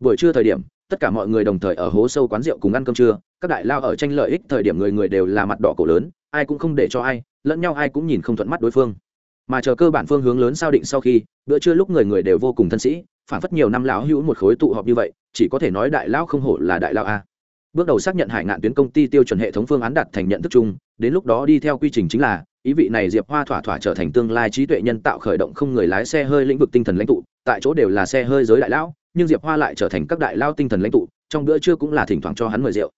buổi trưa thời điểm, tất cả mọi người đồng thời ở hố sâu quán rượu cùng ăn cơm trưa, các đại lao ở tranh lợi ích thời điểm người người đều là mặt đỏ cổ lớn, ai cũng không để cho ai, lẫn nhau ai cũng nhìn không thuận mắt đối phương. Mà chờ cơ bản phương hướng lớn sao định sau khi, bữa trưa lúc người người đều vô cùng thân sĩ phản phất nhiều năm lão hữu một khối tụ họp như vậy, chỉ có thể nói đại lao không hổ là đại lao a. Bước đầu xác nhận hải ngạn tuyến công ty tiêu chuẩn hệ thống phương án đặt thành nhận thức chung, đến lúc đó đi theo quy trình chính là, ý vị này diệp hoa thỏa thỏa trở thành tương lai trí tuệ nhân tạo khởi động không người lái xe hơi lĩnh vực tinh thần lãnh tụ, tại chỗ đều là xe hơi giới đại lão nhưng diệp hoa lại trở thành các đại lao tinh thần lãnh tụ, trong bữa trưa cũng là thỉnh thoảng cho hắn mời rượu.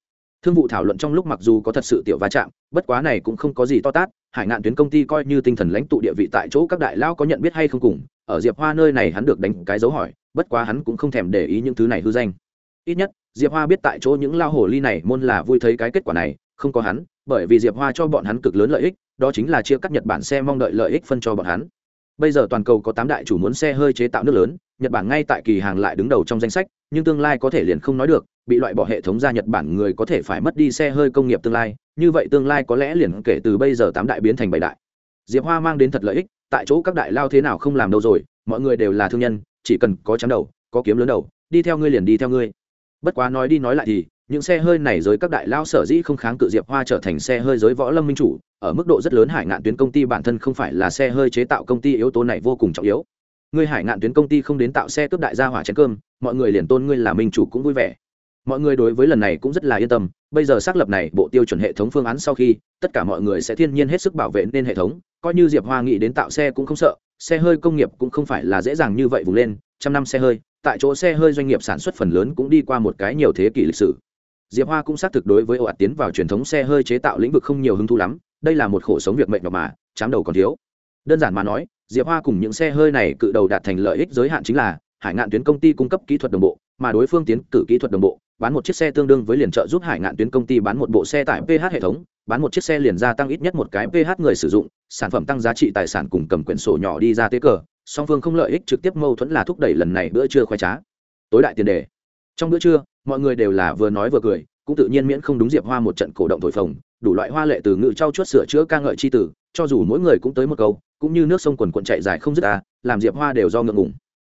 Thương vụ thảo luận trong lúc mặc dù có thật sự tiểu va chạm, bất quá này cũng không có gì to tát, hải ngạn tuyến công ty coi như tinh thần lãnh tụ địa vị tại chỗ các đại lao có nhận biết hay không cùng, ở diệp hoa nơi này hắn được đánh cái dấu hỏi, bất quá hắn cũng không thèm để ý những thứ này hư danh. Ít nhất, diệp hoa biết tại chỗ những lao hồ ly này môn là vui thấy cái kết quả này, không có hắn, bởi vì diệp hoa cho bọn hắn cực lớn lợi ích, đó chính là chia cắt nhật bản xe mong đợi lợi ích phân cho bọn hắn. Bây giờ toàn cầu có tám đại chủ muốn xe hơi chế tạo nước lớn nhật bản ngay tại kỳ hàng lại đứng đầu trong danh sách, nhưng tương lai có thể liền không nói được, bị loại bỏ hệ thống ra nhật bản người có thể phải mất đi xe hơi công nghiệp tương lai, như vậy tương lai có lẽ liền kể từ bây giờ tám đại biến thành bảy đại. Diệp hoa mang đến thật lợi ích, tại chỗ các đại lao thế nào không làm đâu rồi, mọi người đều là thương nhân, chỉ cần có chắm đầu, có kiếm lớn đầu, đi theo ngươi liền đi theo ngươi. Bất quá nói đi nói lại thì, những xe hơi này giới các đại lao sở dĩ không kháng cự diệp hoa trở thành xe hơi giới võ lâm minh chủ, ở mức độ rất lớn hải ngạn tuyến công ty bản thân không phải là xe hơi chế tạo công ty yếu tố này vô cùng trọng yếu ngươi hải ngạn tuyến công ty không đến tạo xe cướp đại gia hỏa chén cơm, mọi người liền tôn ngươi là minh chủ cũng vui vẻ. Mọi người đối với lần này cũng rất là yên tâm, bây giờ xác lập này bộ tiêu chuẩn hệ thống phương án sau khi, tất cả mọi người sẽ thiên nhiên hết sức bảo vệ nên hệ thống, coi như diệp hoa nghĩ đến tạo xe cũng không sợ, xe hơi công nghiệp cũng không phải là dễ dàng như vậy vùng lên, trăm năm xe hơi, tại chỗ xe hơi doanh nghiệp sản xuất phần lớn cũng đi qua một cái nhiều thế kỷ lịch sử. Diệp hoa cũng xác thực đối với ồ ạt tiến vào truyền thống xe hơi chế tạo lĩnh vực không nhiều hứng thú lắm, đây là một khổ sống việc mệnh mà, chám đầu còn thiếu. Đơn giản mà nói diệp hoa cùng những xe hơi này cự đầu đạt thành lợi ích giới hạn chính là, hải ngạn tuyến công ty cung cấp kỹ thuật đồng bộ, mà đối phương tiến cử kỹ thuật đồng bộ, bán một chiếc xe tương đương với liền trợ giúp hải ngạn tuyến công ty bán một bộ xe tải ph hệ thống, bán một chiếc xe liền gia tăng ít nhất một cái ph người sử dụng, sản phẩm tăng giá trị tài sản cùng cầm quyển sổ nhỏ đi ra tế cờ, song phương không lợi ích trực tiếp mâu thuẫn là thúc đẩy lần này bữa trưa khoái trá. Tối đại tiền đề. Trong bữa trưa, mọi người đều là vừa nói vừa cười, cũng tự nhiên miễn không đúng diệp hoa một trận cổ động thổi phồng, đủ loại hoa lệ từ ngự trau chuốt sửa chữa ca ngợi c h i tử cho dù mỗi người cũng tới một câu cũng như nước sông quần quận chạy dài không dứt ta làm diệp hoa đều do ngượng ngùng.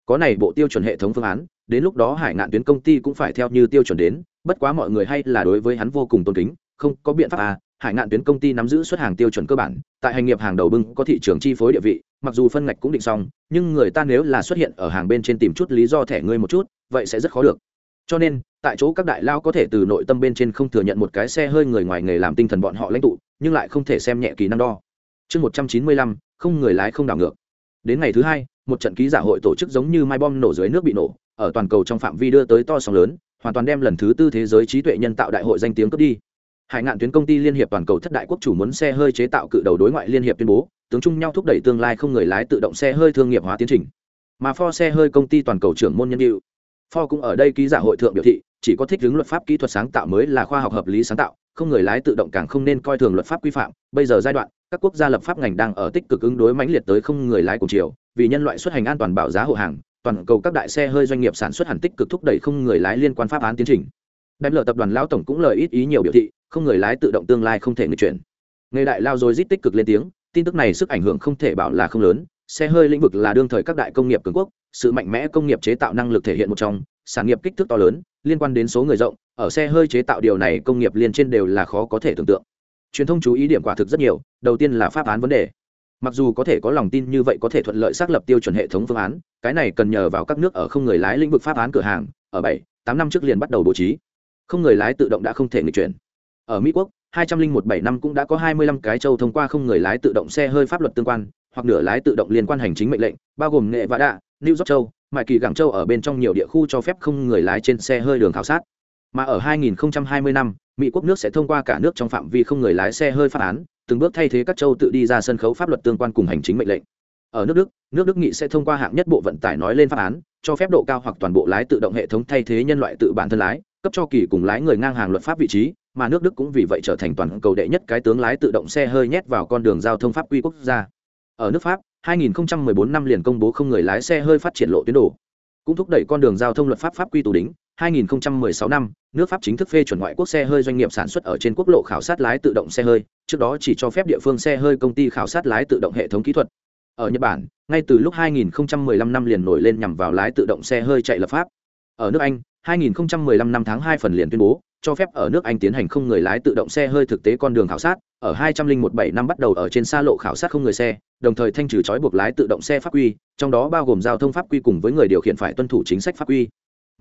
Có này bộ tiêu chuẩn hệ thống phương án, đến lúc đó hải ngạn tuyến công ty cũng phải theo như tiêu chuẩn đến, bất quá mọi người hay là đối với hắn vô cùng tôn kính, không có biện pháp à hải ngạn tuyến công ty nắm giữ xuất hàng tiêu chuẩn cơ bản, tại hành nghiệp hàng đầu bưng có thị trường chi phối địa vị, mặc dù phân ngạch cũng định xong, nhưng người ta nếu là xuất hiện ở hàng bên trên tìm chút lý do thẻ ngươi một chút, vậy sẽ rất khó được. Cho nên, tại chỗ các đại lao có thể từ nội tâm bên trên không thừa nhận một cái xe hơi người ngoài nghề làm tinh thần bọn họ lãnh tụ, nhưng lại không thể xem nhẹ kỳ năng đo. Chương một trăm chín mươi lăm không người lái không đảo ngược. Đến ngày thứ hai, một trận ký giả hội tổ chức giống như mai bom nổ dưới nước bị nổ, ở toàn cầu trong phạm vi đưa tới to sóng lớn, hoàn toàn đem lần thứ tư thế giới trí tuệ nhân tạo đại hội danh tiếng cướp đi. Hải ngạn tuyến công ty liên hiệp toàn cầu thất đại quốc chủ muốn xe hơi chế tạo cự đầu đối ngoại liên hiệp tuyên bố, tướng chung nhau thúc đẩy tương lai không người lái tự động xe hơi thương nghiệp hóa tiến trình. Mà for xe hơi công ty toàn cầu trưởng môn nhân hiệu for cũng ở đây ký giả hội thượng biểu thị, chỉ có thích ứng luật pháp kỹ thuật sáng tạo mới là khoa học hợp lý sáng tạo, không người lái tự động càng không nên coi thường luật pháp quy phạm, bây giờ giai đoạn các quốc gia lập pháp ngành đang ở tích cực ứng đối mãnh liệt tới không người lái cùng chiều vì nhân loại xuất hành an toàn bảo giá hộ hàng, toàn cầu các đại xe hơi doanh nghiệp sản xuất hẳn tích cực thúc đẩy không người lái liên quan pháp án tiến trình. Đại lở tập đoàn lão tổng cũng lời ít ý nhiều biểu thị, không người lái tự động tương lai không thể người chuyển. Nghề đại lao rồi rít tích cực lên tiếng, tin tức này sức ảnh hưởng không thể bảo là không lớn, xe hơi lĩnh vực là đương thời các đại công nghiệp cường quốc, sự mạnh mẽ công nghiệp chế tạo năng lực thể hiện một trong, sản nghiệp kích thước to lớn, liên quan đến số người rộng, ở xe hơi chế tạo điều này công nghiệp liên trên đều là khó có thể tưởng tượng truyền thông chú ý điểm quả thực rất nhiều, đầu tiên là pháp án vấn đề. Mặc dù có thể có lòng tin như vậy có thể thuận lợi xác lập tiêu chuẩn hệ thống phương án, cái này cần nhờ vào các nước ở không người lái lĩnh vực pháp án cửa hàng, ở bảy, tám năm trước liền bắt đầu bố trí. Không người lái tự động đã không thể người chuyển. Ở mỹ quốc, hai trăm linh một bảy năm cũng đã có hai mươi lăm cái châu thông qua không người lái tự động xe hơi pháp luật tương quan, hoặc nửa lái tự động liên quan hành chính mệnh lệnh, bao gồm nghệ và đạ, new york châu, mại kỳ gẳng châu ở bên trong nhiều địa khu cho phép không người lái trên xe hơi đường khảo sát. Mà ở 2020 năm mỹ quốc nước sẽ thông qua cả nước trong phạm vi không người lái xe hơi phát án, từng bước thay thế các châu tự đi ra sân khấu pháp luật tương quan cùng hành chính mệnh lệnh. Ở nước đức nước đức nghị sẽ thông qua hạng nhất bộ vận tải nói lên pháp án, cho phép độ cao hoặc toàn bộ lái tự động hệ thống thay thế nhân loại tự bản thân lái, cấp cho kỳ cùng lái người ngang hàng luật pháp vị trí, mà nước đức cũng vì vậy trở thành toàn cầu đệ nhất cái tướng lái tự động xe hơi nhét vào con đường giao thông pháp quy quốc gia. Ở nước pháp 2014 năm liền công bố không người lái xe hơi phát triển lộ tuyến đồ cũng thúc đẩy con đường giao thông luật pháp pháp quy tù đính 2016 năm nước pháp chính thức phê chuẩn ngoại quốc xe hơi doanh nghiệp sản xuất ở trên quốc lộ khảo sát lái tự động xe hơi trước đó chỉ cho phép địa phương xe hơi công ty khảo sát lái tự động hệ thống kỹ thuật. Ở nhật bản ngay từ lúc 2015 năm liền nổi lên nhằm vào lái tự động xe hơi chạy lập pháp. Ở nước anh 2015 năm tháng 2 phần liền tuyên bố cho phép ở nước Anh tiến hành không người lái tự động xe hơi thực tế con đường khảo sát, ở 2017 năm bắt đầu ở trên xa lộ khảo sát không người xe, đồng thời thanh trừ trói buộc lái tự động xe pháp quy, trong đó bao gồm giao thông pháp quy cùng với người điều khiển phải tuân thủ chính sách pháp quy.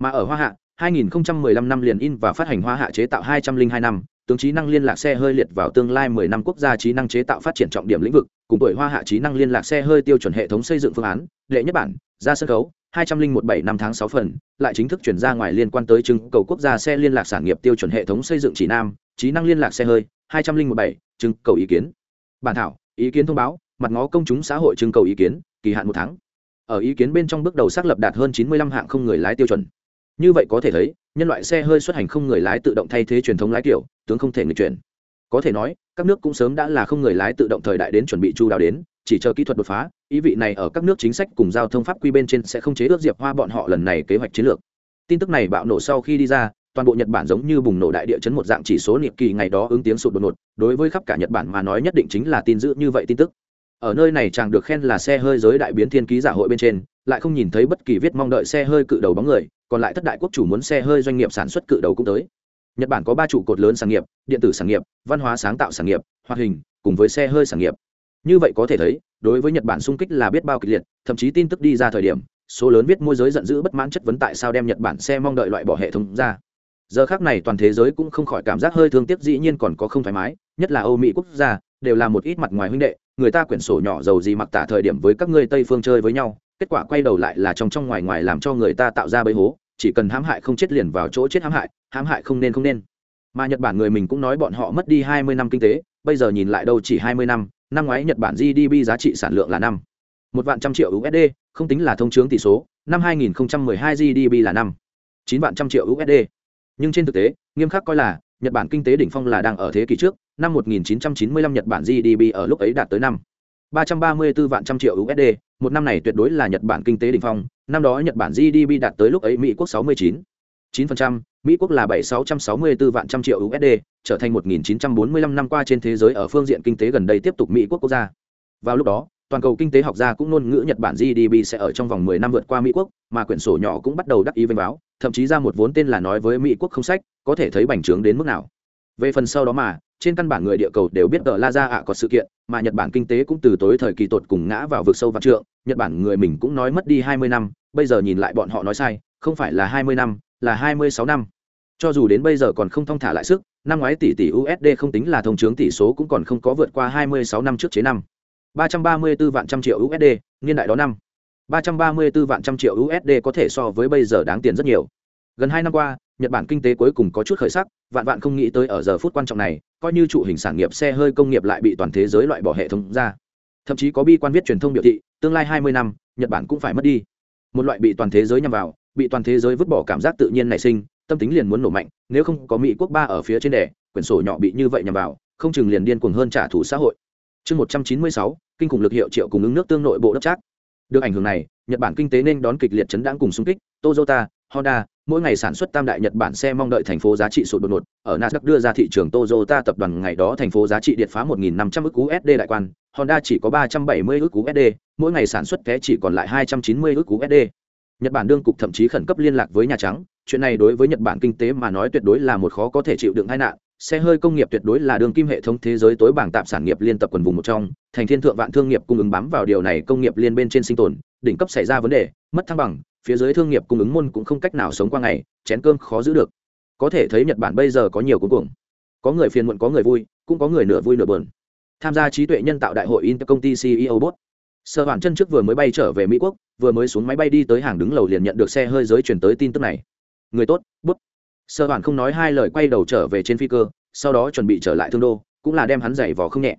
Mà ở Hoa Hạ, 2015 năm liền in và phát hành Hoa Hạ chế tạo 202 năm, tướng trí năng liên lạc xe hơi liệt vào tương lai 10 năm quốc gia trí năng chế tạo phát triển trọng điểm lĩnh vực, cùng tuổi Hoa Hạ trí năng liên lạc xe hơi tiêu chuẩn hệ thống xây dựng phương án, lệ nhất bản, ra sân khấu, 2017 năm tháng 6 phần, lại chính thức chuyển ra ngoài liên quan tới trưng cầu quốc gia xe liên lạc sản nghiệp tiêu chuẩn hệ thống xây dựng chỉ nam, trí năng liên lạc xe hơi, 2017 trưng cầu ý kiến. Bản thảo, ý kiến thông báo, mặt ngó công chúng xã hội trưng cầu ý kiến, kỳ hạn một tháng. Ở ý kiến bên trong bước đầu xác lập đạt hơn 95 hạng không người lái tiêu chuẩn. Như vậy có thể thấy, nhân loại xe hơi xuất hành không người lái tự động thay thế truyền thống lái kiểu, tướng không thể người chuyển. Có thể nói, các nước cũng sớm đã là không người lái tự động thời đại đến chuẩn bị chu đáo đến, chỉ chờ kỹ thuật đột phá ý vị này ở các nước chính sách cùng giao thông pháp quy bên trên sẽ không chế ước diệp hoa bọn họ lần này kế hoạch chiến lược tin tức này bạo nổ sau khi đi ra toàn bộ nhật bản giống như bùng nổ đại địa chấn một dạng chỉ số niệm kỳ ngày đó ứng tiếng sụt đột ngột đối với khắp cả nhật bản mà nói nhất định chính là tin dữ như vậy tin tức ở nơi này chàng được khen là xe hơi giới đại biến thiên ký giả hội bên trên lại không nhìn thấy bất kỳ viết mong đợi xe hơi cự đầu bóng người còn lại thất đại quốc chủ muốn xe hơi doanh nghiệp sản xuất cự đầu cũng tới. Nhật bản có ba trụ cột lớn sản nghiệp, điện tử sản nghiệp, văn hóa sáng tạo sản nghiệp, hoạt hình, cùng với xe hơi sản nghiệp. Như vậy có thể thấy, đối với nhật bản xung kích là biết bao kịch liệt, thậm chí tin tức đi ra thời điểm, số lớn viết môi giới giận dữ bất mãn chất vấn tại sao đem nhật bản xe mong đợi loại bỏ hệ thống ra. Giờ khác này toàn thế giới cũng không khỏi cảm giác hơi thương tiếc dĩ nhiên còn có không thoải mái, nhất là âu mỹ quốc gia, đều là một ít mặt ngoài huynh đệ, người ta quyển sổ nhỏ giàu gì mặc tả thời điểm với các ngươi tây phương chơi với nhau, kết quả quay đầu lại là trong trong ngoài ngoài làm cho người ta tạo ra bấy hố chỉ cần hãm hại không chết liền vào chỗ chết hãm hại hãm hại không nên không nên. Mà nhật bản người mình cũng nói bọn họ mất đi hai mươi năm kinh tế, bây giờ nhìn lại đâu chỉ hai mươi năm năm ngoái nhật bản gdp giá trị sản lượng là năm. Một vạn trăm triệu usd không tính là thông chướng tỷ số, năm 2012 gdp là năm. Chín vạn trăm triệu usd nhưng trên thực tế, nghiêm khắc coi là, nhật bản kinh tế đỉnh phong là đang ở thế kỷ trước, năm 1995 nhật bản gdp ở lúc ấy đạt tới năm. 334 vạn trăm triệu usd một năm này tuyệt đối là nhật bản kinh tế đỉnh phong năm đó nhật bản gdp đạt tới lúc ấy mỹ quốc 69 9%, Mỹ quốc là 7664 vạn trăm triệu USD, trở thành 1945 năm qua trên thế giới ở phương diện kinh tế gần đây tiếp tục Mỹ quốc quốc gia. Vào lúc đó, toàn cầu kinh tế học gia cũng ngôn ngữ Nhật Bản GDP sẽ ở trong vòng 10 năm vượt qua Mỹ quốc, mà quyển sổ nhỏ cũng bắt đầu đắc ý vênh báo, thậm chí ra một vốn tên là nói với Mỹ quốc không sách, có thể thấy bành trướng đến mức nào. Về phần sau đó mà, trên căn bản người địa cầu đều biết ở La Gia ạ có sự kiện, mà Nhật Bản kinh tế cũng từ tối thời kỳ tột cùng ngã vào vực sâu vạn trượng, Nhật Bản người mình cũng nói mất đi 20 năm, bây giờ nhìn lại bọn họ nói sai, không phải là 20 năm, là 26 năm. Cho dù đến bây giờ còn không thong thả lại sức năm ngoái tỷ tỷ usd không tính là thông chướng tỷ số cũng còn không có vượt qua 26 năm trước chế năm. 334 vạn trăm triệu usd niên đại đó năm. 334 vạn trăm triệu usd có thể so với bây giờ đáng tiền rất nhiều. Gần hai năm qua nhật bản kinh tế cuối cùng có chút khởi sắc vạn vạn không nghĩ tới ở giờ phút quan trọng này coi như trụ hình sản nghiệp xe hơi công nghiệp lại bị toàn thế giới loại bỏ hệ thống ra. Thậm chí có bi quan viết truyền thông biểu thị, tương lai 20 năm, nhật bản cũng phải mất đi. Một loại bị toàn thế giới nhằm vào, bị toàn thế giới vứt bỏ cảm giác tự nhiên nảy sinh, tâm tính liền muốn nổ mạnh, nếu không có mỹ quốc ba ở phía trên đẻ quyển sổ nhỏ bị như vậy nhằm vào, không chừng liền điên cuồng hơn trả thù xã hội. Chương một trăm chín mươi sáu, kinh khủng lực hiệu triệu cùng ứng nước tương nội bộ đất chắc được ảnh hưởng này, nhật bản kinh tế nên đón kịch liệt chấn đáng cùng xung kích, toyota, honda mỗi ngày sản xuất tam đại nhật bản xe mong đợi thành phố giá trị sụt đột ngột. Ở nasdaq đưa ra thị trường toyota tập đoàn ngày đó thành phố giá trị điệt phá 1.500 ức usd đại quan, honda chỉ có 370 ức usd mỗi ngày sản xuất vé chỉ còn lại 290 ức usd nhật bản đương cục thậm chí khẩn cấp liên lạc với nhà trắng, chuyện này đối với nhật bản kinh tế mà nói tuyệt đối là một khó có thể chịu đựng tai nạn, xe hơi công nghiệp tuyệt đối là đường kim hệ thống thế giới tối bảng tạm sản nghiệp liên tập quần vùng một trong, thành thiên thượng vạn thương nghiệp cung ứng bám vào điều này công nghiệp liên bên trên sinh tồn, đỉnh cấp xảy ra vấn đề, mất thăng bằng phía dưới thương nghiệp cung ứng môn cũng không cách nào sống qua ngày, chén cơm khó giữ được. Có thể thấy nhật bản bây giờ có nhiều cuối cùng có người phiền muộn, có người vui, cũng có người nửa vui nửa buồn. Tham gia trí tuệ nhân tạo đại hội inter công ty ceo bot sơ hoàn chân trước vừa mới bay trở về mỹ quốc, vừa mới xuống máy bay đi tới hàng đứng lầu liền nhận được xe hơi giới chuyển tới tin tức này. Người tốt bút sơ hoàn không nói hai lời quay đầu trở về trên phi cơ, sau đó chuẩn bị trở lại thương đô, cũng là đem hắn giày vò không nhẹ.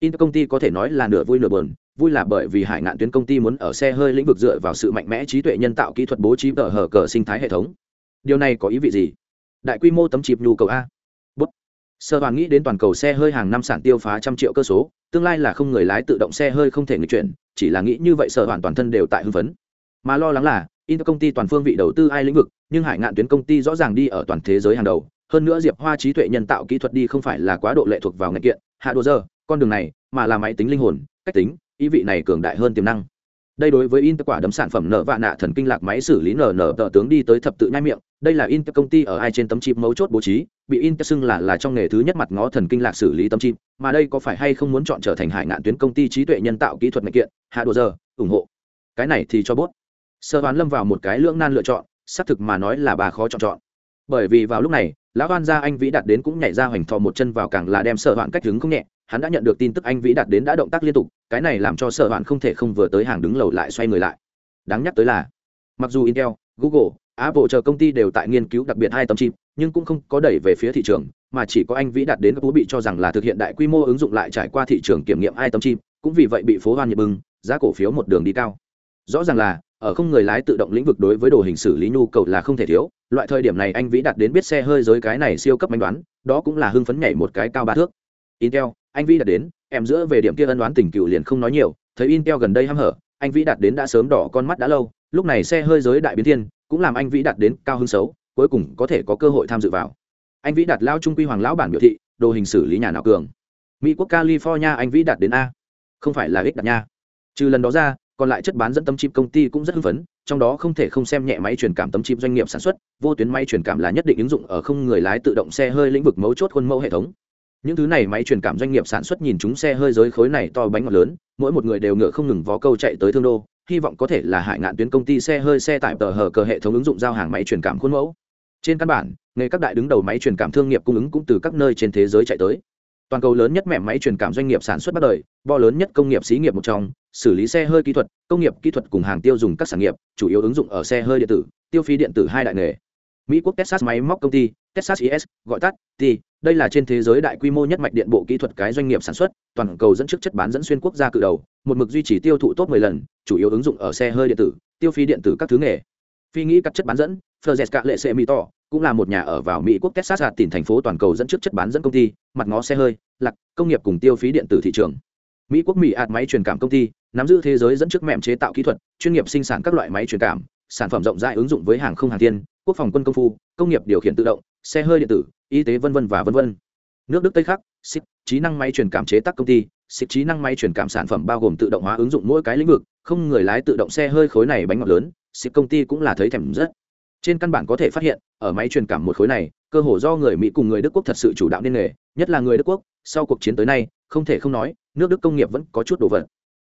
Inter công ty có thể nói là nửa vui nửa buồn vui là bởi vì hải ngạn tuyến công ty muốn ở xe hơi lĩnh vực dựa vào sự mạnh mẽ trí tuệ nhân tạo kỹ thuật bố trí tờ hở cờ sinh thái hệ thống. Điều này có ý vị gì? Đại quy mô tấm chip nhu cầu a. Bút. Sơ hoàn nghĩ đến toàn cầu xe hơi hàng năm sản tiêu phá trăm triệu cơ số, tương lai là không người lái tự động xe hơi không thể người chuyển, chỉ là nghĩ như vậy sở hoàn toàn thân đều tại hưng phấn. Mà lo lắng là in công ty toàn phương vị đầu tư ai lĩnh vực, nhưng hải ngạn tuyến công ty rõ ràng đi ở toàn thế giới hàng đầu. Hơn nữa diệp hoa trí tuệ nhân tạo kỹ thuật đi không phải là quá độ lệ thuộc vào ngành kiện. Hạ đồ giờ, con đường này, mà là máy tính linh hồn, cách tính ý vị này cường đại hơn tiềm năng. Đây đối với Inter quả đấm sản phẩm nở vạ nạ thần kinh lạc máy xử lý nở nở tờ tướng đi tới thập tự nhai miệng. Đây là Inter công ty ở ai trên tấm chip mấu chốt bố trí, bị Inter xưng là là trong nghề thứ nhất mặt ngó thần kinh lạc xử lý tấm chip, mà đây có phải hay không muốn chọn trở thành hải ngạn tuyến công ty trí tuệ nhân tạo kỹ thuật mạnh kiện? Hạ đồ giờ, ủng hộ. Cái này thì cho bốt. Sơ hoán lâm vào một cái lưỡng nan lựa chọn, xác thực mà nói là bà khó chọn chọn. Bởi vì vào lúc này, lão hoan gia anh vĩ đạt đến cũng nhảy ra hoành thò một chân vào càng là đem sợ hoạn cách đứng không nhẹ hắn đã nhận được tin tức anh vĩ đạt đến đã động tác liên tục, cái này làm cho sợ hoạn không thể không vừa tới hàng đứng lầu lại xoay người lại. Đáng nhắc tới là, mặc dù intel, google, apple chờ công ty đều tại nghiên cứu đặc biệt hai tấm chip, nhưng cũng không có đẩy về phía thị trường, mà chỉ có anh vĩ đạt đến các bị cho rằng là thực hiện đại quy mô ứng dụng lại trải qua thị trường kiểm nghiệm hai tấm chip, cũng vì vậy bị phố hoan nhiệt bưng giá cổ phiếu một đường đi cao. Rõ ràng là, ở không người lái tự động lĩnh vực đối với đồ hình xử lý nhu cầu là không thể thiếu, loại thời điểm này anh vĩ đạt đến biết xe hơi giới cái này siêu cấp manh đoán, đó cũng là hưng phấn nhảy một cái cao ba thước. Intel anh vĩ đạt đến, em giữa về điểm kia ân đoán tình cựu liền không nói nhiều, thấy intel gần đây hăm hở, anh vĩ đạt đến đã sớm đỏ con mắt đã lâu, lúc này xe hơi giới đại biến thiên, cũng làm anh vĩ đạt đến cao hơn xấu, cuối cùng có thể có cơ hội tham dự vào. Anh vĩ đạt lao trung quy hoàng lão bản biểu thị, đồ hình xử lý nhà nào cường. Mỹ quốc california anh vĩ đạt đến a. Không phải là ích đạt nha. Trừ lần đó ra, còn lại chất bán dẫn tấm chip công ty cũng rất hưng phấn, trong đó không thể không xem nhẹ máy truyền cảm tấm chip doanh nghiệp sản xuất, vô tuyến máy truyền cảm là nhất định ứng dụng ở không người lái tự động xe hơi lĩnh vực mấu chốt khuôn mẫu hệ thống những thứ này máy truyền cảm doanh nghiệp sản xuất nhìn chúng xe hơi giới khối này to bánh ngọt lớn, mỗi một người đều ngựa không ngừng vó câu chạy tới thương đô, hy vọng có thể là hải ngạn tuyến công ty xe hơi xe tải tờ hờ cờ hệ thống ứng dụng giao hàng máy truyền cảm khuôn mẫu. Trên căn bản, nghề các đại đứng đầu máy truyền cảm thương nghiệp cung ứng cũng từ các nơi trên thế giới chạy tới. Toàn cầu lớn nhất mẹ máy truyền cảm doanh nghiệp sản xuất bắt đời, bo lớn nhất công nghiệp xí nghiệp một trong, xử lý xe hơi kỹ thuật, công nghiệp kỹ thuật cùng hàng tiêu dùng các sản nghiệp, chủ yếu ứng dụng ở xe hơi điện tử, tiêu phí điện tử hai đại nghề. Mỹ quốc texas máy móc công ty, texas is gọi tắt t đây là trên thế giới đại quy mô nhất mạch điện bộ kỹ thuật cái doanh nghiệp sản xuất toàn cầu dẫn trước chất bán dẫn xuyên quốc gia cự đầu một mực duy trì tiêu thụ tốt 10 lần chủ yếu ứng dụng ở xe hơi điện tử tiêu phí điện tử các thứ nghề phi nghĩ các chất bán dẫn Ferdesca lệ xe mỹ to cũng là một nhà ở vào Mỹ quốc Texas hạt tỉnh thành phố toàn cầu dẫn trước chất bán dẫn công ty, mặt ngó xe hơi, lạc, công nghiệp cùng tiêu phí điện tử thị trường. Mỹ quốc Mỹ ạt máy truyền cảm công ty, nắm giữ thế giới dẫn trước mẹm chế tạo kỹ thuật, chuyên nghiệp sinh sản các loại máy truyền cảm, sản phẩm rộng rãi ứng dụng với hàng không hàng thiên, quốc phòng quân công phu, công nghiệp điều khiển tự động, xe hơi điện tử, y tế vân vân và vân vân. Nước Đức Tây Khắc, SIP, trí năng máy truyền cảm chế tác công ty, SIP trí năng máy truyền cảm sản phẩm bao gồm tự động hóa ứng dụng mỗi cái lĩnh vực, không người lái tự động xe hơi khối này bánh ngọt lớn, SIP công ty cũng là thấy thèm rất. Trên căn bản có thể phát hiện ở máy truyền cảm một khối này cơ hồ do người mỹ cùng người đức quốc thật sự chủ đạo nên nghề nhất là người đức quốc sau cuộc chiến tới nay không thể không nói nước đức công nghiệp vẫn có chút đồ vật.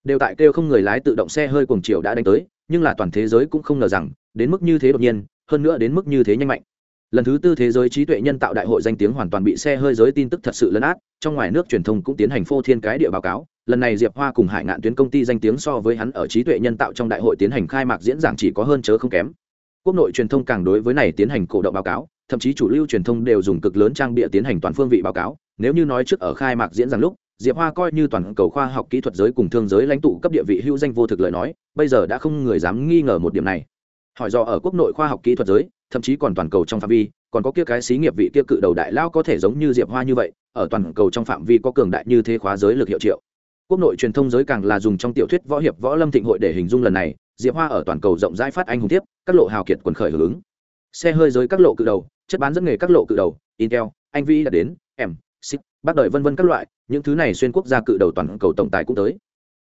Đều tại kêu không người lái tự động xe hơi cuồng chiều đã đánh tới nhưng là toàn thế giới cũng không ngờ rằng đến mức như thế đột nhiên hơn nữa đến mức như thế nhanh mạnh lần thứ tư thế giới trí tuệ nhân tạo đại hội danh tiếng hoàn toàn bị xe hơi giới tin tức thật sự lấn át, trong ngoài nước truyền thông cũng tiến hành phô thiên cái địa báo cáo. Lần này diệp hoa cùng hải ngạn tuyến công ty danh tiếng so với hắn ở trí tuệ nhân tạo trong đại hội tiến hành khai mạc diễn giảng chỉ có hơn chớ không kém. Quốc nội truyền thông càng đối với này tiến hành cổ động báo cáo, thậm chí chủ lưu truyền thông đều dùng cực lớn trang bịa tiến hành toàn phương vị báo cáo. Nếu như nói trước ở khai mạc diễn giảng lúc, diệp hoa coi như toàn cầu khoa học kỹ thuật giới cùng thương giới lãnh tụ cấp địa vị hữu danh vô thực lời nói, bây giờ đã không người dám nghi ngờ một điểm này. Hỏi do ở quốc nội khoa học kỹ thuật giới thậm chí còn toàn cầu trong phạm vi, còn có kia cái xí nghiệp vị kia cự đầu đại lao có thể giống như diệp hoa như vậy, ở toàn cầu trong phạm vi có cường đại như thế khóa giới lực hiệu triệu. Quốc nội truyền thông giới càng là dùng trong tiểu thuyết võ hiệp võ lâm thịnh hội để hình dung lần này, diệp hoa ở toàn cầu rộng rãi phát anh hùng tiếp, các lộ hào kiệt quần khởi hưởng ứng. Xe hơi giới các lộ cự đầu, chất bán dẫn nghề các lộ cự đầu, intel, anh vi đã đến, m xích bắt đợi vân vân các loại, những thứ này xuyên quốc gia cự đầu toàn cầu tổng tài cũng tới.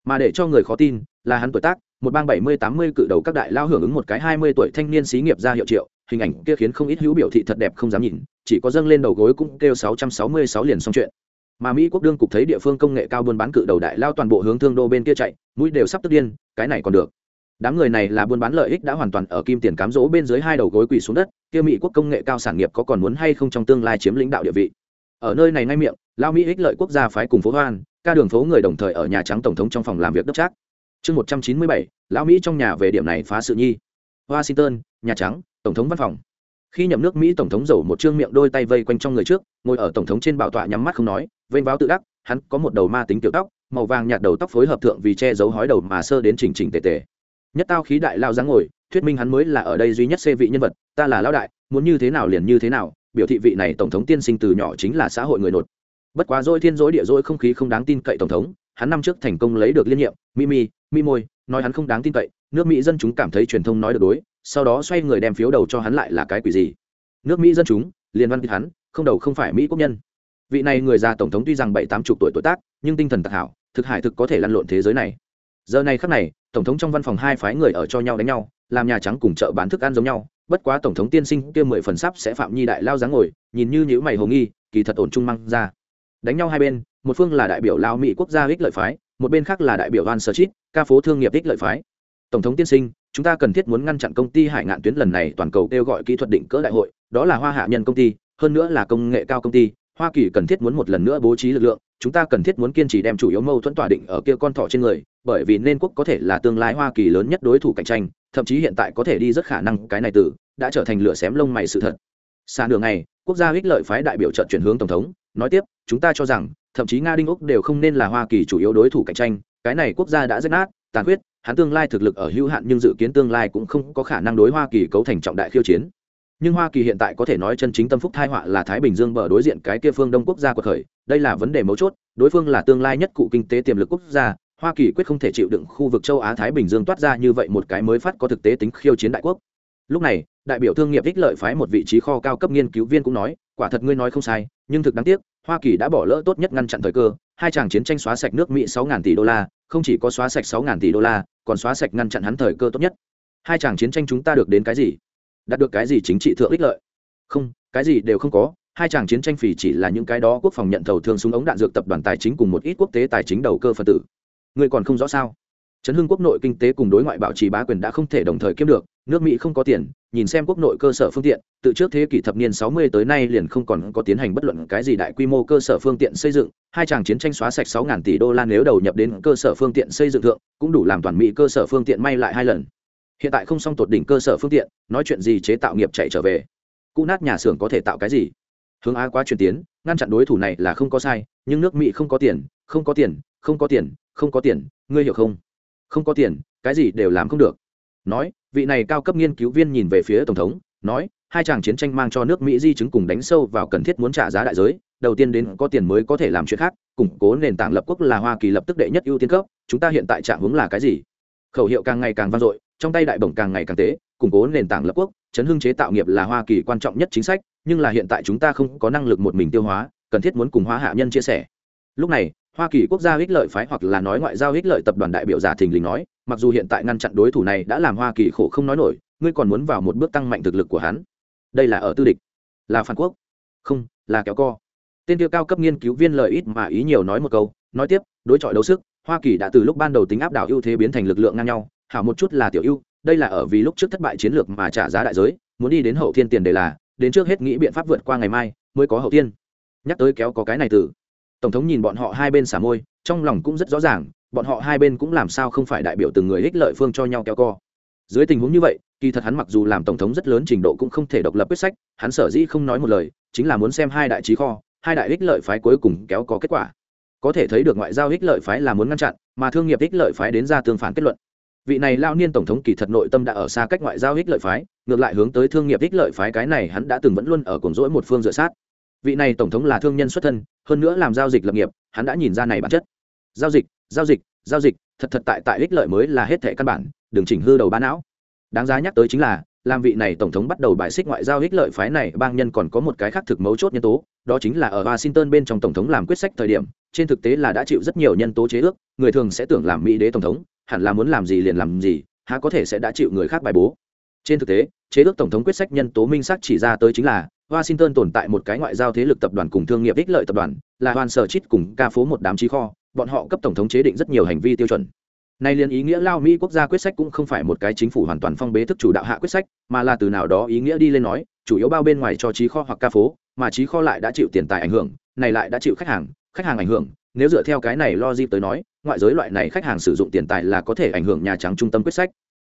Mà để cho người khó tin, là hắn tuổi tác một bang bảy mươi tám mươi cự đầu các đại lao hưởng ứng một cái hai mươi tuổi thanh niên xí nghiệp ra hiệu triệu, hình ảnh kia khiến không ít hữu biểu thị thật đẹp không dám nhìn, chỉ có dâng lên đầu gối cũng kêu sáu trăm sáu mươi sáu liền xong chuyện. Mà mỹ quốc đương cục thấy địa phương công nghệ cao buôn bán cự đầu đại lao toàn bộ hướng thương đô bên kia chạy, mũi đều sắp tức điên, cái này còn được. Đám người này là buôn bán lợi ích đã hoàn toàn ở kim tiền cám dỗ bên dưới hai đầu gối quỳ xuống đất, kia mỹ quốc công nghệ cao sản nghiệp có còn muốn hay không trong tương lai chiếm lĩnh đạo địa vị. Ở nơi này ngay miệng, lao mỹ ích lợi quốc gia phái cùng phố hoan, ca đường phố người đồng thời ở nhà trắng tổng thống trong phòng làm việc đốc trác chương một trăm chín mươi bảy, lão mỹ trong nhà về điểm này phá sự nhi. Washington, nhà trắng, tổng thống văn phòng. Khi nhậm nước mỹ tổng thống giàu một chương miệng đôi tay vây quanh trong người trước, ngồi ở tổng thống trên bảo tọa nhắm mắt không nói, vênh váo tự đắc, hắn có một đầu ma tính kiểu tóc, màu vàng nhạt đầu tóc phối hợp thượng vì che giấu hói đầu mà sơ đến chỉnh chỉnh tề tề. Nhất tao khí đại lao dáng ngồi, thuyết minh hắn mới là ở đây duy nhất xê vị nhân vật, ta là lao đại, muốn như thế nào liền như thế nào, biểu thị vị này tổng thống tiên sinh từ nhỏ chính là xã hội người nột. Bất quá dỗi thiên dỗi địa dỗi không khí không đáng tin cậy tổng thống, hắn năm trước thành công lấy được liên nhiệm, mimi mi môi, nói hắn không đáng tin cậy, nước mỹ dân chúng cảm thấy truyền thông nói được đối, sau đó xoay người đem phiếu đầu cho hắn lại là cái quỷ gì? Nước mỹ dân chúng, liền văn hắn, không đầu không phải mỹ quốc nhân. Vị này người già tổng thống tuy rằng bảy tám chục tuổi tuổi tác, nhưng tinh thần tạc hảo, thực hải thực có thể lăn lộn thế giới này. Giờ này khắc này, tổng thống trong văn phòng hai phái người ở cho nhau đánh nhau, làm nhà trắng cùng chợ bán thức ăn giống nhau, bất quá tổng thống tiên sinh kia mười phần sắp sẽ phạm nhi đại lao dáng ngồi, nhìn như nhữ mày hồ nghi, kỳ thật ổn trung mang ra. Đánh nhau hai bên, một phương là đại biểu lao mỹ quốc gia ích lợi phái một bên khác là đại biểu van sơ chít ca phố thương nghiệp ích lợi phái. Tổng thống tiên sinh, chúng ta cần thiết muốn ngăn chặn công ty hải ngạn tuyến lần này toàn cầu kêu gọi kỹ thuật định cỡ đại hội, đó là hoa hạ nhân công ty, hơn nữa là công nghệ cao công ty. Hoa kỳ cần thiết muốn một lần nữa bố trí lực lượng, chúng ta cần thiết muốn kiên trì đem chủ yếu mâu thuẫn tỏa định ở kia con thỏ trên người, bởi vì nên quốc có thể là tương lai hoa kỳ lớn nhất đối thủ cạnh tranh, thậm chí hiện tại có thể đi rất khả năng cái này từ đã trở thành lửa xém lông mày sự thật. Xa đường này quốc gia ích lợi phái đại biểu trận chuyển hướng tổng thống nói tiếp, chúng ta cho rằng, thậm chí nga đinh úc đều không nên là hoa kỳ chủ yếu đối thủ cạnh tranh, cái này quốc gia đã rách nát, tàn huyết hắn tương lai thực lực ở hữu hạn nhưng dự kiến tương lai cũng không có khả năng đối hoa kỳ cấu thành trọng đại khiêu chiến. Nhưng hoa kỳ hiện tại có thể nói chân chính tâm phúc thai họa là thái bình dương bờ đối diện cái kia phương đông quốc gia của khởi, đây là vấn đề mấu chốt, đối phương là tương lai nhất cụ kinh tế tiềm lực quốc gia, hoa kỳ quyết không thể chịu đựng khu vực châu á thái bình dương toát ra như vậy một cái mới phát có thực tế tính khiêu chiến đại quốc lúc này, đại biểu thương nghiệp ích lợi phái một vị trí kho cao cấp nghiên cứu viên cũng nói, quả thật ngươi nói không sai, nhưng thực đáng tiếc, hoa kỳ đã bỏ lỡ tốt nhất ngăn chặn thời cơ, hai chàng chiến tranh xóa sạch nước mỹ sáu tỷ đô la, không chỉ có xóa sạch sáu tỷ đô la, còn xóa sạch ngăn chặn hắn thời cơ tốt nhất. Hai chàng chiến tranh chúng ta được đến cái gì? Đạt được cái gì chính trị thượng ích lợi? Không, cái gì đều không có, hai chàng chiến tranh phỉ chỉ là những cái đó quốc phòng nhận thầu thường súng ống đạn dược tập đoàn tài chính cùng một ít quốc tế tài chính đầu cơ phật tử. Người còn không rõ sao? Chấn hưng quốc nội kinh tế cùng đối ngoại bảo trì bá quyền đã không thể đồng thời kiếm được, nước mỹ không có tiền, nhìn xem quốc nội cơ sở phương tiện, từ trước thế kỷ thập niên 60 tới nay liền không còn có tiến hành bất luận cái gì đại quy mô cơ sở phương tiện xây dựng, hai chàng chiến tranh xóa sạch 6000 tỷ đô la nếu đầu nhập đến cơ sở phương tiện xây dựng thượng, cũng đủ làm toàn mỹ cơ sở phương tiện may lại hai lần. Hiện tại không xong tột đỉnh cơ sở phương tiện, nói chuyện gì chế tạo nghiệp chạy trở về. Cụ nát nhà xưởng có thể tạo cái gì? Hướng á quá chuyển tiến, ngăn chặn đối thủ này là không có sai, nhưng nước mỹ không có tiền, không có tiền, không có tiền, không có tiền, ngươi hiểu không? Không có tiền, cái gì đều làm không được. Nói, vị này cao cấp nghiên cứu viên nhìn về phía tổng thống, nói, hai chàng chiến tranh mang cho nước mỹ di chứng cùng đánh sâu vào cần thiết muốn trả giá đại giới, đầu tiên đến có tiền mới có thể làm chuyện khác, củng cố nền tảng lập quốc là hoa kỳ lập tức đệ nhất ưu tiên cấp, chúng ta hiện tại trạng hướng là cái gì? Khẩu hiệu càng ngày càng vang dội, trong tay đại bổng càng ngày càng tế, củng cố nền tảng lập quốc, chấn hưng chế tạo nghiệp là hoa kỳ quan trọng nhất chính sách, nhưng là hiện tại chúng ta không có năng lực một mình tiêu hóa, cần thiết muốn cùng hóa hạ nhân chia sẻ. Lúc này hoa kỳ quốc gia ích lợi phái hoặc là nói ngoại giao ích lợi tập đoàn đại biểu giả thình lình nói, mặc dù hiện tại ngăn chặn đối thủ này đã làm hoa kỳ khổ không nói nổi, ngươi còn muốn vào một bước tăng mạnh thực lực của hắn. Đây là ở tư địch. Là phản quốc. Không, là kéo co. Tên tiêu cao cấp nghiên cứu viên lợi ít mà ý nhiều nói một câu, nói tiếp, đối chọi đấu sức, hoa kỳ đã từ lúc ban đầu tính áp đảo ưu thế biến thành lực lượng ngang nhau, hảo một chút là tiểu ưu, đây là ở vì lúc trước thất bại chiến lược mà trả giá đại giới, muốn đi đến hậu thiên tiền đề là, đến trước hết nghĩ biện pháp vượt qua ngày mai, mới có hậu thiên. Nhắc tới kéo có cái này từ tổng thống nhìn bọn họ hai bên xả môi, trong lòng cũng rất rõ ràng, bọn họ hai bên cũng làm sao không phải đại biểu từng người ích lợi phương cho nhau kéo co. Dưới tình huống như vậy, kỳ thật hắn mặc dù làm tổng thống rất lớn trình độ cũng không thể độc lập quyết sách, hắn sở dĩ không nói một lời, chính là muốn xem hai đại trí kho, hai đại ích lợi phái cuối cùng kéo có kết quả. Có thể thấy được ngoại giao ích lợi phái là muốn ngăn chặn, mà thương nghiệp ích lợi phái đến ra tương phản kết luận. Vị này lao niên tổng thống kỳ thật nội tâm đã ở xa cách ngoại giao ích lợi phái, ngược lại hướng tới thương nghiệp ích lợi phái cái này hắn đã từng vẫn luôn ở cồn rỗi một phương dựa sát vị này tổng thống là thương nhân xuất thân, hơn nữa làm giao dịch lập nghiệp, hắn đã nhìn ra này bản chất. Giao dịch giao dịch giao dịch, thật thật tại tại ích lợi mới là hết thẻ căn bản, đừng chỉnh hư đầu bán não. Đáng giá nhắc tới chính là, làm vị này tổng thống bắt đầu bài xích ngoại giao ích lợi phái này, bang nhân còn có một cái khác thực mấu chốt nhân tố, đó chính là ở washington bên trong tổng thống làm quyết sách thời điểm, trên thực tế là đã chịu rất nhiều nhân tố chế ước, người thường sẽ tưởng làm mỹ đế tổng thống, hẳn là muốn làm gì liền làm gì, há có thể sẽ đã chịu người khác bài bố trên thực tế chế ước tổng thống quyết sách nhân tố minh sắc chỉ ra tới chính là washington tồn tại một cái ngoại giao thế lực tập đoàn cùng thương nghiệp ích lợi tập đoàn là hoàn sở chít cùng ca phố một đám trí kho bọn họ cấp tổng thống chế định rất nhiều hành vi tiêu chuẩn nay liên ý nghĩa lao Mỹ quốc gia quyết sách cũng không phải một cái chính phủ hoàn toàn phong bế thức chủ đạo hạ quyết sách, mà là từ nào đó ý nghĩa đi lên nói, chủ yếu bao bên ngoài cho trí kho hoặc ca phố, mà trí kho lại đã chịu tiền tài ảnh hưởng, này lại đã chịu khách hàng, khách hàng ảnh hưởng, nếu dựa theo cái này logic tới nói, ngoại giới loại này khách hàng sử dụng tiền tài là có thể ảnh hưởng nhà trắng trung tâm quyết sách.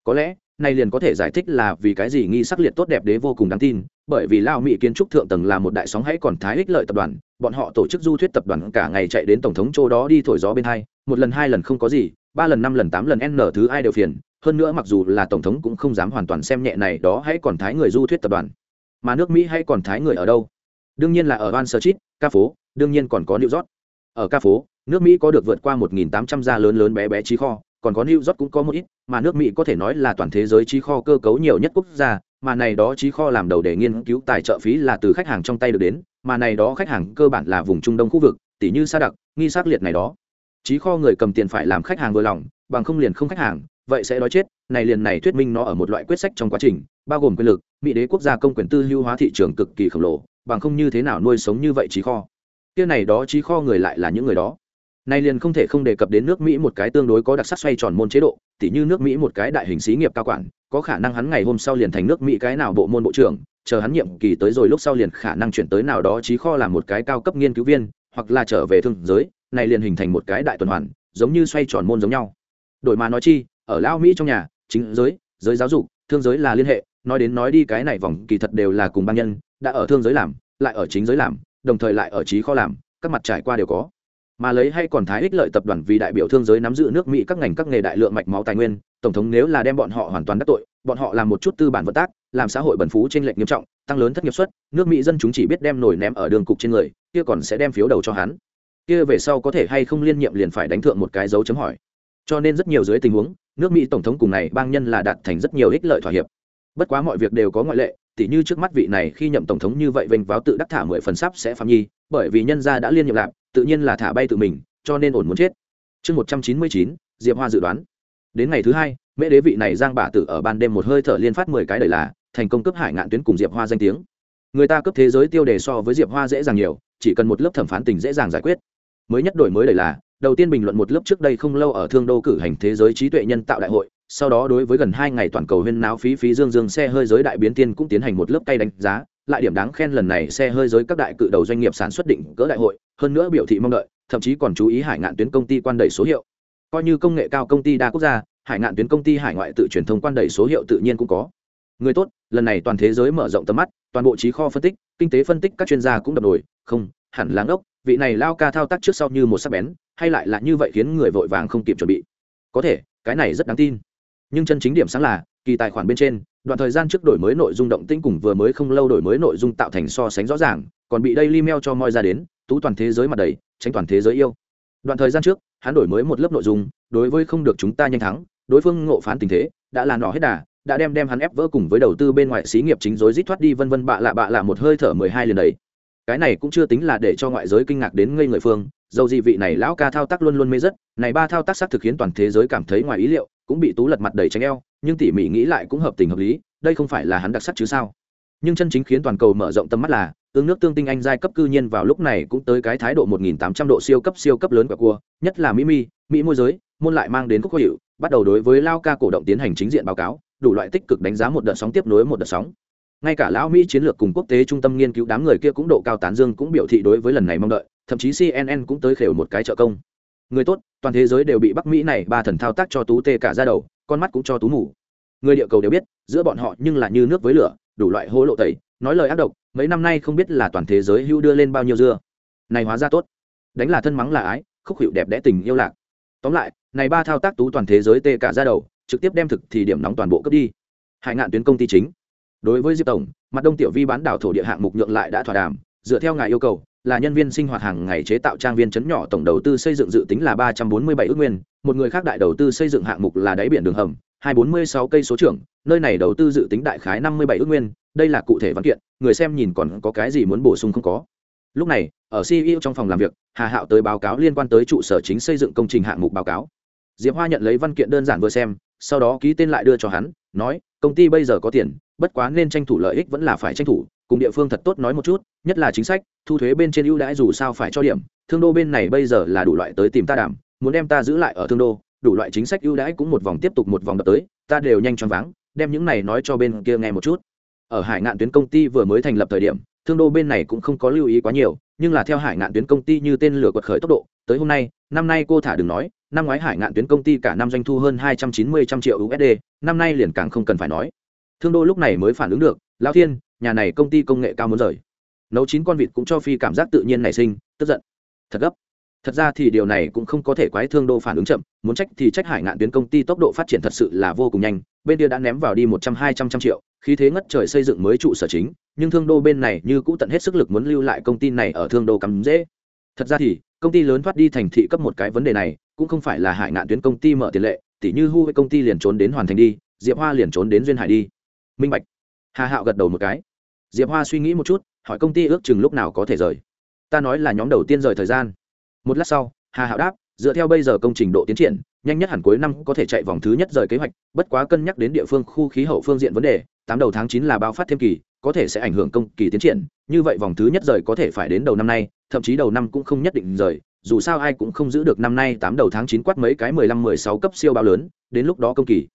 Có lẽ, này liền có thể giải thích là vì cái gì nghi sắc liệt tốt đẹp đế vô cùng đáng tin, bởi vì lao mỹ kiến trúc thượng tầng là một đại sóng hãy còn thái ích lợi tập đoàn, bọn họ tổ chức du thuyết tập đoàn cả ngày chạy đến tổng thống châu đó đi thổi gió bên hai, một lần hai lần không có gì, ba lần năm lần tám lần n thứ ai đều phiền, hơn nữa mặc dù là tổng thống cũng không dám hoàn toàn xem nhẹ này đó hãy còn thái người du thuyết tập đoàn. Mà nước Mỹ hay còn thái người ở đâu? Đương nhiên là ở Van Street, ca phố, đương nhiên còn có New York. Ở ca phố, nước Mỹ có được vượt qua 1.800 gia lớn lớn bé bé trí kho, còn có New York cũng có một ít, mà nước Mỹ có thể nói là toàn thế giới trí kho cơ cấu nhiều nhất quốc gia, mà này đó trí kho làm đầu để nghiên cứu tài trợ phí là từ khách hàng trong tay được đến, mà này đó khách hàng cơ bản là vùng Trung Đông khu vực, tỷ như sa đặc, nghi sát liệt này đó. Trí kho người cầm tiền phải làm khách hàng vừa lòng, bằng không liền không khách hàng, vậy sẽ đói chết này liền này thuyết minh nó ở một loại quyết sách trong quá trình bao gồm quyền lực mỹ đế quốc gia công quyền tư lưu hóa thị trường cực kỳ khổng lồ bằng không như thế nào nuôi sống như vậy trí kho kia này đó trí kho người lại là những người đó nay liền không thể không đề cập đến nước mỹ một cái tương đối có đặc sắc xoay tròn môn chế độ, tỉ như nước mỹ một cái đại hình xí nghiệp cao quản, có khả năng hắn ngày hôm sau liền thành nước mỹ cái nào bộ môn bộ trưởng, chờ hắn nhiệm kỳ tới rồi lúc sau liền khả năng chuyển tới nào đó trí kho làm một cái cao cấp nghiên cứu viên, hoặc là trở về thương giới, này liền hình thành một cái đại tuần hoàn, giống như xoay tròn môn giống nhau. Đổi mà nói chi, ở lao mỹ trong nhà, chính giới giới giáo dục, thương giới là liên hệ, nói đến nói đi cái này vòng kỳ thật đều là cùng ban nhân, đã ở thương giới làm, lại ở chính giới làm, đồng thời lại ở trí kho làm, các mặt trải qua đều có mà lấy hay còn thái ích lợi tập đoàn vì đại biểu thương giới nắm giữ nước mỹ các ngành các nghề đại lượng mạch máu tài nguyên, tổng thống nếu là đem bọn họ hoàn toàn đắc tội, bọn họ làm một chút tư bản vận tác, làm xã hội bẩn phú trên lệnh nghiêm trọng, tăng lớn thất nghiệp suất, nước mỹ dân chúng chỉ biết đem nổi ném ở đường cục trên người, kia còn sẽ đem phiếu đầu cho hắn. Kia về sau có thể hay không liên nhiệm liền phải đánh thượng một cái dấu chấm hỏi. Cho nên rất nhiều dưới tình huống, nước mỹ tổng thống cùng này bang nhân là đạt thành rất nhiều ích lợi thỏa hiệp. Bất quá mọi việc đều có ngoại lệ, tỉ như trước mắt vị này khi nhậm tổng thống như vậy vênh váo tự đắc thả mười phần sắp sẽ phạm nhi, bởi vì nhân gia đã liên nhiệm lạc tự nhiên là thả bay tự mình, cho nên ổn muốn chết. Chương một trăm chín mươi chín, diệp hoa dự đoán. Đến ngày thứ hai, mễ đế vị này giang bả tử ở ban đêm một hơi thở liên phát mười cái đời là, thành công cấp hải ngạn tuyến cùng diệp hoa danh tiếng. Người ta cấp thế giới tiêu đề so với diệp hoa dễ dàng nhiều, chỉ cần một lớp thẩm phán tình dễ dàng giải quyết. Mới nhất đổi mới đời là, đầu tiên bình luận một lớp trước đây không lâu ở thương đô cử hành thế giới trí tuệ nhân tạo đại hội, sau đó đối với gần hai ngày toàn cầu huyên náo phí phí dương dương xe hơi giới đại biến tiên cũng tiến hành một lớp tay đánh giá lại điểm đáng khen lần này xe hơi giới các đại cự đầu doanh nghiệp sản xuất định cỡ đại hội, hơn nữa biểu thị mong đợi, thậm chí còn chú ý hải ngạn tuyến công ty quan đẩy số hiệu. Coi như công nghệ cao công ty đa quốc gia, hải ngạn tuyến công ty hải ngoại tự truyền thông quan đẩy số hiệu tự nhiên cũng có. Người tốt, lần này toàn thế giới mở rộng tầm mắt, toàn bộ trí kho phân tích, kinh tế phân tích các chuyên gia cũng đập nổi, không, hẳn láng ốc vị này lao ca thao tác trước sau như một sắc bén, hay lại là như vậy khiến người vội vàng không kịp chuẩn bị. Có thể, cái này rất đáng tin. Nhưng chân chính điểm sáng là, kỳ tài khoản bên trên đoạn thời gian trước đổi mới nội dung động tĩnh cùng vừa mới không lâu đổi mới nội dung tạo thành so sánh rõ ràng, còn bị đây email cho moi ra đến, tú toàn thế giới mặt đầy, tránh toàn thế giới yêu. Đoạn thời gian trước, hắn đổi mới một lớp nội dung, đối với không được chúng ta nhanh thắng, đối phương ngộ phán tình thế, đã là nọ hết đà, đã đem đem hắn ép vỡ cùng với đầu tư bên ngoại xí nghiệp chính rối rít thoát đi vân vân bạ lạ bạ lạ một hơi thở mười hai lần đấy cái này cũng chưa tính là để cho ngoại giới kinh ngạc đến ngây người phương, dầu gì vị này lão ca thao tác luôn luôn mê rất, này ba thao tác xác thực khiến toàn thế giới cảm thấy ngoài ý liệu, cũng bị tú lật mặt đầy tránh eo nhưng tỉ mỉ nghĩ lại cũng hợp tình hợp lý, đây không phải là hắn đặc sắc chứ sao? Nhưng chân chính khiến toàn cầu mở rộng tầm mắt là, tương nước tương tinh anh giai cấp cư nhiên vào lúc này cũng tới cái thái độ 1.800 độ siêu cấp siêu cấp lớn của cua, nhất là mỹ mi, mỹ môi giới, môn lại mang đến quốc hiệu, bắt đầu đối với lao ca cổ động tiến hành chính diện báo cáo, đủ loại tích cực đánh giá một đợt sóng tiếp nối một đợt sóng. Ngay cả lão mỹ chiến lược cùng quốc tế trung tâm nghiên cứu đám người kia cũng độ cao tán dương cũng biểu thị đối với lần này mong đợi, thậm chí cnn cũng tới khều một cái trợ công. Người tốt, toàn thế giới đều bị bắc mỹ này ba thần thao tác cho tú tê cả ra đầu con mắt cũng cho tú mù. Người địa cầu đều biết, giữa bọn họ nhưng là như nước với lửa, đủ loại hố lộ tẩy, nói lời ác độc, mấy năm nay không biết là toàn thế giới hưu đưa lên bao nhiêu dưa. Này hóa ra tốt. Đánh là thân mắng là ái, khúc hiệu đẹp đẽ tình yêu lạc. Tóm lại, này ba thao tác tú toàn thế giới tê cả ra đầu, trực tiếp đem thực thì điểm nóng toàn bộ cấp đi. Hải ngạn tuyến công ty chính. Đối với diệp tổng, mặt đông tiểu vi bán đảo thổ địa hạng mục nhượng lại đã thỏa đàm, dựa theo ngài yêu cầu là nhân viên sinh hoạt hàng ngày chế tạo trang viên chấn nhỏ tổng đầu tư xây dựng dự tính là ba trăm bốn mươi bảy ước nguyên, một người khác đại đầu tư xây dựng hạng mục là đáy biển đường hầm, hai bốn mươi sáu cây số trưởng, nơi này đầu tư dự tính đại khái năm mươi bảy ước nguyên, đây là cụ thể văn kiện, người xem nhìn còn có cái gì muốn bổ sung không có. Lúc này, ở ceo trong phòng làm việc, hà hạo tới báo cáo liên quan tới trụ sở chính xây dựng công trình hạng mục báo cáo. Diệp hoa nhận lấy văn kiện đơn giản vừa xem, sau đó ký tên lại đưa cho hắn, nói, công ty bây giờ có tiền bất quá nên tranh thủ lợi ích vẫn là phải tranh thủ, cùng địa phương thật tốt nói một chút, nhất là chính sách, thu thuế bên trên ưu đãi dù sao phải cho điểm, thương đô bên này bây giờ là đủ loại tới tìm ta đảm muốn đem ta giữ lại ở thương đô, đủ loại chính sách ưu đãi cũng một vòng tiếp tục một vòng đập tới, ta đều nhanh choáng váng, đem những này nói cho bên kia nghe một chút. Ở hải ngạn tuyến công ty vừa mới thành lập thời điểm, thương đô bên này cũng không có lưu ý quá nhiều, nhưng là theo hải ngạn tuyến công ty như tên lửa quật khởi tốc độ, tới hôm nay, năm nay cô thả đừng nói, năm ngoái hải ngạn tuyến công ty cả năm doanh thu hơn hai trăm chín mươi trăm triệu usd năm nay liền càng không cần phải nói thương đô lúc này mới phản ứng được lao thiên, nhà này công ty công nghệ cao muốn rời. Nấu chín con vịt cũng cho phi cảm giác tự nhiên nảy sinh, tức giận. Thật gấp. Thật ra thì điều này cũng không có thể quái thương đô phản ứng chậm, muốn trách thì trách hải ngạn tuyến công ty tốc độ phát triển thật sự là vô cùng nhanh, bên kia đã ném vào đi một trăm, hai trăm trăm triệu, khí thế ngất trời xây dựng mới trụ sở chính, nhưng thương đô bên này như cũ tận hết sức lực muốn lưu lại công ty này ở thương đô cắm dễ. Thật ra thì, công ty lớn thoát đi thành thị cấp một cái vấn đề này, cũng không phải là hải ngạn tuyến công ty mở tiền lệ, tỉ như hu với công ty liền trốn đến hoàn thành đi, diệp hoa liền trốn đến duyên hải đi minh bạch. Hà hạo gật đầu một cái. Diệp hoa suy nghĩ một chút, hỏi công ty ước chừng lúc nào có thể rời. Ta nói là nhóm đầu tiên rời thời gian. Một lát sau, hà hạo đáp, dựa theo bây giờ công trình độ tiến triển, nhanh nhất hẳn cuối năm có thể chạy vòng thứ nhất rời kế hoạch, bất quá cân nhắc đến địa phương, khu khí hậu phương diện vấn đề, tám đầu tháng chín là bao phát thêm kỳ, có thể sẽ ảnh hưởng công kỳ tiến triển, như vậy vòng thứ nhất rời có thể phải đến đầu năm nay, thậm chí đầu năm cũng không nhất định rời, dù sao ai cũng không giữ được năm nay tám đầu tháng chín quát mấy cái mười lăm mười sáu cấp siêu bao lớn, đến lúc đó công kỳ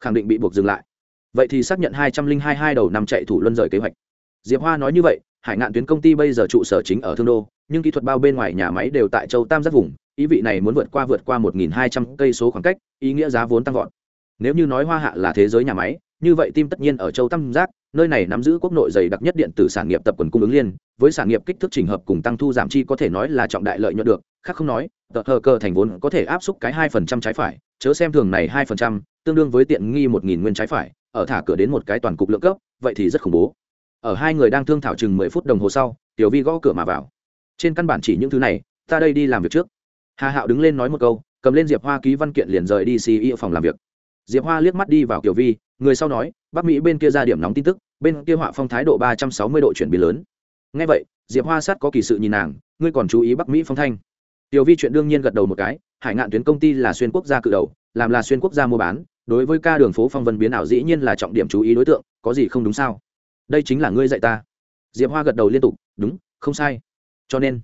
khẳng định bị buộc dừng lại vậy thì xác nhận hai trăm linh hai hai đầu năm chạy thủ luân rời kế hoạch. Diệp hoa nói như vậy, hải ngạn tuyến công ty bây giờ trụ sở chính ở thương đô, nhưng kỹ thuật bao bên ngoài nhà máy đều tại châu tam giác vùng, ý vị này muốn vượt qua vượt qua một nghìn hai trăm cây số khoảng cách, ý nghĩa giá vốn tăng vọt. Nếu như nói hoa hạ là thế giới nhà máy, như vậy tim tất nhiên ở châu tam giác, nơi này nắm giữ quốc nội dày đặc nhất điện tử sản nghiệp tập quần cung ứng liên, với sản nghiệp kích thước trình hợp cùng tăng thu giảm chi có thể nói là trọng đại lợi nhuận được, khác không nói, tờ hờ cơ thành vốn có thể áp suất cái hai phần trăm trái phải, chớ xem thường này hai phần trăm, tương đương với tiện nghi một nghìn nguyên trái phải ở thả cửa đến một cái toàn cục lượng cấp, vậy thì rất khủng bố. Ở hai người đang thương thảo chừng mười phút đồng hồ sau, tiểu vi gõ cửa mà vào. Trên căn bản chỉ những thứ này, ta đây đi làm việc trước. Hà hạo đứng lên nói một câu, cầm lên diệp hoa ký văn kiện liền rời đi ceo phòng làm việc. Diệp hoa liếc mắt đi vào kiểu vi, người sau nói, bắc mỹ bên kia ra điểm nóng tin tức, bên kia họa phong thái độ ba trăm sáu mươi độ chuyển biến lớn. Ngay vậy, diệp hoa sát có kỳ sự nhìn nàng, ngươi còn chú ý bắc mỹ phong thanh? Tiểu vi chuyện đương nhiên gật đầu một cái, hải ngạn tuyến công ty là xuyên quốc gia cự đầu, làm là xuyên quốc gia mua bán đối với ca đường phố phong vân biến ảo dĩ nhiên là trọng điểm chú ý đối tượng, có gì không đúng sao? Đây chính là ngươi dạy ta. Diệp hoa gật đầu liên tục, đúng, không sai. Cho nên,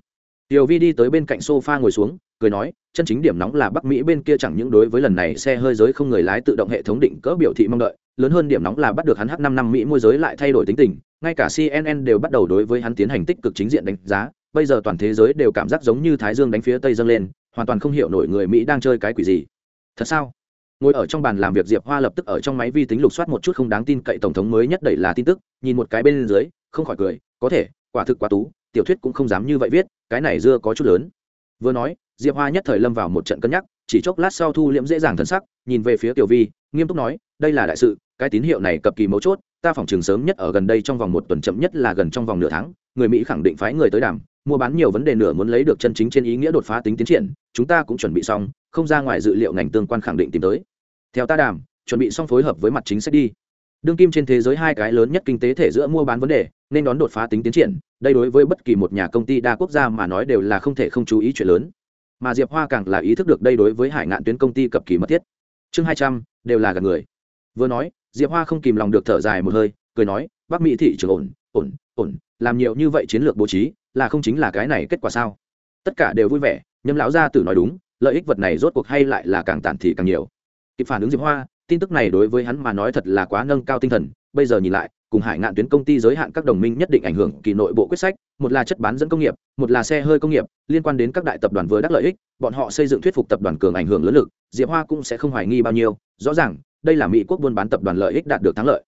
tiểu vi đi tới bên cạnh sofa ngồi xuống, cười nói, chân chính điểm nóng là bắc mỹ bên kia chẳng những đối với lần này xe hơi giới không người lái tự động hệ thống định cỡ biểu thị mong đợi, lớn hơn điểm nóng là bắt được hắn h năm năm mỹ môi giới lại thay đổi tính tình, ngay cả cnn đều bắt đầu đối với hắn tiến hành tích cực chính diện đánh giá, bây giờ toàn thế giới đều cảm giác giống như thái dương đánh phía tây dâng lên, hoàn toàn không hiểu nổi người mỹ đang chơi cái quỷ gì. Thật sao? Ngồi ở trong bàn làm việc, diệp hoa lập tức ở trong máy vi tính lục soát một chút không đáng tin cậy tổng thống mới nhất đẩy là tin tức, nhìn một cái bên dưới, không khỏi cười, có thể, quả thực quá tú, tiểu thuyết cũng không dám như vậy viết, cái này dưa có chút lớn. Vừa nói, diệp hoa nhất thời lâm vào một trận cân nhắc, chỉ chốc lát sau thu liễm dễ dàng thân sắc, nhìn về phía tiểu vi, nghiêm túc nói, đây là đại sự, cái tín hiệu này cập kỳ mấu chốt, ta phỏng trường sớm nhất ở gần đây trong vòng một tuần chậm nhất là gần trong vòng nửa tháng, người mỹ khẳng định phái người tới đàm, mua bán nhiều vấn đề nửa muốn lấy được chân chính trên ý nghĩa đột phá tính tiến triển, chúng ta cũng chuẩn bị xong không ra ngoài dự liệu ngành tương quan khẳng định tìm tới. Theo ta đàm, chuẩn bị xong phối hợp với mặt chính sách đi. Đương kim trên thế giới hai cái lớn nhất kinh tế thể giữa mua bán vấn đề, nên đón đột phá tính tiến triển, đây đối với bất kỳ một nhà công ty đa quốc gia mà nói đều là không thể không chú ý chuyện lớn. Mà diệp hoa càng là ý thức được đây đối với hải ngạn tuyến công ty cập kỳ mất thiết. Chương hai trăm, đều là gần người. Vừa nói, diệp hoa không kìm lòng được thở dài một hơi, cười nói, bắc mỹ thị trường ổn ổn ổn, làm nhiều như vậy chiến lược bố trí, là không chính là cái này kết quả sao? Tất cả đều vui vẻ, nhâm lão gia tử nói đúng lợi ích vật này rốt cuộc hay lại là càng tản thị càng nhiều. Kịp phản ứng diệp hoa, tin tức này đối với hắn mà nói thật là quá nâng cao tinh thần, bây giờ nhìn lại, cùng hải ngạn tuyến công ty giới hạn các đồng minh nhất định ảnh hưởng kỳ nội bộ quyết sách, một là chất bán dẫn công nghiệp, một là xe hơi công nghiệp, liên quan đến các đại tập đoàn vừa đắc lợi ích, bọn họ xây dựng thuyết phục tập đoàn cường ảnh hưởng lớn lực, diệp hoa cũng sẽ không hoài nghi bao nhiêu, rõ ràng, đây là mỹ quốc buôn bán tập đoàn lợi ích đạt được thắng lợi.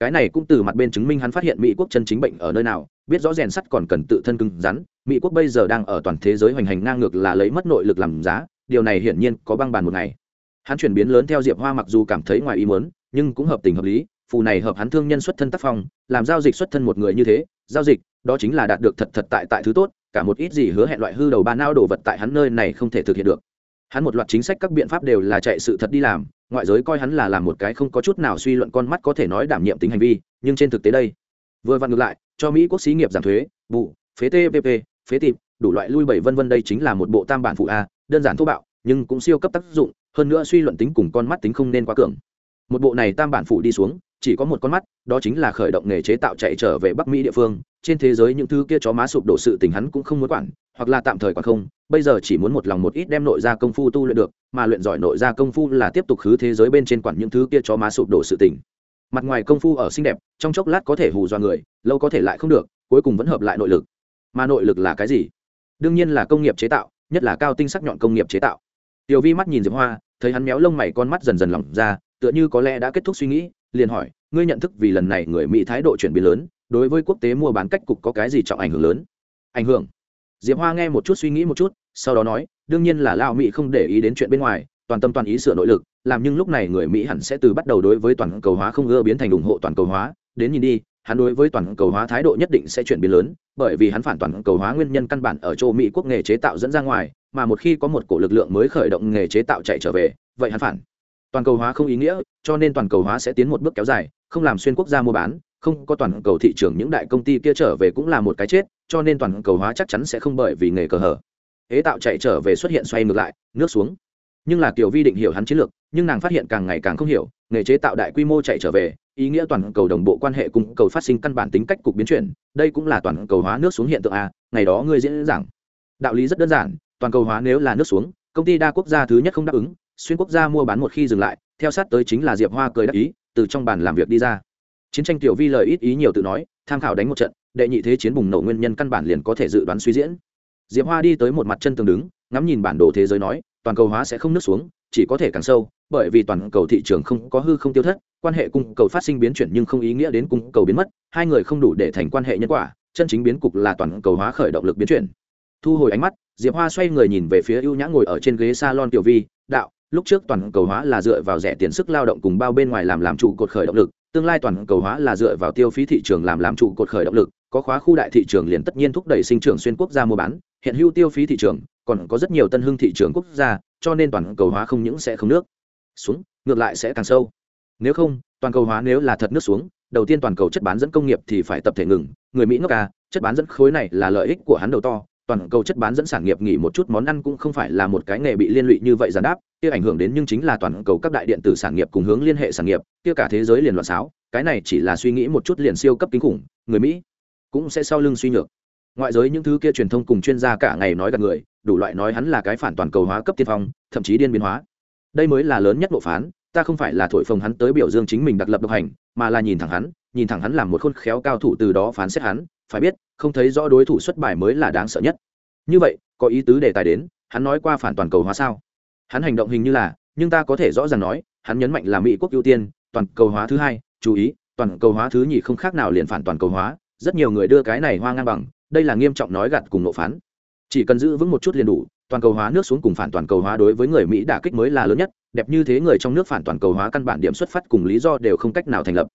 Cái này cũng từ mặt bên chứng minh hắn phát hiện mỹ quốc chân chính bệnh ở nơi nào, biết rõ rèn sắt còn cần tự thân cứng rắn, mỹ quốc bây giờ đang ở toàn thế giới hoành hành ngang ngược là lấy mất nội lực làm giá điều này hiển nhiên có băng bàn một ngày. Hắn chuyển biến lớn theo diệp hoa mặc dù cảm thấy ngoài ý muốn, nhưng cũng hợp tình hợp lý, phù này hợp hắn thương nhân xuất thân tác phong, làm giao dịch xuất thân một người như thế, giao dịch, đó chính là đạt được thật thật tại tại thứ tốt, cả một ít gì hứa hẹn loại hư đầu ba nao đồ vật tại hắn nơi này không thể thực hiện được. Hắn một loạt chính sách các biện pháp đều là chạy sự thật đi làm, ngoại giới coi hắn là làm một cái không có chút nào suy luận con mắt có thể nói đảm nhiệm tính hành vi, nhưng trên thực tế đây, vừa vặn ngược lại, cho mỹ quốc xí nghiệp giảm thuế vụ phế tpp phế tịp, đủ loại lui bảy vân vân đây chính là một bộ tam bản phụ a đơn giản thô bạo, nhưng cũng siêu cấp tác dụng, hơn nữa suy luận tính cùng con mắt tính không nên quá cường. Một bộ này tam bản phụ đi xuống, chỉ có một con mắt, đó chính là khởi động nghề chế tạo chạy trở về bắc mỹ địa phương. Trên thế giới những thứ kia chó má sụp đổ sự tình hắn cũng không muốn quản, hoặc là tạm thời còn không. Bây giờ chỉ muốn một lòng một ít đem nội gia công phu tu luyện được, mà luyện giỏi nội gia công phu là tiếp tục khứ thế giới bên trên quản những thứ kia chó má sụp đổ sự tình. Mặt ngoài công phu ở xinh đẹp, trong chốc lát có thể hù dọa người, lâu có thể lại không được, cuối cùng vẫn hợp lại nội lực. Mà nội lực là cái gì? Đương nhiên là công nghiệp chế tạo nhất là cao tinh sắc nhọn công nghiệp chế tạo. Tiểu vi mắt nhìn diệp hoa, thấy hắn méo lông mày con mắt dần dần lỏng ra, tựa như có lẽ đã kết thúc suy nghĩ, liền hỏi, ngươi nhận thức vì lần này người mỹ thái độ chuyển biến lớn, đối với quốc tế mua bán cách cục có cái gì trọng ảnh hưởng lớn? Ảnh hưởng? Diệp hoa nghe một chút suy nghĩ một chút, sau đó nói, đương nhiên là lao mỹ không để ý đến chuyện bên ngoài, toàn tâm toàn ý sửa nội lực, làm nhưng lúc này người mỹ hẳn sẽ từ bắt đầu đối với toàn cầu hóa không ưa biến thành ủng hộ toàn cầu hóa. Đến nhìn đi hắn đối với toàn cầu hóa thái độ nhất định sẽ chuyển biến lớn, bởi vì hắn phản toàn cầu hóa nguyên nhân căn bản ở châu mỹ quốc nghề chế tạo dẫn ra ngoài, mà một khi có một cổ lực lượng mới khởi động nghề chế tạo chạy trở về, vậy hắn phản toàn cầu hóa không ý nghĩa, cho nên toàn cầu hóa sẽ tiến một bước kéo dài, không làm xuyên quốc gia mua bán, không có toàn cầu thị trường những đại công ty kia trở về cũng là một cái chết, cho nên toàn cầu hóa chắc chắn sẽ không bởi vì nghề cờ hở. Ế tạo chạy trở về xuất hiện xoay ngược lại, nước xuống. Nhưng là kiểu vi định hiểu hắn chiến lược, nhưng nàng phát hiện càng ngày càng không hiểu, nghề chế tạo đại quy mô chạy trở về ý nghĩa toàn cầu đồng bộ quan hệ cùng cầu phát sinh căn bản tính cách cục biến chuyển, đây cũng là toàn cầu hóa nước xuống hiện tượng a, ngày đó ngươi diễn giảng. Đạo lý rất đơn giản, toàn cầu hóa nếu là nước xuống, công ty đa quốc gia thứ nhất không đáp ứng, xuyên quốc gia mua bán một khi dừng lại, theo sát tới chính là diệp hoa cười đắc ý, từ trong bàn làm việc đi ra. Chiến tranh tiểu vi lời ít ý nhiều tự nói, tham khảo đánh một trận, đệ nhị thế chiến bùng nổ nguyên nhân căn bản liền có thể dự đoán suy diễn. Diệp hoa đi tới một mặt chân tường đứng, ngắm nhìn bản đồ thế giới nói, toàn cầu hóa sẽ không nước xuống, chỉ có thể càng sâu, bởi vì toàn cầu thị trường không có hư không tiêu thất quan hệ cung cầu phát sinh biến chuyển nhưng không ý nghĩa đến cung cầu biến mất, hai người không đủ để thành quan hệ nhân quả, chân chính biến cục là toàn cầu hóa khởi động lực biến chuyển. Thu hồi ánh mắt, diệp hoa xoay người nhìn về phía ưu nhã ngồi ở trên ghế salon tiểu vi, đạo, lúc trước toàn cầu hóa là dựa vào rẻ tiền sức lao động cùng bao bên ngoài làm làm trụ cột khởi động lực, tương lai toàn cầu hóa là dựa vào tiêu phí thị trường làm làm trụ cột khởi động lực, có khóa khu đại thị trường liền tất nhiên thúc đẩy sinh trưởng xuyên quốc gia mua bán, hiện hữu tiêu phí thị trường, còn có rất nhiều tân hưng thị trường quốc gia, cho nên toàn cầu hóa không những sẽ không nước. Xuống, ngược lại sẽ càng sâu nếu không, toàn cầu hóa nếu là thật nước xuống, đầu tiên toàn cầu chất bán dẫn công nghiệp thì phải tập thể ngừng. Người mỹ ngốc à chất bán dẫn khối này là lợi ích của hắn đầu to. Toàn cầu chất bán dẫn sản nghiệp nghỉ một chút món ăn cũng không phải là một cái nghề bị liên lụy như vậy giàn đáp. Kia ảnh hưởng đến nhưng chính là toàn cầu các đại điện tử sản nghiệp cùng hướng liên hệ sản nghiệp, kia cả thế giới liền loạn xáo. Cái này chỉ là suy nghĩ một chút liền siêu cấp kinh khủng, người mỹ cũng sẽ sau lưng suy nhược. Ngoại giới những thứ kia truyền thông cùng chuyên gia cả ngày nói gặp người, đủ loại nói hắn là cái phản toàn cầu hóa cấp tiên phong, thậm chí điên biến hóa. Đây mới là lớn nhất bộ phán ta không phải là thổi phồng hắn tới biểu dương chính mình đặc lập độc hành, mà là nhìn thẳng hắn, nhìn thẳng hắn làm một khôn khéo cao thủ từ đó phán xét hắn, phải biết, không thấy rõ đối thủ xuất bài mới là đáng sợ nhất. Như vậy, có ý tứ đề tài đến, hắn nói qua phản toàn cầu hóa sao? Hắn hành động hình như là, nhưng ta có thể rõ ràng nói, hắn nhấn mạnh là mỹ quốc ưu tiên, toàn cầu hóa thứ hai, chú ý, toàn cầu hóa thứ nhì không khác nào liền phản toàn cầu hóa, rất nhiều người đưa cái này hoa ngang bằng, đây là nghiêm trọng nói gạt cùng nộ phán. Chỉ cần giữ vững một chút liền đủ, toàn cầu hóa nước xuống cùng phản toàn cầu hóa đối với người mỹ đả kích mới là lớn nhất đẹp như thế người trong nước phản toàn cầu hóa căn bản điểm xuất phát cùng lý do đều không cách nào thành lập.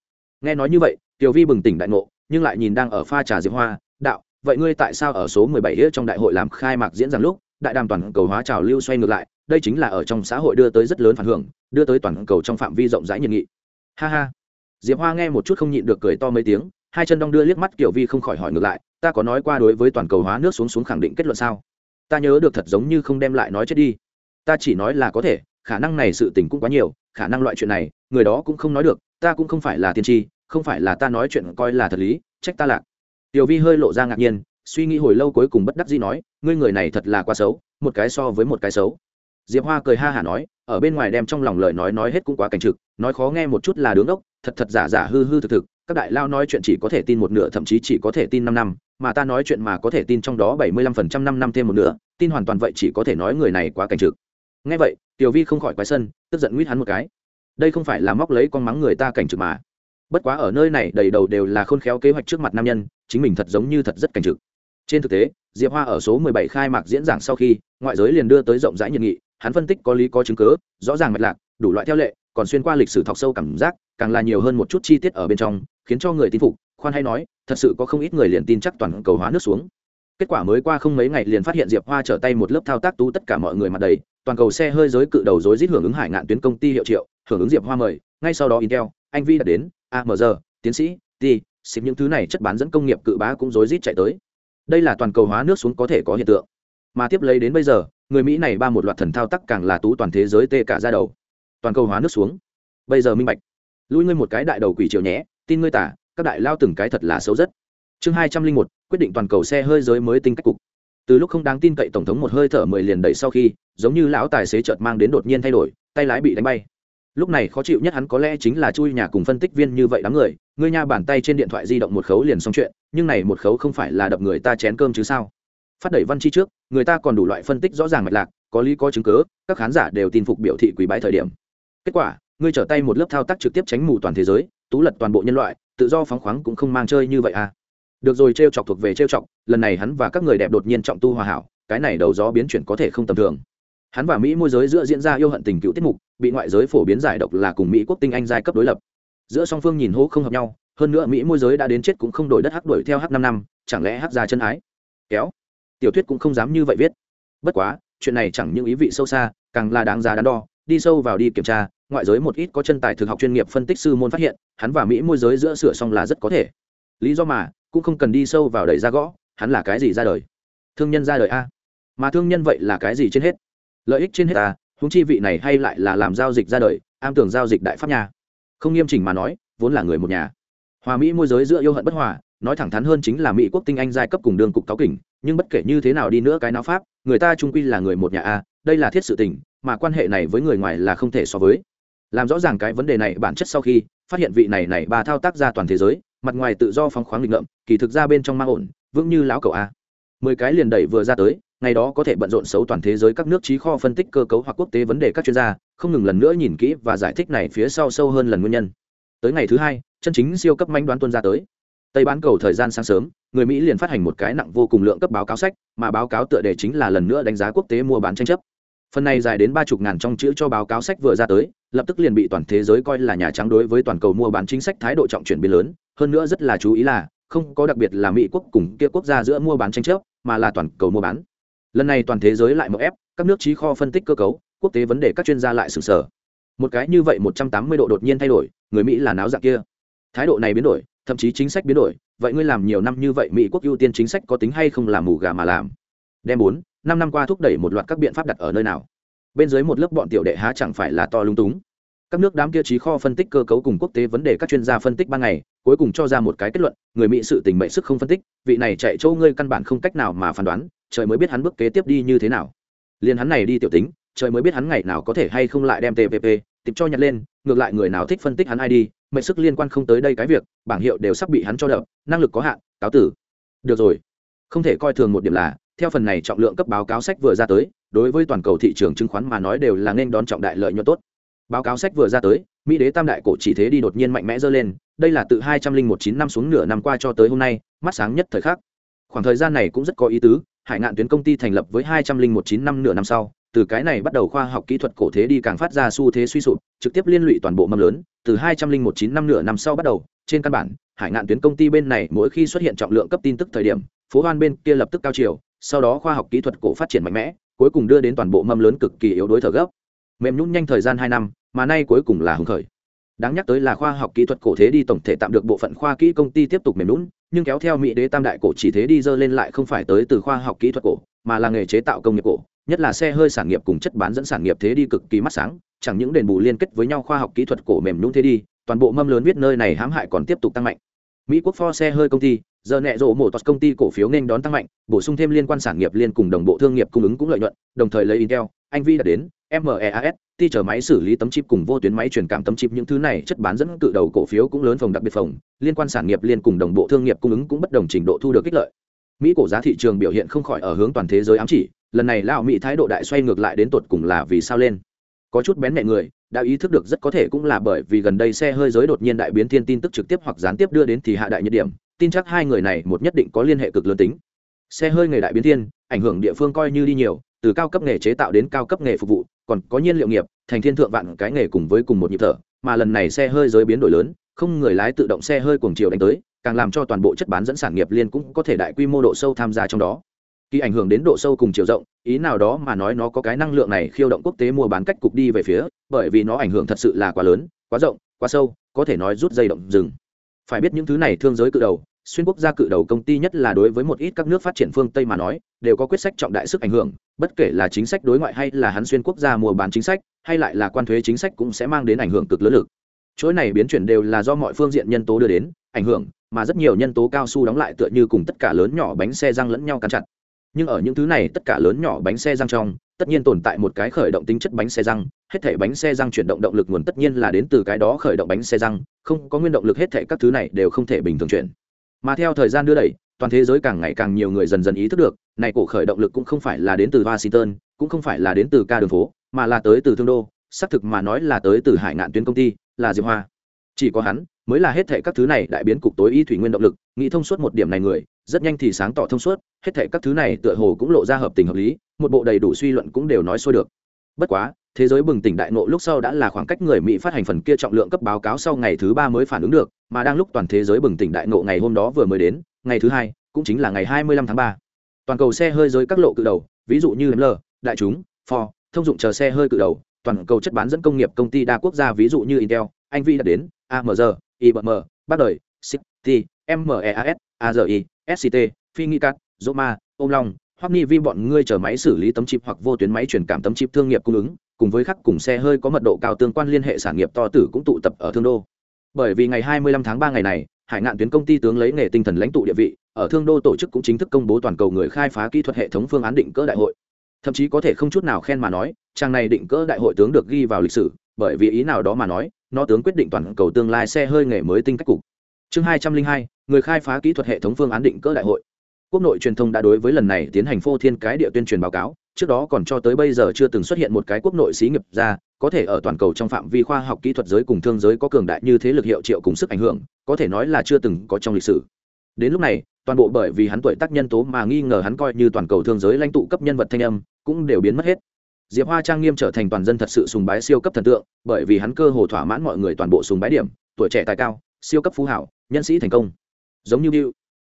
Nghe nói như vậy, tiểu vi bừng tỉnh đại ngộ, nhưng lại nhìn đang ở pha trà diệp hoa, đạo, vậy ngươi tại sao ở số mười bảy trong đại hội làm khai mạc diễn giảng lúc, đại đàm toàn cầu hóa trào lưu xoay ngược lại, đây chính là ở trong xã hội đưa tới rất lớn phản hưởng, đưa tới toàn cầu trong phạm vi rộng rãi nhiệt nghị. Ha ha. Diệp hoa nghe một chút không nhịn được cười to mấy tiếng, hai chân đong đưa liếc mắt kiểu vi không khỏi hỏi ngược lại, ta có nói qua đối với toàn cầu hóa nước xuống xuống khẳng định kết luận sao? Ta nhớ được thật giống như không đem lại nói chết đi. Ta chỉ nói là có thể khả năng này sự tình cũng quá nhiều, khả năng loại chuyện này, người đó cũng không nói được, ta cũng không phải là tiên tri, không phải là ta nói chuyện coi là thật lý, trách ta lạc. Tiểu vi hơi lộ ra ngạc nhiên, suy nghĩ hồi lâu cuối cùng bất đắc dĩ nói, ngươi người này thật là quá xấu, một cái so với một cái xấu. Diệp hoa cười ha hả nói, ở bên ngoài đem trong lòng lời nói nói hết cũng quá cảnh trực, nói khó nghe một chút là đứng ốc thật thật giả giả hư hư thực thực, các đại lao nói chuyện chỉ có thể tin một nửa, thậm chí chỉ có thể tin năm năm, mà ta nói chuyện mà có thể tin trong đó bảy mươi lăm phần trăm năm năm thêm một nửa, tin hoàn toàn vậy chỉ có thể nói người này quá cảnh trực. Ngay vậy tiểu vi không khỏi quái sân, tức giận nguyết hắn một cái. Đây không phải là móc lấy con mắng người ta cảnh trực mà. Bất quá ở nơi này đầy đầu đều là khôn khéo kế hoạch trước mặt nam nhân, chính mình thật giống như thật rất cảnh trực. Trên thực tế, diệp hoa ở số 17 khai mạc diễn giảng sau khi, ngoại giới liền đưa tới rộng rãi nhiệt nghị, hắn phân tích có lý có chứng cứ, rõ ràng mạch lạc, đủ loại theo lệ, còn xuyên qua lịch sử thọc sâu cảm giác, càng là nhiều hơn một chút chi tiết ở bên trong, khiến cho người tin phục, khoan hay nói, thật sự có không ít người liền tin chắc toàn cầu hóa nước xuống. Kết quả mới qua không mấy ngày liền phát hiện diệp hoa trở tay một lớp thao tác tú tất cả mọi người mặt đầy toàn cầu xe hơi giới cự đầu rối rít hưởng ứng hải ngạn tuyến công ty hiệu triệu, hưởng ứng diệp hoa mời. Ngay sau đó intel, anh vi đã đến amg tiến sĩ, t xịp những thứ này chất bán dẫn công nghiệp cự bá cũng rối rít chạy tới. Đây là toàn cầu hóa nước xuống có thể có hiện tượng. Mà tiếp lấy đến bây giờ, người mỹ này ba một loạt thần thao tác càng là tú toàn thế giới tê cả ra đầu. Toàn cầu hóa nước xuống. Bây giờ minh bạch. Lui ngươi một cái đại đầu quỷ triều nhé, tin ngươi tả, các đại lao từng cái thật là xấu rất. Chương hai trăm linh một, quyết định toàn cầu xe hơi giới mới tinh cách cục từ lúc không đáng tin cậy tổng thống một hơi thở mười liền đẩy sau khi, giống như lão tài xế chợt mang đến đột nhiên thay đổi, tay lái bị đánh bay. Lúc này khó chịu nhất hắn có lẽ chính là chui nhà cùng phân tích viên như vậy đám người, ngươi nha bàn tay trên điện thoại di động một khấu liền xong chuyện, nhưng này một khấu không phải là đập người ta chén cơm chứ sao? Phát đẩy văn chi trước, người ta còn đủ loại phân tích rõ ràng mạch lạc, có lý có chứng cứ, các khán giả đều tin phục biểu thị quý bái thời điểm. Kết quả, ngươi trở tay một lớp thao tác trực tiếp tránh mù toàn thế giới, tú lật toàn bộ nhân loại, tự do phóng khoáng cũng không mang chơi như vậy à? Được rồi t chọc thuộc về t chọc, lần này hắn và các người đẹp đột nhiên trọng tu hòa hảo, cái này đầu gió biến chuyển có thể không tầm thường. Hắn và mỹ môi giới giữa diễn ra yêu hận tình cựu tiết mục, bị ngoại giới phổ biến giải độc là cùng mỹ quốc tinh anh giai cấp đối lập. Giữa song phương nhìn hô không hợp nhau, hơn nữa mỹ môi giới đã đến chết cũng không đổi đất hắc đuổi theo hắc năm năm, chẳng lẽ hắc ra chân ái? Kéo. Tiểu thuyết cũng không dám như vậy viết. Bất quá, chuyện này chẳng những ý vị sâu xa, càng là đáng giá đắn đo. Đi sâu vào đi kiểm tra, ngoại giới một ít có chân tài thực học chuyên nghiệp phân tích sư môn phát hiện, hắn và mỹ môi giới giữa sửa xong là rất có thể. Lý do mà cũng không cần đi sâu vào đẩy ra gõ, hắn là cái gì ra đời? Thương nhân ra đời a? Mà thương nhân vậy là cái gì trên hết? Lợi ích trên hết à húng chi vị này hay lại là làm giao dịch ra đời, am tưởng giao dịch đại pháp nhà không nghiêm chỉnh mà nói, vốn là người một nhà. Hòa mỹ môi giới giữa yêu hận bất hòa, nói thẳng thắn hơn chính là mỹ quốc tinh anh giai cấp cùng đường cục cáo kỉnh, nhưng bất kể như thế nào đi nữa cái nào pháp, người ta trung quy là người một nhà a, đây là thiết sự tình, mà quan hệ này với người ngoài là không thể so với. Làm rõ ràng cái vấn đề này bản chất sau khi, phát hiện vị này này bà thao tác ra toàn thế giới mặt ngoài tự do phóng khoáng nghịch ngợm, kỳ thực ra bên trong mang ổn, vững như lão cầu a. Mười cái liền đẩy vừa ra tới, ngày đó có thể bận rộn xấu toàn thế giới các nước trí kho phân tích cơ cấu hoặc quốc tế vấn đề các chuyên gia, không ngừng lần nữa nhìn kỹ và giải thích này phía sau sâu hơn lần nguyên nhân. Tới ngày thứ hai, chân chính siêu cấp manh đoán tuân ra tới. Tây bán cầu thời gian sáng sớm, người mỹ liền phát hành một cái nặng vô cùng lượng cấp báo cáo sách, mà báo cáo tựa đề chính là lần nữa đánh giá quốc tế mua bán tranh chấp. Phần này dài đến ba chục ngàn trong chữ cho báo cáo sách vừa ra tới, lập tức liền bị toàn thế giới coi là nhà trắng đối với toàn cầu mua bán chính sách thái độ trọng chuyển biến lớn hơn nữa rất là chú ý là, không có đặc biệt là mỹ quốc cùng kia quốc gia giữa mua bán tranh chấp, mà là toàn cầu mua bán. Lần này toàn thế giới lại mậu ép, các nước trí kho phân tích cơ cấu, quốc tế vấn đề các chuyên gia lại sừng sờ. Một cái như vậy một trăm tám mươi độ đột nhiên thay đổi, người mỹ là náo dạng kia. Thái độ này biến đổi, thậm chí chính sách biến đổi, vậy ngươi làm nhiều năm như vậy mỹ quốc ưu tiên chính sách có tính hay không làm mù gà mà làm? Đem bốn, năm năm qua thúc đẩy một loạt các biện pháp đặt ở nơi nào? Bên dưới một lớp bọn tiểu đệ há chẳng phải là to lung túng? Các nước đám kia trí kho phân tích cơ cấu cùng quốc tế vấn đề các chuyên gia phân tích ban ngày, cuối cùng cho ra một cái kết luận, người mỹ sự tình mệnh sức không phân tích, vị này chạy châu ngươi căn bản không cách nào mà phán đoán, trời mới biết hắn bước kế tiếp đi như thế nào. Liền hắn này đi tiểu tính, trời mới biết hắn ngày nào có thể hay không lại đem tpp tìm cho nhặt lên, ngược lại người nào thích phân tích hắn ai đi, mệnh sức liên quan không tới đây cái việc, bảng hiệu đều sắp bị hắn cho đập, năng lực có hạn, cáo tử. Được rồi. Không thể coi thường một điểm là, theo phần này trọng lượng cấp báo cáo sách vừa ra tới, đối với toàn cầu thị trường chứng khoán mà nói đều là nên đón trọng đại lợi nhuận tốt báo cáo sách vừa ra tới, mỹ đế tam đại cổ chỉ thế đi đột nhiên mạnh mẽ dơ lên, đây là từ hai trăm linh một chín năm xuống nửa năm qua cho tới hôm nay, mắt sáng nhất thời khắc. Khoảng thời gian này cũng rất có ý tứ, hải ngạn tuyến công ty thành lập với hai trăm linh một chín năm nửa năm sau, từ cái này bắt đầu khoa học kỹ thuật cổ thế đi càng phát ra xu thế suy sụp, trực tiếp liên lụy toàn bộ mâm lớn, từ hai trăm linh một chín năm nửa năm sau bắt đầu, trên căn bản, hải ngạn tuyến công ty bên này mỗi khi xuất hiện trọng lượng cấp tin tức thời điểm, phố hoan bên kia lập tức cao chiều, sau đó khoa học kỹ thuật cổ phát triển mạnh mẽ, cuối cùng đưa đến toàn bộ mâm lớn cực kỳ yếu đối thở gấp mềm nhún nhanh thời gian hai năm, mà nay cuối cùng là hứng khởi. Đáng nhắc tới là khoa học kỹ thuật cổ thế đi tổng thể tạm được bộ phận khoa kỹ công ty tiếp tục mềm nhún nhưng kéo theo mỹ đế tam đại cổ chỉ thế đi dơ lên lại không phải tới từ khoa học kỹ thuật cổ, mà là nghề chế tạo công nghiệp cổ, nhất là xe hơi sản nghiệp cùng chất bán dẫn sản nghiệp thế đi cực kỳ mắt sáng, chẳng những đền bù liên kết với nhau khoa học kỹ thuật cổ mềm nhún thế đi, toàn bộ mâm lớn viết nơi này hãm hại còn tiếp tục tăng mạnh. Mỹ quốc for xe hơi công ty, giờ nẹ rộ mổ tọt công ty cổ phiếu nên đón tăng mạnh, bổ sung thêm liên quan sản nghiệp liên cùng đồng bộ thương nghiệp cung ứng cũng lợi nhuận, đồng thời lấy intel, anh vi đã đến meas ti chờ máy xử lý tấm chip cùng vô tuyến máy truyền cảm tấm chip, những thứ này chất bán dẫn cự đầu cổ phiếu cũng lớn phòng đặc biệt phòng, liên quan sản nghiệp liên cùng đồng bộ thương nghiệp cung ứng cũng bất đồng trình độ thu được kích lợi. Mỹ cổ giá thị trường biểu hiện không khỏi ở hướng toàn thế giới ám chỉ, lần này lão mỹ thái độ đại xoay ngược lại đến tột cùng là vì sao lên. Có chút bén mẹ người, đã ý thức được rất có thể cũng là bởi vì gần đây xe hơi giới đột nhiên đại biến thiên tin tức trực tiếp hoặc gián tiếp đưa đến thì hạ đại nhiệt điểm, tin chắc hai người này một nhất định có liên hệ cực lớn tính. Xe hơi nghề đại biến thiên, ảnh hưởng địa phương coi như đi nhiều từ cao cấp nghề chế tạo đến cao cấp nghề phục vụ, còn có nhiên liệu nghiệp, thành thiên thượng vạn cái nghề cùng với cùng một nhịp thở, mà lần này xe hơi giới biến đổi lớn, không người lái tự động xe hơi cuồng chiều đánh tới, càng làm cho toàn bộ chất bán dẫn sản nghiệp liên cũng có thể đại quy mô độ sâu tham gia trong đó. Khi ảnh hưởng đến độ sâu cùng chiều rộng, ý nào đó mà nói nó có cái năng lượng này khiêu động quốc tế mua bán cách cục đi về phía, bởi vì nó ảnh hưởng thật sự là quá lớn, quá rộng, quá sâu, có thể nói rút dây động rừng. Phải biết những thứ này thương giới cự đầu xuyên quốc gia cự đầu công ty nhất là đối với một ít các nước phát triển phương tây mà nói, đều có quyết sách trọng đại sức ảnh hưởng, bất kể là chính sách đối ngoại hay là hắn xuyên quốc gia mua bán chính sách, hay lại là quan thuế chính sách cũng sẽ mang đến ảnh hưởng cực lớn lực. Chuỗi này biến chuyển đều là do mọi phương diện nhân tố đưa đến, ảnh hưởng, mà rất nhiều nhân tố cao su đóng lại tựa như cùng tất cả lớn nhỏ bánh xe răng lẫn nhau cắn chặt. Nhưng ở những thứ này tất cả lớn nhỏ bánh xe răng trong, tất nhiên tồn tại một cái khởi động tính chất bánh xe răng, hết thể bánh xe răng chuyển động động lực nguồn tất nhiên là đến từ cái đó khởi động bánh xe răng, không có nguyên động lực hết thể các thứ này đều không thể bình thường chuyển mà theo thời gian đưa đẩy, toàn thế giới càng ngày càng nhiều người dần dần ý thức được, này cổ khởi động lực cũng không phải là đến từ washington, cũng không phải là đến từ ca đường phố, mà là tới từ thương đô, xác thực mà nói là tới từ hải ngạn tuyến công ty, là diệp hoa. Chỉ có hắn mới là hết thệ các thứ này đại biến cục tối y thủy nguyên động lực, nghĩ thông suốt một điểm này người, rất nhanh thì sáng tỏ thông suốt, hết thệ các thứ này tựa hồ cũng lộ ra hợp tình hợp lý, một bộ đầy đủ suy luận cũng đều nói xuôi được. Bất quá thế giới bừng tỉnh đại nộ lúc sau đã là khoảng cách người mỹ phát hành phần kia trọng lượng cấp báo cáo sau ngày thứ ba mới phản ứng được, mà đang lúc toàn thế giới bừng tỉnh đại nộ ngày hôm đó vừa mới đến, ngày thứ hai, cũng chính là ngày hai mươi lăm tháng ba. Toàn cầu xe hơi giới các lộ cự đầu, ví dụ như l đại chúng, ford, thông dụng chờ xe hơi cự đầu, toàn cầu chất bán dẫn công nghiệp công ty đa quốc gia ví dụ như intel, anh vi đã đến amg ibm bắt đời, city meas azi sct phi nghi cắt roma ôm long hoặc nghi vi bọn ngươi chờ máy xử lý tấm chip hoặc vô tuyến máy truyền cảm tấm chip thương nghiệp cung ứng cùng với khắc cùng xe hơi có mật độ cao tương quan liên hệ sản nghiệp to tử cũng tụ tập ở thương đô. Bởi vì ngày 25 tháng 3 ngày này hải ngạn tuyến công ty tướng lấy nghề tinh thần lãnh tụ địa vị ở thương đô tổ chức cũng chính thức công bố toàn cầu người khai phá kỹ thuật hệ thống phương án định cỡ đại hội. Thậm chí có thể không chút nào khen mà nói trang này định cỡ đại hội tướng được ghi vào lịch sử bởi vì ý nào đó mà nói nó tướng quyết định toàn cầu tương lai xe hơi nghề mới tinh cách cục. Chương 202, người khai phá kỹ thuật hệ thống phương án định cỡ đại hội. Quốc nội truyền thông đã đối với lần này tiến hành phô thiên cái địa tuyên truyền báo cáo trước đó còn cho tới bây giờ chưa từng xuất hiện một cái quốc nội xí nghiệp ra, có thể ở toàn cầu trong phạm vi khoa học kỹ thuật giới cùng thương giới có cường đại như thế lực hiệu triệu cùng sức ảnh hưởng, có thể nói là chưa từng có trong lịch sử. Đến lúc này, toàn bộ bởi vì hắn tuổi tác nhân tố mà nghi ngờ hắn coi như toàn cầu thương giới lãnh tụ cấp nhân vật thanh âm, cũng đều biến mất hết. Diệp hoa trang nghiêm trở thành toàn dân thật sự sùng bái siêu cấp thần tượng, bởi vì hắn cơ hồ thỏa mãn mọi người toàn bộ sùng bái điểm, tuổi trẻ tài cao, siêu cấp phú hảo, nhân sĩ thành công. Giống như Bill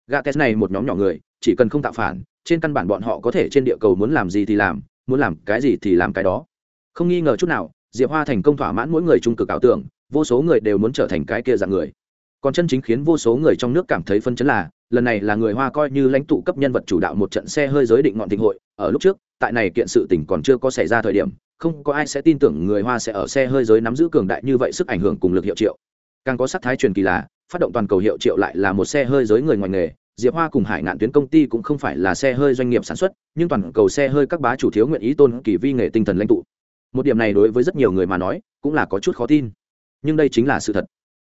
Gates này một nhóm nhỏ người chỉ cần không tạo phản, trên căn bản bọn họ có thể trên địa cầu muốn làm gì thì làm, muốn làm cái gì thì làm cái đó. Không nghi ngờ chút nào, diệp hoa thành công thỏa mãn mỗi người trung cực ảo tưởng, vô số người đều muốn trở thành cái kia dạng người. Còn chân chính khiến vô số người trong nước cảm thấy phân chấn là, lần này là người hoa coi như lãnh tụ cấp nhân vật chủ đạo một trận xe hơi giới định ngọn thịnh hội, ở lúc trước, tại này kiện sự tình còn chưa có xảy ra thời điểm, không có ai sẽ tin tưởng người hoa sẽ ở xe hơi giới nắm giữ cường đại như vậy sức ảnh hưởng cùng lực hiệu triệu. Càng có sắc thái truyền kỳ là, phát động toàn cầu hiệu triệu lại là một xe hơi giới người ngoài nghề diệp hoa cùng hải ngạn tuyến công ty cũng không phải là xe hơi doanh nghiệp sản xuất, nhưng toàn cầu xe hơi các bá chủ thiếu nguyện ý tôn kỳ vi nghệ tinh thần lãnh tụ. Một điểm này đối với rất nhiều người mà nói, cũng là có chút khó tin. Nhưng đây chính là sự thật.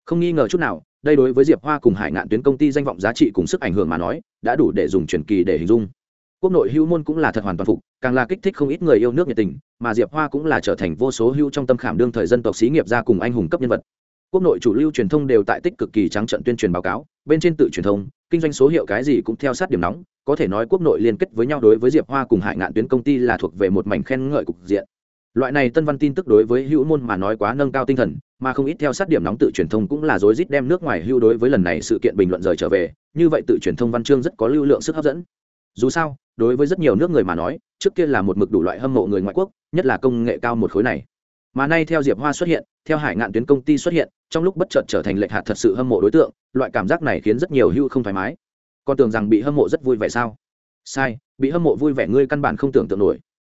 Không nghi ngờ chút nào, đây đối với diệp hoa cùng hải ngạn tuyến công ty danh vọng giá trị cùng sức ảnh hưởng mà nói, đã đủ để dùng truyền kỳ để hình dung. Quốc nội hưu môn cũng là thật hoàn toàn phục, càng là kích thích không ít người yêu nước nhiệt tình, mà diệp hoa cũng là trở thành vô số hưu trong tâm khảm đương thời dân tộc xí nghiệp ra cùng anh hùng cấp nhân vật. Quốc nội chủ lưu truyền thông đều tại tích cực kỳ trắng trận tuyên truyền báo cáo bên trên tự truyền thông, kinh doanh số hiệu cái gì cũng theo sát điểm nóng, có thể nói quốc nội liên kết với nhau đối với diệp hoa cùng hải ngạn tuyến công ty là thuộc về một mảnh khen ngợi cục diện. Loại này tân văn tin tức đối với hữu môn mà nói quá nâng cao tinh thần, mà không ít theo sát điểm nóng tự truyền thông cũng là rối rít đem nước ngoài hưu đối với lần này sự kiện bình luận rời trở về, như vậy tự truyền thông văn chương rất có lưu lượng sức hấp dẫn. Dù sao, đối với rất nhiều nước người mà nói, trước kia là một mực đủ loại hâm mộ người ngoại quốc, nhất là công nghệ cao một khối này mà nay theo diệp hoa xuất hiện, theo hải ngạn tuyến công ty xuất hiện, trong lúc bất chợt trở thành lệch hạt thật sự hâm mộ đối tượng, loại cảm giác này khiến rất nhiều hưu không thoải mái. Con tưởng rằng bị hâm mộ rất vui vẻ sao? Sai, bị hâm mộ vui vẻ ngươi căn bản không tưởng tượng nổi.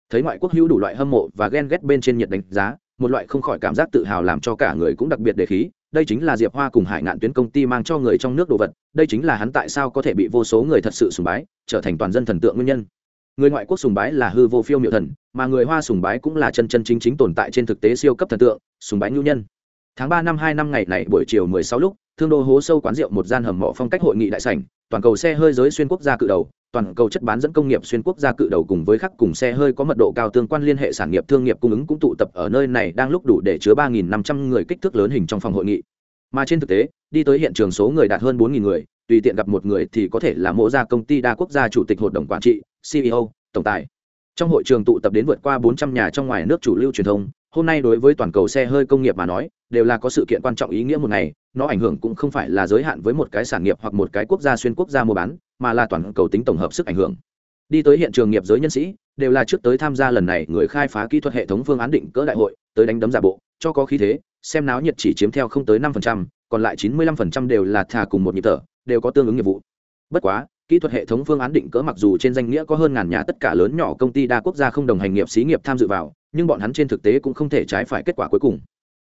Thấy ngoại quốc hữu đủ loại hâm mộ và ghen ghét bên trên nhiệt đánh giá, một loại không khỏi cảm giác tự hào làm cho cả người cũng đặc biệt để khí. Đây chính là diệp hoa cùng hải ngạn tuyến công ty mang cho người trong nước đồ vật, đây chính là hắn tại sao có thể bị vô số người thật sự sùng bái, trở thành toàn dân thần tượng nguyên nhân người ngoại quốc sùng bái là hư vô phiêu miệu thần, mà người hoa sùng bái cũng là chân chân chính chính tồn tại trên thực tế siêu cấp thần tượng, sùng bái nhu nhân. Tháng ba năm hai năm ngày này buổi chiều mười sáu lúc, thương đô hố sâu quán rượu một gian hầm mộ phong cách hội nghị đại sảnh, toàn cầu xe hơi giới xuyên quốc gia cự đầu, toàn cầu chất bán dẫn công nghiệp xuyên quốc gia cự đầu cùng với khắc cùng xe hơi có mật độ cao tương quan liên hệ sản nghiệp thương nghiệp cung ứng cũng tụ tập ở nơi này đang lúc đủ để chứa ba nghìn năm trăm người kích thước lớn hình trong phòng hội nghị. Mà trên thực tế, đi tới hiện trường số người đạt hơn bốn nghìn người, tùy tiện gặp một người thì có thể là mộ gia công ty đa quốc gia chủ tịch hội đồng quản trị ceo tổng tài. Trong hội trường tụ tập đến vượt qua bốn trăm nhà trong ngoài nước chủ lưu truyền thông hôm nay đối với toàn cầu xe hơi công nghiệp mà nói đều là có sự kiện quan trọng ý nghĩa một ngày nó ảnh hưởng cũng không phải là giới hạn với một cái sản nghiệp hoặc một cái quốc gia xuyên quốc gia mua bán mà là toàn cầu tính tổng hợp sức ảnh hưởng. Đi tới hiện trường nghiệp giới nhân sĩ đều là trước tới tham gia lần này người khai phá kỹ thuật hệ thống phương án định cỡ đại hội tới đánh đấm giả bộ cho có khí thế xem náo nhiệt chỉ chiếm theo không tới năm phần trăm, còn lại chín mươi lăm phần trăm đều là thà cùng một nhịp thở đều có tương ứng nghiệp vụ. Bất quá kỹ thuật hệ thống phương án định cỡ mặc dù trên danh nghĩa có hơn ngàn nhà tất cả lớn nhỏ công ty đa quốc gia không đồng hành nghiệp xí nghiệp tham dự vào, nhưng bọn hắn trên thực tế cũng không thể trái phải kết quả cuối cùng.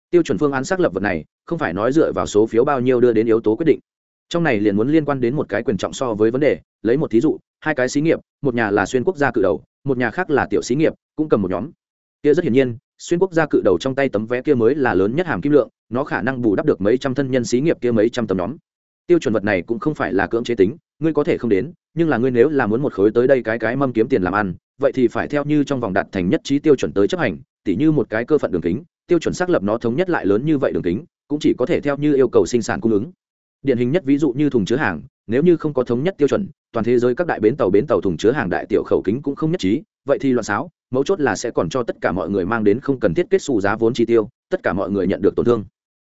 Tiêu chuẩn phương án xác lập vật này, không phải nói dựa vào số phiếu bao nhiêu đưa đến yếu tố quyết định. Trong này liền muốn liên quan đến một cái quyền trọng so với vấn đề, lấy một thí dụ, hai cái xí nghiệp, một nhà là xuyên quốc gia cự đầu, một nhà khác là tiểu xí nghiệp, cũng cầm một nhóm. Kia rất hiển nhiên, xuyên quốc gia cự đầu trong tay tấm vé kia mới là lớn nhất hàm kim lượng, nó khả năng bù đắp được mấy trăm thân nhân xí nghiệp kia mấy trăm tấm nhóm. Tiêu chuẩn vật này cũng không phải là cưỡng chế tính ngươi có thể không đến, nhưng là ngươi nếu là muốn một khối tới đây cái cái mâm kiếm tiền làm ăn, vậy thì phải theo như trong vòng đạt thành nhất trí tiêu chuẩn tới chấp hành, tỉ như một cái cơ phận đường kính, tiêu chuẩn xác lập nó thống nhất lại lớn như vậy đường kính, cũng chỉ có thể theo như yêu cầu sinh sản cung ứng. Điển hình nhất ví dụ như thùng chứa hàng, nếu như không có thống nhất tiêu chuẩn, toàn thế giới các đại bến tàu bến tàu thùng chứa hàng đại tiểu khẩu kính cũng không nhất trí, vậy thì loạn xáo, mấu chốt là sẽ còn cho tất cả mọi người mang đến không cần thiết kết xù giá vốn chi tiêu, tất cả mọi người nhận được tổn thương.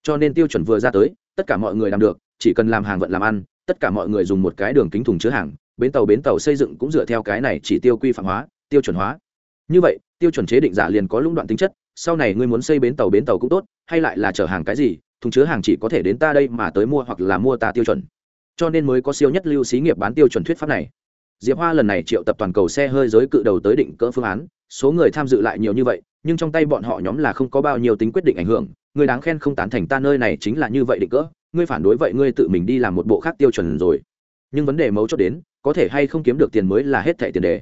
Cho nên tiêu chuẩn vừa ra tới, tất cả mọi người làm được, chỉ cần làm hàng vận làm ăn tất cả mọi người dùng một cái đường kính thùng chứa hàng, bến tàu bến tàu xây dựng cũng dựa theo cái này chỉ tiêu quy phạm hóa, tiêu chuẩn hóa. Như vậy, tiêu chuẩn chế định giả liền có lũng đoạn tính chất, sau này ngươi muốn xây bến tàu bến tàu cũng tốt, hay lại là chở hàng cái gì, thùng chứa hàng chỉ có thể đến ta đây mà tới mua hoặc là mua ta tiêu chuẩn. Cho nên mới có siêu nhất lưu xí nghiệp bán tiêu chuẩn thuyết pháp này. Diệp hoa lần này triệu tập toàn cầu xe hơi giới cự đầu tới định cỡ phương án, số người tham dự lại nhiều như vậy, nhưng trong tay bọn họ nhóm là không có bao nhiêu tính quyết định ảnh hưởng, người đáng khen không tán thành ta nơi này chính là như vậy định cỡ ngươi phản đối vậy ngươi tự mình đi làm một bộ khác tiêu chuẩn rồi. Nhưng vấn đề mấu chốt đến, có thể hay không kiếm được tiền mới là hết thẻ tiền đề.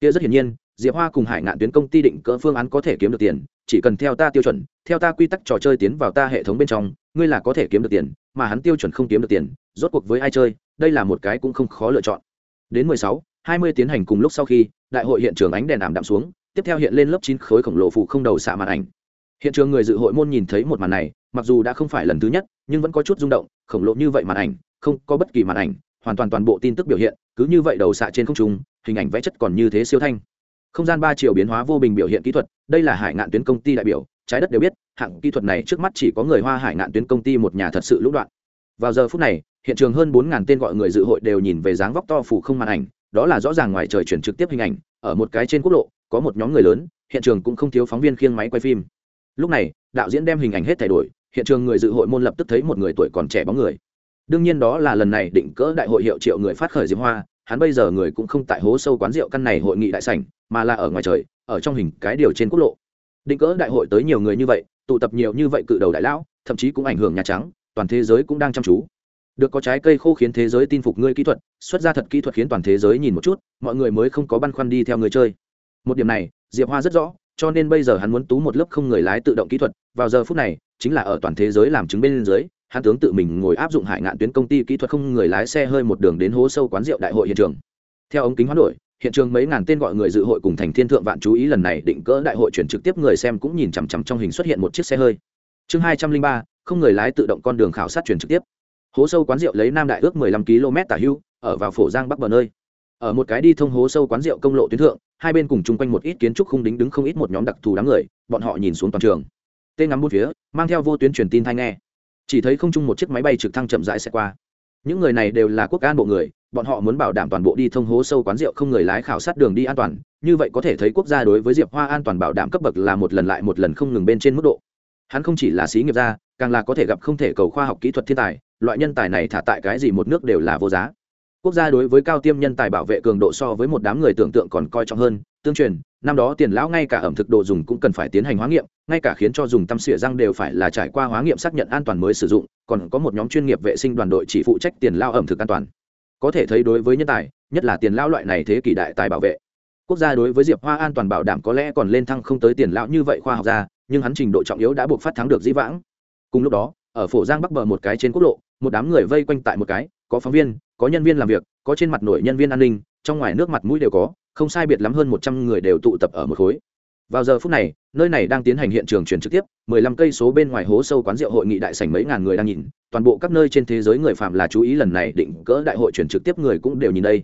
Kia rất hiển nhiên, diệp hoa cùng hải ngạn tuyến công ty định cỡ phương án có thể kiếm được tiền, chỉ cần theo ta tiêu chuẩn, theo ta quy tắc trò chơi tiến vào ta hệ thống bên trong, ngươi là có thể kiếm được tiền, mà hắn tiêu chuẩn không kiếm được tiền, rốt cuộc với ai chơi, đây là một cái cũng không khó lựa chọn. Đến mười sáu, hai mươi tiến hành cùng lúc sau khi, đại hội hiện trường ánh đèn ảm đạm xuống, tiếp theo hiện lên lớp chín khối khổng lồ phụ không đầu xạ màn ảnh. Hiện trường người dự hội môn nhìn thấy một màn này, mặc dù đã không phải lần thứ nhất nhưng vẫn có chút rung động, khổng lồ như vậy màn ảnh, không có bất kỳ màn ảnh, hoàn toàn toàn bộ tin tức biểu hiện, cứ như vậy đầu xạ trên không trung, hình ảnh vẽ chất còn như thế siêu thanh. Không gian ba chiều biến hóa vô bình biểu hiện kỹ thuật, đây là hải ngạn tuyến công ty đại biểu, trái đất đều biết, hạng kỹ thuật này trước mắt chỉ có người hoa hải ngạn tuyến công ty một nhà thật sự lũng đoạn. Vào giờ phút này, hiện trường hơn bốn tên gọi người dự hội đều nhìn về dáng vóc to phủ không màn ảnh, đó là rõ ràng ngoài trời chuyển trực tiếp hình ảnh, ở một cái trên quốc lộ, có một nhóm người lớn, hiện trường cũng không thiếu phóng viên khiêng máy quay phim. Lúc này, đạo diễn đem hình ảnh hết thay đổi hiện trường người dự hội môn lập tức thấy một người tuổi còn trẻ bóng người. Đương nhiên đó là lần này định cỡ đại hội hiệu triệu người phát khởi diễm hoa, hắn bây giờ người cũng không tại hố sâu quán rượu căn này hội nghị đại sảnh, mà là ở ngoài trời, ở trong hình cái điều trên quốc lộ. Định cỡ đại hội tới nhiều người như vậy, tụ tập nhiều như vậy cự đầu đại lão, thậm chí cũng ảnh hưởng nhà trắng, toàn thế giới cũng đang chăm chú. Được có trái cây khô khiến thế giới tin phục ngươi kỹ thuật, xuất ra thật kỹ thuật khiến toàn thế giới nhìn một chút, mọi người mới không có băn khoăn đi theo người chơi. Một điểm này, diệp hoa rất rõ cho nên bây giờ hắn muốn tú một lớp không người lái tự động kỹ thuật, vào giờ phút này, chính là ở toàn thế giới làm chứng bên dưới, hắn tướng tự mình ngồi áp dụng hải ngạn tuyến công ty kỹ thuật không người lái xe hơi một đường đến hố sâu quán rượu đại hội hiện trường. Theo ống kính hoán đổi, hiện trường mấy ngàn tên gọi người dự hội cùng thành thiên thượng vạn chú ý lần này định cỡ đại hội chuyển trực tiếp người xem cũng nhìn chằm chằm trong hình xuất hiện một chiếc xe hơi. Chương hai trăm linh ba, không người lái tự động con đường khảo sát chuyển trực tiếp. Hố sâu quán rượu lấy nam đại ước mười lăm km tả hưu, ở vào phổ giang bắc bờ nơi ở một cái đi thông hố sâu quán rượu công lộ tuyến thượng, hai bên cùng chung quanh một ít kiến trúc khung đính đứng không ít một nhóm đặc thù đám người, bọn họ nhìn xuống toàn trường. Tên ngắm bút phía, mang theo vô tuyến truyền tin thanh nghe. Chỉ thấy không chung một chiếc máy bay trực thăng chậm rãi sẽ qua. Những người này đều là quốc an bộ người, bọn họ muốn bảo đảm toàn bộ đi thông hố sâu quán rượu không người lái khảo sát đường đi an toàn, như vậy có thể thấy quốc gia đối với diệp hoa an toàn bảo đảm cấp bậc là một lần lại một lần không ngừng bên trên mức độ. Hắn không chỉ là sĩ nghiệp gia, càng là có thể gặp không thể cầu khoa học kỹ thuật thiên tài, loại nhân tài này thả tại cái gì một nước đều là vô giá quốc gia đối với cao tiêm nhân tài bảo vệ cường độ so với một đám người tưởng tượng còn coi trọng hơn, tương truyền, năm đó tiền lão ngay cả ẩm thực đồ dùng cũng cần phải tiến hành hóa nghiệm, ngay cả khiến cho dùng tăm xỉa răng đều phải là trải qua hóa nghiệm xác nhận an toàn mới sử dụng, còn có một nhóm chuyên nghiệp vệ sinh đoàn đội chỉ phụ trách tiền lao ẩm thực an toàn. Có thể thấy đối với nhân tài, nhất là tiền lao loại này thế kỷ đại tài bảo vệ, quốc gia đối với diệp hoa an toàn bảo đảm có lẽ còn lên thăng không tới tiền lão như vậy khoa học gia nhưng hắn trình độ trọng yếu đã buộc phát thắng được dĩ vãng. Cùng lúc đó, ở phổ giang bắc bờ một cái trên quốc lộ, một đám người vây quanh tại một cái, có phóng viên có nhân viên làm việc, có trên mặt nổi nhân viên an ninh, trong ngoài nước mặt mũi đều có, không sai biệt lắm hơn một trăm người đều tụ tập ở một khối. Vào giờ phút này, nơi này đang tiến hành hiện trường truyền trực tiếp, mười lăm cây số bên ngoài hố sâu quán rượu hội nghị đại sảnh mấy ngàn người đang nhìn, toàn bộ các nơi trên thế giới người phạm là chú ý lần này định cỡ đại hội truyền trực tiếp người cũng đều nhìn đây.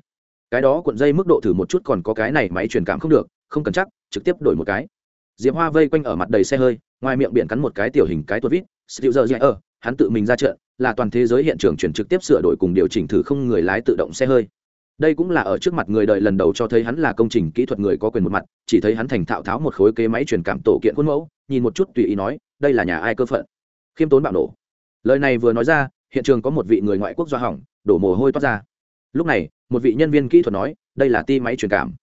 Cái đó cuộn dây mức độ thử một chút còn có cái này máy truyền cảm không được, không cần chắc, trực tiếp đổi một cái. Diệp hoa vây quanh ở mặt đầy xe hơi, ngoài miệng biển cắn một cái tiểu hình cái tuột vít still giờ ở hắn tự mình ra trận là toàn thế giới hiện trường chuyển trực tiếp sửa đổi cùng điều chỉnh thử không người lái tự động xe hơi. Đây cũng là ở trước mặt người đời lần đầu cho thấy hắn là công trình kỹ thuật người có quyền một mặt, chỉ thấy hắn thành thạo tháo một khối kế máy truyền cảm tổ kiện khuôn mẫu, nhìn một chút tùy ý nói, đây là nhà ai cơ phận? Khiêm tốn bạo nổ. Lời này vừa nói ra, hiện trường có một vị người ngoại quốc do hỏng, đổ mồ hôi toát ra. Lúc này, một vị nhân viên kỹ thuật nói, đây là ti máy truyền cảm.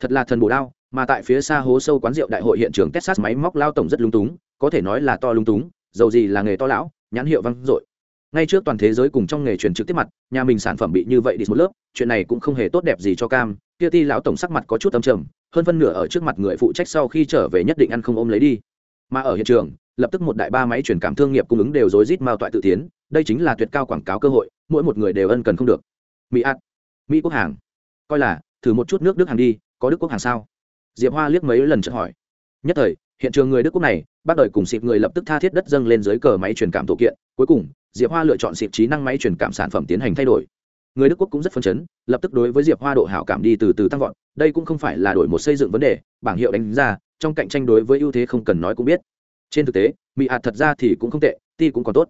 Thật là thần bổ đao, mà tại phía xa hố sâu quán rượu đại hội hiện trường texas máy móc lao tổng rất lung túng, có thể nói là to lung túng, dầu gì là nghề to lão, nhãn hiệu văng dội ngay trước toàn thế giới cùng trong nghề truyền trực tiếp mặt, nhà mình sản phẩm bị như vậy đi một lớp, chuyện này cũng không hề tốt đẹp gì cho cam. Kia ti lão tổng sắc mặt có chút âm trầm, hơn phân nửa ở trước mặt người phụ trách sau khi trở về nhất định ăn không ôm lấy đi. Mà ở hiện trường, lập tức một đại ba máy truyền cảm thương nghiệp cung ứng đều rối rít mao toại tự tiến, đây chính là tuyệt cao quảng cáo cơ hội, mỗi một người đều ân cần không được. Mỹ ạt mỹ quốc hàng. Coi là, thử một chút nước đức hàng đi, có đức quốc hàng sao? Diệp hoa liếc mấy lần chợt hỏi. Nhất thời, hiện trường người đức quốc này bắt đời cùng xịt người lập tức tha thiết đất dâng lên dưới cờ máy truyền cảm tổ kiện, cuối cùng diệp hoa lựa chọn xịp trí năng máy truyền cảm sản phẩm tiến hành thay đổi. Người đức quốc cũng rất phấn chấn, lập tức đối với diệp hoa độ hảo cảm đi từ từ tăng vọt, đây cũng không phải là đổi một xây dựng vấn đề, bảng hiệu đánh ra, trong cạnh tranh đối với ưu thế không cần nói cũng biết. Trên thực tế, mỹ hạt thật ra thì cũng không tệ, ti cũng còn tốt.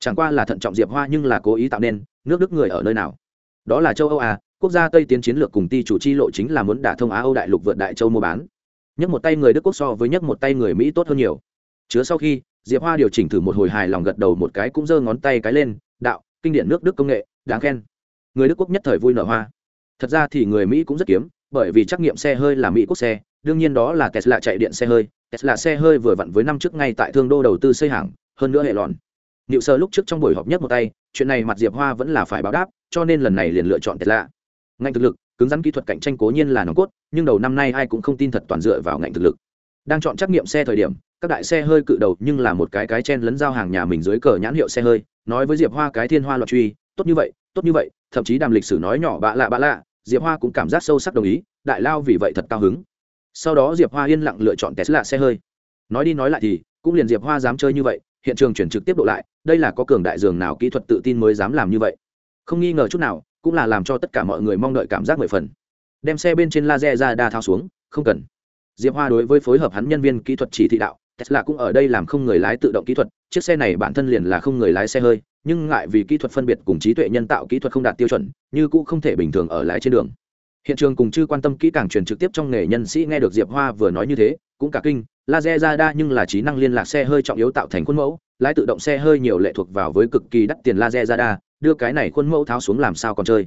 Chẳng qua là thận trọng diệp hoa nhưng là cố ý tạo nên, nước đức người ở nơi nào? Đó là châu âu à quốc gia tây tiến chiến lược cùng ti chủ chi lộ chính là muốn đả thông á âu đại lục vượt đại châu mua bán. Nhấc một tay người đức quốc so với nhấc một tay người mỹ tốt hơn nhiều. Chứa sau khi diệp hoa điều chỉnh thử một hồi hài lòng gật đầu một cái cũng giơ ngón tay cái lên, đạo, kinh điển nước đức công nghệ, đáng khen. Người đức quốc nhất thời vui nở hoa. Thật ra thì người mỹ cũng rất kiếm, bởi vì trắc nghiệm xe hơi là mỹ quốc xe, đương nhiên đó là tesla chạy điện xe hơi. Tesla xe hơi vừa vặn với năm trước ngay tại thương đô đầu tư xây hàng, hơn nữa hệ lòn Niệu sơ lúc trước trong buổi họp nhất một tay, chuyện này mặt diệp hoa vẫn là phải báo đáp, cho nên lần này liền lựa chọn tesla. Ngành thực lực, cứng rắn kỹ thuật cạnh tranh cố nhiên là nòng cốt, nhưng đầu năm nay ai cũng không tin thật toàn dựa vào ngành thực lực. Đang chọn trắc nghiệm xe thời điểm các đại xe hơi cự đầu nhưng là một cái cái chen lấn giao hàng nhà mình dưới cờ nhãn hiệu xe hơi, nói với diệp hoa cái thiên hoa loạn truy, tốt như vậy, tốt như vậy. Thậm chí đàm lịch sử nói nhỏ bạ lạ bạ lạ, diệp hoa cũng cảm giác sâu sắc đồng ý, đại lao vì vậy thật cao hứng. Sau đó diệp hoa yên lặng lựa chọn tesla xe hơi. Nói đi nói lại thì, cũng liền diệp hoa dám chơi như vậy, hiện trường chuyển trực tiếp độ lại, đây là có cường đại dường nào kỹ thuật tự tin mới dám làm như vậy. Không nghi ngờ chút nào, cũng là làm cho tất cả mọi người mong đợi cảm giác mười phần. Đem xe bên trên laser ra đa thao xuống, không cần. Diệp hoa đối với phối hợp hắn nhân viên kỹ thuật chỉ thị đạo tesla cũng ở đây làm không người lái tự động kỹ thuật, chiếc xe này bản thân liền là không người lái xe hơi, nhưng ngại vì kỹ thuật phân biệt cùng trí tuệ nhân tạo kỹ thuật không đạt tiêu chuẩn, như cũng không thể bình thường ở lái trên đường. Hiện trường cùng chư quan tâm kỹ càng truyền trực tiếp trong nghề nhân sĩ nghe được diệp hoa vừa nói như thế, cũng cả kinh, laser ra đa nhưng là trí năng liên lạc xe hơi trọng yếu tạo thành khuôn mẫu, lái tự động xe hơi nhiều lệ thuộc vào với cực kỳ đắt tiền laser ra đa, đưa cái này khuôn mẫu tháo xuống làm sao còn chơi.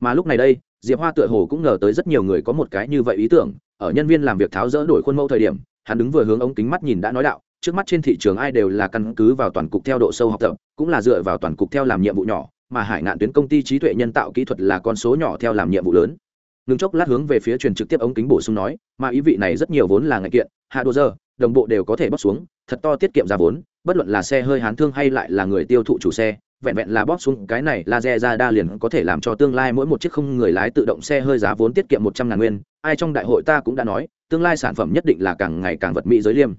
Mà lúc này đây, diệp hoa tựa hồ cũng ngờ tới rất nhiều người có một cái như vậy ý tưởng, ở nhân viên làm việc tháo rỡ đổi khuôn mẫu thời điểm hắn đứng vừa hướng ống kính mắt nhìn đã nói đạo, trước mắt trên thị trường ai đều là căn cứ vào toàn cục theo độ sâu học tập, cũng là dựa vào toàn cục theo làm nhiệm vụ nhỏ, mà hải ngạn tuyến công ty trí tuệ nhân tạo kỹ thuật là con số nhỏ theo làm nhiệm vụ lớn. Ngừng chốc lát hướng về phía truyền trực tiếp ống kính bổ sung nói, mà ý vị này rất nhiều vốn là ngạch kiện, hạ đô giờ, đồng bộ đều có thể bóc xuống, thật to tiết kiệm ra vốn, bất luận là xe hơi hán thương hay lại là người tiêu thụ chủ xe vẹn vẹn là bóp xuống cái này laser ra đa liền có thể làm cho tương lai mỗi một chiếc không người lái tự động xe hơi giá vốn tiết kiệm một trăm ngàn nguyên. Ai trong đại hội ta cũng đã nói, tương lai sản phẩm nhất định là càng ngày càng vật mỹ giới liêm.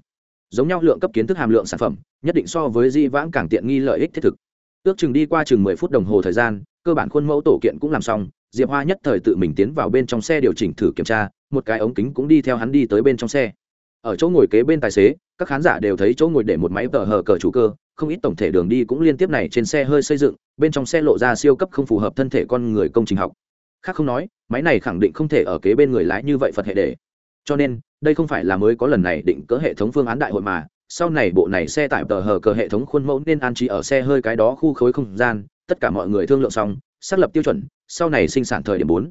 Giống nhau lượng cấp kiến thức hàm lượng sản phẩm, nhất định so với di vãng càng tiện nghi lợi ích thiết thực. Ước chừng đi qua chừng mười phút đồng hồ thời gian, cơ bản khuôn mẫu tổ kiện cũng làm xong, diệp hoa nhất thời tự mình tiến vào bên trong xe điều chỉnh thử kiểm tra, một cái ống kính cũng đi theo hắn đi tới bên trong xe. Ở chỗ ngồi kế bên tài xế, các khán giả đều thấy chỗ ngồi để một máy tờ hờ cờ chủ cơ không ít tổng thể đường đi cũng liên tiếp này trên xe hơi xây dựng, bên trong xe lộ ra siêu cấp không phù hợp thân thể con người công trình học. Khác không nói, máy này khẳng định không thể ở kế bên người lái như vậy phật hệ để. Cho nên, đây không phải là mới có lần này định cỡ hệ thống phương án đại hội mà, sau này bộ này xe tải tờ hờ cờ hệ thống khuôn mẫu nên an trí ở xe hơi cái đó khu khối không gian, tất cả mọi người thương lượng xong, xác lập tiêu chuẩn, sau này sinh sản thời điểm bốn.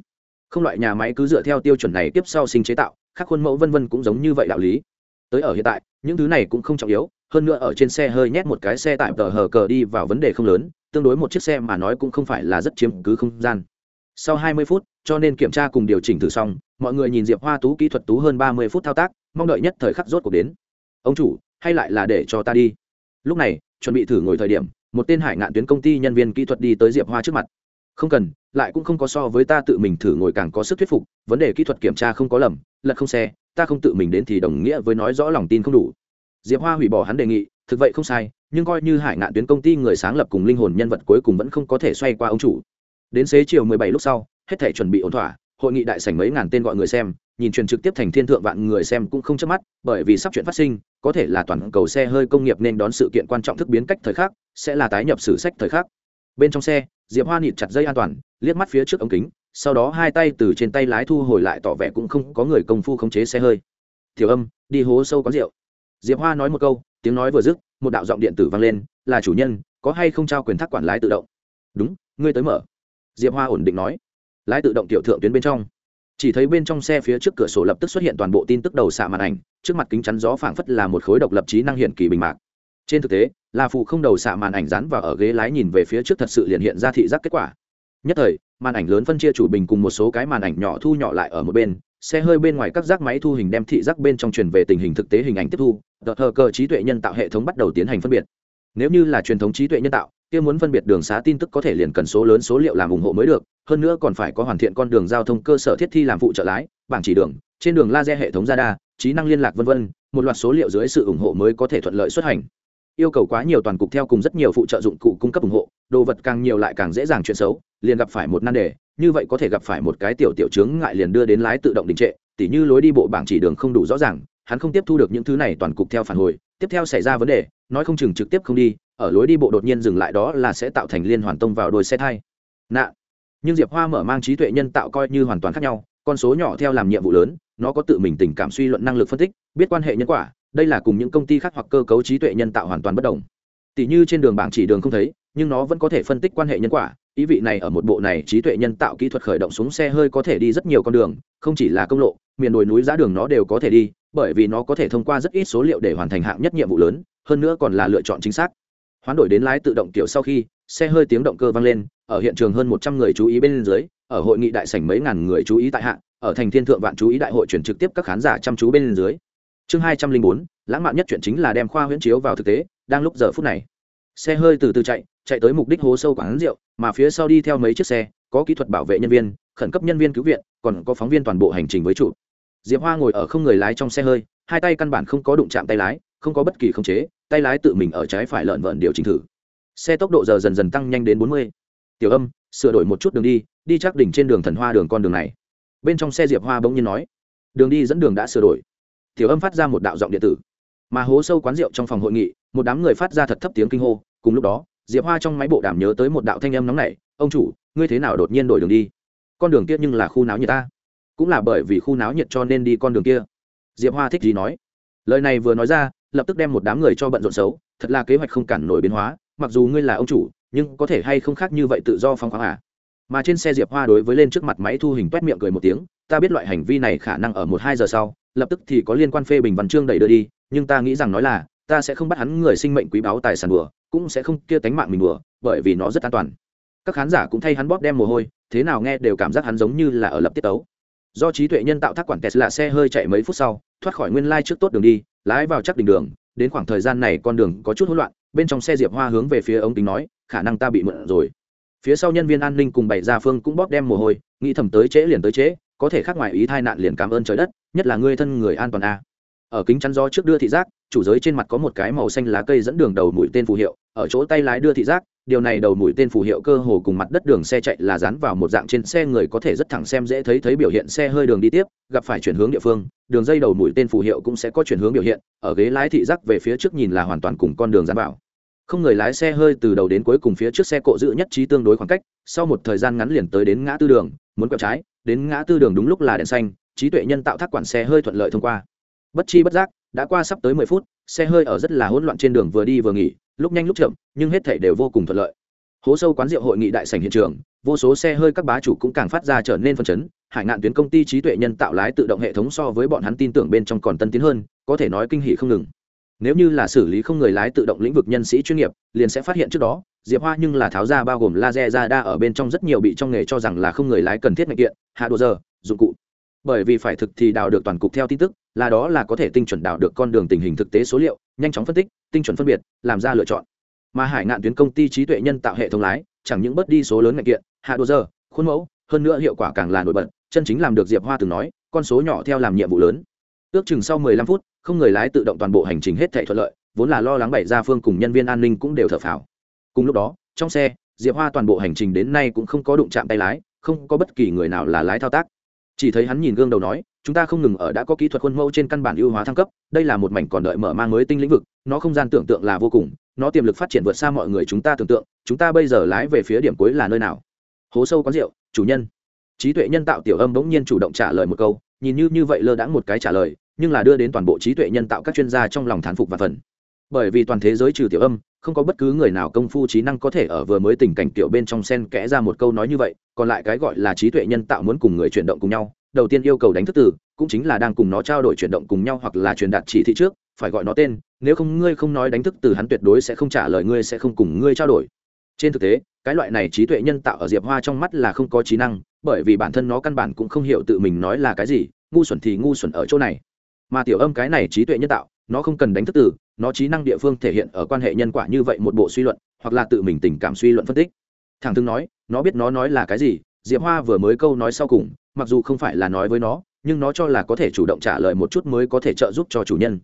Không loại nhà máy cứ dựa theo tiêu chuẩn này tiếp sau sinh chế tạo các khuôn mẫu vân vân cũng giống như vậy đạo lý. Tới ở hiện tại, những thứ này cũng không trọng yếu hơn nữa ở trên xe hơi nhét một cái xe tải tờ hờ cờ đi vào vấn đề không lớn, tương đối một chiếc xe mà nói cũng không phải là rất chiếm cứ không gian. Sau 20 phút, cho nên kiểm tra cùng điều chỉnh thử xong, mọi người nhìn diệp hoa tú kỹ thuật tú hơn 30 phút thao tác, mong đợi nhất thời khắc rốt cuộc đến. Ông chủ, hay lại là để cho ta đi. Lúc này, chuẩn bị thử ngồi thời điểm, một tên hải ngạn tuyến công ty nhân viên kỹ thuật đi tới diệp hoa trước mặt. Không cần, lại cũng không có so với ta tự mình thử ngồi càng có sức thuyết phục, vấn đề kỹ thuật kiểm tra không có lầm, lật không xe, ta không tự mình đến thì đồng nghĩa với nói rõ lòng tin không đủ diệp hoa hủy bỏ hắn đề nghị, thực vậy không sai, nhưng coi như hải ngạn tuyến công ty người sáng lập cùng linh hồn nhân vật cuối cùng vẫn không có thể xoay qua ông chủ. Đến xế chiều mười bảy lúc sau, hết thể chuẩn bị ổn thỏa, hội nghị đại sảnh mấy ngàn tên gọi người xem, nhìn truyền trực tiếp thành thiên thượng vạn người xem cũng không chớp mắt, bởi vì sắp chuyện phát sinh, có thể là toàn cầu xe hơi công nghiệp nên đón sự kiện quan trọng thức biến cách thời khắc, sẽ là tái nhập sử sách thời khắc. Bên trong xe, diệp hoa nịt chặt dây an toàn, liếc mắt phía trước ống kính, sau đó hai tay từ trên tay lái thu hồi lại tỏ vẻ cũng không có người công phu khống chế xe hơi. Tiểu âm, đi hố sâu có rượu diệp hoa nói một câu, tiếng nói vừa dứt, một đạo giọng điện tử vang lên, là chủ nhân, có hay không trao quyền thác quản lái tự động? Đúng, ngươi tới mở. Diệp hoa ổn định nói. Lái tự động tiểu thượng tuyến bên trong. Chỉ thấy bên trong xe phía trước cửa sổ lập tức xuất hiện toàn bộ tin tức đầu xạ màn ảnh, trước mặt kính chắn gió phảng phất là một khối độc lập trí năng hiện kỳ bình mạc. Trên thực tế, là phụ không đầu xạ màn ảnh rán vào ở ghế lái nhìn về phía trước thật sự liền hiện ra thị giác kết quả nhất thời, màn ảnh lớn phân chia chủ bình cùng một số cái màn ảnh nhỏ thu nhỏ lại ở một bên, xe hơi bên ngoài các rác máy thu hình đem thị giác bên trong truyền về tình hình thực tế hình ảnh tiếp thu, tờ thờ cơ trí tuệ nhân tạo hệ thống bắt đầu tiến hành phân biệt. Nếu như là truyền thống trí tuệ nhân tạo, kia muốn phân biệt đường xá tin tức có thể liền cần số lớn số liệu làm ủng hộ mới được, hơn nữa còn phải có hoàn thiện con đường giao thông cơ sở thiết thi làm phụ trợ lái, bảng chỉ đường, trên đường laser hệ thống radar, trí năng liên lạc vân vân, một loạt số liệu dưới sự ủng hộ mới có thể thuận lợi xuất hành yêu cầu quá nhiều toàn cục theo cùng rất nhiều phụ trợ dụng cụ cung cấp ủng hộ, đồ vật càng nhiều lại càng dễ dàng chuyện xấu, liền gặp phải một nan đề, như vậy có thể gặp phải một cái tiểu tiểu chướng ngại liền đưa đến lái tự động đình trệ, tỉ như lối đi bộ bảng chỉ đường không đủ rõ ràng, hắn không tiếp thu được những thứ này toàn cục theo phản hồi, tiếp theo xảy ra vấn đề, nói không chừng trực tiếp không đi, ở lối đi bộ đột nhiên dừng lại đó là sẽ tạo thành liên hoàn tông vào đôi xe thai. Nạ. Nhưng diệp hoa mở mang trí tuệ nhân tạo coi như hoàn toàn khác nhau, con số nhỏ theo làm nhiệm vụ lớn, nó có tự mình tình cảm suy luận năng lực phân tích, biết quan hệ nhân quả đây là cùng những công ty khác hoặc cơ cấu trí tuệ nhân tạo hoàn toàn bất đồng. Tỷ như trên đường bảng chỉ đường không thấy nhưng nó vẫn có thể phân tích quan hệ nhân quả. Ý vị này ở một bộ này trí tuệ nhân tạo kỹ thuật khởi động xuống xe hơi có thể đi rất nhiều con đường không chỉ là công lộ miền đồi núi giá đường nó đều có thể đi bởi vì nó có thể thông qua rất ít số liệu để hoàn thành hạng nhất nhiệm vụ lớn hơn nữa còn là lựa chọn chính xác. Hoán đổi đến lái tự động kiểu sau khi xe hơi tiếng động cơ vang lên ở hiện trường hơn một trăm người chú ý bên dưới ở hội nghị đại sảnh mấy ngàn người chú ý tại hạng, ở thành thiên thượng vạn chú ý đại hội chuyển trực tiếp các khán giả chăm chú bên dưới chương hai trăm linh bốn, lãng mạn nhất chuyện chính là đem khoa huyễn chiếu vào thực tế, đang lúc giờ phút này. Xe hơi từ từ chạy chạy tới mục đích hố sâu quán rượu, mà phía sau đi theo mấy chiếc xe, có kỹ thuật bảo vệ nhân viên, khẩn cấp nhân viên cứu viện, còn có phóng viên toàn bộ hành trình với chủ. Diệp hoa ngồi ở không người lái trong xe hơi, hai tay căn bản không có đụng chạm tay lái, không có bất kỳ khống chế, tay lái tự mình ở trái phải lợn vợn điều chỉnh thử. Xe tốc độ giờ dần dần tăng nhanh đến bốn mươi. Tiểu âm, sửa đổi một chút đường đi đi chắc đỉnh trên đường thần hoa đường con đường này. Bên trong xe diệp hoa bỗng nhiên nói. Đường đi dẫn đường đã sửa đổi tiểu âm phát ra một đạo giọng điện tử. Mà hố sâu quán rượu trong phòng hội nghị, một đám người phát ra thật thấp tiếng kinh hô. Cùng lúc đó, diệp hoa trong máy bộ đàm nhớ tới một đạo thanh âm nóng nảy, ông chủ, ngươi thế nào đột nhiên đổi đường đi? Con đường kia nhưng là khu náo nhiệt ta. Cũng là bởi vì khu náo nhiệt cho nên đi con đường kia. Diệp hoa thích gì nói. Lời này vừa nói ra, lập tức đem một đám người cho bận rộn xấu. Thật là kế hoạch không cản nổi biến hóa. Mặc dù ngươi là ông chủ, nhưng có thể hay không khác như vậy tự do phong khoáng à? Mà trên xe diệp hoa đối với lên trước mặt máy thu hình quét miệng cười một tiếng, ta biết loại hành vi này khả năng ở một hai giờ sau lập tức thì có liên quan phê bình văn chương đẩy đưa đi, nhưng ta nghĩ rằng nói là, ta sẽ không bắt hắn người sinh mệnh quý báu tài sản đùa, cũng sẽ không kia tánh mạng mình đùa, bởi vì nó rất an toàn. Các khán giả cũng thay hắn bóp đem mồ hôi, thế nào nghe đều cảm giác hắn giống như là ở lập tiết tấu. Do trí tuệ nhân tạo thác quản tesla xe hơi chạy mấy phút sau, thoát khỏi nguyên lai trước tốt đường đi, lái vào chắc đỉnh đường, đến khoảng thời gian này con đường có chút hỗn loạn, bên trong xe diệp hoa hướng về phía ống kính nói, khả năng ta bị mượn rồi. Phía sau nhân viên an ninh cùng bảy gia phương cũng bóp đem mồ hôi, nghĩ thầm tới trễ liền tới trễ có thể khác ngoài ý thai nạn liền cảm ơn trời đất, nhất là người thân người an toàn a. Ở kính chắn gió trước đưa thị giác, chủ giới trên mặt có một cái màu xanh lá cây dẫn đường đầu mũi tên phù hiệu, ở chỗ tay lái đưa thị giác, điều này đầu mũi tên phù hiệu cơ hồ cùng mặt đất đường xe chạy là dán vào một dạng trên xe người có thể rất thẳng xem dễ thấy thấy biểu hiện xe hơi đường đi tiếp, gặp phải chuyển hướng địa phương, đường dây đầu mũi tên phù hiệu cũng sẽ có chuyển hướng biểu hiện, ở ghế lái thị giác về phía trước nhìn là hoàn toàn cùng con đường dán vào không người lái xe hơi từ đầu đến cuối cùng phía trước xe cộ giữ nhất trí tương đối khoảng cách, sau một thời gian ngắn liền tới đến ngã tư đường, muốn quẹo trái, đến ngã tư đường đúng lúc là đèn xanh, trí tuệ nhân tạo thác quản xe hơi thuận lợi thông qua. Bất chi bất giác, đã qua sắp tới mười phút, xe hơi ở rất là hỗn loạn trên đường vừa đi vừa nghỉ, lúc nhanh lúc chậm, nhưng hết thảy đều vô cùng thuận lợi. Hố sâu quán rượu hội nghị đại sảnh hiện trường, vô số xe hơi các bá chủ cũng càng phát ra trở nên phân chấn, hải ngạn tuyến công ty trí tuệ nhân tạo lái tự động hệ thống so với bọn hắn tin tưởng bên trong còn tân tiến hơn, có thể nói kinh hỉ không ngừng nếu như là xử lý không người lái tự động lĩnh vực nhân sĩ chuyên nghiệp, liền sẽ phát hiện trước đó, diệp hoa nhưng là tháo ra bao gồm laser ra đa ở bên trong rất nhiều bị trong nghề cho rằng là không người lái cần thiết ngạch kiện, hạ đồ giờ, dụng cụ. Bởi vì phải thực thì đào được toàn cục theo tin tức, là đó là có thể tinh chuẩn đào được con đường tình hình thực tế số liệu, nhanh chóng phân tích, tinh chuẩn phân biệt, làm ra lựa chọn. Mà hải ngạn tuyến công ty trí tuệ nhân tạo hệ thống lái, chẳng những bớt đi số lớn ngạch kiện, hạ đồ giờ, khuôn mẫu, hơn nữa hiệu quả càng là nổi bật, chân chính làm được diệp hoa từng nói, con số nhỏ theo làm nhiệm vụ lớn ước chừng sau 15 phút, không người lái tự động toàn bộ hành trình hết thảy thuận lợi, vốn là lo lắng bảy gia phương cùng nhân viên an ninh cũng đều thở phào. Cùng lúc đó, trong xe, diệp hoa toàn bộ hành trình đến nay cũng không có đụng chạm tay lái, không có bất kỳ người nào là lái thao tác. Chỉ thấy hắn nhìn gương đầu nói, chúng ta không ngừng ở đã có kỹ thuật khuôn mẫu trên căn bản ưu hóa thăng cấp, đây là một mảnh còn đợi mở mang mới tinh lĩnh vực, nó không gian tưởng tượng là vô cùng, nó tiềm lực phát triển vượt xa mọi người chúng ta tưởng tượng, chúng ta bây giờ lái về phía điểm cuối là nơi nào? Hố sâu có rượu, chủ nhân. Trí tuệ nhân tạo tiểu âm bỗng nhiên chủ động trả lời một câu nhìn như như vậy lơ đãng một cái trả lời, nhưng là đưa đến toàn bộ trí tuệ nhân tạo các chuyên gia trong lòng thán phục và phần. Bởi vì toàn thế giới trừ tiểu âm, không có bất cứ người nào công phu trí năng có thể ở vừa mới tình cảnh tiểu bên trong sen kẽ ra một câu nói như vậy, còn lại cái gọi là trí tuệ nhân tạo muốn cùng người chuyển động cùng nhau, đầu tiên yêu cầu đánh thức từ, cũng chính là đang cùng nó trao đổi chuyển động cùng nhau hoặc là truyền đạt chỉ thị trước, phải gọi nó tên, nếu không ngươi không nói đánh thức từ hắn tuyệt đối sẽ không trả lời ngươi sẽ không cùng ngươi trao đổi. Trên thực tế, cái loại này trí tuệ nhân tạo ở diệp hoa trong mắt là không có trí năng bởi vì bản thân nó căn bản cũng không hiểu tự mình nói là cái gì, ngu xuẩn thì ngu xuẩn ở chỗ này. Mà tiểu âm cái này trí tuệ nhân tạo, nó không cần đánh thức từ, nó trí năng địa phương thể hiện ở quan hệ nhân quả như vậy một bộ suy luận, hoặc là tự mình tình cảm suy luận phân tích. Thằng thương nói, nó biết nó nói là cái gì, diệp hoa vừa mới câu nói sau cùng, mặc dù không phải là nói với nó, nhưng nó cho là có thể chủ động trả lời một chút mới có thể trợ giúp cho chủ nhân.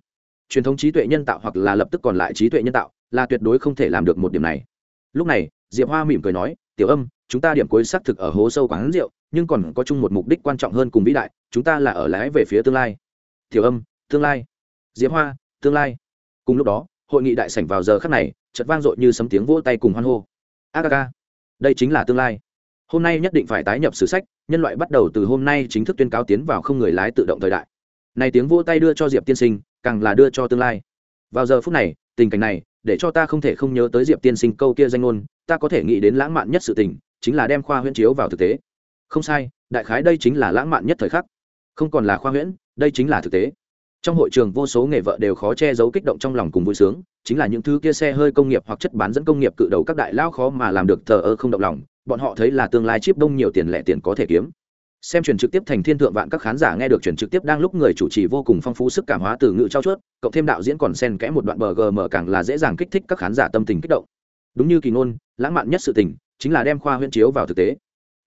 Truyền thống trí tuệ nhân tạo hoặc là lập tức còn lại trí tuệ nhân tạo là tuyệt đối không thể làm được một điểm này. Lúc này, diệp hoa mỉm cười nói, tiểu âm chúng ta điểm cuối xác thực ở hố sâu quán rượu, nhưng còn có chung một mục đích quan trọng hơn cùng vĩ đại, chúng ta là ở lái về phía tương lai. Tiểu âm, tương lai. Diệp hoa, tương lai. Cùng lúc đó, hội nghị đại sảnh vào giờ khắc này, chợt vang dội như sấm tiếng vỗ tay cùng hoan hô. Aga đây chính là tương lai. Hôm nay nhất định phải tái nhập sử sách, nhân loại bắt đầu từ hôm nay chính thức tuyên cáo tiến vào không người lái tự động thời đại. Này tiếng vỗ tay đưa cho diệp tiên sinh, càng là đưa cho tương lai. Vào giờ phút này, tình cảnh này, để cho ta không thể không nhớ tới diệp tiên sinh câu kia danh ngôn, ta có thể nghĩ đến lãng mạn nhất sự tình chính là đem khoa huyễn chiếu vào thực tế. Không sai, đại khái đây chính là lãng mạn nhất thời khắc. Không còn là khoa huyễn, đây chính là thực tế. Trong hội trường vô số nghề vợ đều khó che giấu kích động trong lòng cùng vui sướng, chính là những thứ kia xe hơi công nghiệp hoặc chất bán dẫn công nghiệp cự đầu các đại lao khó mà làm được thờ ơ không động lòng, bọn họ thấy là tương lai chip đông nhiều tiền lẻ tiền có thể kiếm. Xem truyền trực tiếp thành thiên thượng vạn các khán giả nghe được truyền trực tiếp đang lúc người chủ trì vô cùng phong phú sức cảm hóa từ ngữ trao chuốt, cộng thêm đạo diễn còn xen kẽ một đoạn bờ gm càng là dễ dàng kích thích các khán giả tâm tình kích động. Đúng như kỳ ngôn, lãng mạn nhất sự tình chính là đem khoa huyễn chiếu vào thực tế.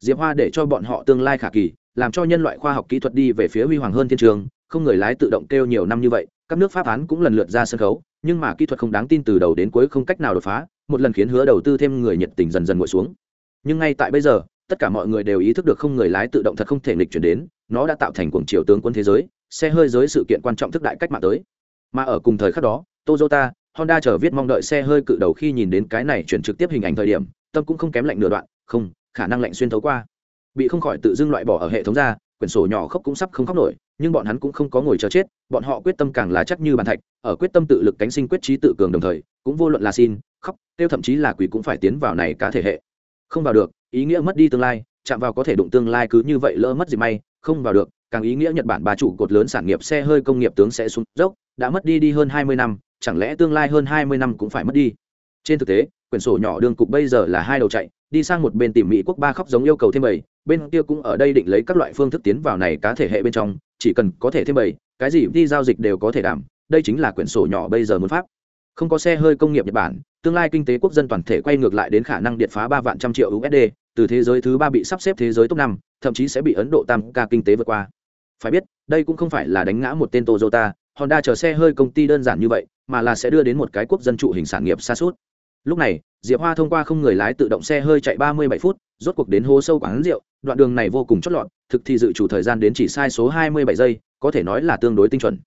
Diệp hoa để cho bọn họ tương lai khả kỳ, làm cho nhân loại khoa học kỹ thuật đi về phía huy hoàng hơn thiên trường, không người lái tự động kêu nhiều năm như vậy, các nước pháp án cũng lần lượt ra sân khấu, nhưng mà kỹ thuật không đáng tin từ đầu đến cuối không cách nào đột phá, một lần khiến hứa đầu tư thêm người nhiệt tình dần dần ngồi xuống. Nhưng ngay tại bây giờ, tất cả mọi người đều ý thức được không người lái tự động thật không thể nghịch chuyển đến, nó đã tạo thành cuồng triều tướng quân thế giới, xe hơi giới sự kiện quan trọng thức đại cách mạng tới. Mà ở cùng thời khắc đó, toyota, honda chờ viết mong đợi xe hơi cự đầu khi nhìn đến cái này chuyển trực tiếp hình ảnh thời điểm tâm cũng không kém lạnh nửa đoạn, không, khả năng lạnh xuyên thấu qua. Bị không khỏi tự dưng loại bỏ ở hệ thống ra, quyển sổ nhỏ khóc cũng sắp không khóc nổi, nhưng bọn hắn cũng không có ngồi chờ chết, bọn họ quyết tâm càng lá chắc như bàn thạch, ở quyết tâm tự lực cánh sinh quyết trí tự cường đồng thời, cũng vô luận là xin, khóc tiêu thậm chí là quỷ cũng phải tiến vào này cá thể hệ. Không vào được, ý nghĩa mất đi tương lai, chạm vào có thể đụng tương lai cứ như vậy lỡ mất gì may, không vào được, càng ý nghĩa nhật bản bà chủ cột lớn sản nghiệp xe hơi công nghiệp tướng sẽ xuống dốc, đã mất đi đi hơn hai mươi năm, chẳng lẽ tương lai hơn hai mươi năm cũng phải mất đi? Trên thực tế quyển sổ nhỏ đường cục bây giờ là hai đầu chạy, đi sang một bên tìm mỹ quốc ba khóc giống yêu cầu thêm bảy, bên kia cũng ở đây định lấy các loại phương thức tiến vào này cá thể hệ bên trong, chỉ cần có thể thêm bảy, cái gì đi giao dịch đều có thể đảm, đây chính là quyển sổ nhỏ bây giờ muốn pháp. Không có xe hơi công nghiệp nhật bản, tương lai kinh tế quốc dân toàn thể quay ngược lại đến khả năng điện phá ba vạn trăm triệu usd từ thế giới thứ ba bị sắp xếp thế giới top năm, thậm chí sẽ bị ấn độ tam ca kinh tế vượt qua. Phải biết, đây cũng không phải là đánh ngã một tên toyota, honda chờ xe hơi công ty đơn giản như vậy, mà là sẽ đưa đến một cái quốc dân trụ hình sản nghiệp xa suốt lúc này, diệp hoa thông qua không người lái tự động xe hơi chạy ba mươi bảy phút, rốt cuộc đến hố sâu quán rượu, đoạn đường này vô cùng chót lọt, thực thì dự chủ thời gian đến chỉ sai số hai mươi bảy giây, có thể nói là tương đối tinh chuẩn.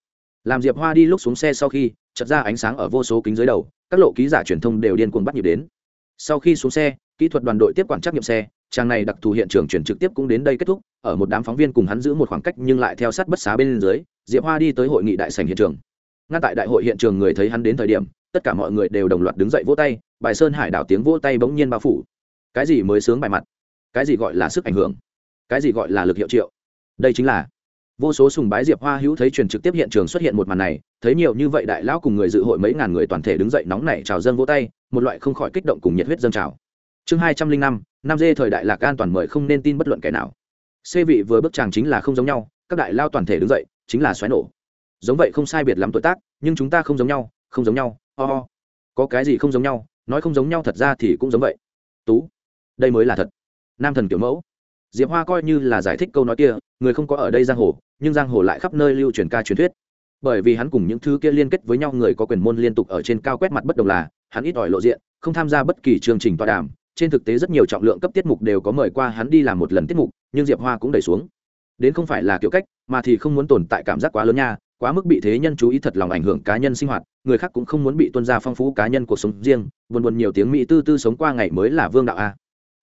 Làm diệp hoa đi lúc xuống xe sau khi chật ra ánh sáng ở vô số kính dưới đầu, các lộ ký giả truyền thông đều điên cuồng bắt nhịp đến. Sau khi xuống xe, kỹ thuật đoàn đội tiếp quản trắc nghiệm xe, trang này đặc thù hiện trường chuyển trực tiếp cũng đến đây kết thúc, ở một đám phóng viên cùng hắn giữ một khoảng cách nhưng lại theo sát bất xá bên dưới, diệp hoa đi tới hội nghị đại sành hiện trường. Ngay tại đại hội hiện trường người thấy hắn đến thời điểm tất cả mọi người đều đồng loạt đứng dậy vỗ tay, bài sơn hải đảo tiếng vỗ tay bỗng nhiên bao phủ. Cái gì mới sướng bài mặt? Cái gì gọi là sức ảnh hưởng? Cái gì gọi là lực hiệu triệu? Đây chính là vô số sùng bái diệp hoa hữu thấy truyền trực tiếp hiện trường xuất hiện một màn này, thấy nhiều như vậy đại lão cùng người dự hội mấy ngàn người toàn thể đứng dậy nóng nảy chào dân vỗ tay, một loại không khỏi kích động cùng nhiệt huyết dân trào. Chương hai trăm linh năm năm dê thời đại lạc an toàn mời không nên tin bất luận kẻ nào. Xê vị vừa bước chàng chính là không giống nhau, các đại lao toàn thể đứng dậy, chính là xoáy nổ. Giống vậy không sai biệt lắm tuổi tác, nhưng chúng ta không giống nhau, không giống nhau ho、oh. có cái gì không giống nhau, nói không giống nhau thật ra thì cũng giống vậy. Tú, đây mới là thật. Nam thần kiểu mẫu. Diệp hoa coi như là giải thích câu nói kia, người không có ở đây giang hồ, nhưng giang hồ lại khắp nơi lưu truyền ca truyền thuyết. Bởi vì hắn cùng những thứ kia liên kết với nhau người có quyền môn liên tục ở trên cao quét mặt bất đồng là, hắn ít ỏi lộ diện, không tham gia bất kỳ chương trình tọa đàm. Trên thực tế rất nhiều trọng lượng cấp tiết mục đều có mời qua hắn đi làm một lần tiết mục, nhưng diệp hoa cũng đẩy xuống. Đến không phải là kiểu cách, mà thì không muốn tồn tại cảm giác quá lớn nha quá mức bị thế nhân chú ý thật lòng ảnh hưởng cá nhân sinh hoạt, người khác cũng không muốn bị tuân ra phong phú cá nhân cuộc sống riêng, buồn buồn nhiều tiếng mỹ tư tư sống qua ngày mới là vương đạo a.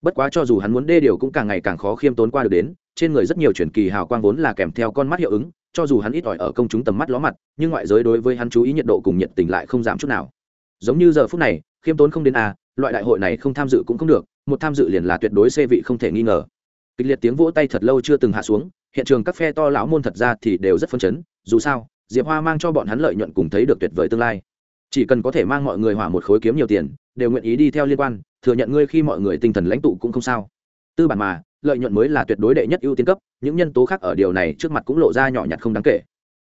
Bất quá cho dù hắn muốn đê điều cũng càng ngày càng khó khiêm tốn qua được đến, trên người rất nhiều truyền kỳ hào quang vốn là kèm theo con mắt hiệu ứng, cho dù hắn ít ỏi ở công chúng tầm mắt ló mặt, nhưng ngoại giới đối với hắn chú ý nhiệt độ cùng nhiệt tình lại không giảm chút nào. Giống như giờ phút này, khiêm tốn không đến a, loại đại hội này không tham dự cũng không được, một tham dự liền là tuyệt đối xê vị không thể nghi ngờ. Kịch liệt tiếng vỗ tay thật lâu chưa từng hạ xuống, hiện trường các phe to lão môn thật ra thì đều rất phấn chấn dù sao, diệp hoa mang cho bọn hắn lợi nhuận cùng thấy được tuyệt vời tương lai. Chỉ cần có thể mang mọi người hỏa một khối kiếm nhiều tiền, đều nguyện ý đi theo liên quan, thừa nhận ngươi khi mọi người tinh thần lãnh tụ cũng không sao. Tư bản mà, lợi nhuận mới là tuyệt đối đệ nhất ưu tiên cấp, những nhân tố khác ở điều này trước mặt cũng lộ ra nhỏ nhặt không đáng kể.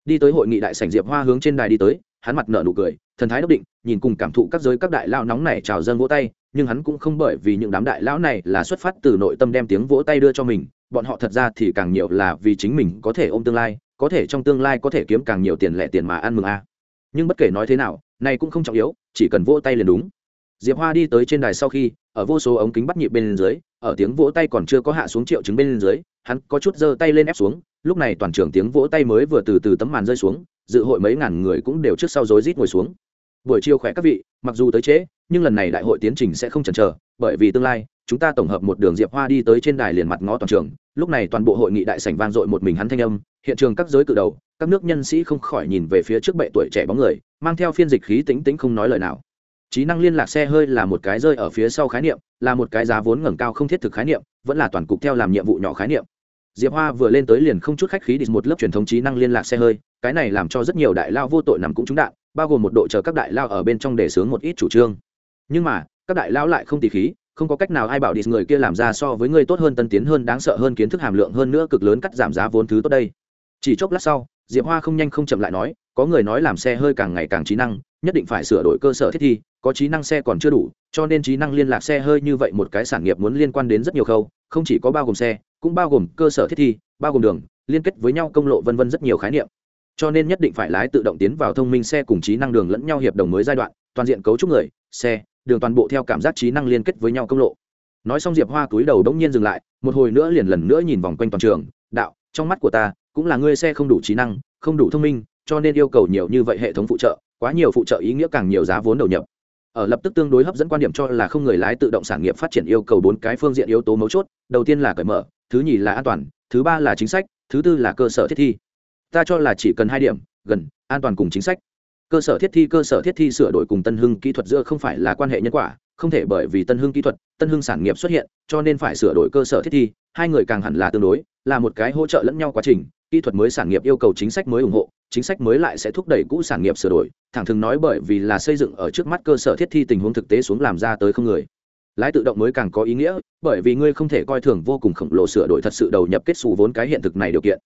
Đi tới hội nghị đại sảnh diệp hoa hướng trên đài đi tới, hắn mặt nở nụ cười, thần thái đốc định, nhìn cùng cảm thụ các giới các đại lao nóng này chào dâng vỗ tay, nhưng hắn cũng không bởi vì những đám đại lão này là xuất phát từ nội tâm đem tiếng vỗ tay đưa cho mình, bọn họ thật ra thì càng nhiều là vì chính mình có thể ôm tương lai có thể trong tương lai có thể kiếm càng nhiều tiền lẻ tiền mà ăn mừng a nhưng bất kể nói thế nào, này cũng không trọng yếu, chỉ cần vỗ tay liền đúng. Diệp hoa đi tới trên đài sau khi, ở vô số ống kính bắt nhịp bên dưới, ở tiếng vỗ tay còn chưa có hạ xuống triệu chứng bên dưới, hắn có chút giơ tay lên ép xuống, lúc này toàn trường tiếng vỗ tay mới vừa từ từ tấm màn rơi xuống, dự hội mấy ngàn người cũng đều trước sau rối rít ngồi xuống. Buổi chiều khỏe các vị, mặc dù tới trễ, nhưng lần này đại hội tiến trình sẽ không chần chờ, bởi vì tương lai, chúng ta tổng hợp một đường diệp hoa đi tới trên đài liền mặt ngó toàn trường lúc này toàn bộ hội nghị đại sảnh vang dội một mình hắn thanh âm, hiện trường các giới cự đầu, các nước nhân sĩ không khỏi nhìn về phía trước bệ tuổi trẻ bóng người, mang theo phiên dịch khí tính tính không nói lời nào. Trí năng liên lạc xe hơi là một cái rơi ở phía sau khái niệm, là một cái giá vốn ngẩng cao không thiết thực khái niệm, vẫn là toàn cục theo làm nhiệm vụ nhỏ khái niệm. Diệp hoa vừa lên tới liền không chút khách khí đi một lớp truyền thống trí năng liên lạc xe hơi, cái này làm cho rất nhiều đại lao vô tội nằm cũng trúng đạn, bao gồm một đội chờ các đại lao ở bên trong để sướng một ít chủ trương. Nhưng mà, các đại lao lại không tỉ khí không có cách nào ai bảo đi người kia làm ra so với người tốt hơn tân tiến hơn đáng sợ hơn kiến thức hàm lượng hơn nữa cực lớn cắt giảm giá vốn thứ tốt đây. Chỉ chốc lát sau, diệp hoa không nhanh không chậm lại nói, có người nói làm xe hơi càng ngày càng trí năng, nhất định phải sửa đổi cơ sở thiết thi, có trí năng xe còn chưa đủ, cho nên trí năng liên lạc xe hơi như vậy một cái sản nghiệp muốn liên quan đến rất nhiều khâu, không chỉ có bao gồm xe, cũng bao gồm cơ sở thiết thi, bao gồm đường, liên kết với nhau công lộ vân vân rất nhiều khái niệm. Cho nên nhất định phải lái tự động tiến vào thông minh xe cùng trí năng đường lẫn nhau hiệp đồng mới giai đoạn, toàn diện cấu trúc người, xe đường toàn bộ theo cảm giác trí năng liên kết với nhau công lộ. Nói xong diệp hoa túi đầu đống nhiên dừng lại, một hồi nữa liền lần nữa nhìn vòng quanh toàn trường, đạo, trong mắt của ta, cũng là ngươi xe không đủ trí năng, không đủ thông minh, cho nên yêu cầu nhiều như vậy hệ thống phụ trợ, quá nhiều phụ trợ ý nghĩa càng nhiều giá vốn đầu nhập. Ở lập tức tương đối hấp dẫn quan điểm cho là không người lái tự động sản nghiệp phát triển yêu cầu bốn cái phương diện yếu tố mấu chốt, đầu tiên là cởi mở, thứ nhì là an toàn, thứ ba là chính sách, thứ tư là cơ sở thiết thi. Ta cho là chỉ cần hai điểm, gần, an toàn cùng chính sách cơ sở thiết thi, cơ sở thiết thi sửa đổi cùng tân hưng kỹ thuật giữa không phải là quan hệ nhân quả, không thể bởi vì tân hưng kỹ thuật, tân hưng sản nghiệp xuất hiện, cho nên phải sửa đổi cơ sở thiết thi. Hai người càng hẳn là tương đối, là một cái hỗ trợ lẫn nhau quá trình, kỹ thuật mới sản nghiệp yêu cầu chính sách mới ủng hộ, chính sách mới lại sẽ thúc đẩy cũ sản nghiệp sửa đổi. Thẳng thừng nói bởi vì là xây dựng ở trước mắt cơ sở thiết thi tình huống thực tế xuống làm ra tới không người. Lái tự động mới càng có ý nghĩa, bởi vì ngươi không thể coi thường vô cùng khổng lồ sửa đổi thật sự đầu nhập kết xù vốn cái hiện thực này điều kiện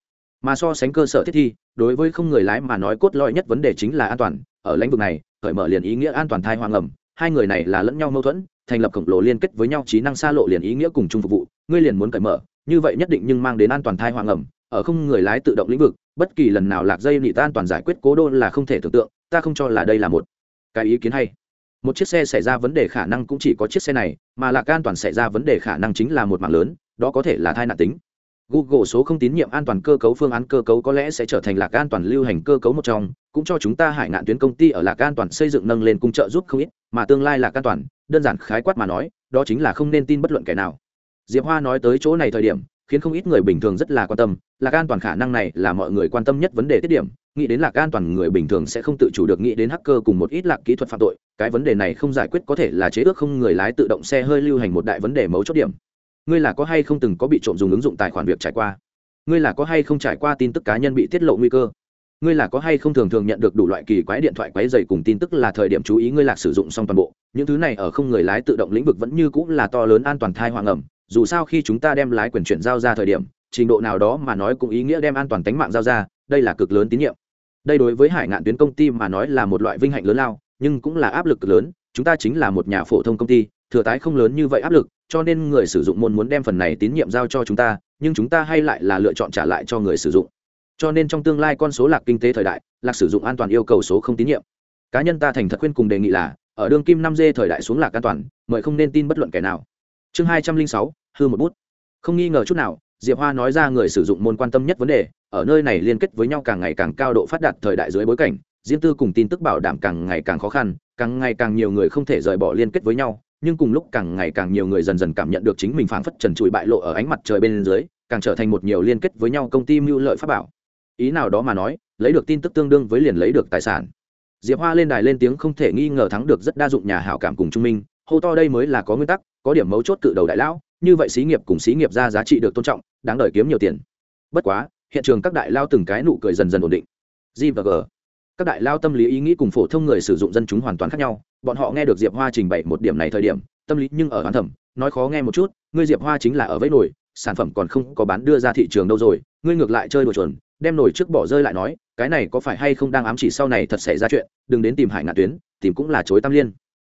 mà so sánh cơ sở thiết thi, đối với không người lái mà nói cốt lõi nhất vấn đề chính là an toàn. Ở lĩnh vực này, cởi mở liền ý nghĩa an toàn thai hoang ẩm, hai người này là lẫn nhau mâu thuẫn, thành lập khổng lồ liên kết với nhau trí năng xa lộ liền ý nghĩa cùng chung phục vụ. Ngươi liền muốn cởi mở, như vậy nhất định nhưng mang đến an toàn thai hoang ẩm. Ở không người lái tự động lĩnh vực, bất kỳ lần nào lạc dây nị tan toàn giải quyết cố đô là không thể tưởng tượng, ta không cho là đây là một cái ý kiến hay. Một chiếc xe xảy ra vấn đề khả năng cũng chỉ có chiếc xe này, mà lạc an toàn xảy ra vấn đề khả năng chính là một mạng lớn, đó có thể là thai nạn tính google số không tín nhiệm an toàn cơ cấu phương án cơ cấu có lẽ sẽ trở thành lạc an toàn lưu hành cơ cấu một trong, cũng cho chúng ta hải ngạn tuyến công ty ở lạc an toàn xây dựng nâng lên cung trợ giúp không ít, mà tương lai lạc an toàn, đơn giản khái quát mà nói, đó chính là không nên tin bất luận kẻ nào. Diệp hoa nói tới chỗ này thời điểm, khiến không ít người bình thường rất là quan tâm, lạc an toàn khả năng này là mọi người quan tâm nhất vấn đề tiết điểm, nghĩ đến lạc an toàn người bình thường sẽ không tự chủ được nghĩ đến hacker cùng một ít lạc kỹ thuật phạm tội, cái vấn đề này không giải quyết có thể là chế ước không người lái tự động xe hơi lưu hành một đại vấn đề mấu chốt điểm ngươi là có hay không từng có bị trộm dùng ứng dụng tài khoản việc trải qua? Ngươi là có hay không trải qua tin tức cá nhân bị tiết lộ nguy cơ? Ngươi là có hay không thường thường nhận được đủ loại kỳ quái điện thoại quái dày cùng tin tức là thời điểm chú ý ngươi lạc sử dụng xong toàn bộ? Những thứ này ở không người lái tự động lĩnh vực vẫn như cũng là to lớn an toàn thai hoàng ẩm. Dù sao khi chúng ta đem lái quyền chuyển giao ra thời điểm, trình độ nào đó mà nói cũng ý nghĩa đem an toàn tính mạng giao ra, đây là cực lớn tín nhiệm. Đây đối với hải ngạn tuyến công ty mà nói là một loại vinh hạnh lớn lao, nhưng cũng là áp lực lớn. Chúng ta chính là một nhà phổ thông công ty thừa tái không lớn như vậy áp lực, cho nên người sử dụng môn muốn đem phần này tín nhiệm giao cho chúng ta, nhưng chúng ta hay lại là lựa chọn trả lại cho người sử dụng. Cho nên trong tương lai con số lạc kinh tế thời đại, lạc sử dụng an toàn yêu cầu số không tín nhiệm. Cá nhân ta thành thật khuyên cùng đề nghị là, ở đường kim năm d thời đại xuống lạc an toàn, mời không nên tin bất luận kẻ nào. Chương hai trăm linh sáu, hư một bút. Không nghi ngờ chút nào, diệp hoa nói ra người sử dụng môn quan tâm nhất vấn đề, ở nơi này liên kết với nhau càng ngày càng cao độ phát đạt thời đại dưới bối cảnh, riêng tư cùng tin tức bảo đảm càng ngày càng khó khăn, càng ngày càng nhiều người không thể rời bỏ liên kết với nhau nhưng cùng lúc càng ngày càng nhiều người dần dần cảm nhận được chính mình phảng phất trần trụi bại lộ ở ánh mặt trời bên dưới, càng trở thành một nhiều liên kết với nhau công ty mưu lợi pháp bảo. Ý nào đó mà nói, lấy được tin tức tương đương với liền lấy được tài sản. Diệp hoa lên đài lên tiếng không thể nghi ngờ thắng được rất đa dụng nhà hảo cảm cùng trung minh, hô to đây mới là có nguyên tắc, có điểm mấu chốt cự đầu đại lão, như vậy xí nghiệp cùng xí nghiệp ra giá trị được tôn trọng, đáng đời kiếm nhiều tiền. Bất quá, hiện trường các đại lao từng cái nụ cười dần dần ổn định. G và g. Các đại lao tâm lý ý nghĩ cùng phổ thông người sử dụng dân chúng hoàn toàn khác nhau bọn họ nghe được diệp hoa trình bày một điểm này thời điểm, tâm lý nhưng ở hoàn thẩm, nói khó nghe một chút, ngươi diệp hoa chính là ở vẫy nổi sản phẩm còn không có bán đưa ra thị trường đâu rồi, ngươi ngược lại chơi đồ chuẩn, đem nổi trước bỏ rơi lại nói, cái này có phải hay không đang ám chỉ sau này thật xảy ra chuyện, đừng đến tìm hải ngạn tuyến, tìm cũng là chối tam liên.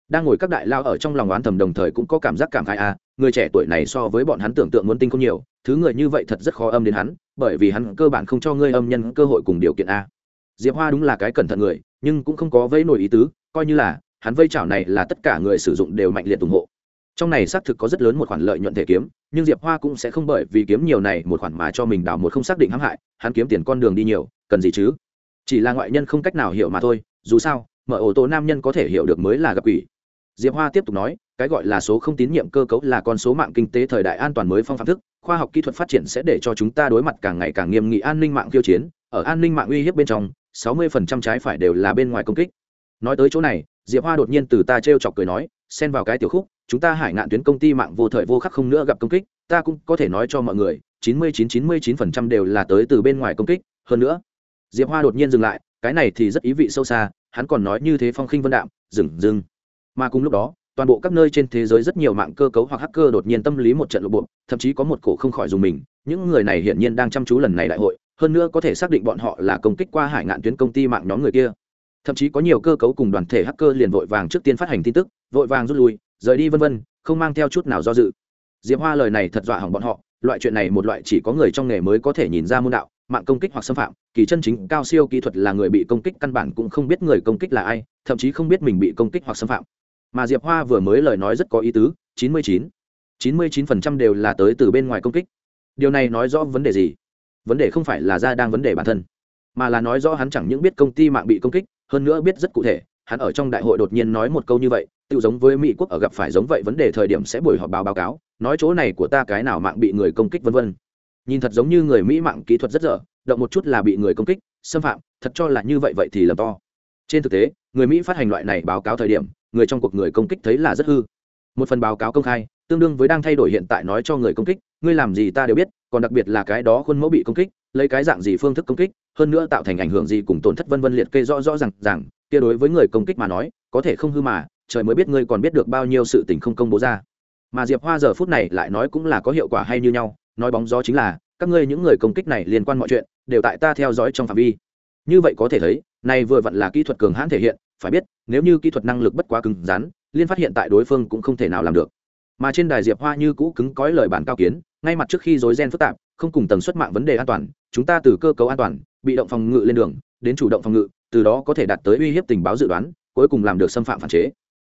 Đang ngồi các đại lao ở trong lòng oán thầm đồng thời cũng có cảm giác cảm khai à người trẻ tuổi này so với bọn hắn tưởng tượng muốn tinh không nhiều, thứ người như vậy thật rất khó âm đến hắn, bởi vì hắn cơ bản không cho ngươi âm nhân cơ hội cùng điều kiện a. Diệp hoa đúng là cái cẩn thận người, nhưng cũng không có vẫy nổi ý tứ, coi như là hắn vây chảo này là tất cả người sử dụng đều mạnh liệt ủng hộ. Trong này xác thực có rất lớn một khoản lợi nhuận thể kiếm, nhưng diệp hoa cũng sẽ không bởi vì kiếm nhiều này một khoản mà cho mình đào một không xác định hãm hại, hắn kiếm tiền con đường đi nhiều, cần gì chứ? Chỉ là ngoại nhân không cách nào hiểu mà thôi, dù sao, mở ô tô nam nhân có thể hiểu được mới là gặp quỷ. Diệp hoa tiếp tục nói, cái gọi là số không tín nhiệm cơ cấu là con số mạng kinh tế thời đại an toàn mới phong phạm thức, khoa học kỹ thuật phát triển sẽ để cho chúng ta đối mặt càng ngày càng nghiêm nghị an ninh mạng khiêu chiến, ở an ninh mạng uy hiếp bên trong 60% trái phải đều là bên ngoài công kích. Nói tới chỗ này diệp hoa đột nhiên từ ta t r e o chọc cười nói, xen vào cái tiểu khúc, chúng ta hải ngạn tuyến công ty mạng vô thời vô khắc không nữa gặp công kích, ta cũng có thể nói cho mọi người, chín mươi chín chín mươi chín phần trăm đều là tới từ bên ngoài công kích, hơn nữa. Diệp hoa đột nhiên dừng lại, cái này thì rất ý vị sâu xa, hắn còn nói như thế phong khinh vân đạm, dừng dừng. Mà cùng lúc đó, toàn bộ các nơi trên thế giới rất nhiều mạng cơ cấu hoặc hacker đột nhiên tâm lý một trận lộ bộ, thậm chí có một cổ không khỏi dùng mình, những người này hiển nhiên đang chăm chú lần này đại hội, hơn nữa có thể xác định bọn họ là công kích qua hải ngạn tuyến công ty mạng nhóm người kia thậm chí có nhiều cơ cấu cùng đoàn thể hacker liền vội vàng trước tiên phát hành tin tức, vội vàng rút lui, rời đi vân vân, không mang theo chút nào do dự. Diệp hoa lời này thật dọa hỏng bọn họ, loại chuyện này một loại chỉ có người trong nghề mới có thể nhìn ra môn đạo, mạng công kích hoặc xâm phạm, kỳ chân chính, cao siêu kỹ thuật là người bị công kích căn bản cũng không biết người công kích là ai, thậm chí không biết mình bị công kích hoặc xâm phạm. Mà diệp hoa vừa mới lời nói rất có ý tứ, chín mươi chín chín mươi chín phần trăm đều là tới từ bên ngoài công kích. Điều này nói rõ vấn đề gì? Vấn đề không phải là ra đang vấn đề bản thân, mà là nói rõ hắn chẳng những biết công ty mạng bị công kích hơn nữa biết rất cụ thể, hắn ở trong đại hội đột nhiên nói một câu như vậy tự giống với mỹ quốc ở gặp phải giống vậy vấn đề thời điểm sẽ buổi họp báo báo cáo, nói chỗ này của ta cái nào mạng bị người công kích vân vân. Nhìn thật giống như người mỹ mạng kỹ thuật rất dở, động một chút là bị người công kích, xâm phạm, thật cho là như vậy vậy thì lầm to. Trên thực tế, người mỹ phát hành loại này báo cáo thời điểm, người trong cuộc người công kích thấy là rất hư. Một phần báo cáo công khai, tương đương với đang thay đổi hiện tại nói cho người công kích, ngươi làm gì ta đều biết, còn đặc biệt là cái đó khuôn mẫu bị công kích, lấy cái dạng gì phương thức công kích hơn nữa tạo thành ảnh hưởng gì cùng tổn thất vân vân liệt kê rõ rõ rằng rằng kia đối với người công kích mà nói, có thể không hư mà, trời mới biết ngươi còn biết được bao nhiêu sự tình không công bố ra. Mà diệp hoa giờ phút này lại nói cũng là có hiệu quả hay như nhau, nói bóng gió chính là, các ngươi những người công kích này liên quan mọi chuyện, đều tại ta theo dõi trong phạm vi. Như vậy có thể thấy, này vừa vặn là kỹ thuật cường hãn thể hiện, phải biết, nếu như kỹ thuật năng lực bất quá cứng rắn, liên phát hiện tại đối phương cũng không thể nào làm được. Mà trên đài diệp hoa như cũ cứng cói lời bản cao kiến, ngay mặt trước khi dối gen phức tạp không cùng tần suất mạng vấn đề an toàn, chúng ta từ cơ cấu an toàn, bị động phòng ngự lên đường, đến chủ động phòng ngự, từ đó có thể đạt tới uy hiếp tình báo dự đoán, cuối cùng làm được xâm phạm phản chế.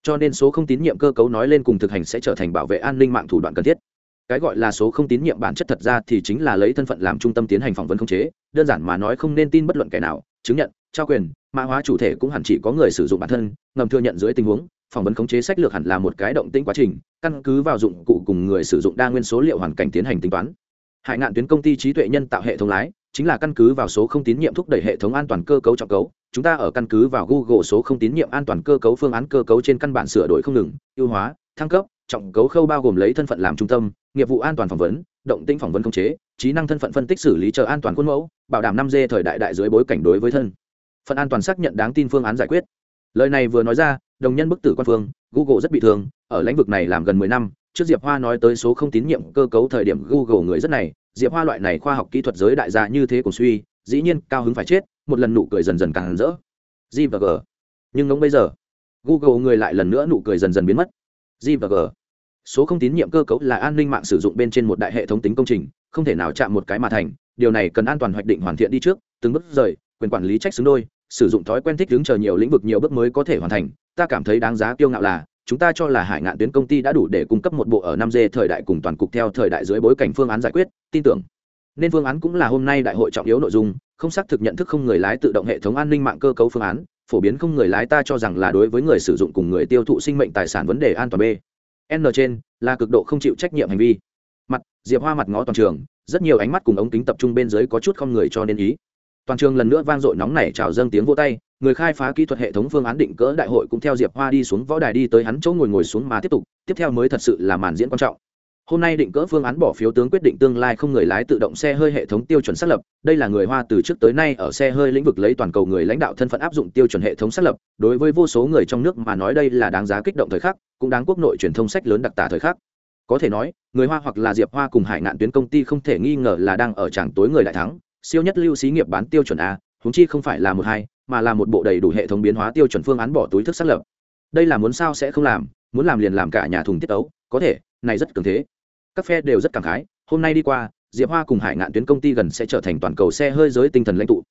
Cho nên số không tín nhiệm cơ cấu nói lên cùng thực hành sẽ trở thành bảo vệ an ninh mạng thủ đoạn cần thiết. Cái gọi là số không tín nhiệm bản chất thật ra thì chính là lấy thân phận làm trung tâm tiến hành phỏng vấn khống chế, đơn giản mà nói không nên tin bất luận kẻ nào, chứng nhận, trao quyền, mã hóa chủ thể cũng hẳn chỉ có người sử dụng bản thân, ngầm thừa nhận dưới tình huống, phỏng vấn khống chế sách lược hẳn là một cái động tĩnh quá trình, căn cứ vào dụng cụ cùng người sử dụng đa nguyên số liệu hoàn cảnh tiến hành tính toán hải ngạn tuyến công ty trí tuệ nhân tạo hệ thống lái, chính là căn cứ vào số không tín nhiệm thúc đẩy hệ thống an toàn cơ cấu trọng cấu. Chúng ta ở căn cứ vào google số không tín nhiệm an toàn cơ cấu phương án cơ cấu trên căn bản sửa đổi không ngừng, ưu hóa, thăng cấp, trọng cấu khâu bao gồm lấy thân phận làm trung tâm, nghiệp vụ an toàn phỏng vấn, động tĩnh phỏng vấn khống chế, trí năng thân phận phân tích xử lý chờ an toàn khuôn mẫu, bảo đảm năm d thời đại đại dưới bối cảnh đối với thân phận an toàn xác nhận đáng tin phương án giải quyết. Lời này vừa nói ra, đồng nhân bức tử quan phương, google rất bị thương, ở lĩnh vực này làm gần mười năm trước diệp hoa nói tới số không tín nhiệm cơ cấu thời điểm google người rất này, diệp hoa loại này khoa học kỹ thuật giới đại gia như thế cùng suy, dĩ nhiên cao hứng phải chết, một lần nụ cười dần dần càng rỡ. G và g. Nhưng ngống bây giờ, google người lại lần nữa nụ cười dần dần biến mất. G và g. Số không tín nhiệm cơ cấu là an ninh mạng sử dụng bên trên một đại hệ thống tính công trình, không thể nào chạm một cái mà thành, điều này cần an toàn hoạch định hoàn thiện đi trước, từng bước rời, quyền quản lý trách xứng đôi, sử dụng thói quen thích đứng chờ nhiều lĩnh vực nhiều bước mới có thể hoàn thành, ta cảm thấy đáng giá kiêu ngạo là chúng ta cho là hải ngạn tuyến công ty đã đủ để cung cấp một bộ ở năm d thời đại cùng toàn cục theo thời đại dưới bối cảnh phương án giải quyết, tin tưởng. Nên phương án cũng là hôm nay đại hội trọng yếu nội dung, không xác thực nhận thức không người lái tự động hệ thống an ninh mạng cơ cấu phương án, phổ biến không người lái ta cho rằng là đối với người sử dụng cùng người tiêu thụ sinh mệnh tài sản vấn đề an toàn b. N trên, là cực độ không chịu trách nhiệm hành vi. Mặt, diệp hoa mặt ngó toàn trường, rất nhiều ánh mắt cùng ống kính tập trung bên dưới có chút không người cho nên ý toàn trường lần nữa vang dội nóng nảy chào dâng tiếng vô tay, người khai phá kỹ thuật hệ thống phương án định cỡ đại hội cũng theo diệp hoa đi xuống võ đài đi tới hắn chỗ ngồi ngồi xuống mà tiếp tục, tiếp theo mới thật sự là màn diễn quan trọng. Hôm nay định cỡ phương án bỏ phiếu tướng quyết định tương lai không người lái tự động xe hơi hệ thống tiêu chuẩn xác lập, đây là người hoa từ trước tới nay ở xe hơi lĩnh vực lấy toàn cầu người lãnh đạo thân phận áp dụng tiêu chuẩn hệ thống xác lập, đối với vô số người trong nước mà nói đây là đáng giá kích động thời khắc, cũng đáng quốc nội truyền thông sách lớn đặc tả thời khắc. Có thể nói, người hoa hoặc là diệp hoa cùng hải ngạn tuyến công ty không thể nghi ngờ là đang ở tràng tối người đại thắng siêu nhất lưu xí nghiệp bán tiêu chuẩn a húng chi không phải là một hai, mà là một bộ đầy đủ hệ thống biến hóa tiêu chuẩn phương án bỏ túi thức xác lập. Đây là muốn sao sẽ không làm, muốn làm liền làm cả nhà thùng tiết ấu, có thể, này rất cường thế. Các phe đều rất cảm khái, hôm nay đi qua, diệp hoa cùng hải ngạn tuyến công ty gần sẽ trở thành toàn cầu xe hơi giới tinh thần lãnh tụ.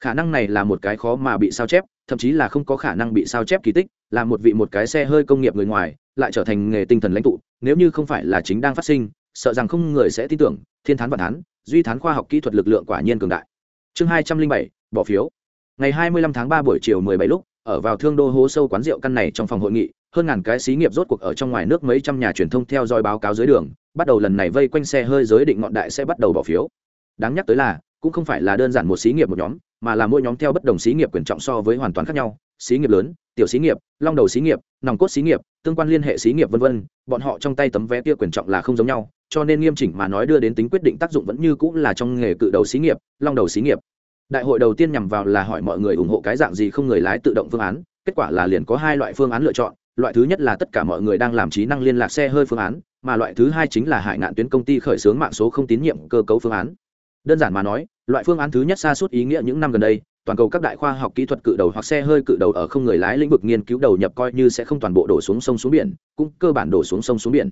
Khả năng này là một cái khó mà bị sao chép, thậm chí là không có khả năng bị sao chép kỳ tích, là một vị một cái xe hơi công nghiệp người ngoài, lại trở thành nghề tinh thần lãnh tụ, nếu như không phải là chính đang phát sinh, sợ rằng không người sẽ tin tưởng, thiên thán và thán duy thán khoa học kỹ thuật lực lượng quả nhiên cường đại. Chương hai trăm linh bảy, bỏ phiếu. Ngày hai mươi lăm tháng ba buổi chiều mười bảy lúc, ở vào thương đô hố sâu quán rượu căn này trong phòng hội nghị, hơn ngàn cái xí nghiệp rốt cuộc ở trong ngoài nước mấy trăm nhà truyền thông theo dõi báo cáo dưới đường, bắt đầu lần này vây quanh xe hơi giới định ngọn đại sẽ bắt đầu bỏ phiếu. Đáng nhắc tới là, cũng không phải là đơn giản một xí nghiệp một nhóm, mà là mỗi nhóm theo bất đồng xí nghiệp quyền trọng so với hoàn toàn khác nhau xí nghiệp lớn, tiểu xí nghiệp, long đầu xí nghiệp, nòng cốt xí nghiệp, tương quan liên hệ xí nghiệp v v bọn họ trong tay tấm vé kia quyền trọng là không giống nhau, cho nên nghiêm chỉnh mà nói đưa đến tính quyết định tác dụng vẫn như cũng là trong nghề cự đầu xí nghiệp, long đầu xí nghiệp. Đại hội đầu tiên nhằm vào là hỏi mọi người ủng hộ cái dạng gì không người lái tự động phương án, kết quả là liền có hai loại phương án lựa chọn, loại thứ nhất là tất cả mọi người đang làm trí năng liên lạc xe hơi phương án, mà loại thứ hai chính là hải ngạn tuyến công ty khởi xướng mạng số không tín nhiệm cơ cấu phương án. Đơn giản mà nói, loại phương án thứ nhất xa suốt ý nghĩa những năm gần đây toàn cầu các đại khoa học kỹ thuật cự đầu hoặc xe hơi cự đầu ở không người lái lĩnh vực nghiên cứu đầu nhập coi như sẽ không toàn bộ đổ xuống sông xuống biển, cũng cơ bản đổ xuống sông xuống biển.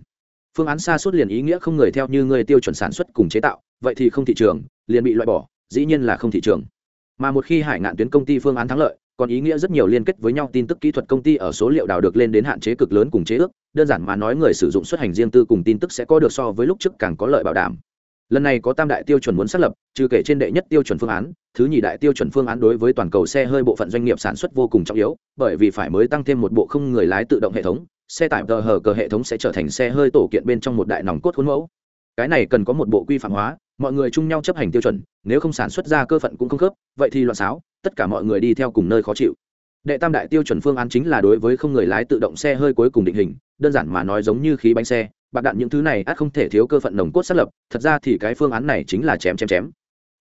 Phương án xa suốt liền ý nghĩa không người theo như người tiêu chuẩn sản xuất cùng chế tạo, vậy thì không thị trường, liền bị loại bỏ, dĩ nhiên là không thị trường. Mà một khi hải ngạn tuyến công ty phương án thắng lợi, còn ý nghĩa rất nhiều liên kết với nhau tin tức kỹ thuật công ty ở số liệu đào được lên đến hạn chế cực lớn cùng chế ước, đơn giản mà nói người sử dụng xuất hành riêng tư cùng tin tức sẽ có được so với lúc trước càng có lợi bảo đảm lần này có tam đại tiêu chuẩn muốn xác lập, trừ kể trên đệ nhất tiêu chuẩn phương án, thứ nhì đại tiêu chuẩn phương án đối với toàn cầu xe hơi bộ phận doanh nghiệp sản xuất vô cùng trọng yếu, bởi vì phải mới tăng thêm một bộ không người lái tự động hệ thống, xe tải tờ hờ cờ hệ thống sẽ trở thành xe hơi tổ kiện bên trong một đại nòng cốt khuôn mẫu. Cái này cần có một bộ quy phạm hóa, mọi người chung nhau chấp hành tiêu chuẩn, nếu không sản xuất ra cơ phận cũng không khớp, vậy thì loạn xáo, tất cả mọi người đi theo cùng nơi khó chịu. Đệ tam đại tiêu chuẩn phương án chính là đối với không người lái tự động xe hơi cuối cùng định hình, đơn giản mà nói giống như khí bánh xe bạc đạn những thứ này ắt không thể thiếu cơ phận nồng cốt xác lập, thật ra thì cái phương án này chính là chém chém chém.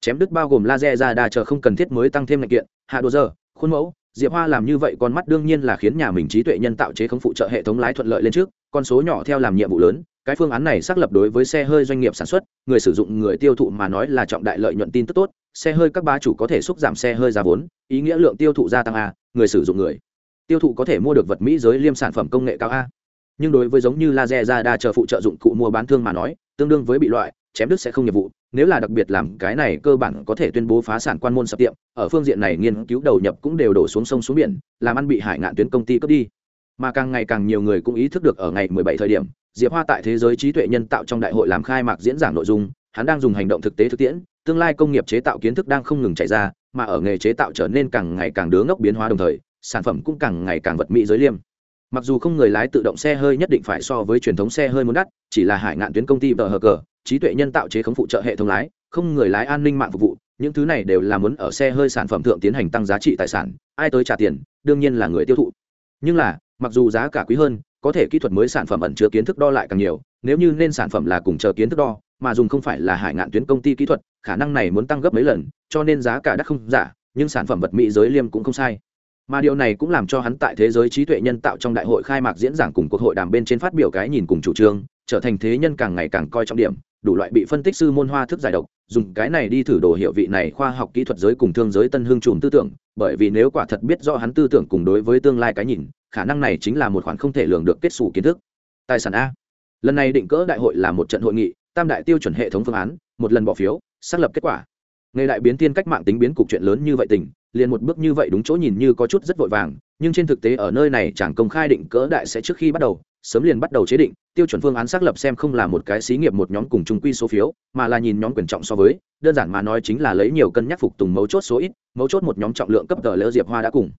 Chém đứt bao gồm laser ra đa chờ không cần thiết mới tăng thêm lệnh kiện, hạ đồ giờ, khuôn mẫu, diệp hoa làm như vậy con mắt đương nhiên là khiến nhà mình trí tuệ nhân tạo chế không phụ trợ hệ thống lái thuận lợi lên trước, con số nhỏ theo làm nhiệm vụ lớn, cái phương án này xác lập đối với xe hơi doanh nghiệp sản xuất, người sử dụng, người tiêu thụ mà nói là trọng đại lợi nhuận tin tức tốt, xe hơi các bá chủ có thể xúc giảm xe hơi giá vốn, ý nghĩa lượng tiêu thụ gia tăng a, người sử dụng người. Tiêu thụ có thể mua được vật mỹ giới liêm sản phẩm công nghệ cao a nhưng đối với giống như laser ra đa chờ phụ trợ dụng cụ mua bán thương mà nói, tương đương với bị loại, chém đứt sẽ không nghiệp vụ. Nếu là đặc biệt làm cái này, cơ bản có thể tuyên bố phá sản quan môn sập tiệm. Ở phương diện này, nghiên cứu đầu nhập cũng đều đổ xuống sông xuống biển, làm ăn bị hải ngạn tuyến công ty cướp đi. Mà càng ngày càng nhiều người cũng ý thức được ở ngày 17 thời điểm, diệp hoa tại thế giới trí tuệ nhân tạo trong đại hội làm khai mạc diễn giảng nội dung, hắn đang dùng hành động thực tế thực tiễn, tương lai công nghiệp chế tạo kiến thức đang không ngừng chạy ra, mà ở nghề chế tạo trở nên càng ngày càng đứa ngốc biến hóa đồng thời, sản phẩm cũng càng ngày càng vật mỹ giới liêm mặc dù không người lái tự động xe hơi nhất định phải so với truyền thống xe hơi muốn đắt, chỉ là hải ngạn tuyến công ty vợ hờ cờ, trí tuệ nhân tạo chế khống phụ trợ hệ thống lái, không người lái an ninh mạng phục vụ, những thứ này đều là muốn ở xe hơi sản phẩm thượng tiến hành tăng giá trị tài sản, ai tới trả tiền, đương nhiên là người tiêu thụ. Nhưng là, mặc dù giá cả quý hơn, có thể kỹ thuật mới sản phẩm ẩn chứa kiến thức đo lại càng nhiều, nếu như nên sản phẩm là cùng chờ kiến thức đo, mà dùng không phải là hải ngạn tuyến công ty kỹ thuật, khả năng này muốn tăng gấp mấy lần, cho nên giá cả đắt không giả, nhưng sản phẩm vật mỹ giới liêm cũng không sai mà điều này cũng làm cho hắn tại thế giới trí tuệ nhân tạo trong đại hội khai mạc diễn giảng cùng cuộc hội đàm bên trên phát biểu cái nhìn cùng chủ trương, trở thành thế nhân càng ngày càng coi trọng điểm, đủ loại bị phân tích sư môn hoa thức giải độc, dùng cái này đi thử đồ hiệu vị này khoa học kỹ thuật giới cùng thương giới tân hương trùm tư tưởng, bởi vì nếu quả thật biết rõ hắn tư tưởng cùng đối với tương lai cái nhìn, khả năng này chính là một khoản không thể lường được kết xù kiến thức. Tài sản a. Lần này định cỡ đại hội là một trận hội nghị, tam đại tiêu chuẩn hệ thống phương án, một lần bỏ phiếu, xác lập kết quả nghề đại biến tiên cách mạng tính biến cục chuyện lớn như vậy tình, liền một bước như vậy đúng chỗ nhìn như có chút rất vội vàng, nhưng trên thực tế ở nơi này chẳng công khai định cỡ đại sẽ trước khi bắt đầu, sớm liền bắt đầu chế định, tiêu chuẩn phương án xác lập xem không là một cái xí nghiệp một nhóm cùng chung quy số phiếu, mà là nhìn nhóm quyền trọng so với, đơn giản mà nói chính là lấy nhiều cân nhắc phục tùng mấu chốt số ít, mấu chốt một nhóm trọng lượng cấp tờ lỡ diệp hoa đã cùng.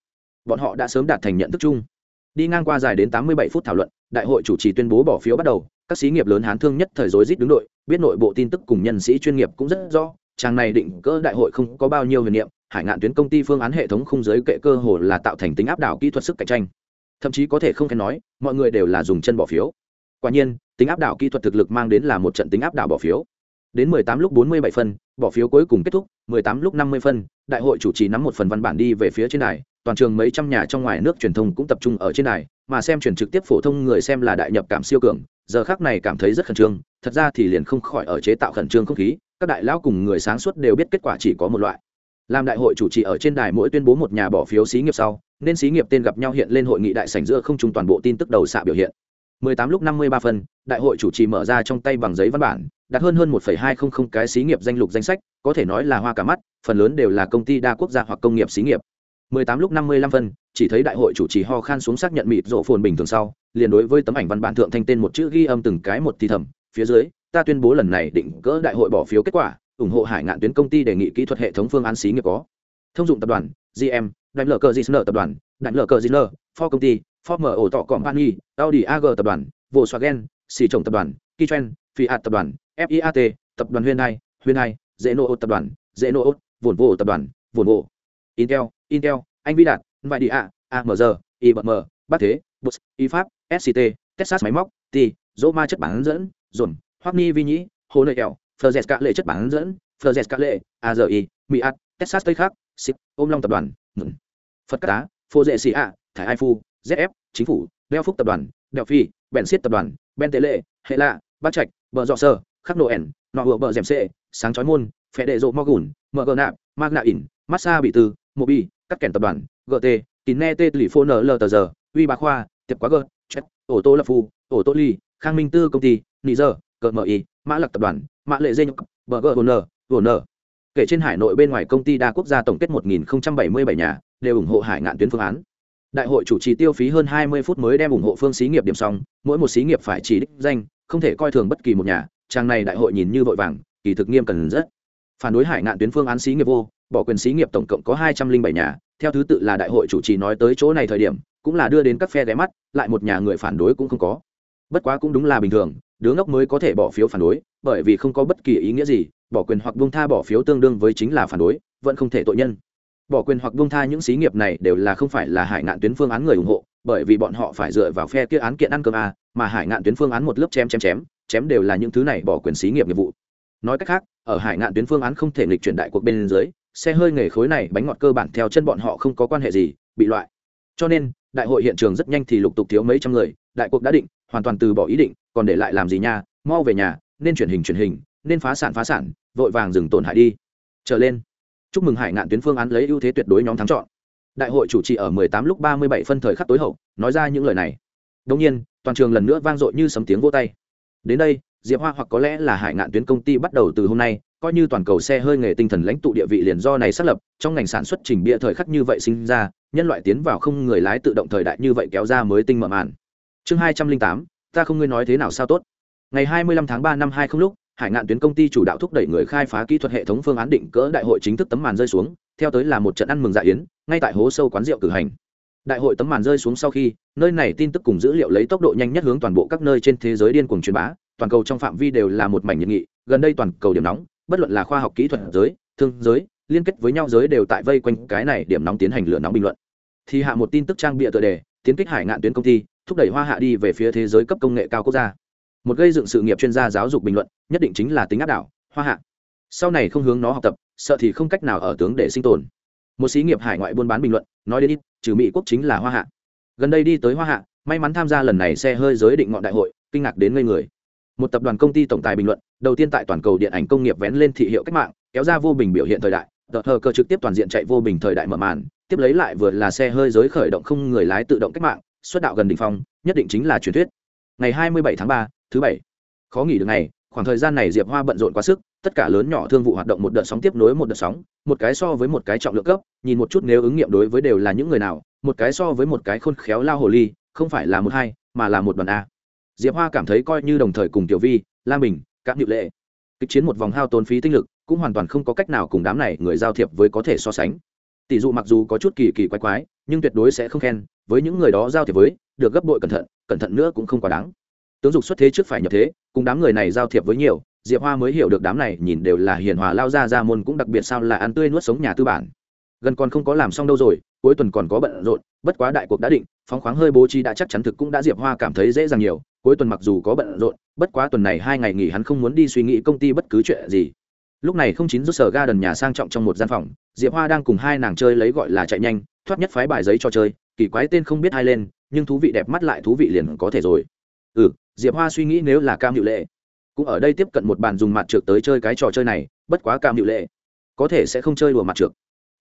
Bọn họ đã sớm đạt thành nhận thức chung. Đi ngang qua dài đến tám mươi bảy phút thảo luận, đại hội chủ trì tuyên bố bỏ phiếu bắt đầu, các xí nghiệp lớn hán thương nhất thời rối rít đứng đội, biết nội bộ tin tức cùng nhân sĩ chuyên nghiệp cũng rất rõ trang này định cỡ đại hội không có bao nhiêu huyền niệm, hải ngạn tuyến công ty phương án hệ thống khung giới kệ cơ hồ là tạo thành tính áp đảo kỹ thuật sức cạnh tranh. Thậm chí có thể không khen nói, mọi người đều là dùng chân bỏ phiếu. Quả nhiên, tính áp đảo kỹ thuật thực lực mang đến là một trận tính áp đảo bỏ phiếu. Đến 18 lúc 47 phân, bỏ phiếu cuối cùng kết thúc 18 lúc 50 phân, đại hội chủ trì nắm một phần văn bản đi về phía trên đài, toàn trường mấy trăm nhà trong ngoài nước truyền thông cũng tập trung ở trên đài, mà xem truyền trực tiếp phổ thông người xem là đại nhập cảm siêu cường, giờ khác này cảm thấy rất khẩn trương, thật ra thì liền không khỏi ở chế tạo khẩn trương không khí các đại lão cùng người sáng suốt đều biết kết quả chỉ có một loại. Làm đại hội chủ trì ở trên đài mỗi tuyên bố một nhà bỏ phiếu xí nghiệp sau nên xí nghiệp tên gặp nhau hiện lên hội nghị đại sảnh giữa không trung toàn bộ tin tức đầu xạ biểu hiện. 18 lúc 53 phân đại hội chủ trì mở ra trong tay bằng giấy văn bản đặt hơn hơn 1,200 cái xí nghiệp danh lục danh sách có thể nói là hoa cả mắt phần lớn đều là công ty đa quốc gia hoặc công nghiệp xí nghiệp. 18 lúc 55 phân chỉ thấy đại hội chủ trì ho khan xuống xác nhận mịt rộ phồn bình thường sau liền đối với tấm ảnh văn bản thượng thanh tên một chữ ghi âm từng cái một thì thầm phía dưới ta tuyên bố lần này định cỡ đại hội bỏ phiếu kết quả ủng hộ hải ngạn tuyến công ty đề nghị kỹ thuật hệ thống phương án xí nghiệp có. Thông dụng tập đoàn gm đánh lờ cờ gisner tập đoàn đánh lờ cờ gisner for công ty for mở ổ tọ nghi, audi ag tập đoàn volkswagen xì trồng tập đoàn kitchen fiat tập đoàn fiat tập đoàn huyên hai huyên hai dễ nô tập đoàn dễ nô vồn vô tập đoàn vồn vô intel intel anh vi đạt vai đi a amg ibm bắc thế bus y pháp sct texas máy móc t dỗ ma chất bán dẫn dồn hoắc ni vi nhĩ, hồ nội kẹo, phờ dẹt lệ chất bản dẫn, phờ dẹt lệ azi mỹ ạt texas tây khác xích ôm long tập đoàn mừng phật cát tá phô dệ xì ạ, thải ai phu zf chính phủ, đeo phúc tập đoàn đeo phi, bèn xiết tập đoàn, ben tế lệ, hệ lạ, bát trạch, bờ dọ sơ, khắc nổ ẻn, nọ hựa bờ dèm xệ sáng chói môn phè đệ rộ mò gùn mờ gờ nạp mag nạ ỉn massa bị tư, mộ bi, cắt kèn tập đoàn gt tín ne tê lì phô nl tờ giờ, uy bá khoa, tiệp quá gờ chết, ổ tô lập phu, ổ tô ly khang minh tư công ty, nị giờ cờ mã lạc tập đoàn, mã lệ dây bờ gờ hồn nở hồn kể trên hải nội bên ngoài công ty đa quốc gia tổng kết 1077 nhà, đều ủng hộ hải ngạn tuyến phương án. Đại hội chủ trì tiêu phí hơn 20 phút mới đem ủng hộ phương xí nghiệp điểm xong, mỗi một xí nghiệp phải chỉ đích danh, không thể coi thường bất kỳ một nhà, trang này đại hội nhìn như vội vàng, kỳ thực nghiêm cần rất. Phản đối hải ngạn tuyến phương án xí nghiệp vô, bỏ quyền xí nghiệp tổng cộng có 207 nhà, theo thứ tự là đại hội chủ trì nói tới chỗ này thời điểm, cũng là đưa đến các phe ghé mắt, lại một nhà người phản đối cũng không có. Bất quá cũng đúng là bình thường đứa ngốc mới có thể bỏ phiếu phản đối, bởi vì không có bất kỳ ý nghĩa gì, bỏ quyền hoặc buông tha bỏ phiếu tương đương với chính là phản đối, vẫn không thể tội nhân. Bỏ quyền hoặc buông tha những xí nghiệp này đều là không phải là hải ngạn tuyến phương án người ủng hộ, bởi vì bọn họ phải dựa vào phe kia án kiện ăn cơm a mà hải ngạn tuyến phương án một lớp chém chém chém chém đều là những thứ này bỏ quyền xí nghiệp nghiệp vụ. Nói cách khác, ở hải ngạn tuyến phương án không thể nghịch chuyển đại cuộc bên dưới, xe hơi nghề khối này bánh ngọt cơ bản theo chân bọn họ không có quan hệ gì, bị loại. Cho nên, đại hội hiện trường rất nhanh thì lục tục thiếu mấy trăm người, đại cuộc đã định, hoàn toàn từ bỏ ý định còn để lại làm gì nha, mau về nhà, nên chuyển hình chuyển hình, nên phá sản phá sản, vội vàng dừng tổn hại đi. Trở lên. Chúc mừng hải ngạn tuyến phương án lấy ưu thế tuyệt đối nhóm thắng chọn. Đại hội chủ trì ở 18 lúc 37 phân thời khắc tối hậu, nói ra những lời này. Đồng nhiên, toàn trường lần nữa vang dội như sấm tiếng vô tay. Đến đây, diệp hoa hoặc có lẽ là hải ngạn tuyến công ty bắt đầu từ hôm nay, coi như toàn cầu xe hơi nghề tinh thần lãnh tụ địa vị liền do này xác lập, trong ngành sản xuất trình bịa thời khắc như vậy sinh ra, nhân loại tiến vào không người lái tự động thời đại như vậy kéo ra mới tinh mở màn. Chương hai trăm linh tám ta không ngươi nói thế nào sao tốt? Ngày hai mươi lăm tháng ba năm hai không lúc, hải ngạn tuyến công ty chủ đạo thúc đẩy người khai phá kỹ thuật hệ thống phương án định cỡ đại hội chính thức tấm màn rơi xuống, theo tới là một trận ăn mừng dạ yến, ngay tại hố sâu quán rượu cử hành. Đại hội tấm màn rơi xuống sau khi, nơi này tin tức cùng dữ liệu lấy tốc độ nhanh nhất hướng toàn bộ các nơi trên thế giới điên cuồng truyền bá, toàn cầu trong phạm vi đều là một mảnh nhiệt nghị, gần đây toàn cầu điểm nóng, bất luận là khoa học kỹ thuật giới, thương giới, liên kết với nhau giới đều tại vây quanh cái này điểm nóng tiến hành lửa nóng bình luận. Thì hạ một tin tức trang bịa tựa đề, tiến kích hải ngạn tuyến công ty thúc đẩy hoa hạ đi về phía thế giới cấp công nghệ cao quốc gia. Một gây dựng sự nghiệp chuyên gia giáo dục bình luận, nhất định chính là tính áp đảo, hoa hạ. Sau này không hướng nó học tập, sợ thì không cách nào ở tướng để sinh tồn. Một xí nghiệp hải ngoại buôn bán bình luận, nói đến ít, trừ mỹ quốc chính là hoa hạ. Gần đây đi tới hoa hạ, may mắn tham gia lần này xe hơi giới định ngọn đại hội, kinh ngạc đến ngây người. Một tập đoàn công ty tổng tài bình luận, đầu tiên tại toàn cầu điện ảnh công nghiệp vén lên thị hiệu cách mạng, kéo ra vô bình biểu hiện thời đại. Tờ thờ cơ trực tiếp toàn diện chạy vô bình thời đại mở màn, tiếp lấy lại vừa là xe hơi giới khởi động không người lái tự động cách mạng xuất đạo gần đỉnh phong nhất định chính là truyền thuyết. Ngày 27 tháng 3, thứ bảy. Khó nghỉ được ngày khoảng thời gian này diệp hoa bận rộn quá sức tất cả lớn nhỏ thương vụ hoạt động một đợt sóng tiếp nối một đợt sóng một cái so với một cái trọng lượng cấp nhìn một chút nếu ứng nghiệm đối với đều là những người nào một cái so với một cái khôn khéo lao hồ ly không phải là một hai mà là một đoàn a. Diệp hoa cảm thấy coi như đồng thời cùng tiểu vi la bình các Diệu lệ. Kịch chiến một vòng hao tốn phí tinh lực cũng hoàn toàn không có cách nào cùng đám này người giao thiệp với có thể so sánh. Tỷ dụ mặc dù có chút kỳ kỳ quái quái nhưng tuyệt đối sẽ không khen, với những người đó giao thiệp với, được gấp bội cẩn thận cẩn thận nữa cũng không quá đáng. Tướng dục xuất thế trước phải nhập thế, cùng đám người này giao thiệp với nhiều, diệp hoa mới hiểu được đám này nhìn đều là hiền hòa lao ra ra môn cũng đặc biệt sao là ăn tươi nuốt sống nhà tư bản. Gần còn không có làm xong đâu rồi, cuối tuần còn có bận rộn, bất quá đại cuộc đã định, phóng khoáng hơi bố trí đã chắc chắn thực cũng đã diệp hoa cảm thấy dễ dàng nhiều, cuối tuần mặc dù có bận rộn, bất quá tuần này hai ngày nghỉ hắn không muốn đi suy nghĩ công ty bất cứ chuyện gì lúc này không chín rút sở ga đần nhà sang trọng trong một gian phòng, diệp hoa đang cùng hai nàng chơi lấy gọi là chạy nhanh, thoát nhất phái bài giấy cho chơi, kỳ quái tên không biết ai lên, nhưng thú vị đẹp mắt lại thú vị liền có thể rồi. Ừ diệp hoa suy nghĩ nếu là cam hữu lệ. Cũng ở đây tiếp cận một bàn dùng mặt trượt tới chơi cái trò chơi này, bất quá cam hữu lệ. Có thể sẽ không chơi đùa mặt trượt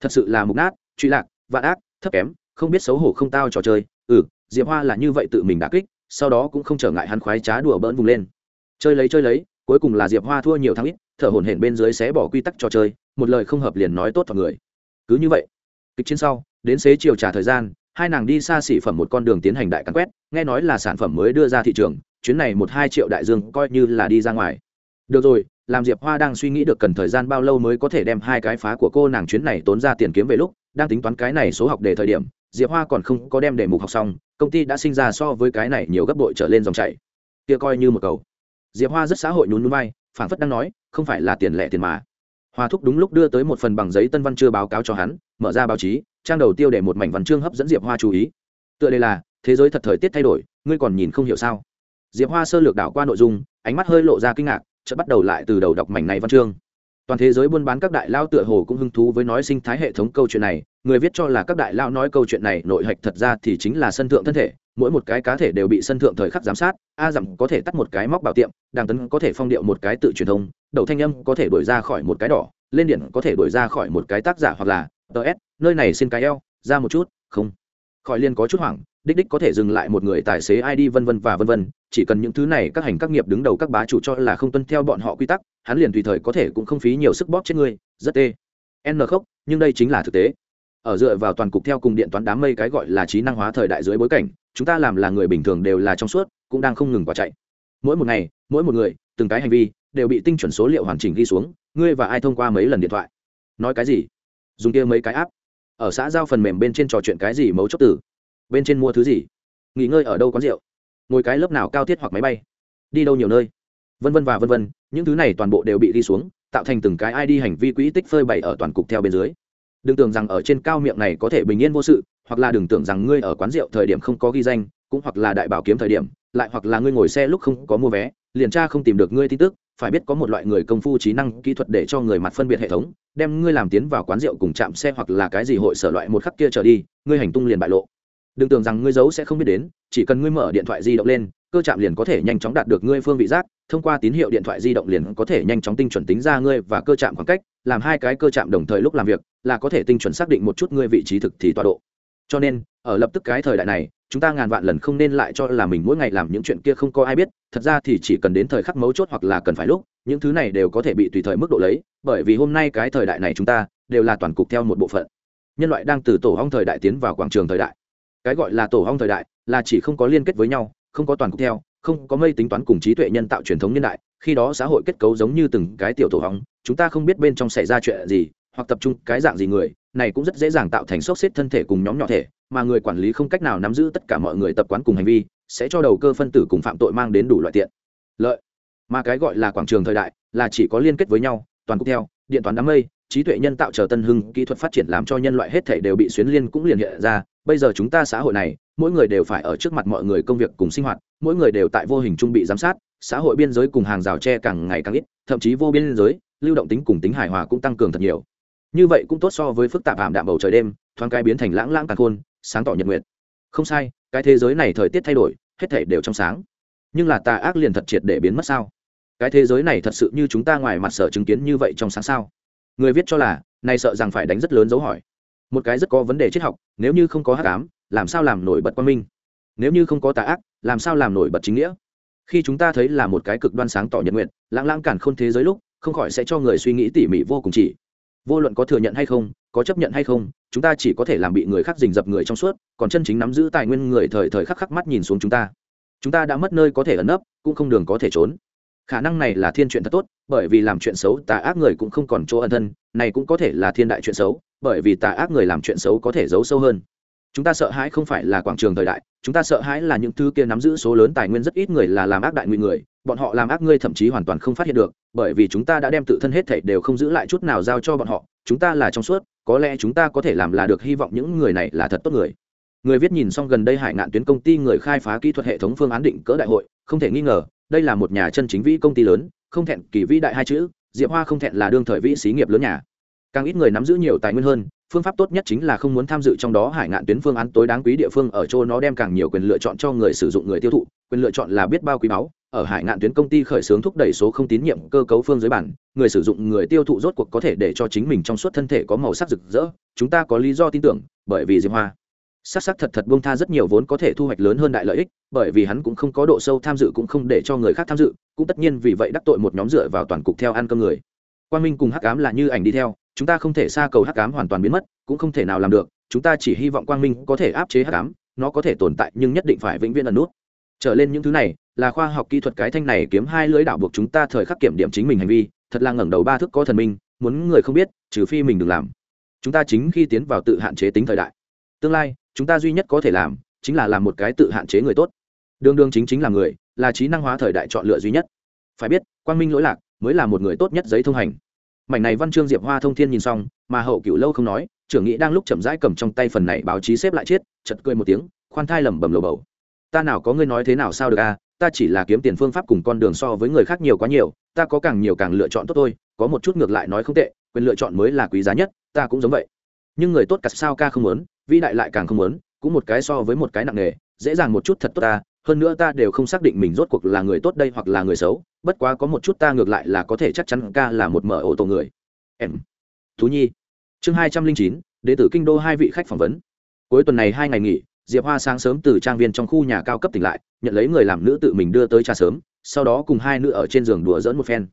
thật sự là mục nát, truy lạc, vạn ác, thấp kém, không biết xấu hổ không tao trò chơi. Ừ diệp hoa là như vậy tự mình đã kích, sau đó cũng không trở ngại hắn khoái trá đùa bỡn vùng lên. Chơi lấy chơi lấy, cuối cùng là diệp hoa thua nhiều thắng ít thở hổn hển bên dưới xé bỏ quy tắc trò chơi, một lời không hợp liền nói tốt vào người. Cứ như vậy, kịch chiến sau, đến xế chiều trả thời gian, hai nàng đi xa xỉ phẩm một con đường tiến hành đại cắn quét, nghe nói là sản phẩm mới đưa ra thị trường, chuyến này một hai triệu đại dương coi như là đi ra ngoài. Được rồi, làm diệp hoa đang suy nghĩ được cần thời gian bao lâu mới có thể đem hai cái phá của cô nàng chuyến này tốn ra tiền kiếm về lúc, đang tính toán cái này số học đề thời điểm, diệp hoa còn không có đem đề mục học xong, công ty đã sinh ra so với cái này nhiều gấp bội trở lên dòng chảy. Kia coi như một cầu. Diệp hoa rất xã hội nhún núi bay phản phất đang nói, không phải là tiền lẻ tiền mà. Hoa thúc đúng lúc đưa tới một phần bằng giấy tân văn chưa báo cáo cho hắn, mở ra báo chí, trang đầu tiêu để một mảnh văn chương hấp dẫn diệp hoa chú ý. Tựa đây là, thế giới thật thời tiết thay đổi, ngươi còn nhìn không hiểu sao? Diệp hoa sơ lược đảo qua nội dung, ánh mắt hơi lộ ra kinh ngạc, chợt bắt đầu lại từ đầu đọc mảnh này văn chương. Toàn thế giới buôn bán các đại lao tựa hồ cũng hứng thú với nói sinh thái hệ thống câu chuyện này, người viết cho là các đại lao nói câu chuyện này nội hạch thật ra thì chính là sân thượng thân thể mỗi một cái cá thể đều bị sân thượng thời khắc giám sát, a dặm có thể tắt một cái móc bảo tiệm, đàng tấn có thể phong điệu một cái tự truyền thông, đậu thanh âm có thể đổi ra khỏi một cái đỏ, lên điện có thể đổi ra khỏi một cái tác giả hoặc là ts nơi này xin cái eo, ra một chút, không. Khỏi liên có chút hoảng, đích đích có thể dừng lại một người tài xế id vân vân và vân vân, chỉ cần những thứ này các hành các nghiệp đứng đầu các bá chủ cho là không tuân theo bọn họ quy tắc, hắn liền tùy thời có thể cũng không phí nhiều sức bóp chết ngươi rất tê. N khốc, nhưng đây chính là thực tế. Ở dựa vào toàn cục theo cùng điện toán đám mây cái gọi là trí năng hóa thời đại dưới bối cảnh chúng ta làm là người bình thường đều là trong suốt, cũng đang không ngừng quả chạy. Mỗi một ngày, mỗi một người, từng cái hành vi, đều bị tinh chuẩn số liệu hoàn chỉnh ghi xuống, ngươi và ai thông qua mấy lần điện thoại? Nói cái gì? Dùng kia mấy cái áp ở xã giao phần mềm bên trên trò chuyện cái gì mấu chốt từ? Bên trên mua thứ gì? Nghỉ ngơi ở đâu quán rượu? Ngồi cái lớp nào cao thiết hoặc máy bay? Đi đâu nhiều nơi? Vân vân và vân vân, những thứ này toàn bộ đều bị đi xuống, tạo thành từng cái id hành vi quỹ tích phơi bày ở toàn cục theo bên dưới. Đừng tưởng rằng ở trên cao miệng này có thể bình yên vô sự hoặc là đừng tưởng rằng ngươi ở quán rượu thời điểm không có ghi danh, cũng hoặc là đại bảo kiếm thời điểm, lại hoặc là ngươi ngồi xe lúc không có mua vé, liền tra không tìm được ngươi tin tức, phải biết có một loại người công phu trí năng, kỹ thuật để cho người mặt phân biệt hệ thống, đem ngươi làm tiến vào quán rượu cùng chạm xe hoặc là cái gì hội sở loại một khắc kia trở đi, ngươi hành tung liền bại lộ. Đừng tưởng rằng ngươi giấu sẽ không biết đến, chỉ cần ngươi mở điện thoại di động lên, cơ chạm liền có thể nhanh chóng đạt được ngươi phương vị giác, thông qua tín hiệu điện thoại di động liền có thể nhanh chóng tinh chuẩn tính ra ngươi và cơ chạm khoảng cách, làm hai cái cơ chạm đồng thời lúc làm việc, là có thể tinh chuẩn xác định một chút ngươi vị trí thực thì tọa độ cho nên, ở lập tức cái thời đại này, chúng ta ngàn vạn lần không nên lại cho là mình mỗi ngày làm những chuyện kia không có ai biết, thật ra thì chỉ cần đến thời khắc mấu chốt hoặc là cần phải lúc, những thứ này đều có thể bị tùy thời mức độ lấy, bởi vì hôm nay cái thời đại này chúng ta đều là toàn cục theo một bộ phận. Nhân loại đang từ tổ hong thời đại tiến vào quảng trường thời đại. Cái gọi là tổ hong thời đại là chỉ không có liên kết với nhau, không có toàn cục theo, không có mây tính toán cùng trí tuệ nhân tạo truyền thống nhân đại, khi đó xã hội kết cấu giống như từng cái tiểu tổ hong, chúng ta không biết bên trong xảy ra chuyện gì hoặc tập trung cái dạng gì người, này cũng rất dễ dàng tạo thành sốc xếp thân thể cùng nhóm nhỏ thể, mà người quản lý không cách nào nắm giữ tất cả mọi người tập quán cùng hành vi, sẽ cho đầu cơ phân tử cùng phạm tội mang đến đủ loại tiện lợi. Mà cái gọi là quảng trường thời đại là chỉ có liên kết với nhau, toàn cục theo, điện toán đám mây, trí tuệ nhân tạo chờ tân hưng, kỹ thuật phát triển làm cho nhân loại hết thể đều bị xuyến liên cũng liền hiện ra. Bây giờ chúng ta xã hội này, mỗi người đều phải ở trước mặt mọi người công việc cùng sinh hoạt, mỗi người đều tại vô hình trung bị giám sát, xã hội biên giới cùng hàng rào tre càng ngày càng ít, thậm chí vô biên giới, lưu động tính cùng tính hài hòa cũng tăng cường thật nhiều như vậy cũng tốt so với phức tạp ảm đạm bầu trời đêm, thoáng cái biến thành lãng lãng càng khôn, sáng tỏ nhật nguyệt. Không sai, cái thế giới này thời tiết thay đổi, hết thể đều trong sáng. Nhưng là tà ác liền thật triệt để biến mất sao? Cái thế giới này thật sự như chúng ta ngoài mặt sở chứng kiến như vậy trong sáng sao? Người viết cho là, này sợ rằng phải đánh rất lớn dấu hỏi. Một cái rất có vấn đề triết học, nếu như không có hắc ám, làm sao làm nổi bật quan minh? Nếu như không có tà ác, làm sao làm nổi bật chính nghĩa? Khi chúng ta thấy là một cái cực đoan sáng tỏ nhật nguyện lãng lãng cản khôn thế giới lúc, không khỏi sẽ cho người suy nghĩ tỉ mỉ vô cùng chỉ vô luận có thừa nhận hay không, có chấp nhận hay không, chúng ta chỉ có thể làm bị người khác dình dập người trong suốt, còn chân chính nắm giữ tài nguyên người thời thời khắc khắc mắt nhìn xuống chúng ta. Chúng ta đã mất nơi có thể ẩn nấp, cũng không đường có thể trốn. Khả năng này là thiên chuyện thật tốt, bởi vì làm chuyện xấu, tà ác người cũng không còn chỗ ẩn thân, này cũng có thể là thiên đại chuyện xấu, bởi vì tà ác người làm chuyện xấu có thể giấu sâu hơn chúng ta sợ hãi không phải là quảng trường thời đại, chúng ta sợ hãi là những thứ kia nắm giữ số lớn tài nguyên rất ít người là làm ác đại nguy người, bọn họ làm ác ngươi thậm chí hoàn toàn không phát hiện được, bởi vì chúng ta đã đem tự thân hết thảy đều không giữ lại chút nào giao cho bọn họ, chúng ta là trong suốt, có lẽ chúng ta có thể làm là được hy vọng những người này là thật tốt người. Người viết nhìn xong gần đây hải ngạn tuyến công ty người khai phá kỹ thuật hệ thống phương án định cỡ đại hội, không thể nghi ngờ, đây là một nhà chân chính vĩ công ty lớn, không thẹn kỳ vĩ đại hai chữ, diệp hoa không thẹn là đương thời vĩ xí nghiệp lớn nhà càng ít người nắm giữ nhiều tài nguyên hơn, phương pháp tốt nhất chính là không muốn tham dự trong đó hải ngạn tuyến phương án tối đáng quý địa phương ở chỗ nó đem càng nhiều quyền lựa chọn cho người sử dụng người tiêu thụ. Quyền lựa chọn là biết bao quý báu, ở hải ngạn tuyến công ty khởi xướng thúc đẩy số không tín nhiệm cơ cấu phương dưới bản, người sử dụng người tiêu thụ rốt cuộc có thể để cho chính mình trong suốt thân thể có màu sắc rực rỡ, chúng ta có lý do tin tưởng, bởi vì diệp hoa sắc sắc thật thật buông tha rất nhiều vốn có thể thu hoạch lớn hơn đại lợi ích, bởi vì hắn cũng không có độ sâu tham dự cũng không để cho người khác tham dự, cũng tất nhiên vì vậy đắc tội một nhóm dựa vào toàn cục theo ăn cơm người. Quan minh cùng hắc ám là như ảnh đi theo chúng ta không thể xa cầu hắc ám hoàn toàn biến mất, cũng không thể nào làm được, chúng ta chỉ hy vọng quang minh có thể áp chế hắc ám, nó có thể tồn tại nhưng nhất định phải vĩnh viễn ẩn nút. Trở lên những thứ này, là khoa học kỹ thuật cái thanh này kiếm hai lưỡi đảo buộc chúng ta thời khắc kiểm điểm chính mình hành vi, thật là ngẩng đầu ba thước có thần minh, muốn người không biết, trừ phi mình đừng làm. Chúng ta chính khi tiến vào tự hạn chế tính thời đại. Tương lai, chúng ta duy nhất có thể làm, chính là làm một cái tự hạn chế người tốt. Đương đương chính chính là người, là trí năng hóa thời đại chọn lựa duy nhất. Phải biết, quang minh lỗi lạc, mới là một người tốt nhất giấy thông hành mảnh này văn chương diệp hoa thông thiên nhìn xong, mà hậu cựu lâu không nói, trưởng nghĩ đang lúc chậm rãi cầm trong tay phần này báo chí xếp lại chết chật cười một tiếng, khoan thai lẩm bẩm lầu bầu. Ta nào có ngươi nói thế nào sao được a ta chỉ là kiếm tiền phương pháp cùng con đường so với người khác nhiều quá nhiều, ta có càng nhiều càng lựa chọn tốt thôi, có một chút ngược lại nói không tệ, quyền lựa chọn mới là quý giá nhất, ta cũng giống vậy. Nhưng người tốt cặt sao ca không muốn, vĩ đại lại càng không muốn, cũng một cái so với một cái nặng nề, dễ dàng một chút thật tốt ta, hơn nữa ta đều không xác định mình rốt cuộc là người tốt đây hoặc là người xấu bất quá có một chút ta ngược lại là có thể chắc chắn ca là một mở ổ tổ người. Em. Thú nhi. Chương hai trăm linh chín, đệ tử kinh đô hai vị khách phỏng vấn. Cuối tuần này hai ngày nghỉ, diệp hoa sáng sớm từ trang viên trong khu nhà cao cấp tỉnh lại, nhận lấy người làm nữ tự mình đưa tới trà sớm, sau đó cùng hai nữ ở trên giường đùa dỡn một phen.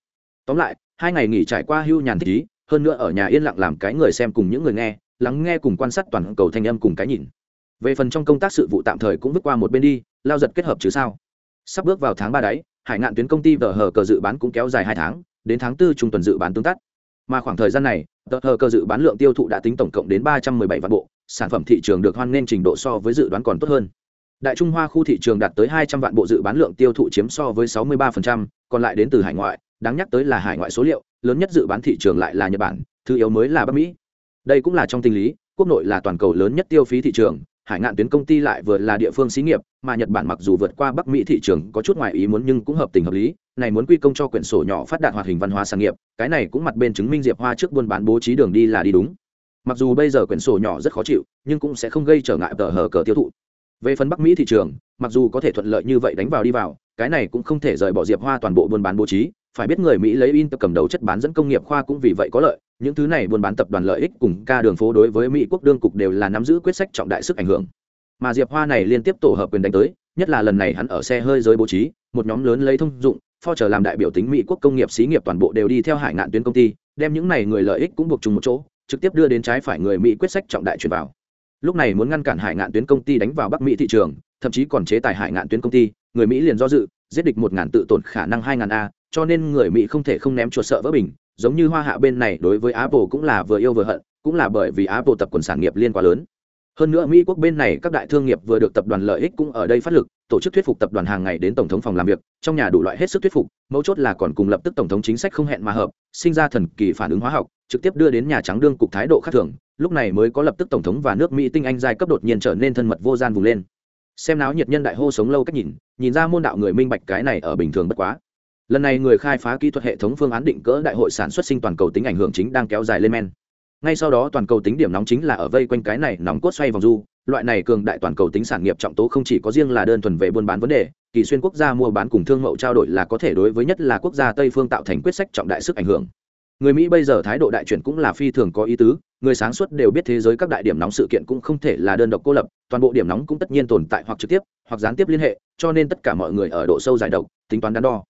Tóm lại, hai ngày nghỉ trải qua hưu nhàn thích ý, hơn nữa ở nhà yên lặng làm cái người xem cùng những người nghe, lắng nghe cùng quan sát toàn cầu thanh âm cùng cái nhìn. Về phần trong công tác sự vụ tạm thời cũng vứt qua một bên đi, lao giật kết hợp chứ sao? Sắp bước vào tháng ba đáy hải ngạn tuyến công ty tờ hờ cờ dự bán cũng kéo dài hai tháng, đến tháng tư trung tuần dự bán tương tác. mà khoảng thời gian này, tờ hờ cờ dự bán lượng tiêu thụ đã tính tổng cộng đến ba trăm mười bảy vạn bộ, sản phẩm thị trường được hoan nghênh trình độ so với dự đoán còn tốt hơn đại trung hoa khu thị trường đạt tới hai trăm vạn bộ dự bán lượng tiêu thụ chiếm so với sáu mươi ba còn lại đến từ hải ngoại, đáng nhắc tới là hải ngoại số liệu, lớn nhất dự bán thị trường lại là nhật bản, thứ yếu mới là bắc mỹ đây cũng là trong tình lý, quốc nội là toàn cầu lớn nhất tiêu phí thị trường hải ngạn tuyến công ty lại vừa là địa phương xí nghiệp, mà nhật bản mặc dù vượt qua bắc mỹ thị trường có chút ngoài ý muốn nhưng cũng hợp tình hợp lý, này muốn quy công cho quyển sổ nhỏ phát đạt hoạt hình văn hóa sản nghiệp, cái này cũng mặt bên chứng minh diệp hoa trước buôn bán bố trí đường đi là đi đúng. Mặc dù bây giờ quyển sổ nhỏ rất khó chịu, nhưng cũng sẽ không gây trở ngại tờ hờ cờ tiêu thụ về phần bắc mỹ thị trường, mặc dù có thể thuận lợi như vậy đánh vào đi vào, cái này cũng không thể rời bỏ diệp hoa toàn bộ buôn bán bố trí. Phải biết người mỹ lấy in tập cầm đầu chất bán dẫn công nghiệp khoa cũng vì vậy có lợi. Những thứ này buôn bán tập đoàn lợi ích cùng ca đường phố đối với mỹ quốc đương cục đều là nắm giữ quyết sách trọng đại sức ảnh hưởng. Mà diệp hoa này liên tiếp tổ hợp quyền đánh tới, nhất là lần này hắn ở xe hơi giới bố trí, một nhóm lớn lấy thông dụng, pho chờ làm đại biểu tính mỹ quốc công nghiệp xí nghiệp toàn bộ đều đi theo hải ngạn tuyến công ty, đem những này người lợi ích cũng buộc chung một chỗ, trực tiếp đưa đến trái phải người mỹ quyết sách trọng đại truyền vào lúc này muốn ngăn cản hải ngạn tuyến công ty đánh vào bắc mỹ thị trường, thậm chí còn chế tài hải ngạn tuyến công ty, người mỹ liền do dự, giết địch một ngàn tự tổn khả năng hai ngàn a, cho nên người mỹ không thể không ném chuột sợ vỡ bình, giống như hoa hạ bên này đối với apple cũng là vừa yêu vừa hận, cũng là bởi vì apple tập quần sản nghiệp liên quá lớn. Hơn nữa mỹ quốc bên này các đại thương nghiệp vừa được tập đoàn lợi ích cũng ở đây phát lực, tổ chức thuyết phục tập đoàn hàng ngày đến tổng thống phòng làm việc, trong nhà đủ loại hết sức thuyết phục, mấu chốt là còn cùng lập tức tổng thống chính sách không hẹn mà hợp, sinh ra thần kỳ phản ứng hóa học, trực tiếp đưa đến nhà trắng đương cục thái độ khác thường lúc này mới có lập tức tổng thống và nước mỹ tinh anh giai cấp đột nhiên trở nên thân mật vô gian vùng lên. Xem náo nhiệt nhân đại hô sống lâu cách nhìn nhìn ra môn đạo người minh bạch cái này ở bình thường bất quá. Lần này người khai phá kỹ thuật hệ thống phương án định cỡ đại hội sản xuất sinh toàn cầu tính ảnh hưởng chính đang kéo dài lên men. Ngay sau đó toàn cầu tính điểm nóng chính là ở vây quanh cái này nóng cốt xoay vòng du. Loại này cường đại toàn cầu tính sản nghiệp trọng tố không chỉ có riêng là đơn thuần về buôn bán vấn đề, kỳ xuyên quốc gia mua bán cùng thương mậu trao đổi là có thể đối với nhất là quốc gia tây phương tạo thành quyết sách trọng đại sức ảnh hưởng người mỹ bây giờ thái độ đại chuyển cũng là phi thường có ý tứ, người sáng suốt đều biết thế giới các đại điểm nóng sự kiện cũng không thể là đơn độc cô lập, toàn bộ điểm nóng cũng tất nhiên tồn tại hoặc trực tiếp, hoặc gián tiếp liên hệ, cho nên tất cả mọi người ở độ sâu giải độc, tính toán đắn đo.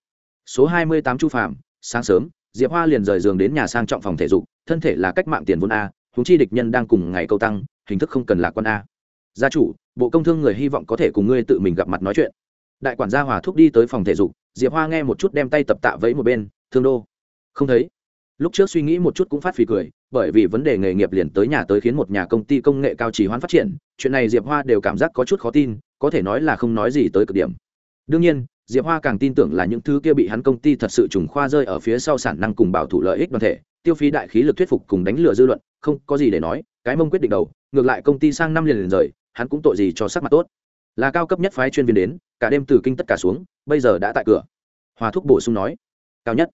Số 28 chu phạm sáng sớm, diệp hoa liền rời giường đến nhà sang trọng phòng thể dục, thân thể là cách mạng tiền vốn a húng chi địch nhân đang cùng ngày câu tăng, hình thức không cần là con a. Gia chủ, bộ công thương người hy vọng có thể cùng ngươi tự mình gặp mặt nói chuyện. Đại quản gia hòa thúc đi tới phòng thể dục, diệp hoa nghe một chút đem tay tập tạ vẫy một bên, thương đô. Không thấy lúc trước suy nghĩ một chút cũng phát phì cười, bởi vì vấn đề nghề nghiệp liền tới nhà tới khiến một nhà công ty công nghệ cao trì hoãn phát triển, chuyện này diệp hoa đều cảm giác có chút khó tin, có thể nói là không nói gì tới cực điểm. Đương nhiên, diệp hoa càng tin tưởng là những thứ kia bị hắn công ty thật sự trùng khoa rơi ở phía sau sản năng cùng bảo thủ lợi ích đoàn thể, tiêu phí đại khí lực thuyết phục cùng đánh lừa dư luận, không có gì để nói, cái mông quyết định đầu, ngược lại công ty sang năm liền liền rời, hắn cũng tội gì cho sắc mặt tốt. Là cao cấp nhất phái chuyên viên đến, cả đêm từ kinh tất cả xuống, bây giờ đã tại cửa. Hòa thúc bổ sung nói, cao nhất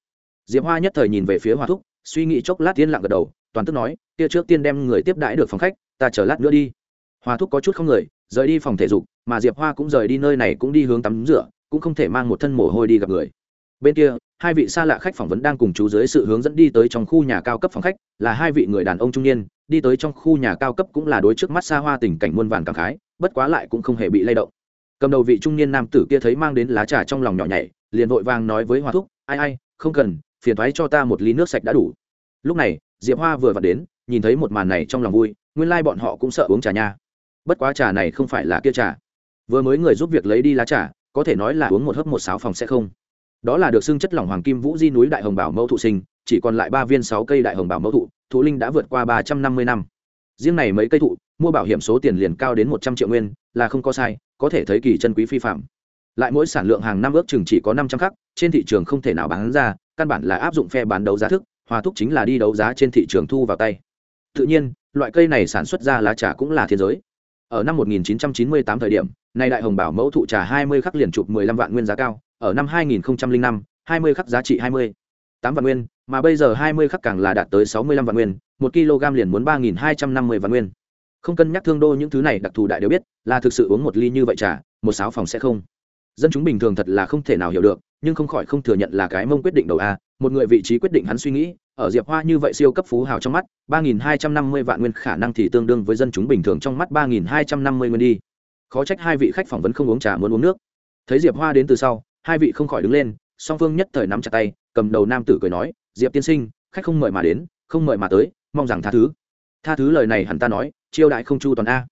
diệp hoa nhất thời nhìn về phía Hoa thúc, suy nghĩ chốc lát tiên lặng gật đầu, toàn tức nói, kia trước tiên đem người tiếp đãi được phòng khách, ta chờ lát nữa đi. Hoa thúc có chút không người, rời đi phòng thể dục, mà diệp hoa cũng rời đi nơi này cũng đi hướng tắm rửa, cũng không thể mang một thân mồ hôi đi gặp người. Bên kia, hai vị xa lạ khách phỏng vấn đang cùng chú dưới sự hướng dẫn đi tới trong khu nhà cao cấp phòng khách, là hai vị người đàn ông trung niên, đi tới trong khu nhà cao cấp cũng là đối trước mắt xa hoa tình cảnh muôn vàn cảm khái, bất quá lại cũng không hề bị lay động. Cầm đầu vị trung niên nam tử kia thấy mang đến lá trà trong lòng nhỏ nhảy liền vội vàng nói với hoa thúc, ai ai, không cần phiền thoái cho ta một ly nước sạch đã đủ. Lúc này, diệp hoa vừa vặn đến, nhìn thấy một màn này trong lòng vui, nguyên lai、like、bọn họ cũng sợ uống trà nha. Bất quá trà này không phải là kia trà. Vừa mới người giúp việc lấy đi lá trà, có thể nói là uống một hớp một sáo phòng sẽ không. Đó là được xưng chất lỏng hoàng kim vũ di núi đại hồng bảo mẫu thụ sinh, chỉ còn lại ba viên sáu cây đại hồng bảo mẫu thụ thụ linh đã vượt qua ba trăm năm mươi năm. Riêng này mấy cây thụ, mua bảo hiểm số tiền liền cao đến một trăm triệu nguyên, là không có sai, có thể thấy kỳ chân quý phi phạm. Lại mỗi sản lượng hàng năm ước chừng chỉ có năm trăm khắc, trên thị trường không thể nào bán ra căn bản là áp dụng phe bán đấu giá thức, hòa thúc chính là đi đấu giá trên thị trường thu vào tay. Tự nhiên, loại cây này sản xuất ra lá trà cũng là thiên giới. Ở năm 1998 thời điểm, nay đại hồng bảo mẫu thụ trà 20 khắc liền chụp 15 vạn nguyên giá cao, ở năm 2005 20 khắc giá trị 20 8 vạn nguyên, mà bây giờ 20 khắc càng là đạt tới 65 vạn nguyên 1 kg liền muốn 3.250 vạn nguyên. Không cân nhắc thương đô những thứ này, đặc thù đại đều biết, là thực sự uống một ly như vậy trà, một sáu phòng sẽ không. Dân chúng bình thường thật là không thể nào hiểu được nhưng không khỏi không thừa nhận là cái mông quyết định đầu a, một người vị trí quyết định hắn suy nghĩ, ở diệp hoa như vậy siêu cấp phú hào trong mắt, ba nghìn hai trăm năm mươi vạn nguyên khả năng thì tương đương với dân chúng bình thường trong mắt ba nghìn hai trăm năm mươi nguyên đi. Khó trách hai vị khách phỏng vấn không uống trà muốn uống nước. Thấy diệp hoa đến từ sau, hai vị không khỏi đứng lên, song phương nhất thời nắm chặt tay, cầm đầu nam tử cười nói, diệp tiên sinh, khách không mời mà đến, không mời mà tới, mong rằng tha thứ. Tha thứ lời này hẳn ta nói chiêu đại không chu toàn a.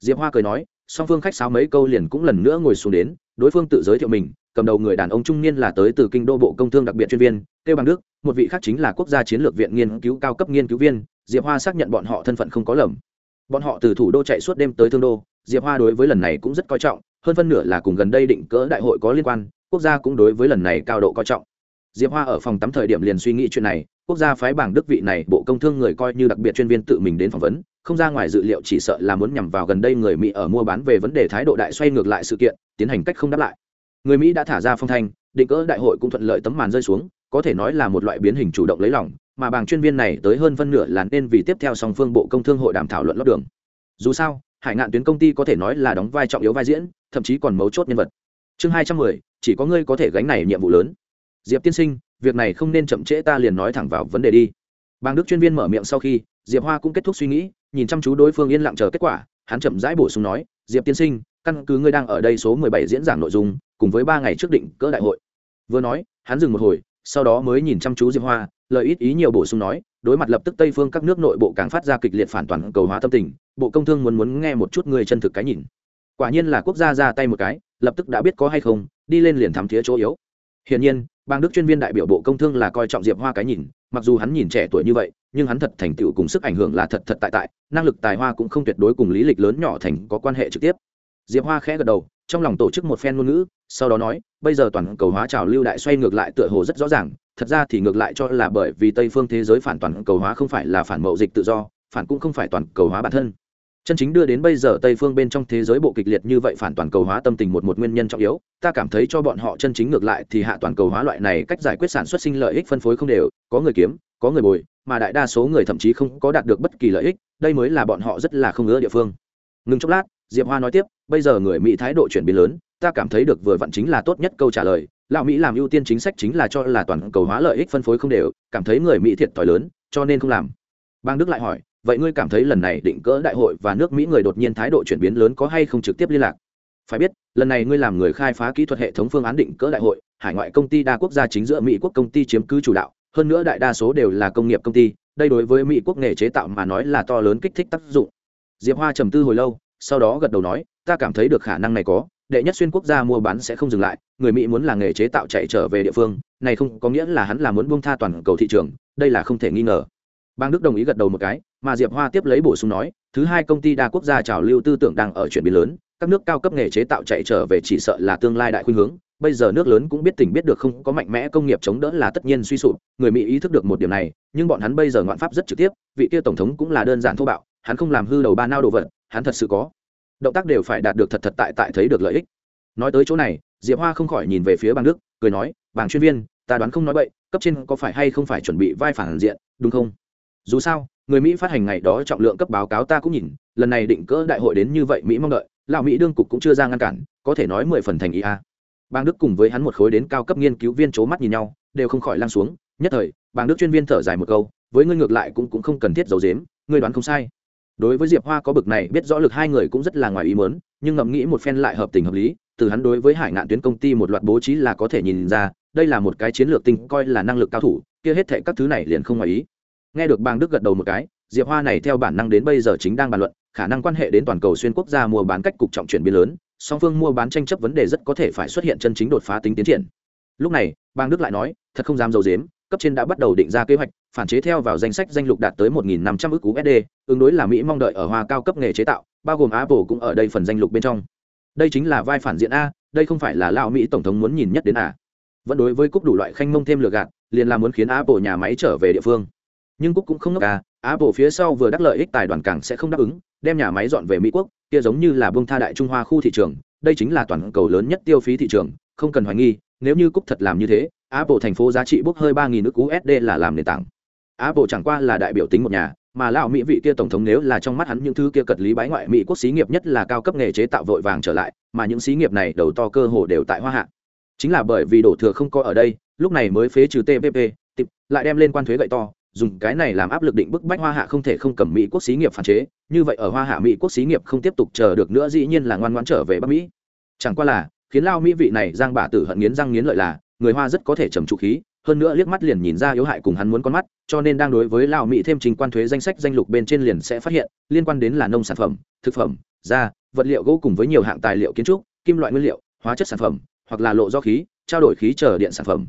Diệp hoa cười nói, song phương khách sáo mấy câu liền cũng lần nữa ngồi xuống đến, đối phương tự giới thiệu mình cầm đầu người đàn ông trung niên là tới từ kinh đô bộ công thương đặc biệt chuyên viên kêu bằng đức, một vị khác chính là quốc gia chiến lược viện nghiên cứu cao cấp nghiên cứu viên, diệp hoa xác nhận bọn họ thân phận không có lầm. Bọn họ từ thủ đô chạy suốt đêm tới thương đô, diệp hoa đối với lần này cũng rất coi trọng, hơn phân nửa là cùng gần đây định cỡ đại hội có liên quan, quốc gia cũng đối với lần này cao độ coi trọng. Diệp hoa ở phòng tắm thời điểm liền suy nghĩ chuyện này, quốc gia phái bảng đức vị này bộ công thương người coi như đặc biệt chuyên viên tự mình đến phỏng vấn, không ra ngoài dự liệu chỉ sợ là muốn nhằm vào gần đây người mỹ ở mua bán về vấn đề thái độ đại xoay ngược lại sự kiện, tiến hành cách không đáp lại người mỹ đã thả ra phong thanh, định cỡ đại hội cũng thuận lợi tấm màn rơi xuống, có thể nói là một loại biến hình chủ động lấy lòng, mà bảng chuyên viên này tới hơn phân nửa là nên vì tiếp theo song phương bộ công thương hội đàm thảo luận lót đường. Dù sao, hải ngạn tuyến công ty có thể nói là đóng vai trọng yếu vai diễn, thậm chí còn mấu chốt nhân vật. Chương hai trăm mười, chỉ có ngươi có thể gánh này nhiệm vụ lớn. Diệp tiên sinh, việc này không nên chậm trễ ta liền nói thẳng vào vấn đề đi. Bang đức chuyên viên mở miệng sau khi, diệp hoa cũng kết thúc suy nghĩ, nhìn chăm chú đối phương yên lặng chờ kết quả, hắn chậm rãi bổ sung nói, diệp tiên sinh căn cứ ngươi đang ở đây số mười bảy diễn giảng nội dung, cùng với ba ngày trước định cỡ đại hội. Vừa nói, hắn dừng một hồi, sau đó mới nhìn chăm chú diệp hoa, lời ít ý nhiều bổ sung nói, đối mặt lập tức tây phương các nước nội bộ càng phát ra kịch liệt phản toàn cầu hóa tâm tình, bộ công thương muốn muốn nghe một chút người chân thực cái nhìn. Quả nhiên là quốc gia ra tay một cái, lập tức đã biết có hay không, đi lên liền thắm thía chỗ yếu. Hiển nhiên, bang đức chuyên viên đại biểu bộ công thương là coi trọng diệp hoa cái nhìn, mặc dù hắn nhìn trẻ tuổi như vậy, nhưng hắn thật thành tựu cùng sức ảnh hưởng là thật thật tại tại, năng lực tài hoa cũng không tuyệt đối cùng lý lịch lớn nhỏ thành có quan hệ trực tiếp diệp hoa khẽ gật đầu, trong lòng tổ chức một phen ngôn ngữ, sau đó nói, bây giờ toàn cầu hóa trào lưu đại xoay ngược lại tựa hồ rất rõ ràng, thật ra thì ngược lại cho là bởi vì tây phương thế giới phản toàn cầu hóa không phải là phản mậu dịch tự do, phản cũng không phải toàn cầu hóa bản thân. Chân chính đưa đến bây giờ tây phương bên trong thế giới bộ kịch liệt như vậy phản toàn cầu hóa tâm tình một một nguyên nhân trọng yếu, ta cảm thấy cho bọn họ chân chính ngược lại thì hạ toàn cầu hóa loại này cách giải quyết sản xuất sinh lợi ích phân phối không đều, có người kiếm, có người bồi, mà đại đa số người thậm chí không có đạt được bất kỳ lợi ích, đây mới là bọn họ rất là không ngứa địa phương. Ngừng chốc lát diệp hoa nói tiếp, bây giờ người mỹ thái độ chuyển biến lớn, ta cảm thấy được vừa vặn chính là tốt nhất câu trả lời. Lão mỹ làm ưu tiên chính sách chính là cho là toàn cầu hóa lợi ích phân phối không đều, cảm thấy người mỹ thiệt thòi lớn, cho nên không làm. Bang đức lại hỏi, vậy ngươi cảm thấy lần này định cỡ đại hội và nước mỹ người đột nhiên thái độ chuyển biến lớn có hay không trực tiếp liên lạc? Phải biết, lần này ngươi làm người khai phá kỹ thuật hệ thống phương án định cỡ đại hội, hải ngoại công ty đa quốc gia chính giữa mỹ quốc công ty chiếm cứ chủ đạo, hơn nữa đại đa số đều là công nghiệp công ty, đây đối với mỹ quốc nghề chế tạo mà nói là to lớn kích thích tác dụng. Diệp hoa trầm tư hồi lâu sau đó gật đầu nói, ta cảm thấy được khả năng này có, đệ nhất xuyên quốc gia mua bán sẽ không dừng lại, người mỹ muốn là nghề chế tạo chạy trở về địa phương, này không có nghĩa là hắn là muốn buông tha toàn cầu thị trường, đây là không thể nghi ngờ. Bang đức đồng ý gật đầu một cái, mà diệp hoa tiếp lấy bổ sung nói, thứ hai công ty đa quốc gia trào lưu tư tưởng đang ở chuyển biến lớn, các nước cao cấp nghề chế tạo chạy trở về chỉ sợ là tương lai đại khuynh hướng, bây giờ nước lớn cũng biết tỉnh biết được không có mạnh mẽ công nghiệp chống đỡ là tất nhiên suy sụp, người mỹ ý thức được một điểm này, nhưng bọn hắn bây giờ ngoạn pháp rất trực tiếp, vị kia tổng thống cũng là đơn giản thô bạo, hắn không làm hư đầu ba nao đồ vật hắn thật sự có. Động tác đều phải đạt được thật thật tại tại thấy được lợi ích. Nói tới chỗ này, diệp hoa không khỏi nhìn về phía bang đức, cười nói bảng chuyên viên, ta đoán không nói bậy, cấp trên có phải hay không phải chuẩn bị vai phản diện, đúng không? Dù sao, người mỹ phát hành ngày đó trọng lượng cấp báo cáo ta cũng nhìn, lần này định cỡ đại hội đến như vậy mỹ mong đợi, lão mỹ đương cục cũng chưa ra ngăn cản, có thể nói mười phần thành ý a. Bang đức cùng với hắn một khối đến cao cấp nghiên cứu viên c mắt nhìn nhau, đều không khỏi lan xuống, nhất thời bang đức chuyên viên thở dài một câu, với ngươi ngược lại cũng cũng không cần thiết giấu dếm ngươi đoán không sai đối với diệp hoa có bực này, biết rõ lực hai người cũng rất là ngoài ý mớn nhưng ngẫm nghĩ một phen lại hợp tình hợp lý, từ hắn đối với hải ngạn tuyến công ty một loạt bố trí là có thể nhìn ra, đây là một cái chiến lược tinh coi là năng lực cao thủ, kia hết thệ các thứ này liền không ngoài ý. Nghe được bang đức gật đầu một cái, diệp hoa này theo bản năng đến bây giờ chính đang bàn luận, khả năng quan hệ đến toàn cầu xuyên quốc gia mua bán cách cục trọng chuyển biến lớn, song phương mua bán tranh chấp vấn đề rất có thể phải xuất hiện chân chính đột phá tính tiến triển. Lúc này, bang đức lại nói, thật không dám dầu dếm cấp trên đã bắt đầu định ra kế hoạch phản chế theo vào danh sách danh lục đạt tới 1.500 ức USD, ứng đối là Mỹ mong đợi ở hoa cao cấp nghề chế tạo, bao gồm Apple cũng ở đây phần danh lục bên trong. Đây chính là vai phản diện a, đây không phải là lão Mỹ tổng thống muốn nhìn nhất đến à? Vẫn đối với cúc đủ loại khanh mông thêm lừa gạt, liền là muốn khiến Apple nhà máy trở về địa phương. Nhưng cúc cũng không ngốc à, Apple phía sau vừa đắc lợi ích tài đoàn càng sẽ không đáp ứng, đem nhà máy dọn về Mỹ quốc, kia giống như là bông tha đại trung hoa khu thị trường đây chính là toàn cầu lớn nhất tiêu phí thị trường không cần hoài nghi nếu như cúc thật làm như thế apple thành phố giá trị bốc hơi 3000 nước usd là làm nền tảng. Apple chẳng qua là đại biểu tính một nhà, mà lão mỹ vị kia tổng thống nếu là trong mắt hắn những thứ kia cật lý bái ngoại mỹ quốc xí nghiệp nhất là cao cấp nghề chế tạo vội vàng trở lại, mà những xí nghiệp này đầu to cơ hồ đều tại hoa hạ. Chính là bởi vì đổ thừa không có ở đây, lúc này mới phế trừ tpp tịp, lại đem lên quan thuế gậy to, dùng cái này làm áp lực định bức bách hoa hạ không thể không cầm mỹ quốc xí nghiệp phản chế, như vậy ở hoa hạ mỹ quốc xí nghiệp không tiếp tục chờ được nữa dĩ nhiên là ngoan ngoãn trở về bắc mỹ. Chẳng qua là, khiến lao mỹ vị này giang bà tử hận nghiến răng nghiến lợi là người hoa rất có thể trầm trụ khí, hơn nữa liếc mắt liền nhìn ra yếu hại cùng hắn muốn con mắt, cho nên đang đối với lao mỹ thêm trình quan thuế danh sách danh lục bên trên liền sẽ phát hiện, liên quan đến là nông sản phẩm, thực phẩm, da, vật liệu gỗ cùng với nhiều hạng tài liệu kiến trúc, kim loại nguyên liệu, hóa chất sản phẩm, hoặc là lộ do khí, trao đổi khí chờ điện sản phẩm.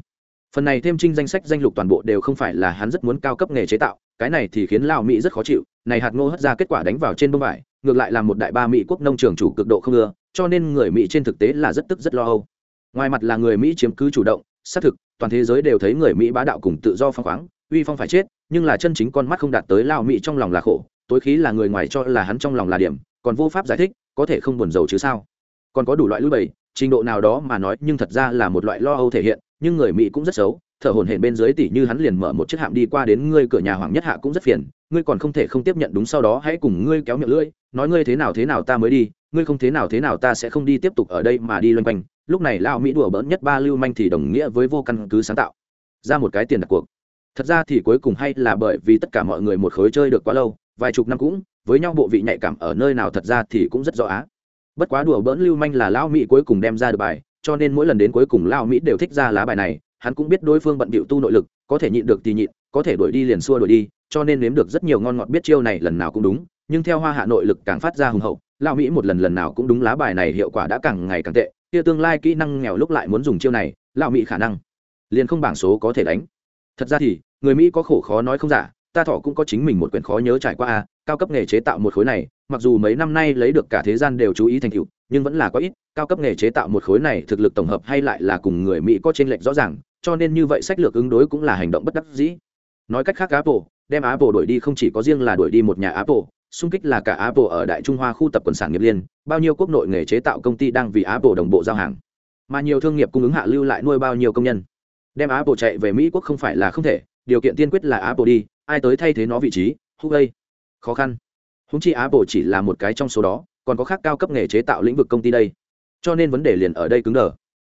Phần này thêm trinh danh sách danh lục toàn bộ đều không phải là hắn rất muốn cao cấp nghề chế tạo, cái này thì khiến lao mỹ rất khó chịu, này hạt ngô hất ra kết quả đánh vào trên bông vải, ngược lại là một đại ba mỹ quốc nông trường chủ cực độ không ưa, cho nên người mỹ trên thực tế là rất tức rất lo âu ngoài mặt là người mỹ chiếm cứ chủ động, xác thực, toàn thế giới đều thấy người mỹ bá đạo cùng tự do phăng khoáng, uy phong phải chết, nhưng là chân chính con mắt không đạt tới lao mỹ trong lòng là khổ, tối khí là người ngoài cho là hắn trong lòng là điểm, còn vô pháp giải thích, có thể không buồn giàu chứ sao? Còn có đủ loại lưu bày, trình độ nào đó mà nói, nhưng thật ra là một loại lo âu thể hiện, nhưng người mỹ cũng rất xấu, thở hổn hển bên dưới tỷ như hắn liền mở một chiếc hạm đi qua đến ngươi cửa nhà hoàng nhất hạ cũng rất phiền, ngươi còn không thể không tiếp nhận đúng sau đó, hãy cùng ngươi kéo miệng lưỡi, nói ngươi thế nào thế nào ta mới đi ngươi không thế nào thế nào ta sẽ không đi tiếp tục ở đây mà đi loanh quanh, lúc này lao mỹ đùa bỡn nhất ba lưu manh thì đồng nghĩa với vô căn cứ sáng tạo. Ra một cái tiền đặt cuộc. Thật ra thì cuối cùng hay là bởi vì tất cả mọi người một khối chơi được quá lâu, vài chục năm cũng, với nhau bộ vị nhạy cảm ở nơi nào thật ra thì cũng rất rõ á. Bất quá đùa bỡn lưu manh là lao mỹ cuối cùng đem ra được bài, cho nên mỗi lần đến cuối cùng lao mỹ đều thích ra lá bài này, hắn cũng biết đối phương bận bịu tu nội lực, có thể nhịn được thì nhịn, có thể đuổi đi liền xua đuổi đi, cho nên nếm được rất nhiều ngon ngọt biết chiêu này lần nào cũng đúng nhưng theo hoa hạ nội lực càng phát ra hùng hậu lao mỹ một lần lần nào cũng đúng lá bài này hiệu quả đã càng ngày càng tệ, kia tương lai kỹ năng nghèo lúc lại muốn dùng chiêu này lao mỹ khả năng liền không bảng số có thể đánh. Thật ra thì, người mỹ có khổ khó nói không giả, ta thọ cũng có chính mình một quyển khó nhớ trải qua a cao cấp nghề chế tạo một khối này, mặc dù mấy năm nay lấy được cả thế gian đều chú ý thành tựu, nhưng vẫn là có ít, cao cấp nghề chế tạo một khối này thực lực tổng hợp hay lại là cùng người mỹ có trên lệch rõ ràng, cho nên như vậy sách lược ứng đối cũng là hành động bất đắc dĩ. Nói cách khác apple, đem apple đuổi đi không chỉ có riêng là đuổi đi một nhà apple xung kích là cả apple ở đại trung hoa khu tập quần sản nghiệp liên, bao nhiêu quốc nội nghề chế tạo công ty đang vì apple đồng bộ giao hàng. Mà nhiều thương nghiệp cung ứng hạ lưu lại nuôi bao nhiêu công nhân. Đem apple chạy về mỹ quốc không phải là không thể, điều kiện tiên quyết là apple đi, ai tới thay thế nó vị trí, huawei. Khó khăn. Húng chi apple chỉ là một cái trong số đó, còn có khác cao cấp nghề chế tạo lĩnh vực công ty đây. Cho nên vấn đề liền ở đây cứng đờ.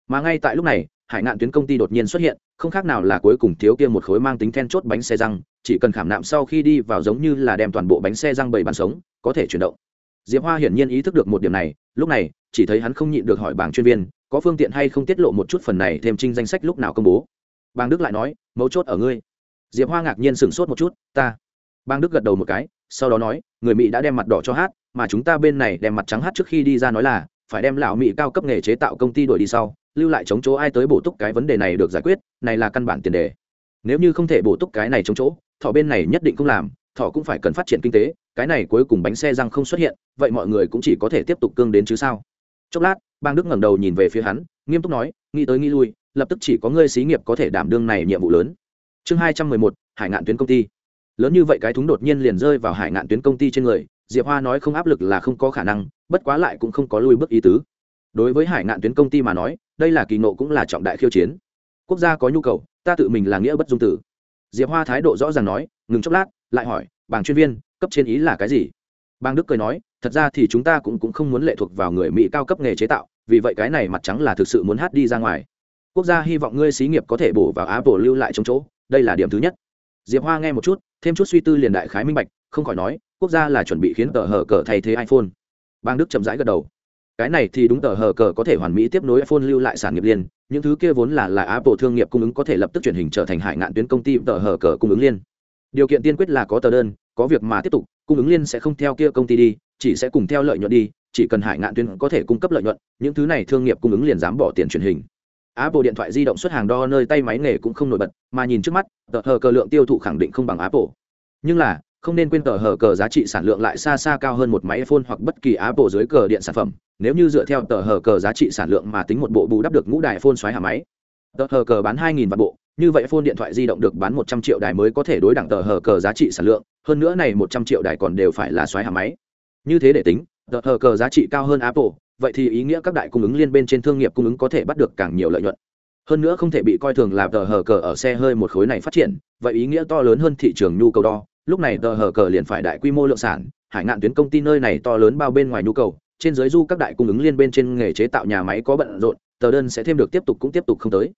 Mà ngay tại lúc này hải ngạn tuyến công ty đột nhiên xuất hiện, không khác nào là cuối cùng thiếu kia một khối mang tính then chốt bánh xe răng, chỉ cần khảm nạm sau khi đi vào giống như là đem toàn bộ bánh xe răng bảy bàn sống, có thể chuyển động. Diệp hoa hiển nhiên ý thức được một điểm này, lúc này, chỉ thấy hắn không nhịn được hỏi bảng chuyên viên, có phương tiện hay không tiết lộ một chút phần này thêm trinh danh sách lúc nào công bố. Bang đức lại nói, mấu chốt ở ngươi. Diệp hoa ngạc nhiên sửng sốt một chút, ta. Bang đức gật đầu một cái, sau đó nói, người mỹ đã đem mặt đỏ cho hát, mà chúng ta bên này đem mặt trắng hát trước khi đi ra nói là, phải đem lão mỹ cao cấp nghề chế tạo công ty đuổi đi sau lưu lại chống chỗ ai tới bổ túc cái vấn đề này được giải quyết, này là căn bản tiền đề. Nếu như không thể bổ túc cái này chống chỗ thọ bên này nhất định không làm thọ cũng phải cần phát triển kinh tế, cái này cuối cùng bánh xe răng không xuất hiện, vậy mọi người cũng chỉ có thể tiếp tục cương đến chứ sao? Chốc lát, bang đức ngẩng đầu nhìn về phía hắn, nghiêm túc nói, nghĩ tới nghĩ lui, lập tức chỉ có ngươi xí nghiệp có thể đảm đương này nhiệm vụ lớn. Chương hai trăm mười một, hải ngạn tuyến công ty. Lớn như vậy cái thúng đột nhiên liền rơi vào hải ngạn tuyến công ty trên người, diệp hoa nói không áp lực là không có khả năng, bất quá lại cũng không có lui bước ý tứ. Đối với hải ngạn tuyến công ty mà nói đây là kỳ nộ cũng là trọng đại khiêu chiến. Quốc gia có nhu cầu ta tự mình là nghĩa bất dung tử. Diệp hoa thái độ rõ ràng nói ngừng chốc lát lại hỏi bảng chuyên viên cấp trên ý là cái gì? Bang đức cười nói thật ra thì chúng ta cũng, cũng không muốn lệ thuộc vào người mỹ cao cấp nghề chế tạo vì vậy cái này mặt trắng là thực sự muốn hát đi ra ngoài. Quốc gia hy vọng ngươi xí nghiệp có thể bổ vào apple lưu lại trong chỗ đây là điểm thứ nhất. Diệp hoa nghe một chút thêm chút suy tư liền đại khái minh bạch không khỏi nói quốc gia là chuẩn bị khiến tờ hở cờ thay thế iphone. Bang đức chậm rãi gật đầu cái này thì đúng tờ hờ cờ có thể hoàn mỹ tiếp nối iphone lưu lại sản nghiệp liên những thứ kia vốn là là apple thương nghiệp cung ứng có thể lập tức chuyển hình trở thành hải ngạn tuyến công ty tờ hờ cờ cung ứng liên điều kiện tiên quyết là có tờ đơn, có việc mà tiếp tục, cung ứng liên sẽ không theo kia công ty đi, chỉ sẽ cùng theo lợi nhuận đi, chỉ cần hải ngạn tuyến có thể cung cấp lợi nhuận, những thứ này thương nghiệp cung ứng liền dám bỏ tiền truyền hình. Apple điện thoại di động xuất hàng đo nơi tay máy nghề cũng không nổi bật, mà nhìn trước mắt, tờ hờ cờ lượng tiêu thụ khẳng định không bằng apple. Nhưng là, không nên quên tờ hờ cờ giá trị sản lượng lại xa xa cao hơn một máy iphone hoặc bất kỳ apple dưới cờ điện sản phẩm nếu như dựa theo tờ hờ cờ giá trị sản lượng mà tính một bộ bù đắp được ngũ đài phone xoáy hạ máy, tờ hờ cờ bán hai nghìn vạn bộ, như vậy phone điện thoại di động được bán một trăm triệu đài mới có thể đối đẳng tờ hờ cờ giá trị sản lượng, hơn nữa này một trăm triệu đài còn đều phải là xoáy hạ máy. Như thế để tính, tờ hờ cờ giá trị cao hơn apple, vậy thì ý nghĩa các đại cung ứng liên bên trên thương nghiệp cung ứng có thể bắt được càng nhiều lợi nhuận. Hơn nữa không thể bị coi thường là tờ hờ cờ ở xe hơi một khối này phát triển, vậy ý nghĩa to lớn hơn thị trường nhu cầu đo. Lúc này tờ hờ cờ liền phải đại quy mô lượng sản, hải ngạn tuyến công ty nơi này to lớn bao bên ngoài nhu cầu trên giới du các đại cung ứng liên bên trên nghề chế tạo nhà máy có bận rộn, tờ đơn sẽ thêm được tiếp tục cũng tiếp tục không tới.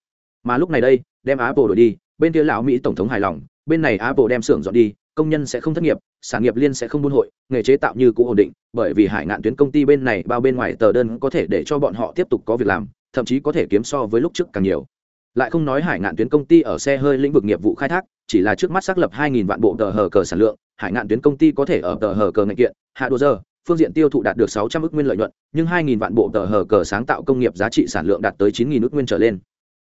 Mà lúc này đây, đem apple đổi đi, bên kia lão mỹ tổng thống hài lòng, bên này apple đem xưởng dọn đi, công nhân sẽ không thất nghiệp, sản nghiệp liên sẽ không buôn hội, nghề chế tạo như cũ ổn định, bởi vì hải ngạn tuyến công ty bên này bao bên ngoài tờ đơn có thể để cho bọn họ tiếp tục có việc làm, thậm chí có thể kiếm so với lúc trước càng nhiều. Lại không nói hải ngạn tuyến công ty ở xe hơi lĩnh vực nghiệp vụ khai thác, chỉ là trước mắt xác lập 2.000 vạn bộ tờ hờ cờ sản lượng, hải ngạn tuyến công ty có thể ở tờ hờ cờ ngành kiện, hạ đồ giờ phương diện tiêu thụ đạt được 600 ức nguyên lợi nhuận, nhưng 2000 vạn bộ tờ hờ cờ sáng tạo công nghiệp giá trị sản lượng đạt tới 9.000 nguyên trở lên.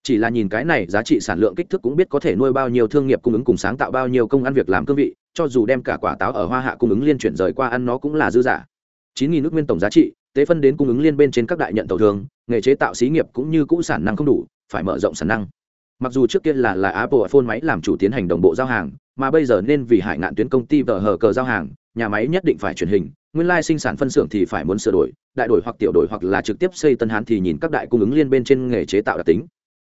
Chỉ là nhìn cái này, giá trị sản lượng kích thước cũng biết có thể nuôi bao nhiêu thương nghiệp cung ứng cùng sáng tạo bao nhiêu công ăn việc làm cương vị, cho dù đem cả quả táo ở hoa hạ cung ứng liên chuyển rời qua ăn nó cũng là dư giả. Chín nghìn nước nguyên tổng giá trị, tế phân đến cung ứng liên bên trên các đại nhận tàu thường nghề chế tạo xí nghiệp cũng như cũ sản năng không đủ, phải mở rộng sản năng. Mặc dù trước kia là là apple phone máy làm chủ tiến hành đồng bộ giao hàng, mà bây giờ nên vì hải ngạn tuyến công ty vở hờ cờ giao hàng, nhà máy nhất định phải truyền hình nguyên lai sinh sản phân xưởng thì phải muốn sửa đổi, đại đổi hoặc tiểu đổi hoặc là trực tiếp xây tân hán thì nhìn các đại cung ứng liên bên trên nghề chế tạo đặc tính.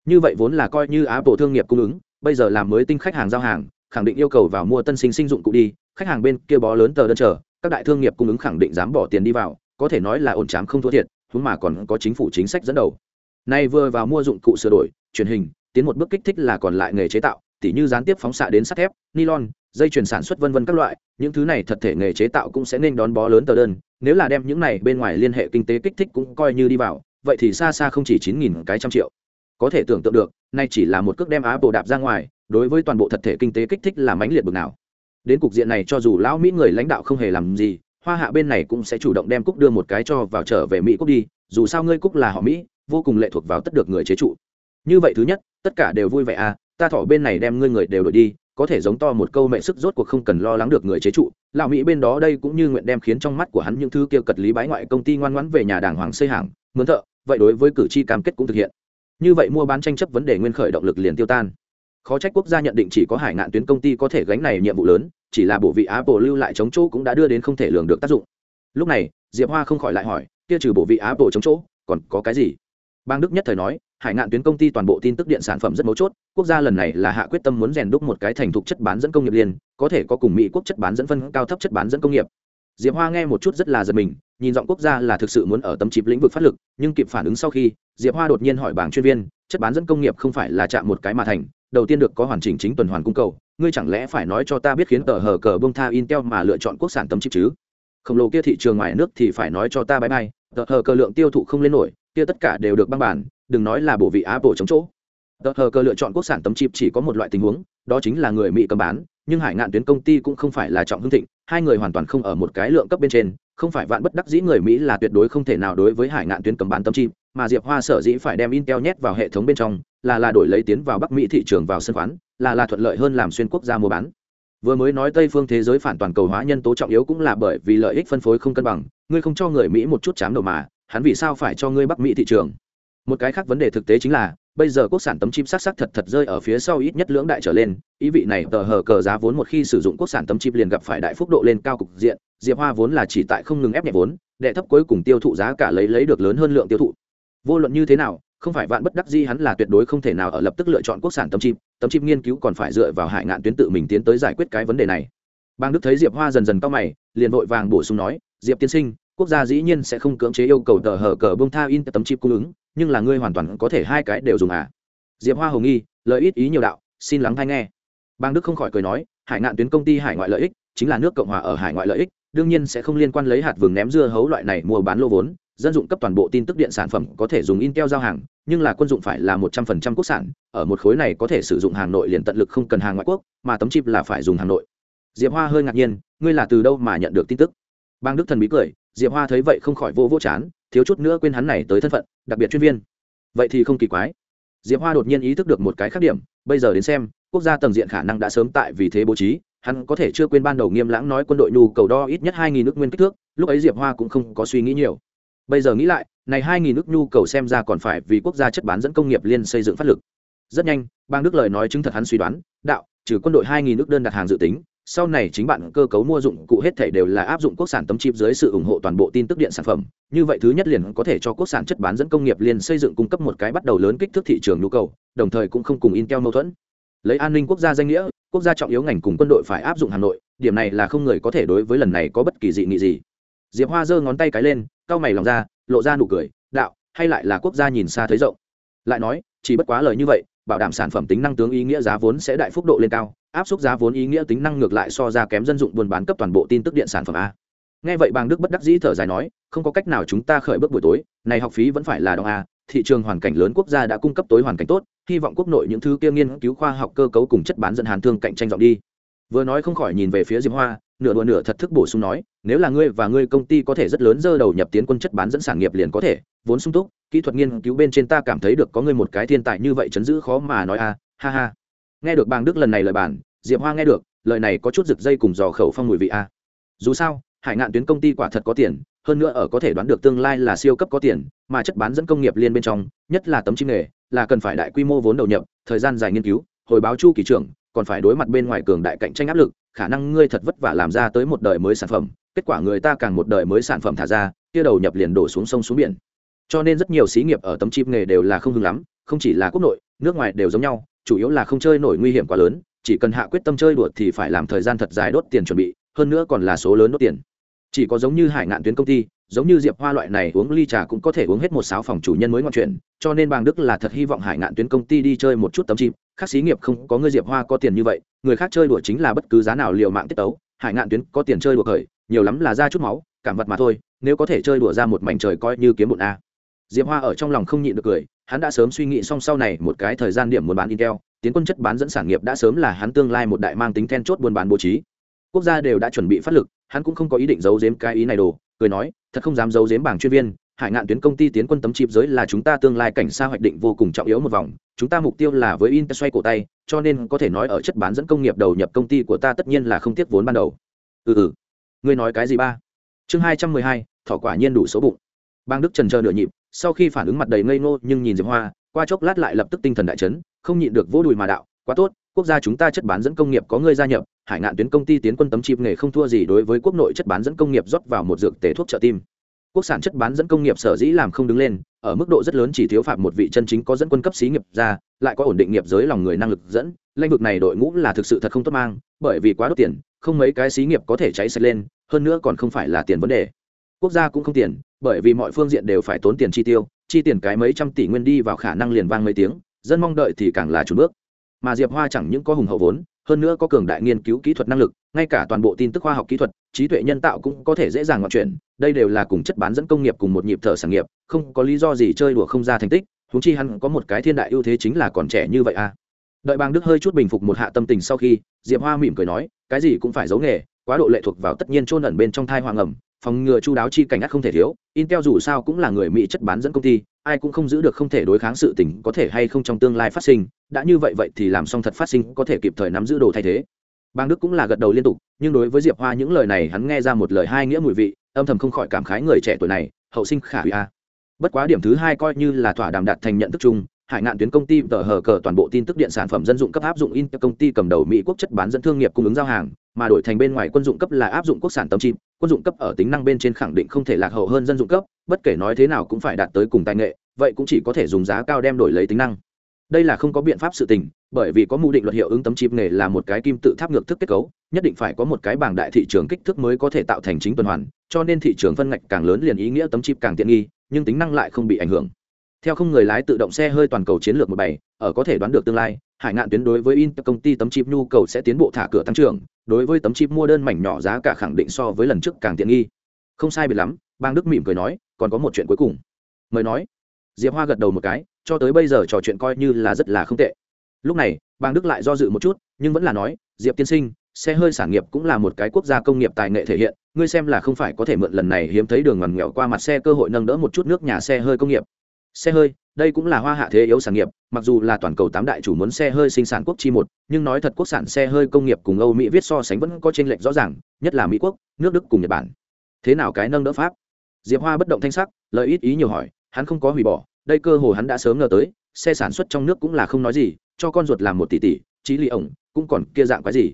Như vậy vốn là coi như apple thương nghiệp cung ứng, bây giờ làm mới tinh khách hàng giao hàng, khẳng định yêu cầu vào mua tân sinh sinh dụng cụ đi, khách hàng bên kia bó lớn tờ đơn chờ, các đại thương nghiệp cung ứng khẳng định dám bỏ tiền đi vào, có thể nói là ổn chám không thua thiệt chúng mà còn có chính phủ chính sách dẫn đầu. Nay vừa vào mua dụng cụ sửa đổi, truyền hình, tiến một bước kích thích là còn lại nghề chế tạo tỉ như gián tiếp phóng xạ đến sắt thép, nylon, dây chuyển sản xuất vân vân các loại, những thứ này thật thể nghề chế tạo cũng sẽ nên đón bó lớn tờ đơn, nếu là đem những này bên ngoài liên hệ kinh tế kích thích cũng coi như đi vào, vậy thì xa xa không chỉ chín nghìn cái trăm triệu. Có thể tưởng tượng được, nay chỉ là một cước đem apple đạp ra ngoài, đối với toàn bộ thật thể kinh tế kích thích là mãnh liệt bực nào. Đến cục diện này cho dù lão mỹ người lãnh đạo không hề làm gì, hoa hạ bên này cũng sẽ chủ động đem cúc đưa một cái cho vào trở về mỹ cúc đi, dù sao ngươi cúc là họ mỹ, vô cùng lệ thuộc vào tất được người chế trụ. Như vậy thứ nhất, tất cả đều vui vẻ à ta thỏ bên này đem ngươi người đều đổi đi, có thể giống to một câu mẹ sức rốt cuộc không cần lo lắng được người chế trụ. Lão mỹ bên đó đây cũng như nguyện đem khiến trong mắt của hắn những thứ kia cật lý bái ngoại công ty ngoan ngoãn về nhà đàng hoàng xây hàng, mướn thợ, vậy đối với cử tri cam kết cũng thực hiện. Như vậy mua bán tranh chấp vấn đề nguyên khởi động lực liền tiêu tan. Khó trách quốc gia nhận định chỉ có hải ngạn tuyến công ty có thể gánh này nhiệm vụ lớn, chỉ là bộ vị apple lưu lại chống chỗ cũng đã đưa đến không thể lường được tác dụng. Lúc này, diệp hoa không khỏi lại hỏi, kia trừ bộ vị apple chống chỗ, còn có cái gì? Bang đức nhất thời nói hải ngạn tuyến công ty toàn bộ tin tức điện sản phẩm rất mấu chốt, quốc gia lần này là hạ quyết tâm muốn rèn đúc một cái thành thục chất bán dẫn công nghiệp liên có thể có cùng mỹ quốc chất bán dẫn phân, cao thấp chất bán dẫn công nghiệp. Diệp hoa nghe một chút rất là giật mình, nhìn giọng quốc gia là thực sự muốn ở tấm chip lĩnh vực phát lực, nhưng kịp phản ứng sau khi, diệp hoa đột nhiên hỏi bảng chuyên viên, chất bán dẫn công nghiệp không phải là chạm một cái mà thành, đầu tiên được có hoàn chỉnh chính tuần hoàn cung cầu, ngươi chẳng lẽ phải nói cho ta biết khiến tờ hờ cờ bông tha intel mà lựa chọn quốc sản tấm chip chứ? Khổng lồ kia thị trường ngoài nước thì phải nói cho ta bãi bay tờ hờ cờ lượng tiêu thụ không lên nổi, kia tất cả đều được băng bản đừng nói là bộ vị apple chống chỗ. Tờ hờ cơ lựa chọn quốc sản tấm chip chỉ có một loại tình huống, đó chính là người mỹ cầm bán, nhưng hải ngạn tuyến công ty cũng không phải là trọng hưng thịnh, hai người hoàn toàn không ở một cái lượng cấp bên trên, không phải vạn bất đắc dĩ người mỹ là tuyệt đối không thể nào đối với hải ngạn tuyến cầm bán tấm chip, mà diệp hoa sở dĩ phải đem intel nhét vào hệ thống bên trong, là là đổi lấy tiến vào bắc mỹ thị trường vào sân khoán, là là thuận lợi hơn làm xuyên quốc gia mua bán. Vừa mới nói tây phương thế giới phản toàn cầu hóa nhân tố trọng yếu cũng là bởi vì lợi ích phân phối không cân bằng, ngươi không cho người mỹ một chút chám đầu mà, hắn vì sao phải cho ngươi bắc mỹ thị trường? Một cái khác vấn đề thực tế chính là, bây giờ quốc sản tấm chip sắc sắc thật thật rơi ở phía sau ít nhất lưỡng đại trở lên, ý vị này tờ hờ cờ giá vốn một khi sử dụng quốc sản tấm chip liền gặp phải đại phúc độ lên cao cục diện, diệp hoa vốn là chỉ tại không ngừng ép nhẹ vốn, đệ thấp cuối cùng tiêu thụ giá cả lấy lấy được lớn hơn lượng tiêu thụ. Vô luận như thế nào, không phải vạn bất đắc di hắn là tuyệt đối không thể nào ở lập tức lựa chọn quốc sản tấm chip tấm chip nghiên cứu còn phải dựa vào hải ngạn tuyến tự mình tiến tới giải quyết cái vấn đề này. Bang đức thấy diệp hoa dần dần cao mày, liền vội vàng bổ sung nói, diệp tiên sinh quốc gia dĩ nhiên sẽ không cưỡng chế yêu cầu tờ hở cờ bông tha in tấm chip cung ứng, nhưng là ngươi hoàn toàn có thể hai cái đều dùng à? Diệp hoa hồng nghi, lợi ít ý nhiều đạo, xin lắng hay nghe. Bang đức không khỏi cười nói, hải ngạn tuyến công ty hải ngoại lợi ích, chính là nước cộng hòa ở hải ngoại lợi ích, đương nhiên sẽ không liên quan lấy hạt vừng ném dưa hấu loại này mua bán lô vốn, dân dụng cấp toàn bộ tin tức điện sản phẩm có thể dùng intel giao hàng, nhưng là quân dụng phải là một trăm phần trăm quốc sản, ở một khối này có thể sử dụng hàng nội liền tận lực không cần hàng ngoại quốc, mà tấm chip là phải dùng hàng nội. Diệp hoa hơi ngạc nhiên, ngươi là từ đâu mà nhận được tin tức? Bang đức thần bí cười diệp hoa thấy vậy không khỏi vô vô chán, thiếu chút nữa quên hắn này tới thân phận, đặc biệt chuyên viên. Vậy thì không kỳ quái. Diệp hoa đột nhiên ý thức được một cái khác điểm, bây giờ đến xem, quốc gia tầng diện khả năng đã sớm tại vì thế bố trí, hắn có thể chưa quên ban đầu nghiêm lãng nói quân đội nhu cầu đo ít nhất hai nghìn nước nguyên kích thước, lúc ấy diệp hoa cũng không có suy nghĩ nhiều. Bây giờ nghĩ lại, này hai nghìn nước nhu cầu xem ra còn phải vì quốc gia chất bán dẫn công nghiệp liên xây dựng phát lực. Rất nhanh, bang đức lời nói chứng thật hắn suy đoán, đạo, trừ quân đội hai nghìn nước đơn đặt hàng dự tính sau này chính bạn cơ cấu mua dụng cụ hết thể đều là áp dụng quốc sản tấm chip dưới sự ủng hộ toàn bộ tin tức điện sản phẩm. Như vậy thứ nhất liền có thể cho quốc sản chất bán dẫn công nghiệp liền xây dựng cung cấp một cái bắt đầu lớn kích thước thị trường nhu cầu, đồng thời cũng không cùng intel mâu thuẫn. Lấy an ninh quốc gia danh nghĩa, quốc gia trọng yếu ngành cùng quân đội phải áp dụng hà nội, điểm này là không người có thể đối với lần này có bất kỳ dị nghị gì. Diệp hoa giơ ngón tay cái lên, cau mày lòng ra, lộ ra nụ cười, đạo, hay lại là quốc gia nhìn xa thấy rộng? Lại nói, chỉ bất quá lời như vậy, bảo đảm sản phẩm tính năng tướng ý nghĩa giá vốn sẽ đại phúc độ lên cao áp suất giá vốn ý nghĩa tính năng ngược lại so ra kém dân dụng buôn bán cấp toàn bộ tin tức điện sản phẩm a. Nghe vậy bàng đức bất đắc dĩ thở dài nói, không có cách nào chúng ta khởi bước buổi tối, này học phí vẫn phải là đóng a, thị trường hoàn cảnh lớn quốc gia đã cung cấp tối hoàn cảnh tốt, hy vọng quốc nội những thứ kia nghiên cứu khoa học cơ cấu cùng chất bán dẫn hàn thương cạnh tranh dọn đi. Vừa nói không khỏi nhìn về phía diệp hoa, nửa đùa nửa thật thức bổ sung nói, nếu là ngươi và ngươi công ty có thể rất lớn dơ đầu nhập tiến quân chất bán dẫn sản nghiệp liền có thể, vốn sung túc, kỹ thuật nghiên cứu bên trên ta cảm thấy được có ngươi một cái thiên tài như vậy chấn giữ khó mà nói a, ha ha nghe được bàng đức lần này lời bản, diệp hoa nghe được, lời này có chút rực dây cùng dò khẩu phong mùi vị a. Dù sao, hải ngạn tuyến công ty quả thật có tiền, hơn nữa ở có thể đoán được tương lai là siêu cấp có tiền, mà chất bán dẫn công nghiệp liên bên trong, nhất là tấm chim nghề, là cần phải đại quy mô vốn đầu nhập, thời gian dài nghiên cứu, hồi báo chu kỳ trưởng, còn phải đối mặt bên ngoài cường đại cạnh tranh áp lực, khả năng ngươi thật vất vả làm ra tới một đời mới sản phẩm, kết quả người ta càng một đời mới sản phẩm thả ra, kia đầu nhập liền đổ xuống sông xuống biển. Cho nên rất nhiều xí nghiệp ở tấm chip nghề đều là không hưng lắm, không chỉ là quốc nội, nước ngoài đều giống nhau chủ yếu là không chơi nổi nguy hiểm quá lớn, chỉ cần hạ quyết tâm chơi đùa thì phải làm thời gian thật dài đốt tiền chuẩn bị, hơn nữa còn là số lớn đốt tiền. Chỉ có giống như hải ngạn tuyến công ty, giống như diệp hoa loại này uống ly trà cũng có thể uống hết một sáu phòng chủ nhân mới ngoan chuyện, cho nên Bàng đức là thật hy vọng hải ngạn tuyến công ty đi chơi một chút tấm chim, khác xí nghiệp không có người diệp hoa có tiền như vậy, người khác chơi đùa chính là bất cứ giá nào liều mạng tiết tấu, hải ngạn tuyến có tiền chơi đùa khởi nhiều lắm là ra chút máu, cảm vật mà thôi, nếu có thể chơi đùa ra một mảnh trời coi như kiếm bụn a. Diệp hoa ở trong lòng không nhịn được cười hắn đã sớm suy nghĩ xong sau này một cái thời gian điểm muốn bán intel, tiến quân chất bán dẫn sản nghiệp đã sớm là hắn tương lai một đại mang tính then chốt buôn bán bố trí. Quốc gia đều đã chuẩn bị phát lực, hắn cũng không có ý định giấu giếm cái ý này đồ, cười nói, thật không dám giấu giếm bảng chuyên viên, hải ngạn tuyến công ty tiến quân tấm chip giới là chúng ta tương lai cảnh xa hoạch định vô cùng trọng yếu một vòng, chúng ta mục tiêu là với intel xoay cổ tay, cho nên có thể nói ở chất bán dẫn công nghiệp đầu nhập công ty của ta tất nhiên là không tiếc vốn ban đầu. Ừ ừ ngươi nói cái gì ba? Chương hai trăm mười hai, thỏ quả nhiên đủ số bụng. Bang đức trần chờ nửa nhịp sau khi phản ứng mặt đầy ngây ngô nhưng nhìn diệp hoa, qua chốc lát lại lập tức tinh thần đại chấn, không nhịn được vỗ đùi mà đạo, quá tốt, quốc gia chúng ta chất bán dẫn công nghiệp có người gia nhập, hải ngạn tuyến công ty tiến quân tấm chip nghề không thua gì đối với quốc nội chất bán dẫn công nghiệp rót vào một dược tể thuốc trợ tim. Quốc sản chất bán dẫn công nghiệp sở dĩ làm không đứng lên, ở mức độ rất lớn chỉ thiếu phạt một vị chân chính có dẫn quân cấp xí nghiệp ra, lại có ổn định nghiệp giới lòng người năng lực dẫn, lãnh vực này đội ngũ là thực sự thật không tốt mang, bởi vì quá đốt tiền, không mấy cái xí nghiệp có thể cháy sạch lên, hơn nữa còn không phải là tiền vấn đề. Quốc gia cũng không tiền bởi vì mọi phương diện đều phải tốn tiền chi tiêu, chi tiền cái mấy trăm tỷ nguyên đi vào khả năng liền vang mấy tiếng, dân mong đợi thì càng là chủ bước. Mà diệp hoa chẳng những có hùng hậu vốn, hơn nữa có cường đại nghiên cứu kỹ thuật năng lực, ngay cả toàn bộ tin tức khoa học kỹ thuật, trí tuệ nhân tạo cũng có thể dễ dàng ngọn chuyển, đây đều là cùng chất bán dẫn công nghiệp cùng một nhịp thở sản nghiệp, không có lý do gì chơi đùa không ra thành tích húng chi hắn có một cái thiên đại ưu thế chính là còn trẻ như vậy à. Đợi bang đức hơi chút bình phục một hạ tâm tình sau khi, diệp hoa mỉm cười nói, cái gì cũng phải giấu nghề, quá độ lệ thuộc vào tất nhiên trôn ẩn bên trong thai hoàng ẩm phòng ngừa chu đáo chi cảnh ác không thể thiếu, intel dù sao cũng là người mỹ chất bán dẫn công ty, ai cũng không giữ được không thể đối kháng sự tình có thể hay không trong tương lai phát sinh, đã như vậy vậy thì làm xong thật phát sinh có thể kịp thời nắm giữ đồ thay thế. Bang đức cũng là gật đầu liên tục, nhưng đối với diệp hoa những lời này hắn nghe ra một lời hai nghĩa mùi vị, âm thầm không khỏi cảm khái người trẻ tuổi này, hậu sinh khả hủy a. Bất quá điểm thứ hai coi như là thỏa đàm đạt thành nhận thức chung, hải ngạn tuyến công ty tờ hờ cờ toàn bộ tin tức điện sản phẩm dân dụng cấp áp dụng in công ty cầm đầu mỹ quốc chất bán dẫn thương nghiệp cung ứng giao hàng, mà đổi thành bên ngoài quân dụng cấp là áp dụng quốc sản tấm chip quân dụng cấp ở tính năng bên trên khẳng định không thể lạc hậu hơn dân dụng cấp, bất kể nói thế nào cũng phải đạt tới cùng tài nghệ, vậy cũng chỉ có thể dùng giá cao đem đổi lấy tính năng. Đây là không có biện pháp sự tình, bởi vì có mưu định luật hiệu ứng tấm chip nghề là một cái kim tự tháp ngược thức kết cấu, nhất định phải có một cái bảng đại thị trường kích thước mới có thể tạo thành chính tuần hoàn, cho nên thị trường phân ngạch càng lớn liền ý nghĩa tấm chip càng tiện nghi, nhưng tính năng lại không bị ảnh hưởng. Theo không người lái tự động xe hơi toàn cầu chiến lược một bảy, ở có thể đoán được tương lai hải ngạn tuyến đối với in công ty tấm chip nhu cầu sẽ tiến bộ thả cửa tăng trưởng, đối với tấm chip mua đơn mảnh nhỏ giá cả khẳng định so với lần trước càng tiện nghi. Không sai biệt lắm, bang đức mỉm cười nói, còn có một chuyện cuối cùng. Mời nói. Diệp hoa gật đầu một cái, cho tới bây giờ trò chuyện coi như là rất là không tệ. Lúc này, bang đức lại do dự một chút, nhưng vẫn là nói, diệp tiên sinh, xe hơi sản nghiệp cũng là một cái quốc gia công nghiệp tài nghệ thể hiện, ngươi xem là không phải có thể mượn lần này hiếm thấy đường ngoằn nghèo qua mặt xe cơ hội nâng đỡ một chút nước nhà xe hơi công nghiệp xe hơi, đây cũng là hoa hạ thế yếu sản nghiệp, mặc dù là toàn cầu tám đại chủ muốn xe hơi sinh sản quốc chi một, nhưng nói thật quốc sản xe hơi công nghiệp cùng âu mỹ viết so sánh vẫn có t r ê n lệch rõ ràng, nhất là mỹ quốc, nước đức cùng nhật bản. Thế nào cái nâng đỡ pháp? Diệp hoa bất động thanh sắc lợi ít ý nhiều hỏi, hắn không có hủy bỏ, đây cơ hồ hắn đã sớm ngờ tới, xe sản xuất trong nước cũng là không nói gì, cho con ruột làm một tỷ tỷ trí lì ổng, cũng còn kia dạng cái gì?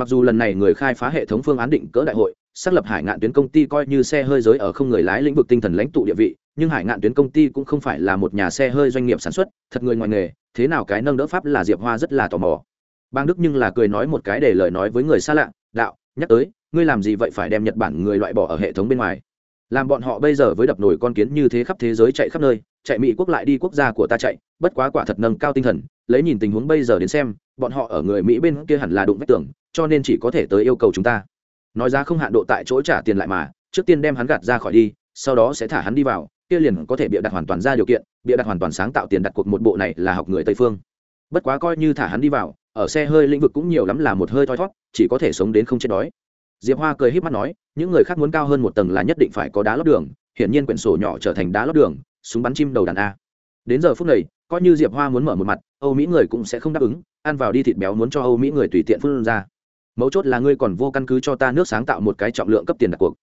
Mặc dù lần này người khai phá hệ thống phương án định cỡ đại hội, xác lập hải ngạn tuyến công ty coi như xe hơi giới ở không người lái lĩnh vực tinh thần lãnh tụ địa vị nhưng hải ngạn tuyến công ty cũng không phải là một nhà xe hơi doanh nghiệp sản xuất thật người ngoài nghề thế nào cái nâng đỡ pháp là diệp hoa rất là tò mò. Bang đức nhưng là cười nói một cái để lời nói với người xa lạ đạo nhắc tới ngươi làm gì vậy phải đem nhật bản người loại bỏ ở hệ thống bên ngoài? Làm bọn họ bây giờ với đập nổi con kiến như thế khắp thế giới chạy khắp nơi chạy mỹ quốc lại đi quốc gia của ta chạy bất quá quả thật nâng cao tinh thần lấy nhìn tình huống bây giờ đến xem bọn họ ở người mỹ bên kia hẳn là đụng vách tưởng, cho nên chỉ có thể tới yêu cầu chúng ta. Nói ra không hạn độ tại chỗ trả tiền lại mà trước tiên đem hắn gạt ra khỏi đi sau đó sẽ thả hắn đi vào kia liền có thể bịa đặt hoàn toàn ra điều kiện, bịa đặt hoàn toàn sáng tạo tiền đặt cuộc một bộ này là học người tây phương. Bất quá coi như thả hắn đi vào, ở xe hơi lĩnh vực cũng nhiều lắm là một hơi thoi thót, chỉ có thể sống đến không chết đói. Diệp hoa cười h í p mắt nói, những người khác muốn cao hơn một tầng là nhất định phải có đá lót đường, hiển nhiên quyển sổ nhỏ trở thành đá lót đường, súng bắn chim đầu đàn a. Đến giờ phút này, coi như diệp hoa muốn mở một mặt, âu mỹ người cũng sẽ không đáp ứng, ăn vào đi thịt béo muốn cho âu mỹ người tùy tiện phân ra. Mấu chốt là ngươi còn vô căn cứ cho ta nước sáng tạo một cái trọng lượng cấp tiền đặt cuộc.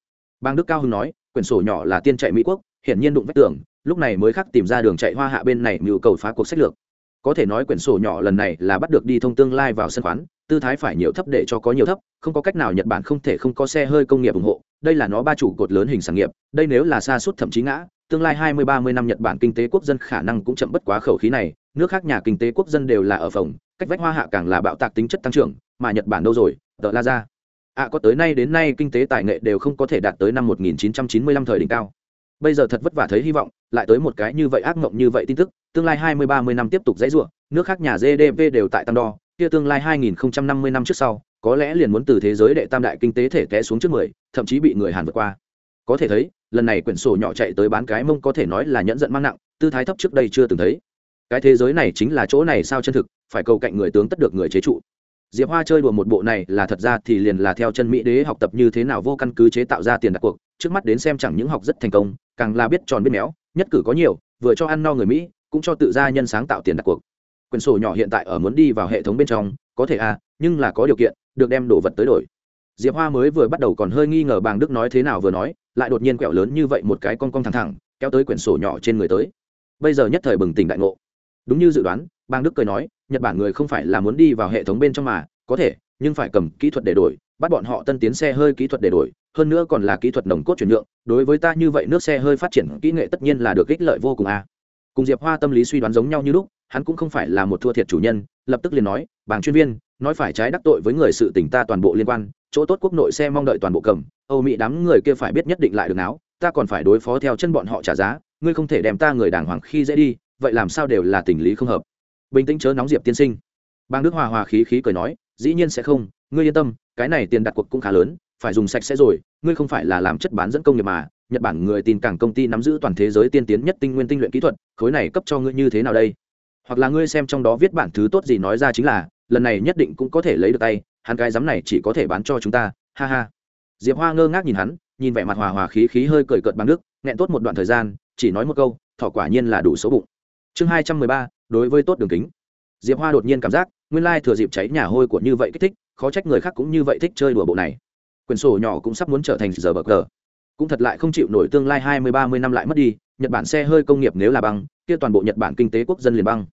Bang đức cao hưng nói, quyển sổ nhỏ là tiên chạy mỹ quốc hiển nhiên đụng vách tường, lúc này mới khắc tìm ra đường chạy hoa hạ bên này mưu cầu phá cuộc sách lược. Có thể nói quyển sổ nhỏ lần này là bắt được đi thông tương lai vào sân khoán, tư thái phải nhiều thấp để cho có nhiều thấp, không có cách nào nhật bản không thể không có xe hơi công nghiệp ủng hộ, đây là nó ba chủ cột lớn hình sản nghiệp, đây nếu là xa suốt thậm chí ngã, tương lai hai mươi, ba mươi năm nhật bản kinh tế quốc dân khả năng cũng chậm bất quá khẩu khí này, nước khác nhà kinh tế quốc dân đều là ở phòng, cách vách hoa hạ càng là bạo tạc tính chất tăng trưởng, mà nhật bản đâu rồi tờ la ra. Ạ có tới nay đến nay kinh tế tài nghệ đều không có thể đạt tới năm 1995 thời đỉnh cao bây giờ thật vất vả thấy hy vọng lại tới một cái như vậy ác mộng như vậy tin tức tương lai 20-30 năm tiếp tục dãy ruộng nước khác nhà gdp đều tại tăng đo kia tương lai 2050 năm trước sau có lẽ liền muốn từ thế giới đệ tam đại kinh tế thể té xuống trước 10, thậm chí bị người hàn vượt qua. Có thể thấy lần này quyển sổ nhỏ chạy tới bán cái mông có thể nói là nhẫn giận mang nặng tư thái thấp trước đây chưa từng thấy. Cái thế giới này chính là chỗ này sao chân thực phải cầu cạnh người tướng tất được người chế trụ. Diệp hoa chơi đùa một bộ này là thật ra thì liền là theo chân mỹ đế học tập như thế nào vô căn cứ chế tạo ra tiền đặt cuộc trước mắt đến xem chẳng những học rất thành công càng là biết tròn biết méo, nhất cử có nhiều, vừa cho ăn no người mỹ, cũng cho tự gia nhân sáng tạo tiền đặt cuộc. Quyển sổ nhỏ hiện tại ở muốn đi vào hệ thống bên trong, có thể à nhưng là có điều kiện, được đem đồ vật tới đổi. Diệp hoa mới vừa bắt đầu còn hơi nghi ngờ bàng đức nói thế nào vừa nói, lại đột nhiên quẹo lớn như vậy một cái con cong thẳng thẳng, kéo tới quyển sổ nhỏ trên người tới. Bây giờ nhất thời bừng tỉnh đại ngộ. Đúng như dự đoán bang đức cười nói, nhật bản người không phải là muốn đi vào hệ thống bên trong mà, có thể, nhưng phải cầm kỹ thuật để đổi bắt bọn họ tân tiến xe hơi kỹ thuật để đổi, hơn nữa còn là kỹ thuật nồng cốt chuyển nhượng, đối với ta như vậy nước xe hơi phát triển kỹ nghệ tất nhiên là được ích lợi vô cùng a à. cùng diệp hoa tâm lý suy đoán giống nhau như lúc, hắn cũng không phải là một thua thiệt chủ nhân, lập tức liền nói bảng chuyên viên, nói phải trái đắc tội với người sự tình ta toàn bộ liên quan, chỗ tốt quốc nội xe mong đợi toàn bộ cầm, âu mỹ đám người kia phải biết nhất định lại được não ta còn phải đối phó theo chân bọn họ trả giá, ngươi không thể đem ta người đàng hoàng khi dễ đi, vậy làm sao đều là tình lý không hợp bình tĩnh chớ nóng diệp tiên sinh bang đức hòa hòa khí khí cười nói, dĩ nhiên sẽ không, ngươi yên tâm cái này tiền đặt cuộc cũng khá lớn, phải dùng sạch sẽ rồi, ngươi không phải là làm chất bán dẫn công nghiệp mà, nhật bản người tin cảng công ty nắm giữ toàn thế giới tiên tiến nhất tinh nguyên tinh luyện kỹ thuật, khối này cấp cho ngươi như thế nào đây? Hoặc là ngươi xem trong đó viết bản thứ tốt gì nói ra chính là, lần này nhất định cũng có thể lấy được tay, hắn cái giám này chỉ có thể bán cho chúng ta, ha ha. Diệp hoa ngơ ngác nhìn hắn, nhìn vẻ mặt hòa hòa khí khí hơi cười cợt bằng đức, nghẹn tốt một đoạn thời gian, chỉ nói một câu, thỏ quả nhiên là đủ số bụng. Chương hai trăm mười ba, đối với tốt đường kính. Diệp hoa đột nhiên cảm giác, nguyên lai thừa dịp cháy nhà hôi của như vậy kích thích khó trách người khác cũng như vậy thích chơi đùa bộ này. Quyển sổ nhỏ cũng sắp muốn trở thành giờ bờ cờ. Cũng thật lại không chịu nổi tương lai hai mươi, ba mươi năm lại mất đi, nhật bản xe hơi công nghiệp nếu là băng, kia toàn bộ nhật bản kinh tế quốc dân liền băng.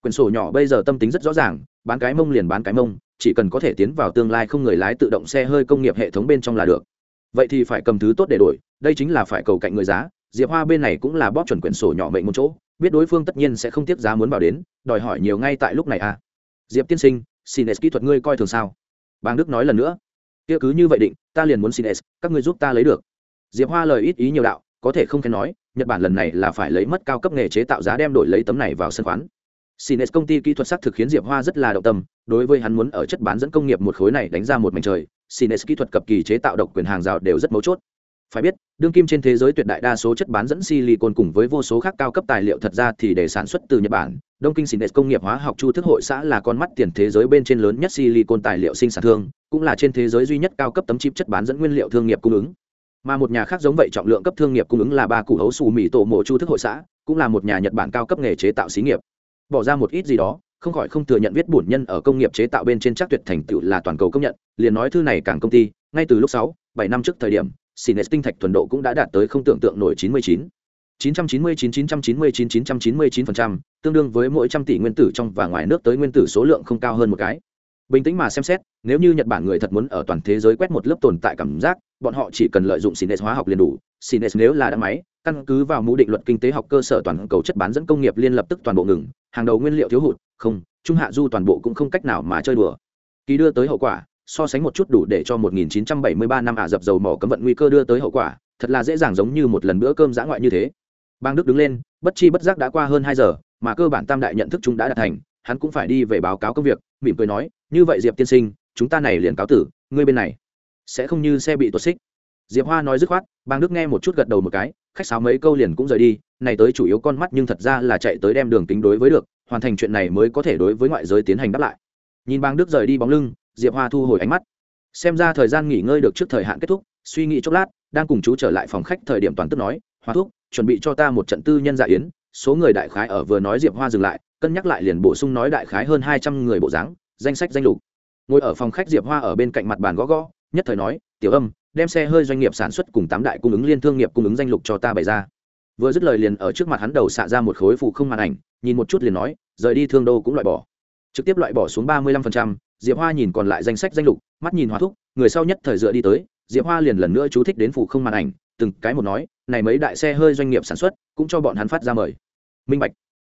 Quyển sổ nhỏ bây giờ tâm tính rất rõ ràng, bán cái mông liền bán cái mông, chỉ cần có thể tiến vào tương lai không người lái tự động xe hơi công nghiệp hệ thống bên trong là được. Vậy thì phải cầm thứ tốt để đổi, đây chính là phải cầu cạnh người giá, diệp hoa bên này cũng là bóp chuẩn quyển sổ nhỏ mệnh một chỗ, biết đối phương tất nhiên sẽ không tiếp giá muốn vào đến, đòi hỏi nhiều ngay tại lúc này à. Diệp tiên sinh, xin kỹ thuật ngươi coi thường sao? Bang đức nói lần nữa. Kia cứ như vậy định ta liền muốn xin s các ngươi giúp ta lấy được. Diệp hoa lời ít ý nhiều đạo có thể không khen nói nhật bản lần này là phải lấy mất cao cấp nghề chế tạo giá đem đổi lấy tấm này vào sân khoán. Sines công ty kỹ thuật sắc thực khiến Diệp Hoa rất là động tâm, đối với hắn muốn ở chất bán dẫn công nghiệp một khối này đánh ra một mảnh trời, Sines kỹ thuật cập kỳ chế tạo độc quyền hàng rào đều rất mấu chốt. Phải biết đương kim trên thế giới tuyệt đại đa số chất bán dẫn silicon cùng với vô số khác cao cấp tài liệu thật ra thì để sản xuất từ nhật bản đông kinh xịn công nghiệp hóa học chu thức hội xã là con mắt tiền thế giới bên trên lớn nhất silicon tài liệu sinh sản thương, cũng là trên thế giới duy nhất cao cấp tấm chip chất bán dẫn nguyên liệu thương nghiệp cung ứng mà một nhà khác giống vậy trọng lượng cấp thương nghiệp cung ứng là ba củ hấu xù mì tổ mộ chu thức hội xã, cũng là một nhà nhật bản cao cấp nghề chế tạo xí nghiệp bỏ ra một ít gì đó, không khỏi không thừa nhận viết bổn nhân ở công nghiệp chế tạo bên trên chắc tuyệt thành tựu là toàn cầu công nhận, liền nói thư này càng công ty, ngay từ lúc sáu, bảy năm trước thời điểm Sines tinh thạch thuần độ cũng đã đạt tới không tưởng tượng nổi 99. 999 999 999%, tương đương với mỗi trăm tỷ nguyên tử trong và ngoài nước tới nguyên tử số lượng không cao hơn một cái. bình tĩnh mà xem xét nếu như nhật bản người thật muốn ở toàn thế giới quét một lớp tồn tại cảm giác bọn họ chỉ cần lợi dụng Sines hóa học liền đủ. Sines nếu là đã máy căn cứ vào mũ định luật kinh tế học cơ sở toàn cầu chất bán dẫn công nghiệp liên lập tức toàn bộ ngừng hàng đầu nguyên liệu thiếu hụt không trung hạ du toàn bộ cũng không cách nào mà chơi đùa. Kỳ đưa tới hậu quả so sánh một chút đủ để cho 1973 năm ả dập dầu mỏ cấm vận nguy cơ đưa tới hậu quả thật là dễ dàng giống như một lần bữa cơm dã ngoại như thế bang đức đứng lên, bất chi bất giác đã qua hơn hai giờ, mà cơ bản tam đại nhận thức chúng đã đạt thành, hắn cũng phải đi về báo cáo công việc, mỉm cười nói, như vậy diệp tiên sinh, chúng ta này liền cáo tử, ngươi bên này sẽ không như xe bị tuột xích. Diệp hoa nói dứt khoát, bang đức nghe một chút gật đầu một cái, khách sáo mấy câu liền cũng rời đi, này tới chủ yếu con mắt nhưng thật ra là chạy tới đem đường tính đối với được, hoàn thành chuyện này mới có thể đối với ngoại giới tiến hành đáp lại. Nhìn bang đức rời đi bóng lưng, diệp hoa thu hồi ánh mắt. Xem ra thời gian nghỉ ngơi được trước thời hạn kết thúc, suy nghĩ chốc lát, đang cùng chú trở lại phòng khách thời điểm toàn tức nói, hoa thuốc chuẩn bị cho ta một trận tư nhân dạ yến, số người đại khái ở vừa nói diệp hoa dừng lại, cân nhắc lại liền bổ sung nói đại khái hơn hai trăm người bộ dáng, danh sách danh lục. Ngồi ở phòng khách diệp hoa ở bên cạnh mặt bàn gõ gõ, nhất thời nói, tiểu âm, đem xe hơi doanh nghiệp sản xuất cùng tám đại cung ứng liên thương nghiệp cung ứng danh lục cho ta bày ra. Vừa dứt lời liền ở trước mặt hắn đầu xạ ra một khối phụ không màn ảnh, nhìn một chút liền nói, rời đi thương đô cũng loại bỏ. Trực tiếp loại bỏ xuống ba mươi lăm phần trăm, diệp hoa nhìn còn lại danh sách danh lục, mắt nhìn hoa thúc, người sau nhất thời dựa đi tới, diệp hoa liền lần nữa chú thích đến phụ không màn ảnh, từng cái một nói này mấy đại xe hơi doanh nghiệp sản xuất cũng cho bọn hắn phát ra mời. Minh bạch.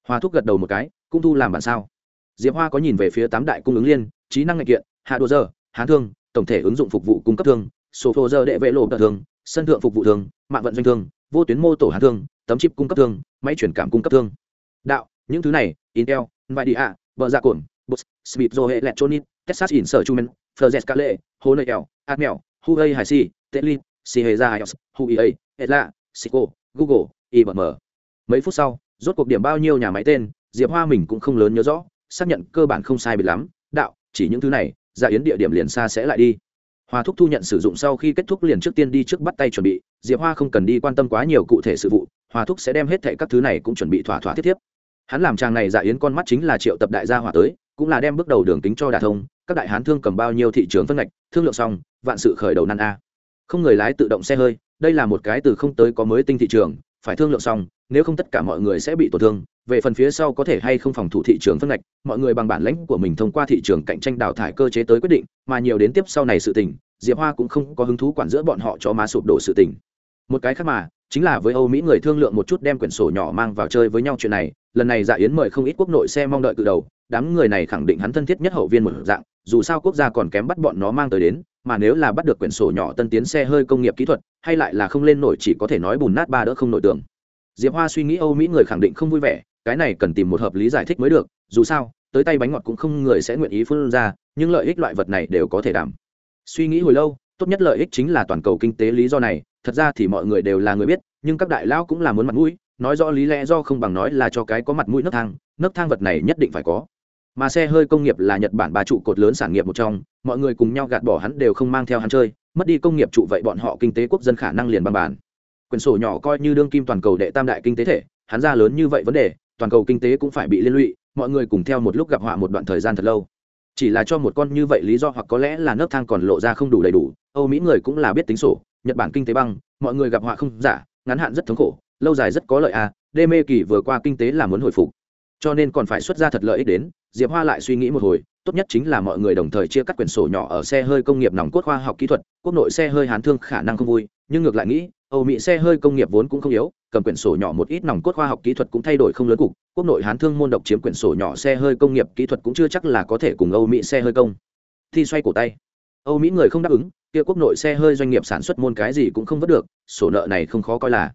Hoa thúc gật đầu một cái, cũng thu làm bản sao. Diệp hoa có nhìn về phía tám đại cung ứng liên, trí năng ngạch kiện, hạ đồ giờ, hán thương, tổng thể ứng dụng phục vụ cung cấp thương số phô giờ đệ vệ lộ cờ thương, sân thượng phục vụ thương, mạng vận doanh thương, vô tuyến mô tổ hán thương, tấm chip cung cấp thương, máy chuyển cảm cung cấp thương. Đạo, những thứ này, intel, nvidia vợ gia cồn bus smith joe electronic, texas in sở chumen fờ kale hồ nơi eo admel huawei hải si telin siheza ios, huawei, etla sico google, ibm. Mấy phút sau, rốt cuộc điểm bao nhiêu nhà máy tên, diệp hoa mình cũng không lớn nhớ rõ, xác nhận cơ bản không sai biệt lắm. Đạo, chỉ những thứ này dạ yến địa điểm liền xa sẽ lại đi. Hoa thúc thu nhận sử dụng sau khi kết thúc liền trước tiên đi trước bắt tay chuẩn bị, diệp hoa không cần đi quan tâm quá nhiều cụ thể sự vụ, hoa thúc sẽ đem hết thảy các thứ này cũng chuẩn bị thỏa thỏa thiết tiếp. hắn làm chàng này dạ yến con mắt chính là triệu tập đại gia hỏa tới, cũng là đem bước đầu đường tính cho đả thông, các đại hán thương cầm bao nhiêu thị trường phân ngạch, thương lượng xong, vạn sự khởi đầu nan a không người lái tự động xe hơi, đây là một cái từ không tới có mới tinh thị trường, phải thương lượng xong, nếu không tất cả mọi người sẽ bị tổn thương, về phần phía sau có thể hay không phòng thủ thị trường phân ngạch, mọi người bằng bản lãnh của mình thông qua thị trường cạnh tranh đào thải cơ chế tới quyết định, mà nhiều đến tiếp sau này sự tình, diệp hoa cũng không có hứng thú quản giữa bọn họ cho má sụp đổ sự tình. Một cái khác mà, chính là với âu mỹ người thương lượng một chút đem quyển sổ nhỏ mang vào chơi với nhau chuyện này, lần này dạ yến mời không ít quốc nội xe mong đợi cự đầu, đám người này khẳng định hắn thân thiết nhất hậu viên một dạng dù sao quốc gia còn kém bắt bọn nó mang tới đến, mà nếu là bắt được quyển sổ nhỏ tân tiến xe hơi công nghiệp kỹ thuật, hay lại là không lên nổi chỉ có thể nói bùn nát ba đỡ không nổi tường. diệp hoa suy nghĩ âu mỹ người khẳng định không vui vẻ, cái này cần tìm một hợp lý giải thích mới được, dù sao, tới tay bánh ngọt cũng không người sẽ nguyện ý phân ra, nhưng lợi ích loại vật này đều có thể đảm suy nghĩ hồi lâu, tốt nhất lợi ích chính là toàn cầu kinh tế lý do này, thật ra thì mọi người đều là người biết, nhưng các đại lão cũng là muốn mặt mũi, nói rõ lý lẽ do không bằng nói là cho cái có mặt mũi nấc thang nấc thang vật này nhất định phải có mà xe hơi công nghiệp là nhật bản ba trụ cột lớn sản nghiệp một trong, mọi người cùng nhau gạt bỏ hắn đều không mang theo hắn chơi, mất đi công nghiệp trụ vậy bọn họ kinh tế quốc dân khả năng liền bằng bản. Quyển sổ nhỏ coi như đương kim toàn cầu đệ tam đại kinh tế thể, hắn ra lớn như vậy vấn đề, toàn cầu kinh tế cũng phải bị liên lụy, mọi người cùng theo một lúc gặp họa một đoạn thời gian thật lâu. Chỉ là cho một con như vậy lý do hoặc có lẽ là nấc thang còn lộ ra không đủ đầy đủ, âu mỹ người cũng là biết tính sổ, nhật bản kinh tế băng, mọi người gặp họa không giả, ngắn hạn rất thống khổ, lâu dài rất có lợi à đê mê kỳ vừa qua kinh tế là muốn hồi phục cho nên còn phải xuất ra thật lợi ích đến, diệp hoa lại suy nghĩ một hồi, tốt nhất chính là mọi người đồng thời chia cắt quyển sổ nhỏ ở xe hơi công nghiệp nòng cốt khoa học kỹ thuật, quốc nội xe hơi hán thương khả năng không vui, nhưng ngược lại nghĩ, âu mỹ xe hơi công nghiệp vốn cũng không yếu, cầm quyển sổ nhỏ một ít nòng cốt khoa học kỹ thuật cũng thay đổi không lớn cục, quốc nội hán thương môn độc chiếm quyển sổ nhỏ xe hơi công nghiệp kỹ thuật cũng chưa chắc là có thể cùng âu mỹ xe hơi công. Thi xoay cổ tay. Âu mỹ người không đáp ứng, kia quốc nội xe hơi doanh nghiệp sản xuất môn cái gì cũng không vớt được, sổ nợ này không khó coi là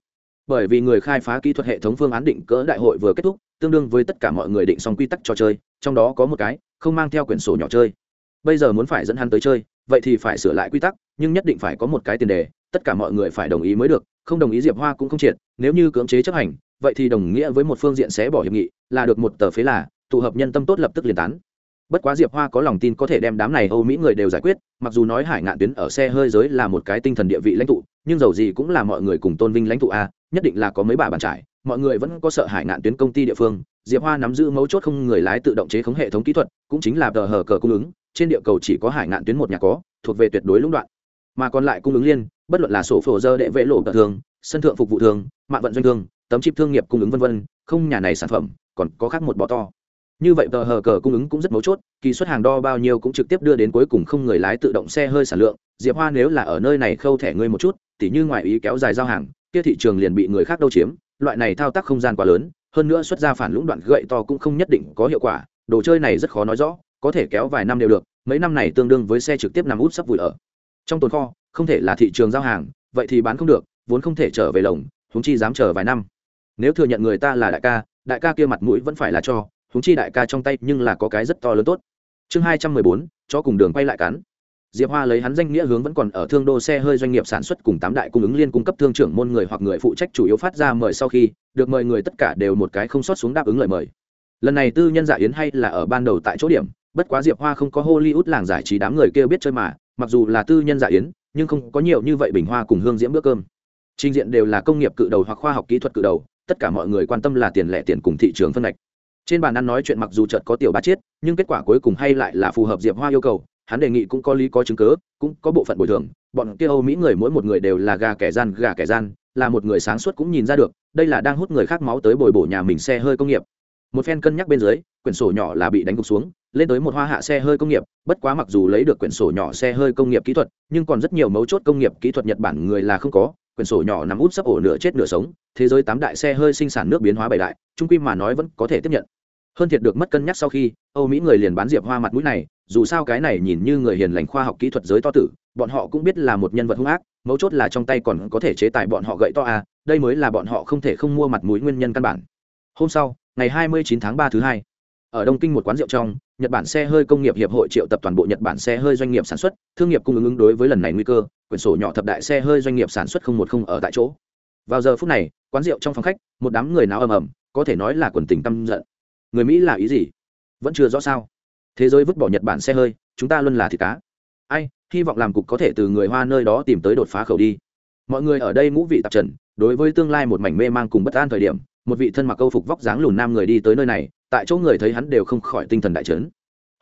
bởi vì người khai phá kỹ thuật hệ thống phương án định cỡ đại hội vừa kết thúc, tương đương với tất cả mọi người định xong quy tắc trò chơi, trong đó có một cái, không mang theo quyển sổ nhỏ chơi. Bây giờ muốn phải dẫn hắn tới chơi, vậy thì phải sửa lại quy tắc, nhưng nhất định phải có một cái tiền đề, tất cả mọi người phải đồng ý mới được, không đồng ý diệp hoa cũng không triệt, nếu như cưỡng chế chấp hành, vậy thì đồng nghĩa với một phương diện sẽ bỏ hiệp nghị, là được một tờ phế là, tụ hợp nhân tâm tốt lập tức liền tán bất quá diệp hoa có lòng tin có thể đem đám này âu mỹ người đều giải quyết, mặc dù nói hải ngạn tuyến ở xe hơi giới là một cái tinh thần địa vị lãnh tụ, nhưng dầu gì cũng là mọi người cùng tôn vinh lãnh tụ a, nhất định là có mấy bà bàn trải, mọi người vẫn có sợ hải ngạn tuyến công ty địa phương, diệp hoa nắm giữ mấu chốt không người lái tự động chế khống hệ thống kỹ thuật, cũng chính là tờ hờ cờ cung ứng, trên địa cầu chỉ có hải ngạn tuyến một nhà có, thuộc về tuyệt đối lũng đoạn. Mà còn lại cung ứng liên, bất luận là sổ phổ dơ đệ vệ lộ tờ thường sân thượng phục vụ thường mạng vận doanh thương, tấm chip thương nghiệp cung ứng v v không nhà này sản phẩm, còn có khác một bọ to như vậy tờ hờ cờ cung ứng cũng rất mấu chốt, kỳ suất hàng đo bao nhiêu cũng trực tiếp đưa đến cuối cùng không người lái tự động xe hơi sản lượng. Diệp hoa nếu là ở nơi này khâu thẻ ngươi một chút, tỉ như ngoại ý kéo dài giao hàng, kia thị trường liền bị người khác đâu chiếm, loại này thao tác không gian quá lớn, hơn nữa xuất ra phản lũng đoạn gậy to cũng không nhất định có hiệu quả, đồ chơi này rất khó nói rõ, có thể kéo vài năm đều được, mấy năm này tương đương với xe trực tiếp nằm út sắp vùi ở. Trong tồn kho, không thể là thị trường giao hàng, vậy thì bán không được, vốn không thể trở về lồng húng chi dám chờ vài năm. Nếu thừa nhận người ta là đại ca đại ca kia mặt mũi vẫn phải là cho huống chi đại ca trong tay nhưng là có cái rất to lớn tốt. Chương hai trăm mười bốn, cho cùng đường quay lại cắn diệp hoa lấy hắn danh nghĩa hướng vẫn còn ở thương đô xe hơi doanh nghiệp sản xuất cùng tám đại cung ứng liên cung cấp thương trưởng môn người hoặc người phụ trách chủ yếu phát ra mời sau khi, được mời người tất cả đều một cái không sót xuống đáp ứng lời mời. Lần này tư nhân giả yến hay là ở ban đầu tại chỗ điểm, bất quá diệp hoa không có hollywood làng giải trí đám người kia biết chơi mà, mặc dù là tư nhân giả yến, nhưng không có nhiều như vậy bình hoa cùng hương diễm bữa cơm. Trình diện đều là công nghiệp cự đầu hoặc khoa học kỹ thuật cự đầu, tất cả mọi người quan tâm là tiền lẻ tiền cùng thị trường phân ngạch trên bàn ăn nói chuyện mặc dù chợt có tiểu ba chiết, nhưng kết quả cuối cùng hay lại là phù hợp diệp hoa yêu cầu. Hắn đề nghị cũng có lý có chứng cớ, cũng có bộ phận bồi thường. Bọn kia âu mỹ người mỗi một người đều là gà kẻ gian, gà kẻ gian, là một người sáng suốt cũng nhìn ra được, đây là đang hút người khác máu tới bồi bổ nhà mình xe hơi công nghiệp. Một phen cân nhắc bên dưới, quyển sổ nhỏ là bị đánh gục xuống, lên tới một hoa hạ xe hơi công nghiệp. Bất quá mặc dù lấy được quyển sổ nhỏ xe hơi công nghiệp kỹ thuật, nhưng còn rất nhiều mấu chốt công nghiệp kỹ thuật nhật bản người là không có quyển sổ nhỏ nằm út sấp ổ nửa chết nửa sống, thế giới tám đại xe hơi sinh sản nước biến hóa bảy đại, trung quy mà nói vẫn có thể tiếp nhận. Hơn thiệt được mất cân nhắc sau khi, âu mỹ người liền bán diệp hoa mặt mũi này, dù sao cái này nhìn như người hiền lành khoa học kỹ thuật giới to tử, bọn họ cũng biết là một nhân vật hung ác, mấu chốt là trong tay còn có thể chế tài bọn họ gậy to à đây mới là bọn họ không thể không mua mặt mũi nguyên nhân căn bản. Hôm sau, ngày 29 tháng 3 thứ hai ở đông kinh một quán rượu trong, nhật bản xe hơi công nghiệp hiệp hội triệu tập toàn bộ nhật bản xe hơi doanh nghiệp sản xuất, thương nghiệp cung ứng ứng đối với lần này nguy cơ, quyển sổ nhỏ thập đại xe hơi doanh nghiệp sản xuất không một không ở tại chỗ. Vào giờ phút này, quán rượu trong phòng khách, một đám người náo ầm ầm, có thể nói là quần tình tâm giận. Người mỹ là ý gì? Vẫn chưa rõ sao? Thế giới vứt bỏ nhật bản xe hơi, chúng ta luôn là thịt cá. Ai, hy vọng làm cục có thể từ người hoa nơi đó tìm tới đột phá khẩu đi. Mọi người ở đây ngũ vị tạp trần, đối với tương lai một mảnh mê mang cùng bất an thời điểm, một vị thân mặc câu phục vóc dáng lùn nam người đi tới nơi này tại chỗ người thấy hắn đều không khỏi tinh thần đại trấn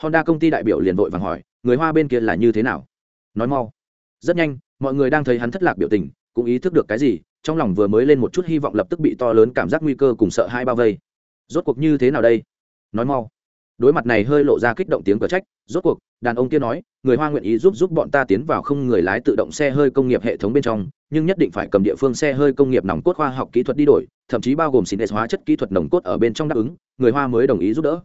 honda công ty đại biểu liền vội vàng hỏi, người hoa bên kia là như thế nào? Nói mau. Rất nhanh, mọi người đang thấy hắn thất lạc biểu tình, cũng ý thức được cái gì, trong lòng vừa mới lên một chút hy vọng lập tức bị to lớn cảm giác nguy cơ cùng sợ hai bao vây. Rốt cuộc như thế nào đây? Nói mau. Đối mặt này hơi lộ ra kích động tiếng cờ trách, rốt cuộc, đàn ông kia nói, người hoa nguyện ý giúp giúp bọn ta tiến vào không người lái tự động xe hơi công nghiệp hệ thống bên trong, nhưng nhất định phải cầm địa phương xe hơi công nghiệp nòng cốt khoa học kỹ thuật đi đổi, thậm chí bao gồm xin hóa chất kỹ thuật nồng cốt ở bên trong đáp ứng người hoa mới đồng ý giúp đỡ.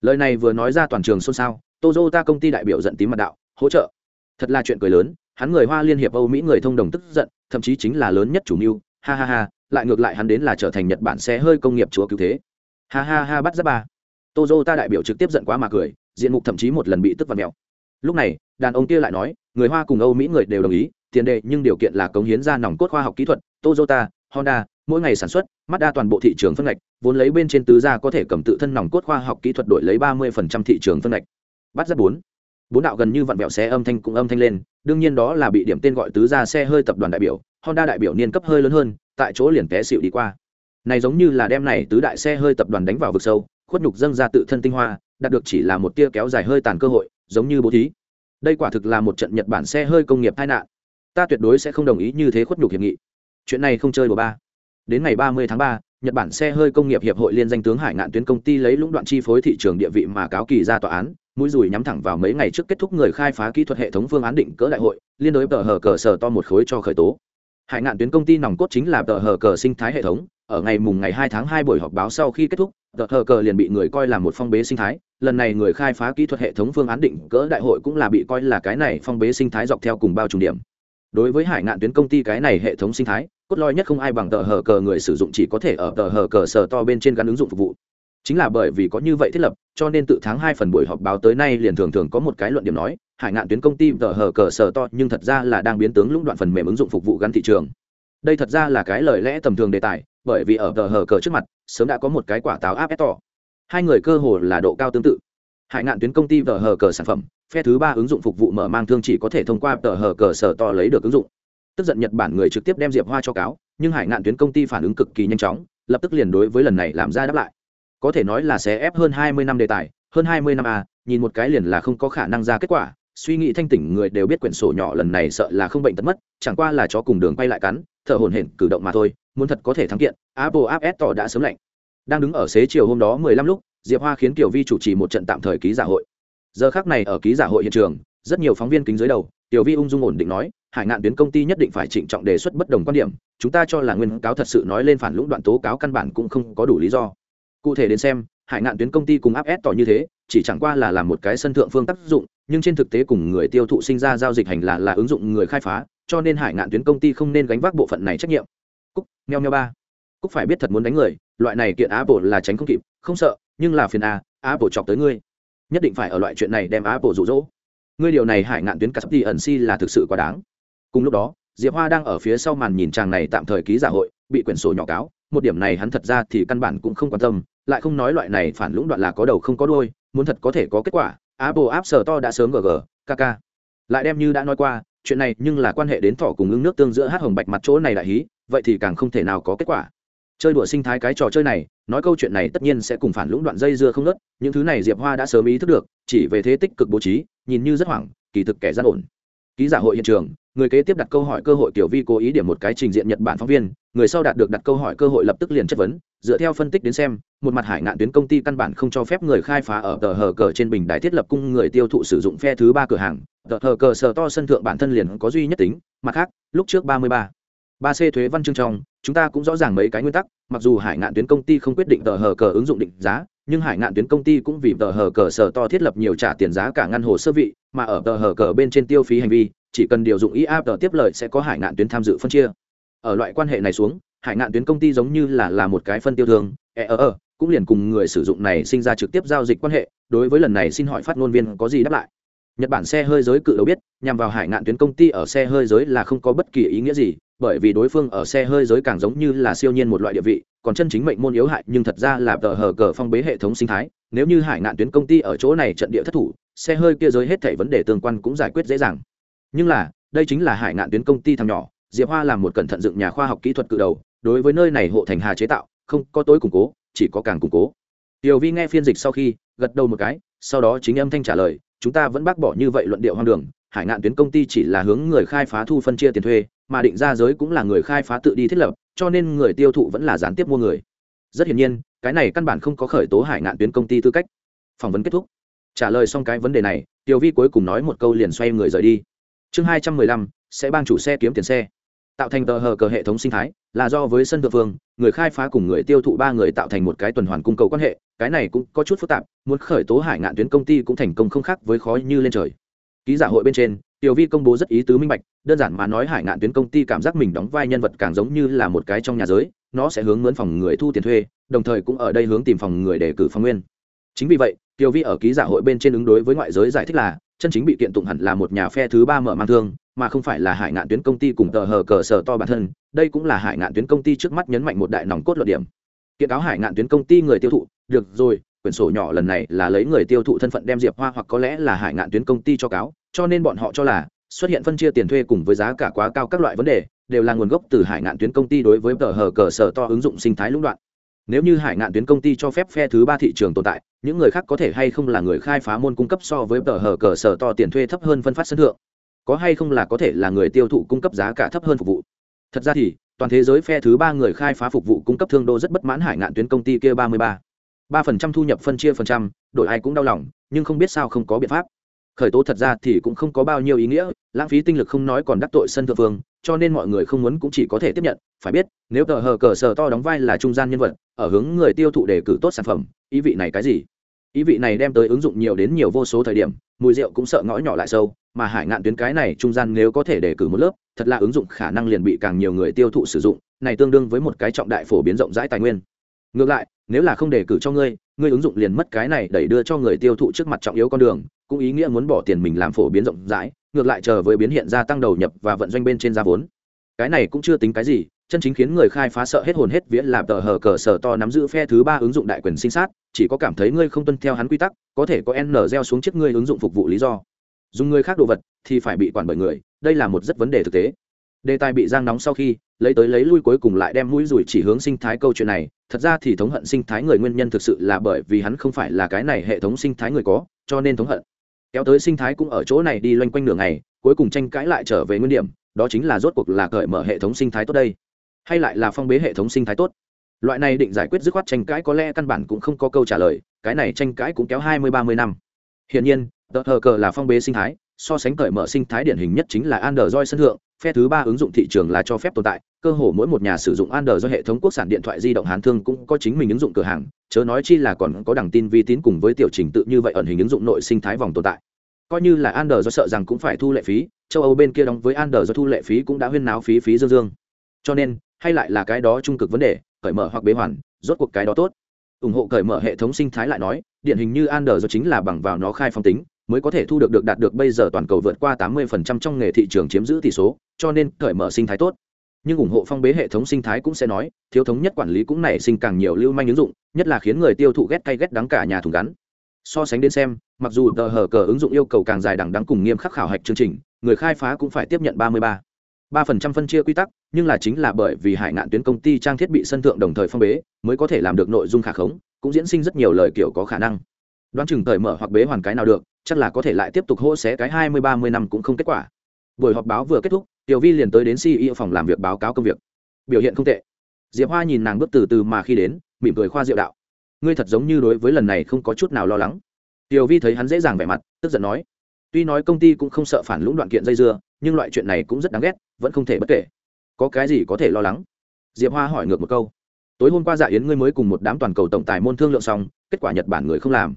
Lời này vừa nói ra toàn trường xôn xao Tozota công ty đại biểu giận tím mặt đạo, hỗ trợ. Thật là chuyện cười lớn, hắn người hoa liên hiệp âu mỹ người thông đồng tức giận, thậm chí chính là lớn nhất chủ mưu, ha ha ha, lại ngược lại hắn đến là trở thành nhật bản xe hơi công nghiệp chúa cứu thế. Ha ha ha bắt giáp ba. Tozota đại biểu trực tiếp giận quá mà cười, diện mục thậm chí một lần bị tức và mèo. Lúc này, đàn ông kia lại nói, người hoa cùng âu mỹ người đều đồng ý, tiền đề nhưng điều kiện là cống hiến ra nòng cốt khoa học kỹ thuật Tozota honda, mỗi ngày sản xuất, mazda toàn bộ thị trường phân ngạch, vốn lấy bên trên tứ gia có thể cầm tự thân nòng cốt khoa học kỹ thuật đổi lấy ba mươi thị trường phân ngạch. Bắt rất bốn. Bốn đạo gần như vặn vẹo xe âm thanh cũng âm thanh lên, đương nhiên đó là bị điểm tên gọi tứ gia xe hơi tập đoàn đại biểu, honda đại biểu niên cấp hơi lớn hơn, tại chỗ liền té xịu đi qua. Này giống như là đem này tứ đại xe hơi tập đoàn đánh vào vực sâu, khuất nhục dâng ra tự thân tinh hoa, đạt được chỉ là một tia kéo dài hơi tàn cơ hội, giống như bố thí. Đây quả thực là một trận nhật bản xe hơi công nghiệp tai nạn. Ta tuyệt đối sẽ không đồng ý như thế khuất nhục hiệp nghị chuyện này không chơi đùa ba. Đến ngày ba mươi tháng ba, nhật bản xe hơi công nghiệp hiệp hội liên danh tướng hải ngạn tuyến công ty lấy lũng đoạn chi phối thị trường địa vị mà cáo kỳ ra tòa án, mũi dùi nhắm thẳng vào mấy ngày trước kết thúc người khai phá kỹ thuật hệ thống phương án định cỡ đại hội, liên đối tờ hờ cờ sở to một khối cho khởi tố. Hải ngạn tuyến công ty nòng cốt chính là tờ hờ cờ sinh thái hệ thống, ở ngày mùng ngày hai tháng hai buổi họp báo sau khi kết thúc, tờ hờ cờ liền bị người coi là một phong bế sinh thái. Lần này người khai phá kỹ thuật hệ thống phương án định cỡ đại hội cũng là bị coi là cái này phong bế sinh thái dọc theo cùng bao trùng điểm đối với hải ngạn tuyến công ty cái này hệ thống sinh thái, cốt lõi nhất không ai bằng tờ hờ cờ người sử dụng chỉ có thể ở tờ hờ cờ sờ to bên trên gắn ứng dụng phục vụ. Chính là bởi vì có như vậy thiết lập, cho nên từ tháng hai phần buổi họp báo tới nay liền thường thường có một cái luận điểm nói, hải ngạn tuyến công ty tờ hờ cờ sờ to nhưng thật ra là đang biến tướng lũng đoạn phần mềm ứng dụng phục vụ gắn thị trường. Đây thật ra là cái lời lẽ tầm thường đề tài, bởi vì ở tờ hờ cờ trước mặt, sớm đã có một cái quả táo áp ép tỏ hai người cơ hồ là độ cao tương tự. Hải ngạn tuyến công ty tờ hờ cờ sản phẩm phe thứ ba ứng dụng phục vụ mở mang thương chỉ có thể thông qua tờ hờ cờ sở to lấy được ứng dụng. Tức giận nhật bản người trực tiếp đem diệp hoa cho cáo, nhưng hải ngạn tuyến công ty phản ứng cực kỳ nhanh chóng, lập tức liền đối với lần này làm ra đáp lại. Có thể nói là sẽ ép hơn hai mươi năm đề tài, hơn hai mươi năm à nhìn một cái liền là không có khả năng ra kết quả, suy nghĩ thanh tỉnh người đều biết quyển sổ nhỏ lần này sợ là không bệnh tật mất, chẳng qua là chó cùng đường quay lại cắn, thở hổn hển, cử động mà thôi, muốn thật có thể thắng kiện, apple app s tỏ đã sớm lạnh. Đang đứng ở xế chiều hôm đó mười lăm lúc, diệp hoa khiến kiều vi chủ trì một trận tạm thời ký giả hội giờ khác này ở ký giả hội hiện trường, rất nhiều phóng viên kính dưới đầu, tiểu vi ung dung ổn định nói, hải ngạn tuyến công ty nhất định phải trịnh trọng đề xuất bất đồng quan điểm, chúng ta cho là nguyên cáo thật sự nói lên phản lũng đoạn tố cáo căn bản cũng không có đủ lý do. Cụ thể đến xem, hải ngạn tuyến công ty cùng áp ép tỏ như thế, chỉ chẳng qua là làm một cái sân thượng phương tác dụng, nhưng trên thực tế cùng người tiêu thụ sinh ra giao dịch hành là là ứng dụng người khai phá, cho nên hải ngạn tuyến công ty không nên gánh vác bộ phận này trách nhiệm. Cúc, meo meo ba. Cúc phải biết thật muốn đánh người, loại này kiện á bộ là tránh không kịp, không sợ, nhưng là phiền à, a bộ chọc tới ngươi nhất định phải ở loại chuyện này đem apple rụ rỗ. Ngươi điều này hải ngạn tuyến cắt đi ẩn si là thực sự quá đáng. Cùng lúc đó, diệp hoa đang ở phía sau màn nhìn chàng này tạm thời ký giả hội, bị quyển sổ nhỏ cáo, một điểm này hắn thật ra thì căn bản cũng không quan tâm, lại không nói loại này phản lũng đoạn là có đầu không có đôi muốn thật có thể có kết quả, apple app sở to đã sớm gg kk lại đem như đã nói qua, chuyện này nhưng là quan hệ đến thỏ cùng ứng nước tương giữa hát hồng bạch mặt chỗ này đại hí, vậy thì càng không thể nào có kết quả chơi đùa sinh thái cái trò chơi này, nói câu chuyện này tất nhiên sẽ cùng phản lũng đoạn dây dưa không nớt những thứ này diệp hoa đã sớm ý thức được, chỉ về thế tích cực bố trí, nhìn như rất hoảng, kỳ thực kẻ gian ổn. Ký giả hội hiện trường, người kế tiếp đặt câu hỏi cơ hội tiểu vi cố ý điểm một cái trình diện nhật bản phóng viên, người sau đạt được đặt câu hỏi cơ hội lập tức liền chất vấn, dựa theo phân tích đến xem, một mặt hải ngạn tuyến công ty căn bản không cho phép người khai phá ở tờ hờ cờ trên bình đài thiết lập cung người tiêu thụ sử dụng phe thứ ba cửa hàng, tờ hờ cờ sở to sân thượng bản thân liền có duy nhất tính, mặt khác, lúc trước ba mươi ba ba c thuế văn chương trong, chúng ta cũng rõ ràng mấy cái nguyên tắc, mặc dù hải ngạn tuyến công ty không quyết định tờ hờ cờ ứng dụng định giá, nhưng hải ngạn tuyến công ty cũng vì tờ hờ cờ sở to thiết lập nhiều trả tiền giá cả ngăn hồ sơ vị, mà ở tờ hờ cờ bên trên tiêu phí hành vi, chỉ cần điều dụng ý áp tờ tiếp lợi sẽ có hải ngạn tuyến tham dự phân chia. Ở loại quan hệ này xuống, hải ngạn tuyến công ty giống như là là một cái phân tiêu thương e ờ ờ cũng liền cùng người sử dụng này sinh ra trực tiếp giao dịch quan hệ, đối với lần này xin hỏi phát ngôn viên có gì đáp lại? Nhật bản xe hơi giới cự đầu biết, nhằm vào hải ngạn tuyến công ty ở xe hơi giới là không có bất kỳ ý nghĩa gì, bởi vì đối phương ở xe hơi giới càng giống như là siêu nhiên một loại địa vị, còn chân chính mệnh môn yếu hại, nhưng thật ra là tờ hở cờ phong bế hệ thống sinh thái. Nếu như hải ngạn tuyến công ty ở chỗ này trận địa thất thủ, xe hơi kia giới hết thảy vấn đề tương quan cũng giải quyết dễ dàng. Nhưng là, đây chính là hải ngạn tuyến công ty thằng nhỏ, diệp hoa làm một cẩn thận dựng nhà khoa học kỹ thuật cự đầu, đối với nơi này hộ thành hà chế tạo, không có tối củng cố, chỉ có càng củng cố. Tiểu vi nghe phiên dịch sau khi, gật đầu một cái, sau đó chính âm thanh trả lời chúng ta vẫn bác bỏ như vậy luận điệu hoang đường, hải ngạn tuyến công ty chỉ là hướng người khai phá thu phân chia tiền thuê, mà định ra giới cũng là người khai phá tự đi thiết lập, cho nên người tiêu thụ vẫn là gián tiếp mua người. Rất hiển nhiên, cái này căn bản không có khởi tố hải ngạn tuyến công ty tư cách. Phỏng vấn kết thúc. Trả lời xong cái vấn đề này, tiểu vi cuối cùng nói một câu liền xoay người rời đi. Chương hai trăm mười lăm sẽ bang chủ xe kiếm tiền xe tạo thành tờ hờ cờ hệ thống sinh thái, là do với sân thượng phương, người khai phá cùng người tiêu thụ ba người tạo thành một cái tuần hoàn cung cầu quan hệ, cái này cũng có chút phức tạp, muốn khởi tố hải ngạn tuyến công ty cũng thành công không khác với khói như lên trời. Ký giả hội bên trên, tiểu vi công bố rất ý tứ minh bạch, đơn giản mà nói hải ngạn tuyến công ty cảm giác mình đóng vai nhân vật càng giống như là một cái trong nhà giới, nó sẽ hướng mướn phòng người thu tiền thuê, đồng thời cũng ở đây hướng tìm phòng người để cử phòng nguyên. Chính vì vậy, tiểu vi ở ký giả hội bên trên ứng đối với ngoại giới giải thích là, chân chính bị kiện tụng hẳn là một nhà phe thứ ba mở mang thương mà không phải là hải ngạn tuyến công ty cùng tờ hờ cờ sở to bản thân, đây cũng là hải ngạn tuyến công ty trước mắt nhấn mạnh một đại nòng cốt luận điểm. Kiện cáo hải ngạn tuyến công ty người tiêu thụ, được rồi, quyển sổ nhỏ lần này là lấy người tiêu thụ thân phận đem diệp hoa hoặc có lẽ là hải ngạn tuyến công ty cho cáo, cho nên bọn họ cho là, xuất hiện phân chia tiền thuê cùng với giá cả quá cao các loại vấn đề, đều là nguồn gốc từ hải ngạn tuyến công ty đối với tờ hờ cờ sở to ứng dụng sinh thái lũng đoạn. Nếu như hải ngạn tuyến công ty cho phép phe thứ ba thị trường tồn tại, những người khác có thể hay không là người khai phá môn cung cấp so với tờ hờ cờ sở to tiền thuê thấp hơn phân phát sân thượng có hay không là có thể là người tiêu thụ cung cấp giá cả thấp hơn phục vụ. Thật ra thì, toàn thế giới phe thứ ba người khai phá phục vụ cung cấp thương đô rất bất mãn hải ngạn tuyến công ty kia ba mươi ba. ba phần trăm thu nhập phân chia phần trăm, đổi ai cũng đau lòng, nhưng không biết sao không có biện pháp. Khởi tố thật ra thì cũng không có bao nhiêu ý nghĩa, lãng phí tinh lực không nói còn đắc tội sân thượng phương cho nên mọi người không muốn cũng chỉ có thể tiếp nhận. Phải biết, nếu tờ hờ cờ sờ to đóng vai là trung gian nhân vật, ở hướng người tiêu thụ đề cử tốt sản phẩm, ý vị này cái gì? Ý vị này đem tới ứng dụng nhiều đến nhiều vô số thời điểm, mùi rượu cũng sợ ngõ nhỏ lại sâu, mà hải ngạn tuyến cái này trung gian nếu có thể để cử một lớp, thật là ứng dụng khả năng liền bị càng nhiều người tiêu thụ sử dụng, này tương đương với một cái trọng đại phổ biến rộng rãi tài nguyên. Ngược lại, nếu là không đề cử cho ngươi ngươi ứng dụng liền mất cái này đẩy đưa cho người tiêu thụ trước mặt trọng yếu con đường, cũng ý nghĩa muốn bỏ tiền mình làm phổ biến rộng rãi, ngược lại chờ với biến hiện ra tăng đầu nhập và vận doanh bên trên giá vốn. Cái này cũng chưa tính cái gì chân chính khiến người khai phá sợ hết hồn hết vía làm tờ hờ cờ sở to nắm giữ phe thứ ba ứng dụng đại quyền sinh sát, chỉ có cảm thấy ngươi không tuân theo hắn quy tắc, có thể có n gieo xuống chiếc ngươi ứng dụng phục vụ lý do. Dùng người khác đồ vật thì phải bị quản bởi người, đây là một rất vấn đề thực tế. Đề tài bị giang nóng sau khi, lấy tới lấy lui cuối cùng lại đem mũi rủi chỉ hướng sinh thái câu chuyện này, thật ra thì thống hận sinh thái người nguyên nhân thực sự là bởi vì hắn không phải là cái này hệ thống sinh thái người có, cho nên thống hận. Kéo tới sinh thái cũng ở chỗ này đi loanh quanh nửa ngày, cuối cùng tranh cãi lại trở về nguyên điểm, đó chính là rốt cuộc là cởi mở hệ thống sinh thái tốt đây hay lại là phong bế hệ thống sinh thái tốt? Loại này định giải quyết dứt khoát tranh cãi có lẽ căn bản cũng không có câu trả lời cái này tranh cãi cũng kéo hai mươi ba mươi năm. Hiện nhiên tờ hờ cờ là phong bế sinh thái so sánh cởi mở sinh thái điển hình nhất chính là android sân thượng phe thứ ba ứng dụng thị trường là cho phép tồn tại cơ hồ mỗi một nhà sử dụng android hệ thống quốc sản điện thoại di động hán thương cũng có chính mình ứng dụng cửa hàng chớ nói chi là còn có đẳng tin vi tín cùng với tiểu trình tự như vậy ẩn hình ứng dụng nội sinh thái vòng tồn tại. Coi như là Android sợ rằng cũng phải thu lệ phí, châu Âu bên kia đóng với Android thu lệ phí cũng đã huyên náo phí phí dương dương. Cho nên, hay lại là cái đó trung cực vấn đề, cởi mở hoặc bế hoàn, rốt cuộc cái đó tốt. ủng hộ cởi mở hệ thống sinh thái lại nói, điển hình như Android do chính là bằng vào nó khai phong tính, mới có thể thu được được đạt được bây giờ toàn cầu vượt qua 80% trong nghề thị trường chiếm giữ tỷ số, cho nên cởi mở sinh thái tốt. Nhưng ủng hộ phong bế hệ thống sinh thái cũng sẽ nói, thiếu thống nhất quản lý cũng nảy sinh càng nhiều lưu manh ứng dụng, nhất là khiến người tiêu thụ ghét cay ghét đắng cả nhà thùng gắn so sánh đến xem mặc dù tờ hở cờ ứng dụng yêu cầu càng dài đẳng đắng cùng nghiêm khắc khảo hạch chương trình người khai phá cũng phải tiếp nhận ba mươi ba phần trăm phân chia quy tắc, nhưng là chính là bởi vì hải ngạn tuyến công ty trang thiết bị sân thượng đồng thời phong bế, mới có thể làm được nội dung khả khống, cũng diễn sinh rất nhiều lời kiểu có khả năng. Đoán chừng thời mở hoặc bế hoàn cái nào được, chắc là có thể lại tiếp tục hô xé cái hai mươi ba mươi năm cũng không kết quả. Buổi họp báo vừa kết thúc, tiểu vi liền tới đến ceo phòng làm việc báo cáo công việc. Biểu hiện không tệ. Diệp hoa nhìn nàng bước từ từ mà khi đến, mỉm cười khoa diệu đạo. Ngươi thật giống như đối với lần này không có chút nào lo lắng. Tiểu vi thấy hắn dễ dàng vẻ mặt, tức giận nói. Tuy nói công ty cũng không sợ phản lũng đoạn kiện dây dưa nhưng loại chuyện này cũng rất đáng ghét, vẫn không thể bất kể. Có cái gì có thể lo lắng? Diệp hoa hỏi ngược một câu. Tối hôm qua dạ yến ngươi mới cùng một đám toàn cầu tổng tài môn thương lượng xong, kết quả nhật bản người không làm.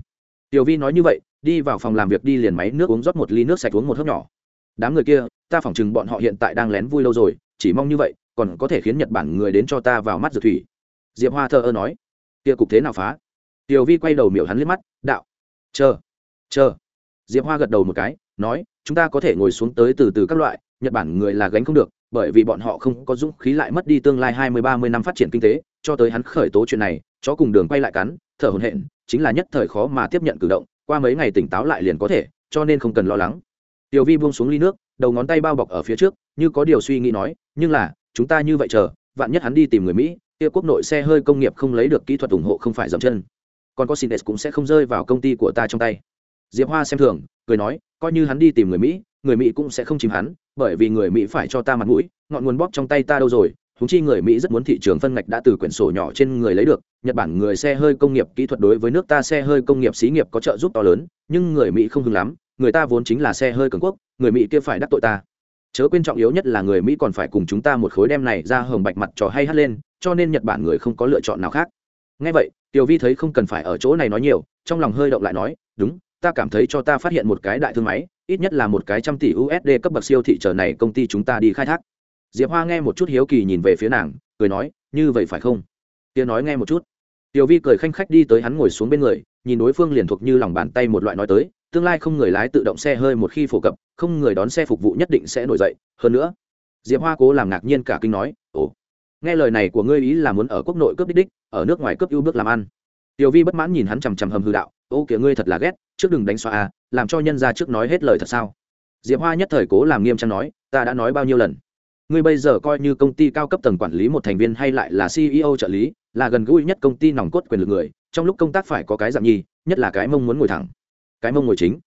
Tiểu vi nói như vậy, đi vào phòng làm việc đi liền máy nước uống rót một ly nước sạch uống một hớp nhỏ. Đám người kia, ta phỏng chừng bọn họ hiện tại đang lén vui lâu rồi, chỉ mong như vậy, còn có thể khiến nhật bản người đến cho ta vào mắt dược thủy. Diệp hoa thờ ơ nói. Kia cục thế nào phá? Tiểu vi quay đầu miểu hắn liếc mắt, đạo. Chờ chờ. Diệp hoa gật đầu một cái, nói chúng ta có thể ngồi xuống tới từ từ các loại, nhật bản người là gánh không được, bởi vì bọn họ không có dũng khí lại mất đi tương lai hai mươi, ba mươi năm phát triển kinh tế, cho tới hắn khởi tố chuyện này, chó cùng đường quay lại cắn, thở hồn hện chính là nhất thời khó mà tiếp nhận cử động, qua mấy ngày tỉnh táo lại liền có thể, cho nên không cần lo lắng. Tiểu vi buông xuống ly nước, đầu ngón tay bao bọc ở phía trước, như có điều suy nghĩ nói, nhưng là, chúng ta như vậy chờ, vạn nhất hắn đi tìm người mỹ, kia quốc nội xe hơi công nghiệp không lấy được kỹ thuật ủng hộ không phải dậm chân. Còn có xin cũng sẽ không rơi vào công ty của ta trong tay. Diệp hoa xem thường, cười nói coi như hắn đi tìm người mỹ người mỹ cũng sẽ không chìm hắn, bởi vì người mỹ phải cho ta mặt mũi, ngọn nguồn bóp trong tay ta đâu rồi? Húng chi người mỹ rất muốn thị trường phân ngạch đã từ quyển sổ nhỏ trên người lấy được, nhật bản người xe hơi công nghiệp kỹ thuật đối với nước ta xe hơi công nghiệp xí nghiệp có trợ giúp to lớn, nhưng người mỹ không hứng lắm, người ta vốn chính là xe hơi cường quốc, người mỹ kia phải đắc tội ta. Chớ quên trọng yếu nhất là người mỹ còn phải cùng chúng ta một khối đem này ra hồng bạch mặt trò hay hắt lên, cho nên nhật bản người không có lựa chọn nào khác. Ngay vậy, tiểu vi thấy không cần phải ở chỗ này nói nhiều, trong lòng hơi động lại nói, đúng ta cảm thấy cho ta phát hiện một cái đại thương máy, ít nhất là một cái trăm tỷ usd cấp bậc siêu thị trở này công ty chúng ta đi khai thác. Diệp hoa nghe một chút hiếu kỳ nhìn về phía nàng, cười nói, như vậy phải không? Tia nói nghe một chút. Tiểu vi cười khanh khách đi tới hắn ngồi xuống bên người, nhìn đối phương liền thuộc như lòng bàn tay một loại nói tới, tương lai không người lái tự động xe hơi một khi phổ cập, không người đón xe phục vụ nhất định sẽ nổi dậy. Hơn nữa, diệp hoa cố làm ngạc nhiên cả kinh nói, ồ, nghe lời này của ngươi ý là muốn ở quốc nội cướp đích đích, ở nước ngoài cướp ưu bước làm ăn. Tiểu vi bất mãn nhìn hắn chằm chằm hầm hư đạo, ô kìa, ngươi thật là ghét trước đừng đánh xoa a à, làm cho nhân ra trước nói hết lời thật sao? Diệp hoa nhất thời cố làm nghiêm trang nói, ta đã nói bao nhiêu lần? Ngươi bây giờ coi như công ty cao cấp tầng quản lý một thành viên hay lại là ceo trợ lý, là gần gũi nhất công ty nòng cốt quyền lực người, trong lúc công tác phải có cái dạng nhi, nhất là cái mông muốn ngồi thẳng. Cái mông ngồi chính.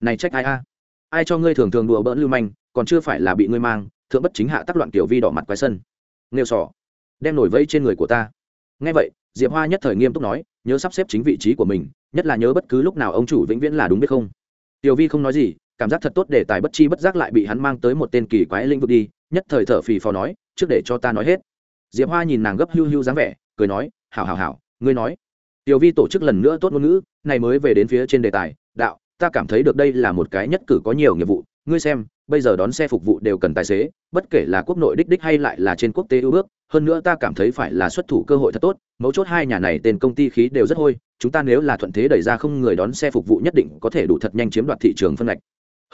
Này trách ai a? Ai cho ngươi thường thường đùa bỡn lưu manh, còn chưa phải là bị ngươi mang, thượng bất chính hạ tác loạn kiểu vi đỏ mặt quái sân. Nêu sỏ đem nổi vây trên người của ta. Ngay vậy, diệp hoa nhất thời nghiêm túc nói nhớ sắp xếp chính vị trí của mình, nhất là nhớ bất cứ lúc nào ông chủ vĩnh viễn là đúng biết không. Tiểu vi không nói gì, cảm giác thật tốt để tài bất chi bất giác lại bị hắn mang tới một tên kỳ quái lĩnh vực đi, nhất thời thở phì phò nói, trước để cho ta nói hết. Diệp hoa nhìn nàng gấp hưu hưu dáng vẻ, cười nói, hảo hảo hảo, ngươi nói. Tiểu vi tổ chức lần nữa tốt ngôn ngữ, này mới về đến phía trên đề tài, đạo, ta cảm thấy được đây là một cái nhất cử có nhiều nghiệp vụ, ngươi xem bây giờ đón xe phục vụ đều cần tài xế, bất kể là quốc nội đích đích hay lại là trên quốc tế ưu bước, hơn nữa ta cảm thấy phải là xuất thủ cơ hội thật tốt, mấu chốt hai nhà này tên công ty khí đều rất hôi, chúng ta nếu là thuận thế đẩy ra không người đón xe phục vụ nhất định có thể đủ thật nhanh chiếm đoạt thị trường phân lệch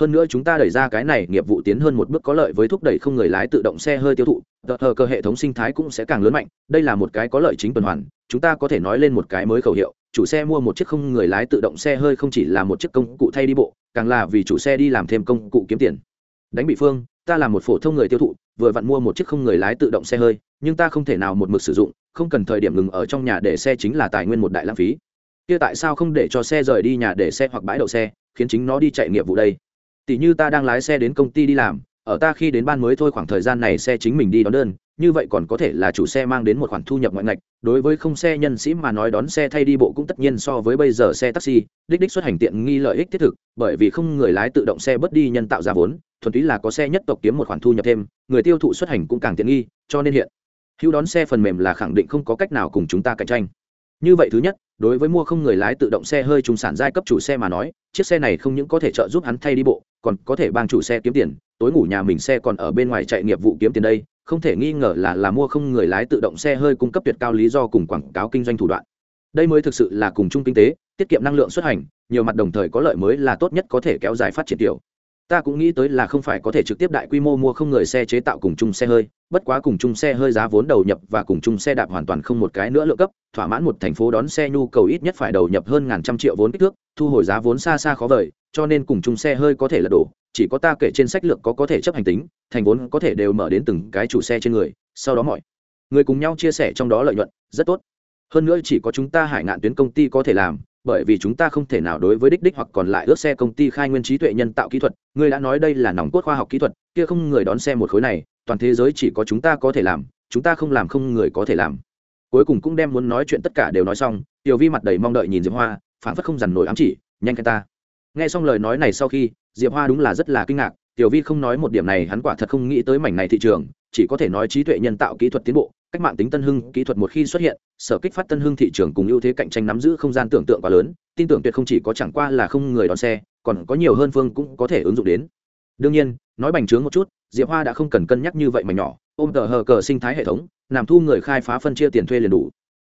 hơn nữa chúng ta đẩy ra cái này nghiệp vụ tiến hơn một bước có lợi với thúc đẩy không người lái tự động xe hơi tiêu thụ, tờ hờ cơ hệ thống sinh thái cũng sẽ càng lớn mạnh, đây là một cái có lợi chính tuần hoàn, chúng ta có thể nói lên một cái mới khẩu hiệu, chủ xe mua một chiếc không người lái tự động xe hơi không chỉ là một chiếc công cụ thay đi bộ, càng là vì chủ xe đi làm thêm công cụ kiếm tiền đánh bị phương, ta là một phổ thông người tiêu thụ, vừa vặn mua một chiếc không người lái tự động xe hơi, nhưng ta không thể nào một mực sử dụng, không cần thời điểm ngừng ở trong nhà để xe chính là tài nguyên một đại lãng phí. Kia tại sao không để cho xe rời đi nhà để xe hoặc bãi đậu xe, khiến chính nó đi chạy nghiệp vụ đây? Tỷ như ta đang lái xe đến công ty đi làm, ở ta khi đến ban mới thôi khoảng thời gian này xe chính mình đi đón đơn, như vậy còn có thể là chủ xe mang đến một khoản thu nhập ngoại ngạch, đối với không xe nhân sĩ mà nói đón xe thay đi bộ cũng tất nhiên so với bây giờ xe taxi, đích đích xuất hành tiện nghi lợi ích thiết thực, bởi vì không người lái tự động xe bớt đi nhân tạo ra vốn thuần túy là có xe nhất tộc kiếm một khoản thu nhập thêm, người tiêu thụ xuất hành cũng càng tiện nghi, cho nên hiện hữu đón xe phần mềm là khẳng định không có cách nào cùng chúng ta cạnh tranh. Như vậy thứ nhất, đối với mua không người lái tự động xe hơi trung sản giai cấp chủ xe mà nói, chiếc xe này không những có thể trợ giúp hắn thay đi bộ, còn có thể bang chủ xe kiếm tiền, tối ngủ nhà mình xe còn ở bên ngoài chạy nghiệp vụ kiếm tiền đây, không thể nghi ngờ là là mua không người lái tự động xe hơi cung cấp tuyệt cao lý do cùng quảng cáo kinh doanh thủ đoạn. Đây mới thực sự là cùng chung kinh tế, tiết kiệm năng lượng xuất hành, nhiều mặt đồng thời có lợi mới là tốt nhất có thể kéo dài phát triển tiểu ta cũng nghĩ tới là không phải có thể trực tiếp đại quy mô mua không người xe chế tạo cùng chung xe hơi, bất quá cùng chung xe hơi giá vốn đầu nhập và cùng chung xe đạp hoàn toàn không một cái nữa lượng cấp, thỏa mãn một thành phố đón xe nhu cầu ít nhất phải đầu nhập hơn ngàn trăm triệu vốn kích thước, thu hồi giá vốn xa xa khó vời, cho nên cùng chung xe hơi có thể là đổ chỉ có ta kể trên sách lược có có thể chấp hành tính, thành vốn có thể đều mở đến từng cái chủ xe trên người, sau đó mọi người cùng nhau chia sẻ trong đó lợi nhuận, rất tốt. Hơn nữa chỉ có chúng ta hải ngạn tuyến công ty có thể làm bởi vì chúng ta không thể nào đối với đích đích hoặc còn lại ước xe công ty khai nguyên trí tuệ nhân tạo kỹ thuật. Ngươi đã nói đây là nòng cốt khoa học kỹ thuật, kia không người đón xe một khối này, toàn thế giới chỉ có chúng ta có thể làm, chúng ta không làm không người có thể làm. Cuối cùng cũng đem muốn nói chuyện tất cả đều nói xong, tiểu vi mặt đầy mong đợi nhìn diệp hoa phản phất không dằn nổi ám chỉ, nhanh cái ta. Nghe xong lời nói này sau khi, diệp hoa đúng là rất là kinh ngạc, tiểu vi không nói một điểm này, hắn quả thật không nghĩ tới mảnh này thị trường, chỉ có thể nói trí tuệ nhân tạo kỹ thuật tiến bộ cách mạng tính tân hưng kỹ thuật một khi xuất hiện, sở kích phát tân hưng thị trường cùng ưu thế cạnh tranh nắm giữ không gian tưởng tượng quá lớn, tin tưởng tuyệt không chỉ có chẳng qua là không người đón xe, còn có nhiều hơn phương cũng có thể ứng dụng đến. Đương nhiên, nói bành trướng một chút, diệp hoa đã không cần cân nhắc như vậy mà nhỏ, ôm tờ hờ cờ sinh thái hệ thống, làm thu người khai phá phân chia tiền thuê liền đủ.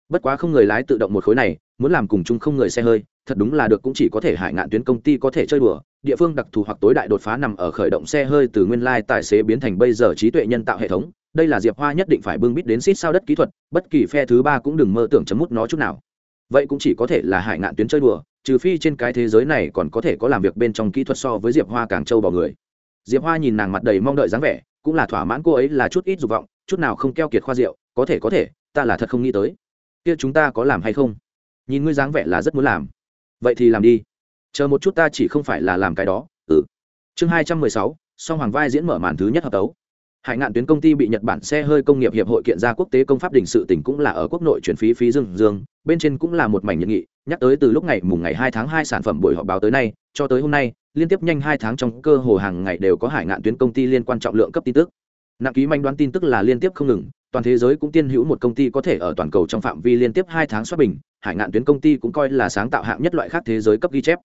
Bất quá không người lái tự động một khối này, muốn làm cùng chung không người xe hơi, thật đúng là được cũng chỉ có thể hải ngạn tuyến công ty có thể chơi đùa, địa phương đặc thù hoặc tối đại đột phá nằm ở khởi động xe hơi từ nguyên lai tài xế biến thành bây giờ trí tuệ nhân tạo hệ thống đây là diệp hoa nhất định phải bưng bít đến xít sao đất kỹ thuật, bất kỳ phe thứ ba cũng đừng mơ tưởng chấm mút nó chút nào. Vậy cũng chỉ có thể là hải ngạn tuyến chơi đùa, trừ phi trên cái thế giới này còn có thể có làm việc bên trong kỹ thuật so với diệp hoa càng trâu vào người. Diệp hoa nhìn nàng mặt đầy mong đợi dáng vẻ, cũng là thỏa mãn cô ấy là chút ít dục vọng, chút nào không keo kiệt khoa rượu có thể có thể, ta là thật không nghĩ tới. Kia chúng ta có làm hay không? Nhìn ngươi dáng vẻ là rất muốn làm. Vậy thì làm đi. Chờ một chút ta chỉ không phải là làm cái đó ừ. Chương hai trăm mười sáu, song hoàng vai diễn mở màn thứ nhất hợp tấu hải ngạn tuyến công ty bị nhật bản xe hơi công nghiệp hiệp hội kiện ra quốc tế công pháp đình sự tỉnh cũng là ở quốc nội chuyển phí phí dương dương, bên trên cũng là một mảnh nhiệt nghị, nhắc tới từ lúc ngày mùng ngày hai tháng hai sản phẩm buổi họp báo tới nay, cho tới hôm nay, liên tiếp nhanh hai tháng trong cơ hồ hàng ngày đều có hải ngạn tuyến công ty liên quan trọng lượng cấp tin tức. Nặng ký manh đoán tin tức là liên tiếp không ngừng, toàn thế giới cũng tiên hữu một công ty có thể ở toàn cầu trong phạm vi liên tiếp hai tháng xuất bình, hải ngạn tuyến công ty cũng coi là sáng tạo hạng nhất loại khác thế giới cấp ghi chép.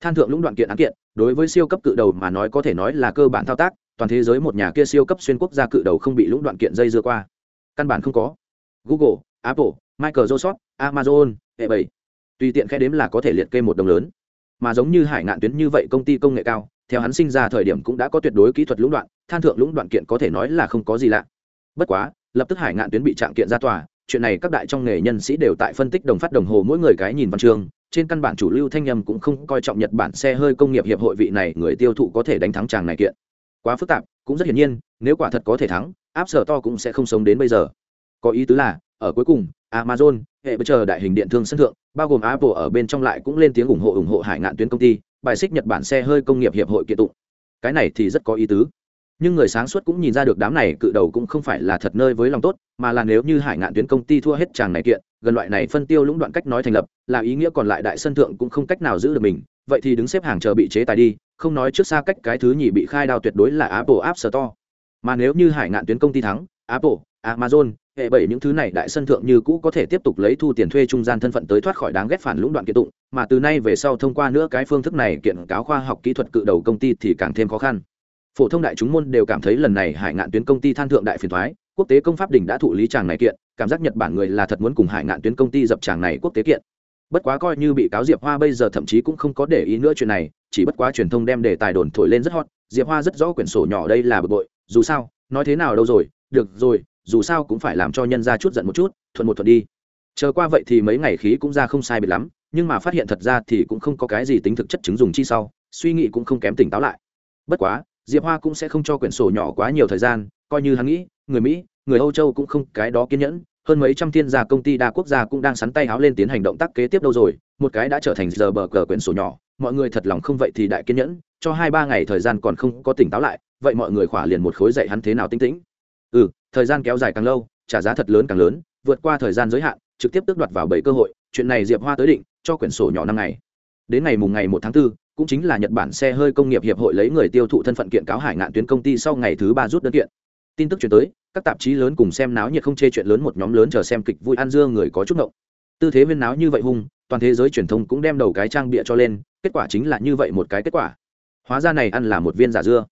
Than thượng lũng đoạn kiện án kiện, đối với siêu cấp cự đầu mà nói có thể nói là cơ bản thao tác toàn thế giới một nhà kia siêu cấp xuyên quốc gia cự đầu không bị lũng đoạn kiện dây dưa qua. Căn bản không có. Google, apple, microsoft, amazon hệ bảy tùy tiện khe đếm là có thể liệt kê một đồng lớn. Mà giống như hải ngạn tuyến như vậy công ty công nghệ cao, theo hắn sinh ra thời điểm cũng đã có tuyệt đối kỹ thuật lũng đoạn, than thượng lũng đoạn kiện có thể nói là không có gì lạ. Bất quá, lập tức hải ngạn tuyến bị trạng kiện ra tòa, chuyện này các đại trong nghề nhân sĩ đều tại phân tích đồng phát đồng hồ mỗi người cái nhìn văn chương, trên căn bản chủ lưu thanh nhâm cũng không coi trọng nhật bản xe hơi công nghiệp hiệp hội vị này người tiêu thụ có thể đánh thắng chàng này kiện quá phức tạp, cũng rất hiển nhiên, nếu quả thật có thể thắng áp sở to cũng sẽ không sống đến bây giờ. Có ý tứ là, ở cuối cùng, amazon, hệ bây giờ đại hình điện thương sân thượng, bao gồm apple ở bên trong lại cũng lên tiếng ủng hộ ủng hộ hải ngạn tuyến công ty, bài xích nhật bản xe hơi công nghiệp hiệp hội kiện tụng. Cái này thì rất có ý tứ. Nhưng người sáng suốt cũng nhìn ra được đám này cự đầu cũng không phải là thật nơi với lòng tốt, mà là nếu như hải ngạn tuyến công ty thua hết chàng này kiện, gần loại này phân tiêu lũng đoạn cách nói thành lập, là ý nghĩa còn lại đại sân thượng cũng không cách nào giữ được mình, vậy thì đứng xếp hàng chờ bị chế tài đi không nói trước xa cách cái thứ nhì bị khai đao tuyệt đối là apple app store. Mà nếu như hải ngạn tuyến công ty thắng, apple, amazon hệ bảy những thứ này đại sân thượng như cũ có thể tiếp tục lấy thu tiền thuê trung gian thân phận tới thoát khỏi đáng ghét phản lũng đoạn kiện tụng, mà từ nay về sau thông qua nữa cái phương thức này kiện cáo khoa học kỹ thuật cự đầu công ty thì càng thêm khó khăn. Phổ thông đại chúng môn đều cảm thấy lần này hải ngạn tuyến công ty than thượng đại phiền thoái quốc tế công pháp đỉnh đã thụ lý tràng này kiện, cảm giác nhật bản người là thật muốn cùng hải ngạn tuyến công ty dập tràng này quốc tế kiện. Bất quá coi như bị cáo diệp hoa bây giờ thậm chí cũng không có để ý nữa chuyện này chỉ bất quá truyền thông đem đề tài đồn thổi lên rất hot, diệp hoa rất rõ quyển sổ nhỏ đây là bực bội, dù sao, nói thế nào đâu rồi, được rồi, dù sao cũng phải làm cho nhân ra chút giận một chút, thuận một thuận đi. Chờ qua vậy thì mấy ngày khí cũng ra không sai biệt lắm, nhưng mà phát hiện thật ra thì cũng không có cái gì tính thực chất chứng dùng chi sau, suy nghĩ cũng không kém tỉnh táo lại. Bất quá, diệp hoa cũng sẽ không cho quyển sổ nhỏ quá nhiều thời gian, coi như hắn nghĩ, người mỹ, người âu châu cũng không cái đó kiên nhẫn hơn mấy trăm thiên gia công ty đa quốc gia cũng đang sắn tay háo lên tiến hành động tác kế tiếp đâu rồi một cái đã trở thành giờ bờ cờ quyển sổ nhỏ mọi người thật lòng không vậy thì đại kiên nhẫn cho hai ba ngày thời gian còn không có tỉnh táo lại vậy mọi người khỏa liền một khối dạy hắn thế nào tinh tĩnh. Ừ thời gian kéo dài càng lâu trả giá thật lớn càng lớn vượt qua thời gian giới hạn trực tiếp tước đoạt vào bảy cơ hội chuyện này diệp hoa tới định cho quyển sổ nhỏ năm ngày. Đến ngày mùng ngày một tháng 4, cũng chính là nhật bản xe hơi công nghiệp hiệp hội lấy người tiêu thụ thân phận kiện cáo hải ngạn tuyến công ty sau ngày thứ ba rút đơn kiện. Tin tức chuyển tới các tạp chí lớn cùng xem náo nhiệt không chê chuyện lớn một nhóm lớn chờ xem kịch vui ăn dưa người có chút ngộng. Tư thế viên náo như vậy hung, toàn thế giới truyền thông cũng đem đầu cái trang bịa cho lên, kết quả chính là như vậy một cái kết quả. Hóa ra này ăn là một viên giả dưa.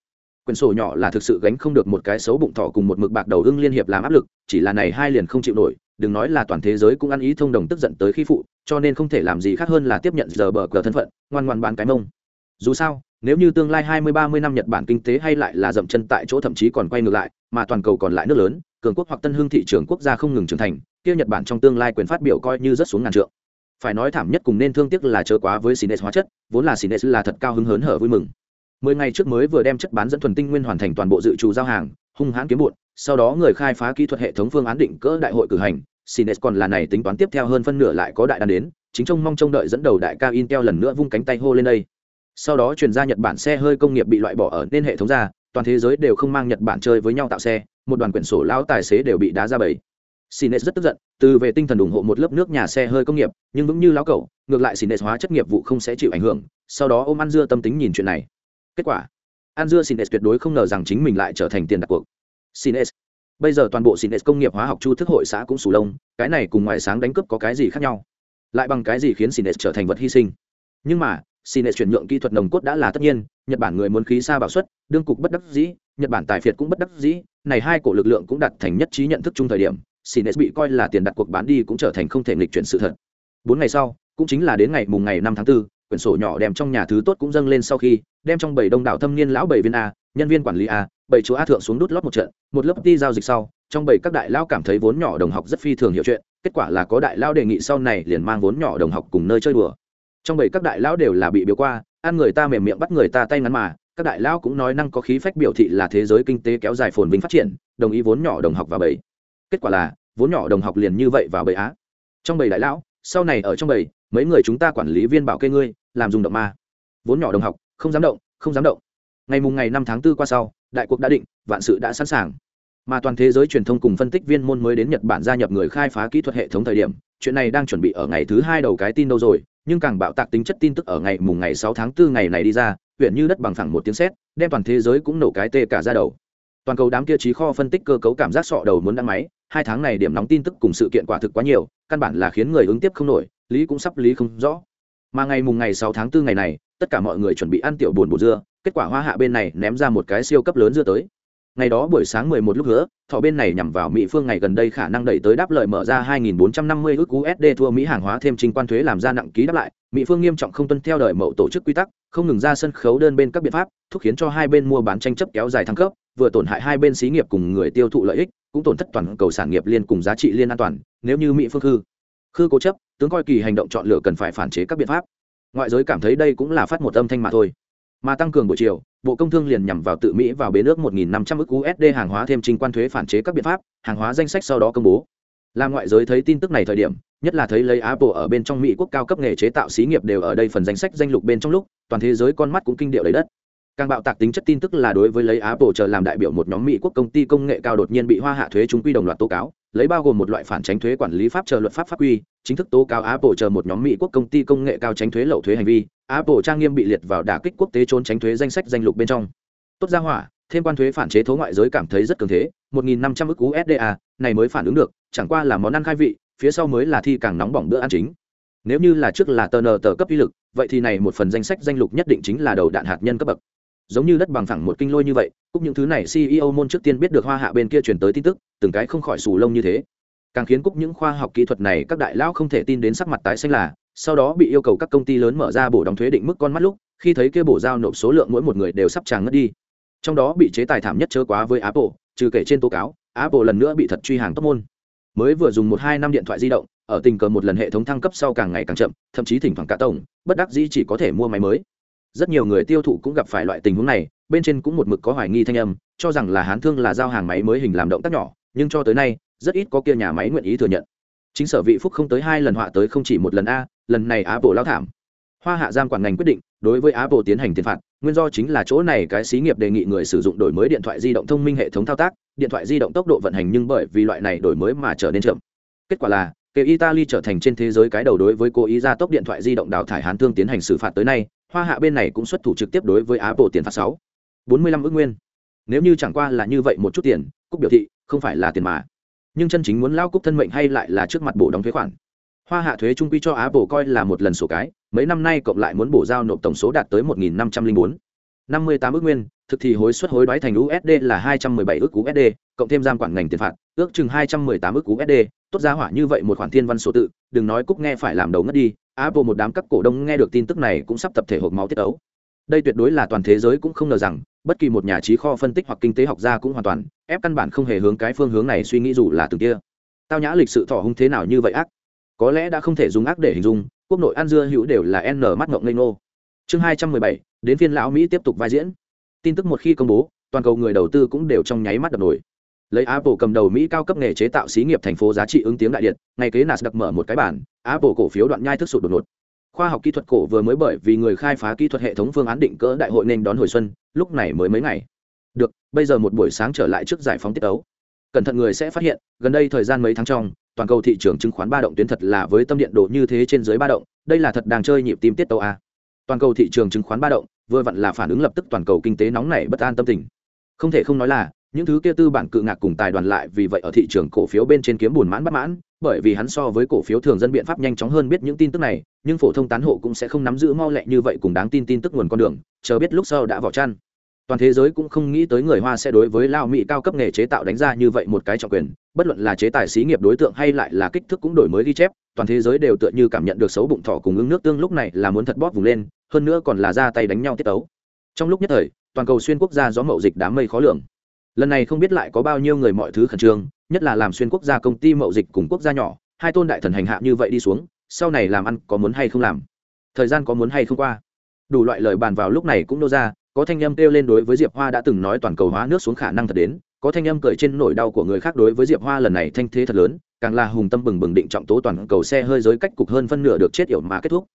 Quyển sổ nhỏ là thực sự gánh không được một cái xấu bụng thọ cùng một mực bạc đầu ưng liên hiệp làm áp lực, chỉ là này hai liền không chịu nổi, đừng nói là toàn thế giới cũng ăn ý thông đồng tức giận tới khi phụ, cho nên không thể làm gì khác hơn là tiếp nhận giờ bờ cờ thân phận, ngoan ngoan bán cái mông. Dù sao nếu như tương lai hai mươi ba mươi năm nhật bản kinh tế hay lại là dậm chân tại chỗ thậm chí còn quay ngược lại mà toàn cầu còn lại nước lớn cường quốc hoặc tân hương thị trường quốc gia không ngừng trưởng thành kia nhật bản trong tương lai quyền phát biểu coi như rất xuống ngàn trượng phải nói thảm nhất cùng nên thương tiếc là chớ quá với Sines hóa chất, vốn là Sines là thật cao hứng hớn hở vui mừng. Mười ngày trước mới vừa đem chất bán dẫn thuần tinh nguyên hoàn thành toàn bộ dự trù giao hàng, hung hãn kiếm bộn, sau đó người khai phá kỹ thuật hệ thống phương án định cỡ đại hội cử hành, Sines còn là này tính toán tiếp theo hơn phân nửa lại có đại đàn đến, chính trông mong trông đợi dẫn đầu đại ca Intel lần nữa vung cánh tay hô lên đây. Sau đó truyền ra Nhật Bản xe hơi công nghiệp bị loại bỏ ở nên hệ thống ra, toàn thế giới đều không mang Nhật Bản chơi với nhau tạo xe, một đoàn quyển sổ lao tài xế đều bị đá ra bẫy. Sines rất tức giận, từ về tinh thần ủng hộ một lớp nước nhà xe hơi công nghiệp, nhưng vững như lão cẩu, ngược lại Sines hóa chất nghiệp vụ không sẽ chịu ảnh hưởng, sau đó ôm ăn dưa tâm tính nhìn chuyện này. Kết quả, ăn dưa Sines tuyệt đối không ngờ rằng chính mình lại trở thành tiền đặt cuộc. Sines, bây giờ toàn bộ Sines công nghiệp hóa học chu thức hội xã cũng sù lông, cái này cùng ngoài sáng đánh cướp có cái gì khác nhau? Lại bằng cái gì khiến Sines trở thành vật hy sinh? Nhưng mà, Sines chuyển nhượng kỹ thuật nồng cốt đã là tất nhiên, Nhật Bản người muốn khí xa bảo suất, đương cục bất đắc dĩ, Nhật Bản tài phiệt cũng bất đắc dĩ, này hai cổ lực lượng cũng đạt thành nhất trí nhận thức chung thời điểm, Sines bị coi là tiền đặt cuộc bán đi cũng trở thành không thể nghịch chuyển sự thật. Bốn ngày sau, cũng chính là đến ngày mùng ngày năm tháng 4, quyển sổ nhỏ đem trong nhà thứ tốt cũng dâng lên sau khi, đem trong bảy đông đảo thâm niên lão bảy viên a, nhân viên quản lý a, bảy chúa a thượng xuống đút lót một trận, một lớp đi giao dịch sau, trong bảy các đại lão cảm thấy vốn nhỏ đồng học rất phi thường hiểu chuyện, kết quả là có đại lão đề nghị sau này liền mang vốn nhỏ đồng học cùng nơi chơi đùa. Trong bảy các đại lão đều là bị biểu qua, ăn người ta mềm miệng bắt người ta tay ngắn mà, các đại lão cũng nói năng có khí phách biểu thị là thế giới kinh tế kéo dài phồn vinh phát triển, đồng ý vốn nhỏ đồng học vào bảy. Kết quả là, vốn nhỏ đồng học liền như vậy vào bầy á. Trong bầy đại lão sau này ở trong bầy mấy người chúng ta quản lý viên bảo kê ngươi làm dùng động ma. Vốn nhỏ đồng học không dám động không dám động. Ngày mùng ngày năm tháng tư qua sau đại cuộc đã định vạn sự đã sẵn sàng. Mà toàn thế giới truyền thông cùng phân tích viên môn mới đến nhật bản gia nhập người khai phá kỹ thuật hệ thống thời điểm chuyện này đang chuẩn bị ở ngày thứ hai đầu cái tin đâu rồi, nhưng càng bạo tạc tính chất tin tức ở ngày mùng ngày sáu tháng 4 ngày này đi ra, huyện như đất bằng phẳng một tiếng sét, đem toàn thế giới cũng nổ cái tê cả ra đầu. Toàn cầu đám kia trí kho phân tích cơ cấu cảm giác sọ đầu muốn đăng máy, hai tháng này điểm nóng tin tức cùng sự kiện quả thực quá nhiều, căn bản là khiến người ứng tiếp không nổi, lý cũng sắp lý không rõ. Mà ngày mùng ngày sáu tháng 4 ngày này, tất cả mọi người chuẩn bị ăn tiểu buồn bột dưa, kết quả hoa hạ bên này ném ra một cái siêu cấp lớn dưa tới ngày đó buổi sáng 11 lúc nữa thọ bên này nhằm vào mỹ phương ngày gần đây khả năng đẩy tới đáp lợi mở ra 2.450 usd thua mỹ hàng hóa thêm trình quan thuế làm ra nặng ký đáp lại. Mỹ phương nghiêm trọng không tuân theo đợi mẫu tổ chức quy tắc không ngừng ra sân khấu đơn bên các biện pháp thúc khiến cho hai bên mua bán tranh chấp kéo dài thăng cấp vừa tổn hại hai bên xí nghiệp cùng người tiêu thụ lợi ích cũng tổn thất toàn cầu sản nghiệp liên cùng giá trị liên an toàn nếu như mỹ phương hư, khư cố chấp tướng coi kỳ hành động chọn lựa cần phải phản chế các biện pháp. Ngoại giới cảm thấy đây cũng là phát một âm thanh mà thôi mà tăng cường buổi chiều, bộ công thương liền nhằm vào tự mỹ vào bến nước 1.500 ức usd hàng hóa thêm trình quan thuế phản chế các biện pháp, hàng hóa danh sách sau đó công bố. Làm ngoại giới thấy tin tức này thời điểm, nhất là thấy lấy apple ở bên trong mỹ quốc cao cấp nghề chế tạo xí nghiệp đều ở đây phần danh sách danh lục bên trong lúc, toàn thế giới con mắt cũng kinh điệu lấy đất. Càng bạo tạc tính chất tin tức là đối với lấy apple chờ làm đại biểu một nhóm mỹ quốc công ty công nghệ cao đột nhiên bị hoa hạ thuế chúng quy đồng loạt tố cáo, lấy bao gồm một loại phản tránh thuế quản lý pháp chờ luật pháp pháp quy, chính thức tố cáo apple chờ một nhóm mỹ quốc công ty công nghệ cao tránh thuế lậu thuế hành vi apple trang nghiêm bị liệt vào đả kích quốc tế trốn tránh thuế danh sách danh lục bên trong. Tốt ra hỏa, thêm quan thuế phản chế thố ngoại giới cảm thấy rất cường thế 1.500 ức USDA này mới phản ứng được, chẳng qua là món ăn khai vị, phía sau mới là thi càng nóng bỏng bữa ăn chính. Nếu như là trước là tờ nờ tờ cấp uy lực, vậy thì này một phần danh sách danh lục nhất định chính là đầu đạn hạt nhân cấp bậc. Giống như đất bằng phẳng một kinh lôi như vậy, cũng những thứ này ceo môn trước tiên biết được hoa hạ bên kia truyền tới tin tức, từng cái không khỏi xù lông như thế. Càng khiến cúc những khoa học kỹ thuật này các đại lão không thể tin đến sắc mặt tái xanh là sau đó bị yêu cầu các công ty lớn mở ra bổ đóng thuế định mức con mắt lúc, khi thấy kia bổ giao nộp số lượng mỗi một người đều sắp tràng ngất đi. Trong đó bị chế tài thảm nhất chớ quá với apple, trừ kể trên tố cáo, apple lần nữa bị thật truy hàng top môn. Mới vừa dùng một hai năm điện thoại di động, ở tình cờ một lần hệ thống thăng cấp sau càng ngày càng chậm, thậm chí thỉnh thoảng cả tổng, bất đắc dĩ chỉ có thể mua máy mới. Rất nhiều người tiêu thụ cũng gặp phải loại tình huống này, bên trên cũng một mực có hoài nghi thanh âm, cho rằng là hán thương là giao hàng máy mới hình làm động tác nhỏ, nhưng cho tới nay, rất ít có kia nhà máy nguyện ý thừa nhận. Chính sở vị phúc không tới hai lần họa tới không chỉ một lần a lần này apple lao thảm. Hoa hạ giam quản ngành quyết định, đối với apple tiến hành tiền phạt, nguyên do chính là chỗ này cái xí nghiệp đề nghị người sử dụng đổi mới điện thoại di động thông minh hệ thống thao tác, điện thoại di động tốc độ vận hành nhưng bởi vì loại này đổi mới mà trở nên chậm. Kết quả là kêu italy trở thành trên thế giới cái đầu đối với cố ý ra tốc điện thoại di động đào thải hán thương tiến hành xử phạt tới nay, hoa hạ bên này cũng xuất thủ trực tiếp đối với apple tiền phạt sáu. Bốn mươi lăm ước nguyên. Nếu như chẳng qua là như vậy một chút tiền cúc biểu thị, không phải là tiền mà. Nhưng chân chính muốn lao cúc thân mệnh hay lại là trước mặt bộ đóng thuế khoản hoa hạ thuế trung quy cho apple coi là một lần sổ cái, mấy năm nay cộng lại muốn bổ giao nộp tổng số đạt tới một nghìn năm trăm linh bốn. năm mươi tám ước nguyên, thực thì hối suất hối đoái thành usd là hai trăm mười bảy ước usd cộng thêm giam quản ngành tiền phạt, ước chừng hai trăm mười tám ước usd tốt giá hỏa như vậy một khoản thiên văn số tự, đừng nói cúc nghe phải làm đầu ngất đi, apple một đám các cổ đông nghe được tin tức này cũng sắp tập thể hộp máu tiết ấu. Đây tuyệt đối là toàn thế giới cũng không ngờ rằng, bất kỳ một nhà trí kho phân tích hoặc kinh tế học gia cũng hoàn toàn, ép căn bản không hề hướng cái phương hướng này suy nghĩ dù là từng kia. Tao nhã lịch sự thỏ hung thế nào như vậy ác? Có lẽ đã không thể dùng ác để hình dung, quốc nội ăn dưa hữu đều là n mắt ngộng ngây ngô. Chương hai trăm mười bảy, đến phiên lão mỹ tiếp tục vai diễn. Tin tức một khi công bố, toàn cầu người đầu tư cũng đều trong nháy mắt đập nổi. Lấy apple cầm đầu mỹ cao cấp nghề chế tạo xí nghiệp thành phố giá trị ứng tiếng đại điện, ngày kế nasdaq mở một cái bản, apple cổ phiếu đoạn nhai thức sụt đột ngột. Khoa học kỹ thuật cổ vừa mới bởi vì người khai phá kỹ thuật hệ thống phương án định cỡ đại hội nên đón hồi xuân, lúc này mới mấy ngày. Được, bây giờ một buổi sáng trở lại trước giải phóng tiết ấu cẩn thận người sẽ phát hiện, gần đây thời gian mấy tháng trong toàn cầu thị trường chứng khoán ba động tuyến thật là với tâm điện độ như thế trên dưới ba động, đây là thật đang chơi nhịp tim tiết tấu a. Toàn cầu thị trường chứng khoán ba động, vừa vặn là phản ứng lập tức toàn cầu kinh tế nóng nảy bất an tâm tình. Không thể không nói là, những thứ kia tư bản cự ngạc cùng tài đoàn lại vì vậy ở thị trường cổ phiếu bên trên kiếm buồn mãn bất mãn, bởi vì hắn so với cổ phiếu thường dân biện pháp nhanh chóng hơn biết những tin tức này, nhưng phổ thông tán hộ cũng sẽ không nắm giữ mau lẹ như vậy cùng đáng tin tin tức nguồn con đường, chờ biết lúc sau đã vào chăn toàn thế giới cũng không nghĩ tới người hoa sẽ đối với lao mỹ cao cấp nghề chế tạo đánh ra như vậy một cái trọng quyền, bất luận là chế tài xí nghiệp đối tượng hay lại là kích thước cũng đổi mới ghi chép, toàn thế giới đều tựa như cảm nhận được xấu bụng thỏ cùng ứng nước tương lúc này là muốn thật bóp vùng lên, hơn nữa còn là ra tay đánh nhau tiết tấu. trong lúc nhất thời, toàn cầu xuyên quốc gia gió mậu dịch đám mây khó lường. Lần này không biết lại có bao nhiêu người mọi thứ khẩn trương, nhất là làm xuyên quốc gia công ty mậu dịch cùng quốc gia nhỏ, hai tôn đại thần hành hạ như vậy đi xuống, sau này làm ăn có muốn hay không làm? Thời gian có muốn hay không qua? Đủ loại lời bàn vào lúc này cũng nô ra có thanh âm kêu lên đối với diệp hoa đã từng nói toàn cầu hóa nước xuống khả năng thật đến. Có thanh âm cười trên nỗi đau của người khác đối với diệp hoa lần này thanh thế thật lớn, càng là hùng tâm bừng bừng định trọng tố toàn cầu xe hơi giới cách cục hơn phân nửa được chết yểu mà kết thúc.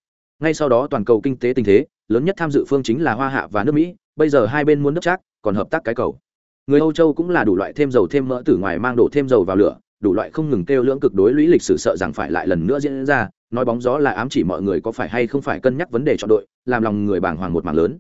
Ngay sau đó toàn cầu kinh tế tình thế, lớn nhất tham dự phương chính là hoa hạ và nước mỹ, bây giờ hai bên muốn nước chắc còn hợp tác cái cầu. Người âu châu cũng là đủ loại thêm dầu thêm mỡ từ ngoài mang đổ thêm dầu vào lửa, đủ loại không ngừng kêu lưỡng cực đối lũy lịch sử sợ rằng phải lại lần nữa diễn ra, nói bóng gió là ám chỉ mọi người có phải hay không phải cân nhắc vấn đề chọn đội, làm lòng người bàng hoàng một mảng lớn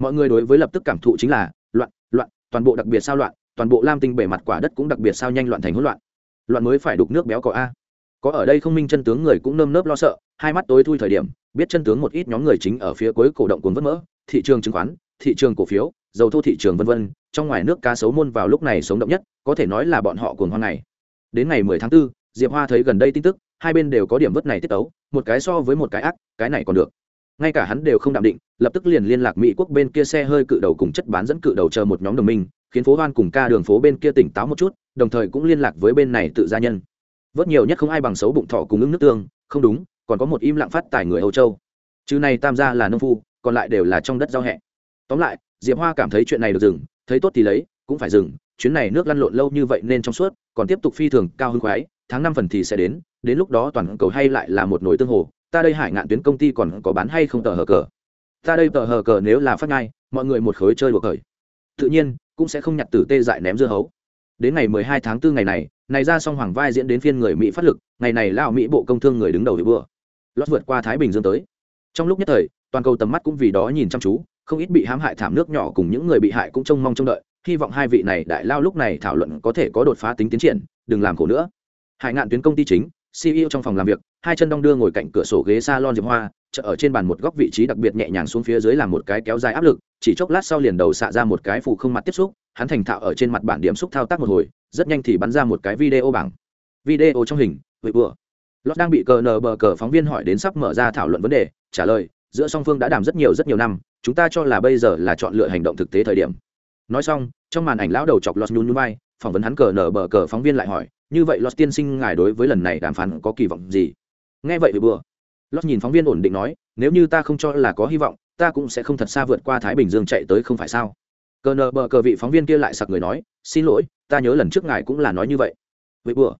mọi người đối với lập tức cảm thụ chính là loạn loạn toàn bộ đặc biệt sao loạn toàn bộ lam tinh bề mặt quả đất cũng đặc biệt sao nhanh loạn thành hỗn loạn. Loạn mới phải đục nước béo có a. Có ở đây không minh chân tướng người cũng nơm nớp lo sợ hai mắt tối thui thời điểm biết chân tướng một ít nhóm người chính ở phía cuối cổ động cuốn vất mỡ thị trường chứng khoán thị trường cổ phiếu dầu thô thị trường vân vân trong ngoài nước cá sấu môn vào lúc này sống động nhất có thể nói là bọn họ cuồng hoang này đến ngày 10 tháng 4, diệp hoa thấy gần đây tin tức hai bên đều có điểm vất này tiết tấu một cái so với một cái ác cái này còn được. Ngay cả hắn đều không đạm định lập tức liền liên lạc mỹ quốc bên kia xe hơi cự đầu cùng chất bán dẫn cự đầu chờ một nhóm đồng minh, khiến phố hoan cùng ca đường phố bên kia tỉnh táo một chút, đồng thời cũng liên lạc với bên này tự gia nhân. Vớt nhiều nhất không ai bằng xấu bụng thọ cùng ứng nước tương, không đúng, còn có một im lặng phát tài người âu châu. Chứ này tam gia là nông phu, còn lại đều là trong đất giao hẹ. Tóm lại, diệp hoa cảm thấy chuyện này được dừng, thấy tốt thì lấy, cũng phải dừng, chuyến này nước lăn lộn lâu như vậy nên trong suốt, còn tiếp tục phi thường cao hưng khoái, tháng năm phần thì sẽ đến đến lúc đó toàn cầu hay lại là một nồi tương hồ, ta đây hải ngạn tuyến công ty còn có bán hay không tờ hờ cờ ta đây tờ hờ cờ nếu là phát ngay, mọi người một khối chơi buộc khởi tự nhiên, cũng sẽ không nhặt tử tê dại ném dưa hấu. Đến ngày mười hai tháng 4 ngày này này ra xong hoàng vai diễn đến phiên người mỹ phát lực, ngày này lao mỹ bộ công thương người đứng đầu bị bừa lót vượt qua thái bình dương tới. Trong lúc nhất thời, toàn cầu tầm mắt cũng vì đó nhìn chăm chú, không ít bị hãm hại thảm nước nhỏ cùng những người bị hại cũng trông mong trông đợi, hy vọng hai vị này đại lao lúc này thảo luận có thể có đột phá tính tiến triển, đừng làm khổ nữa. Hải ngạn tuyến công ty chính ceo trong phòng làm việc, hai chân đong đưa ngồi cạnh cửa sổ ghế salon diệp hoa chợ ở trên bàn một góc vị trí đặc biệt nhẹ nhàng xuống phía dưới làm một cái kéo dài áp lực, chỉ chốc lát sau liền đầu xạ ra một cái phụ không mặt tiếp xúc, hắn thành thạo ở trên mặt bản điểm xúc thao tác một hồi, rất nhanh thì bắn ra một cái video bảng video trong hình vậy vừa lót đang bị cờ nờ bờ cờ phóng viên hỏi đến sắp mở ra thảo luận vấn đề, trả lời, giữa song phương đã đàm rất nhiều rất nhiều năm, chúng ta cho là bây giờ là chọn lựa hành động thực tế thời điểm. Nói xong, trong màn ảnh lão đầu chọc lót nhún nhún vai, phỏng vấn hắn cờ nở bờ cờ phóng viên lại hỏi, như vậy lót tiên sinh ngài đối với lần này đàm phán có kỳ vọng gì? Nghe vậy vừa Lót nhìn phóng viên ổn định nói nếu như ta không cho là có hy vọng ta cũng sẽ không thật xa vượt qua thái bình dương chạy tới không phải sao? Cờ nờ bờ cờ vị phóng viên kia lại sặc người nói xin lỗi ta nhớ lần trước ngài cũng là nói như vậy. Vậy bữa,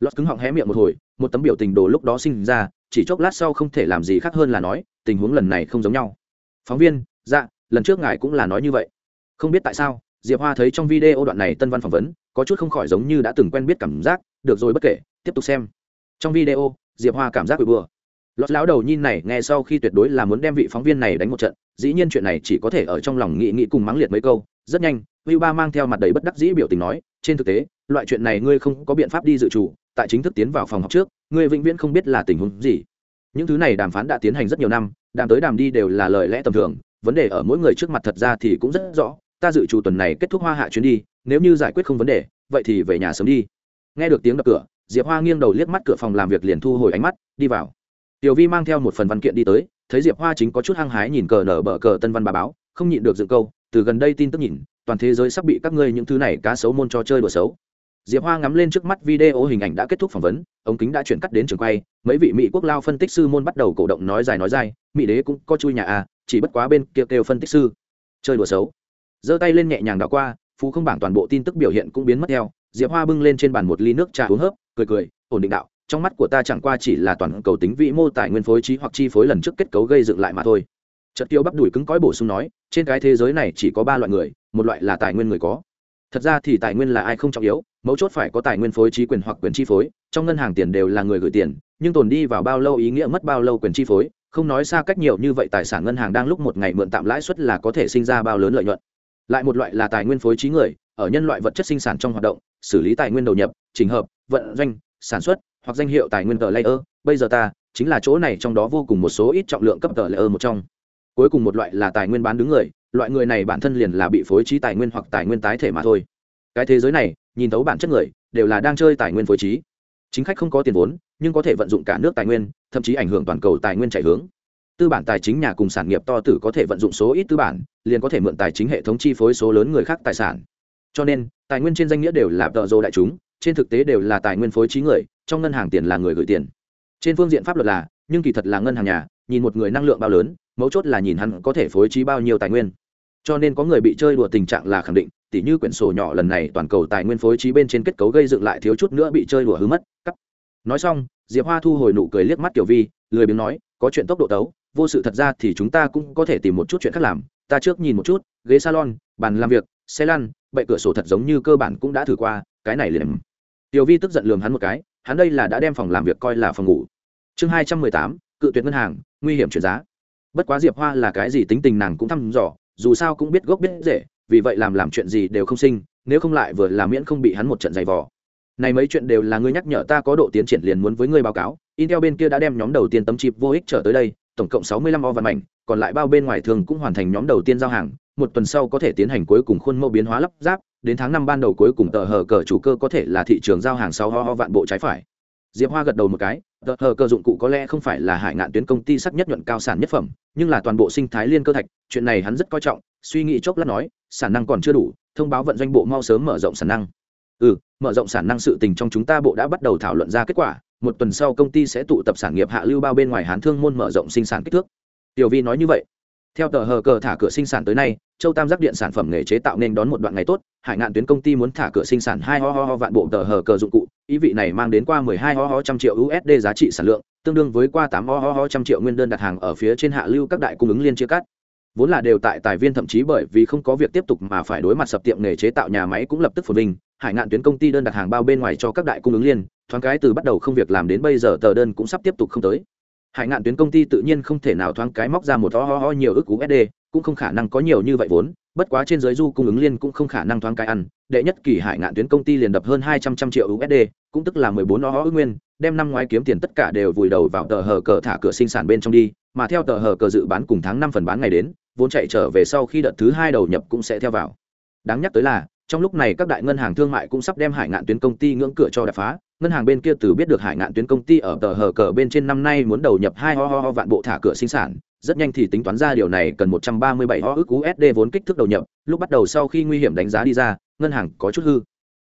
Lót cứng họng hé miệng một hồi một tấm biểu tình đồ lúc đó sinh ra chỉ chốc lát sau không thể làm gì khác hơn là nói tình huống lần này không giống nhau. Phóng viên dạ lần trước ngài cũng là nói như vậy. Không biết tại sao diệp hoa thấy trong video đoạn này tân văn phỏng vấn có chút không khỏi giống như đã từng quen biết cảm giác được rồi bất kể tiếp tục xem. Trong video diệp hoa cảm giác bị bừa lót lão đầu nhìn này nghe sau khi tuyệt đối là muốn đem vị phóng viên này đánh một trận dĩ nhiên chuyện này chỉ có thể ở trong lòng nghị nghị cùng mắng liệt mấy câu rất nhanh Vưu Ba mang theo mặt đầy bất đắc dĩ biểu tình nói, trên thực tế, loại chuyện này ngươi không có biện pháp đi dự chủ, tại chính thức tiến vào phòng học trước, ngươi vĩnh viễn không biết là tình huống gì. Những thứ này đàm phán đã tiến hành rất nhiều năm, đàm tới đàm đi đều là lời lẽ tầm thường, vấn đề ở mỗi người trước mặt thật ra thì cũng rất rõ, ta dự chủ tuần này kết thúc hoa hạ chuyến đi, nếu như giải quyết không vấn đề, vậy thì về nhà sớm đi. Nghe được tiếng đập cửa, Diệp Hoa nghiêng đầu liếc mắt cửa phòng làm việc liền thu hồi ánh mắt, đi vào. Tiểu Vi mang theo một phần văn kiện đi tới, thấy Diệp Hoa chính có chút hăng hái nhìn cờ nở bờ cờ tân văn bà báo, không nhịn được dựng câu, từ gần đây tin tức nhìn, toàn thế giới sắp bị các ngươi những thứ này cá xấu môn cho chơi đùa xấu. Diệp hoa ngắm lên trước mắt video hình ảnh đã kết thúc phỏng vấn ống kính đã chuyển cắt đến trường quay mấy vị mỹ quốc lao phân tích sư môn bắt đầu cổ động nói dài nói dài mỹ đế cũng có chui nhà à chỉ bất quá bên kia kêu, kêu phân tích sư. Chơi đùa xấu. Giơ tay lên nhẹ nhàng đảo qua phú không bảng toàn bộ tin tức biểu hiện cũng biến mất theo diệp hoa bưng lên trên bàn một ly nước trà uống hớp cười cười ổn định đạo trong mắt của ta chẳng qua chỉ là toàn cầu tính vĩ mô tài nguyên phối trí hoặc chi phối lần trước kết cấu gây dựng lại mà thôi. Trận tiêu bắp đùi cứng cõi bổ sung nói, trên cái thế giới này chỉ có ba loại người, một loại là tài nguyên người có. Thật ra thì tài nguyên là ai không trọng yếu, mấu chốt phải có tài nguyên phối trí quyền hoặc quyền chi phối, trong ngân hàng tiền đều là người gửi tiền, nhưng tồn đi vào bao lâu ý nghĩa mất bao lâu quyền chi phối, không nói xa cách nhiều như vậy tài sản ngân hàng đang lúc một ngày mượn tạm lãi suất là có thể sinh ra bao lớn lợi nhuận. Lại một loại là tài nguyên phối trí người, ở nhân loại vật chất sinh sản trong hoạt động, xử lý tài nguyên đầu nhập, trình hợp, vận doanh, sản xuất hoặc danh hiệu tài nguyên tờ layer, bây giờ ta chính là chỗ này trong đó vô cùng một số ít trọng lượng cấp tờ layer một trong. Cuối cùng một loại là tài nguyên bán đứng người, loại người này bản thân liền là bị phối trí tài nguyên hoặc tài nguyên tái thể mà thôi. Cái thế giới này, nhìn thấu bản chất người, đều là đang chơi tài nguyên phối trí. Chính khách không có tiền vốn, nhưng có thể vận dụng cả nước tài nguyên, thậm chí ảnh hưởng toàn cầu tài nguyên chạy hướng. Tư bản tài chính nhà cùng sản nghiệp to tử có thể vận dụng số ít tư bản, liền có thể mượn tài chính hệ thống chi phối số lớn người khác tài sản. Cho nên, tài nguyên trên danh nghĩa đều là tợ rô đại chúng trên thực tế đều là tài nguyên phối trí người, trong ngân hàng tiền là người gửi tiền. Trên phương diện pháp luật là, nhưng kỳ thật là ngân hàng nhà, nhìn một người năng lượng bao lớn, mấu chốt là nhìn hắn có thể phối trí bao nhiêu tài nguyên. Cho nên có người bị chơi đùa tình trạng là khẳng định, tỉ như quyển sổ nhỏ lần này toàn cầu tài nguyên phối trí bên trên kết cấu gây dựng lại thiếu chút nữa bị chơi đùa hư mất. Cắt. Nói xong, diệp hoa thu hồi nụ cười liếc mắt kiểu vi, lười biếng nói, có chuyện tốc độ tấu, vô sự thật ra thì chúng ta cũng có thể tìm một chút chuyện khác làm, ta trước nhìn một chút, ghế salon, bàn làm việc, xe lăn bệ cửa sổ thật giống như cơ bản cũng đã thử qua, cái này liền tiểu vi tức giận lườm hắn một cái, hắn đây là đã đem phòng làm việc coi là phòng ngủ. Chương hai trăm mười tám, cự tuyệt ngân hàng, nguy hiểm chuyển giá. Bất quá diệp hoa là cái gì tính tình nàng cũng thăm dò, dù sao cũng biết gốc biết rễ, vì vậy làm làm chuyện gì đều không sinh, nếu không lại vừa làm miễn không bị hắn một trận giày vò. Này mấy chuyện đều là ngươi nhắc nhở ta có độ tiến triển liền muốn với ngươi báo cáo, intel bên kia đã đem nhóm đầu tiên tấm chip vô ích trở tới đây, tổng cộng sáu mươi lăm o văn mảnh, còn lại bao bên ngoài thường cũng hoàn thành nhóm đầu tiên giao hàng, một tuần sau có thể tiến hành cuối cùng khuôn mẫu biến hóa lắp ráp đến tháng năm ban đầu cuối cùng tờ hờ cờ chủ cơ có thể là thị trường giao hàng sau ho ho vạn bộ trái phải. Diệp hoa gật đầu một cái, tờ hờ cờ dụng cụ có lẽ không phải là hải ngạn tuyến công ty sắc nhất nhuận cao sản nhất phẩm, nhưng là toàn bộ sinh thái liên cơ thạch, chuyện này hắn rất coi trọng, suy nghĩ chốc lát nói, sản năng còn chưa đủ, thông báo vận doanh bộ mau sớm mở rộng sản năng. Ừ mở rộng sản năng sự tình trong chúng ta bộ đã bắt đầu thảo luận ra kết quả, một tuần sau công ty sẽ tụ tập sản nghiệp hạ lưu bao bên ngoài hán thương môn mở rộng sinh sản kích thước. Tiểu vi nói như vậy theo tờ hờ cờ thả cửa sinh sản tới nay, châu tam giác điện sản phẩm nghề chế tạo nên đón một đoạn ngày tốt, hải ngạn tuyến công ty muốn thả cửa sinh sản hai ho ho ho vạn bộ tờ hờ cờ dụng cụ, ý vị này mang đến qua mười hai ho ho trăm triệu usd giá trị sản lượng, tương đương với qua tám ho ho ho trăm triệu nguyên đơn đặt hàng ở phía trên hạ lưu các đại cung ứng liên chia cắt. Vốn là đều tại tài viên thậm chí bởi vì không có việc tiếp tục mà phải đối mặt sập tiệm nghề chế tạo nhà máy cũng lập tức phồn vinh, hải ngạn tuyến công ty đơn đặt hàng bao bên ngoài cho các đại cung ứng liên, thoáng cái từ bắt đầu không việc làm đến bây giờ tờ đơn cũng sắp tiếp tục không tới hải ngạn tuyến công ty tự nhiên không thể nào thoáng cái móc ra một ho ho ho nhiều ước usd cũng không khả năng có nhiều như vậy vốn, bất quá trên giới du cung ứng liên cũng không khả năng thoáng cái ăn. Đệ nhất kỳ hải ngạn tuyến công ty liền đập hơn hai trăm trăm triệu usd cũng tức là mười bốn ho ho ước nguyên, đem năm ngoái kiếm tiền tất cả đều vùi đầu vào tờ hờ cờ thả cửa sinh sản bên trong đi, mà theo tờ hờ cờ dự bán cùng tháng năm phần bán ngày đến, vốn chạy trở về sau khi đợt thứ hai đầu nhập cũng sẽ theo vào. Đáng nhắc tới là trong lúc này các đại ngân hàng thương mại cũng sắp đem hải ngạn tuyến công ty ngưỡng cửa cho đập phá. Ngân hàng bên kia từ biết được hải ngạn tuyến công ty ở tờ hờ cờ bên trên năm nay muốn đầu nhập hai ho ho ho vạn bộ thả cửa sinh sản, rất nhanh thì tính toán ra điều này cần một trăm ba mươi bảy ho ước usd vốn kích thước đầu nhập. Lúc bắt đầu sau khi nguy hiểm đánh giá đi ra, ngân hàng có chút hư.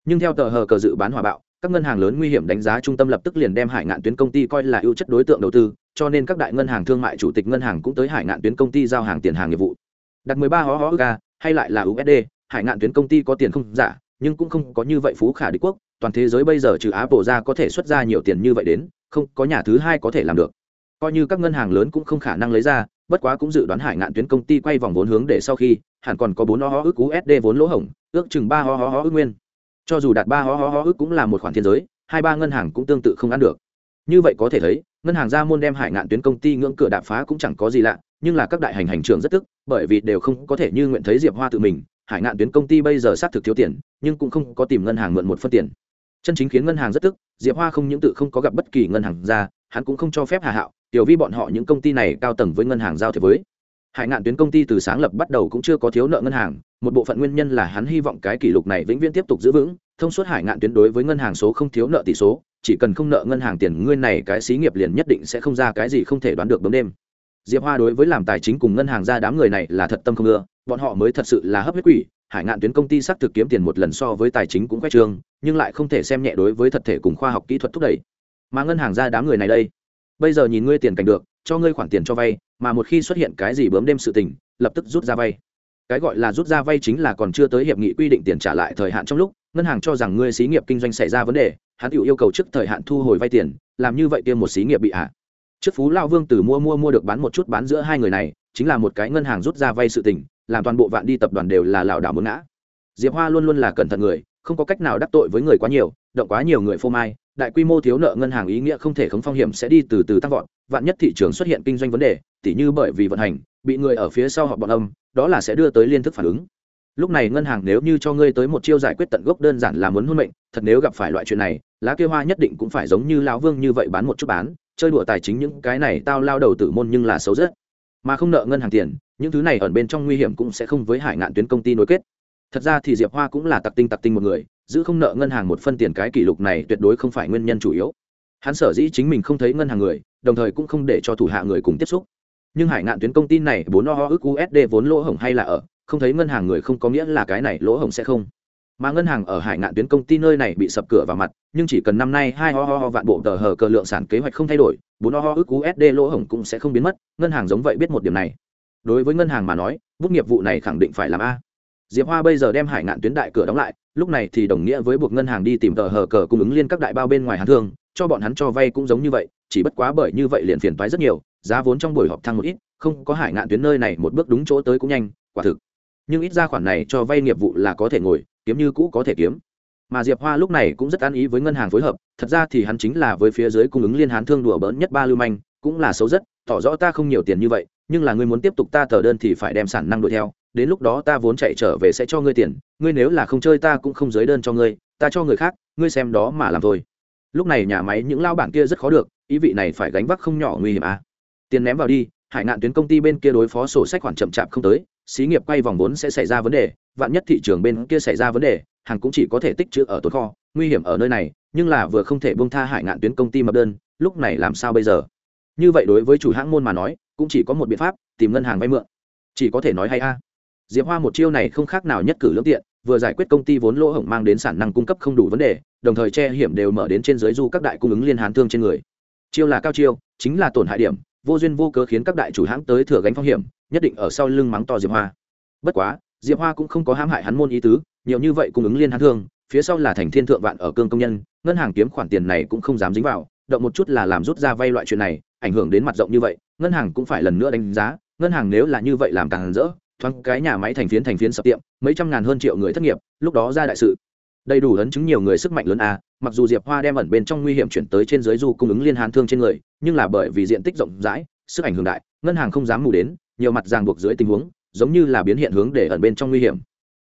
Nhưng theo tờ hờ cờ dự bán hòa bạo, các ngân hàng lớn nguy hiểm đánh giá trung tâm lập tức liền đem hải ngạn tuyến công ty coi là ưu chất đối tượng đầu tư, cho nên các đại ngân hàng thương mại chủ tịch ngân hàng cũng tới hải ngạn tuyến công ty giao hàng tiền hàng nghiệp vụ. Đặt mười ba ho ho ga hay lại là usd hải ngạn tuyến công ty có tiền không? Giả nhưng cũng không có như vậy phú khả đế quốc. Toàn thế giới bây giờ trừ apple ra có thể xuất ra nhiều tiền như vậy đến, không, có nhà thứ hai có thể làm được. Coi như các ngân hàng lớn cũng không khả năng lấy ra, bất quá cũng dự đoán hải ngạn tuyến công ty quay vòng vốn hướng để sau khi, hẳn còn có bốn ho ho ước usd vốn lỗ hổng, ước chừng ba ho ho ho ước nguyên. Cho dù đạt ba ho ho ho ước cũng là một khoản thiên giới, hai ba ngân hàng cũng tương tự không ăn được. Như vậy có thể thấy, ngân hàng ra môn đem hải ngạn tuyến công ty ngưỡng cửa đạp phá cũng chẳng có gì lạ, nhưng là các đại hành hành trưởng rất tức, bởi vì đều không có thể như nguyện thấy diệp hoa tự mình hải ngạn tuyến công ty bây giờ xác thực thiếu tiền, nhưng cũng không có tìm ngân hàng mượn một phân tiền. Chân chính khiến ngân hàng rất tức, diệp hoa không những tự không có gặp bất kỳ ngân hàng ra, hắn cũng không cho phép hà hạo, tiểu vi bọn họ những công ty này cao tầng với ngân hàng giao thiệp với. Hải ngạn tuyến công ty từ sáng lập bắt đầu cũng chưa có thiếu nợ ngân hàng, một bộ phận nguyên nhân là hắn hy vọng cái kỷ lục này vĩnh viễn tiếp tục giữ vững, thông suốt hải ngạn tuyến đối với ngân hàng số không thiếu nợ tỷ số, chỉ cần không nợ ngân hàng tiền ngươi này cái xí nghiệp liền nhất định sẽ không ra cái gì không thể đoán được bấm đêm. Diệp hoa đối với làm tài chính cùng ngân hàng ra đám người này là thật tâm không ưa bọn họ mới thật sự là hấp huyết quỷ, hải ngạn tuyến công ty xác thực kiếm tiền một lần so với tài chính cũng khoe trương, nhưng lại không thể xem nhẹ đối với thật thể cùng khoa học kỹ thuật thúc đẩy. Mà ngân hàng ra đám người này đây, bây giờ nhìn ngươi tiền cảnh được, cho ngươi khoản tiền cho vay, mà một khi xuất hiện cái gì bướm đêm sự tình, lập tức rút ra vay. Cái gọi là rút ra vay chính là còn chưa tới hiệp nghị quy định tiền trả lại thời hạn trong lúc, ngân hàng cho rằng ngươi xí nghiệp kinh doanh xảy ra vấn đề, hắn tự yêu cầu trước thời hạn thu hồi vay tiền, làm như vậy kia một xí nghiệp bị hạ. Trước phú lao vương từ mua mua mua được bán một chút bán giữa hai người này, chính là một cái ngân hàng rút ra vay sự tình làm toàn bộ vạn đi tập đoàn đều là lảo đảo muốn ngã. Diệp hoa luôn luôn là cẩn thận người, không có cách nào đắc tội với người quá nhiều, động quá nhiều người phô mai, đại quy mô thiếu nợ ngân hàng ý nghĩa không thể khống phong hiểm sẽ đi từ từ tăng vọt, vạn nhất thị trường xuất hiện kinh doanh vấn đề, tỉ như bởi vì vận hành, bị người ở phía sau họ bọn âm, đó là sẽ đưa tới liên thức phản ứng. Lúc này ngân hàng nếu như cho ngươi tới một chiêu giải quyết tận gốc đơn giản là muốn hôn mệnh, thật nếu gặp phải loại chuyện này, lá kia hoa nhất định cũng phải giống như lão vương như vậy bán một chút bán, chơi đùa tài chính những cái này tao lao đầu tử môn nhưng là xấu rất. Mà không nợ ngân hàng tiền những thứ này ở bên trong nguy hiểm cũng sẽ không với hải ngạn tuyến công ty nối kết. Thật ra thì diệp hoa cũng là tặc tinh tặc tinh một người, giữ không nợ ngân hàng một phân tiền cái kỷ lục này tuyệt đối không phải nguyên nhân chủ yếu. Hắn sở dĩ chính mình không thấy ngân hàng người, đồng thời cũng không để cho thủ hạ người cùng tiếp xúc. Nhưng hải ngạn tuyến công ty này, bốn ho ước usd vốn lỗ hổng hay là ở, không thấy ngân hàng người không có nghĩa là cái này lỗ hổng sẽ không. Mà ngân hàng ở hải ngạn tuyến công ty nơi này bị sập cửa vào mặt, nhưng chỉ cần năm nay hai ho ho ho vạn bộ tờ hờ cờ lượng sản kế hoạch không thay đổi, bốn ho ho ước usd lỗ hổng cũng sẽ không biến mất, ngân hàng giống vậy biết một điểm này đối với ngân hàng mà nói, bút nghiệp vụ này khẳng định phải làm a. Diệp hoa bây giờ đem hải ngạn tuyến đại cửa đóng lại, lúc này thì đồng nghĩa với buộc ngân hàng đi tìm tờ hờ cờ cung ứng liên các đại bao bên ngoài hàng thương, cho bọn hắn cho vay cũng giống như vậy, chỉ bất quá bởi như vậy liền phiền toái rất nhiều, giá vốn trong buổi họp thăng một ít, không có hải ngạn tuyến nơi này một bước đúng chỗ tới cũng nhanh, quả thực. Nhưng ít ra khoản này cho vay nghiệp vụ là có thể ngồi, kiếm như cũ có thể kiếm. Mà diệp hoa lúc này cũng rất an ý với ngân hàng phối hợp, thật ra thì hắn chính là với phía dưới cung ứng liên hán thương đùa bỡn nhất ba lưu manh, cũng là xấu rất, tỏ rõ ta không nhiều tiền như vậy nhưng là ngươi muốn tiếp tục ta tờ đơn thì phải đem sản năng đuổi theo, đến lúc đó ta vốn chạy trở về sẽ cho ngươi tiền, ngươi nếu là không chơi ta cũng không giới đơn cho ngươi, ta cho người khác, ngươi xem đó mà làm thôi lúc này nhà máy những lao bản kia rất khó được, ý vị này phải gánh vác không nhỏ nguy hiểm à. tiền ném vào đi, hải ngạn tuyến công ty bên kia đối phó sổ sách khoản chậm chạp không tới, xí nghiệp quay vòng vốn sẽ xảy ra vấn đề, vạn nhất thị trường bên kia xảy ra vấn đề, hàng cũng chỉ có thể tích trữ ở tồn kho, nguy hiểm ở nơi này, nhưng là vừa không thể bông tha hải ngạn tuyến công ty mập đơn, lúc này làm sao bây giờ như vậy đối với chủ hãng môn mà nói cũng chỉ có một biện pháp, tìm ngân hàng vay mượn. Chỉ có thể nói hay a. Diệp hoa một chiêu này không khác nào nhất cử lương tiện, vừa giải quyết công ty vốn lỗ hổng mang đến sản năng cung cấp không đủ vấn đề, đồng thời che hiểm đều mở đến trên giới du các đại cung ứng liên hán thương trên người. Chiêu là cao chiêu, chính là tổn hại điểm, vô duyên vô cớ khiến các đại chủ hãng tới thừa gánh phong hiểm, nhất định ở sau lưng mắng to diệp hoa. Bất quá, diệp hoa cũng không có hãm hại hắn môn ý tứ, nhiều như vậy cung ứng liên hán thương, phía sau là thành thiên thượng vạn ở cương công nhân, ngân hàng kiếm khoản tiền này cũng không dám dính vào, động một chút là làm rút ra vay loại chuyện này ảnh hưởng đến mặt rộng như vậy, ngân hàng cũng phải lần nữa đánh giá, ngân hàng nếu là như vậy làm càng rỡ, thoáng cái nhà máy thành phiến thành phiến sập tiệm, mấy trăm ngàn hơn triệu người thất nghiệp, lúc đó ra đại sự. Đầy đủ ấn chứng nhiều người sức mạnh lớn a mặc dù diệp hoa đem ẩn bên trong nguy hiểm chuyển tới trên giới du cung ứng liên hàn thương trên người, nhưng là bởi vì diện tích rộng rãi, sức ảnh hưởng đại, ngân hàng không dám mù đến, nhiều mặt ràng buộc dưới tình huống, giống như là biến hiện hướng để ẩn bên trong nguy hiểm.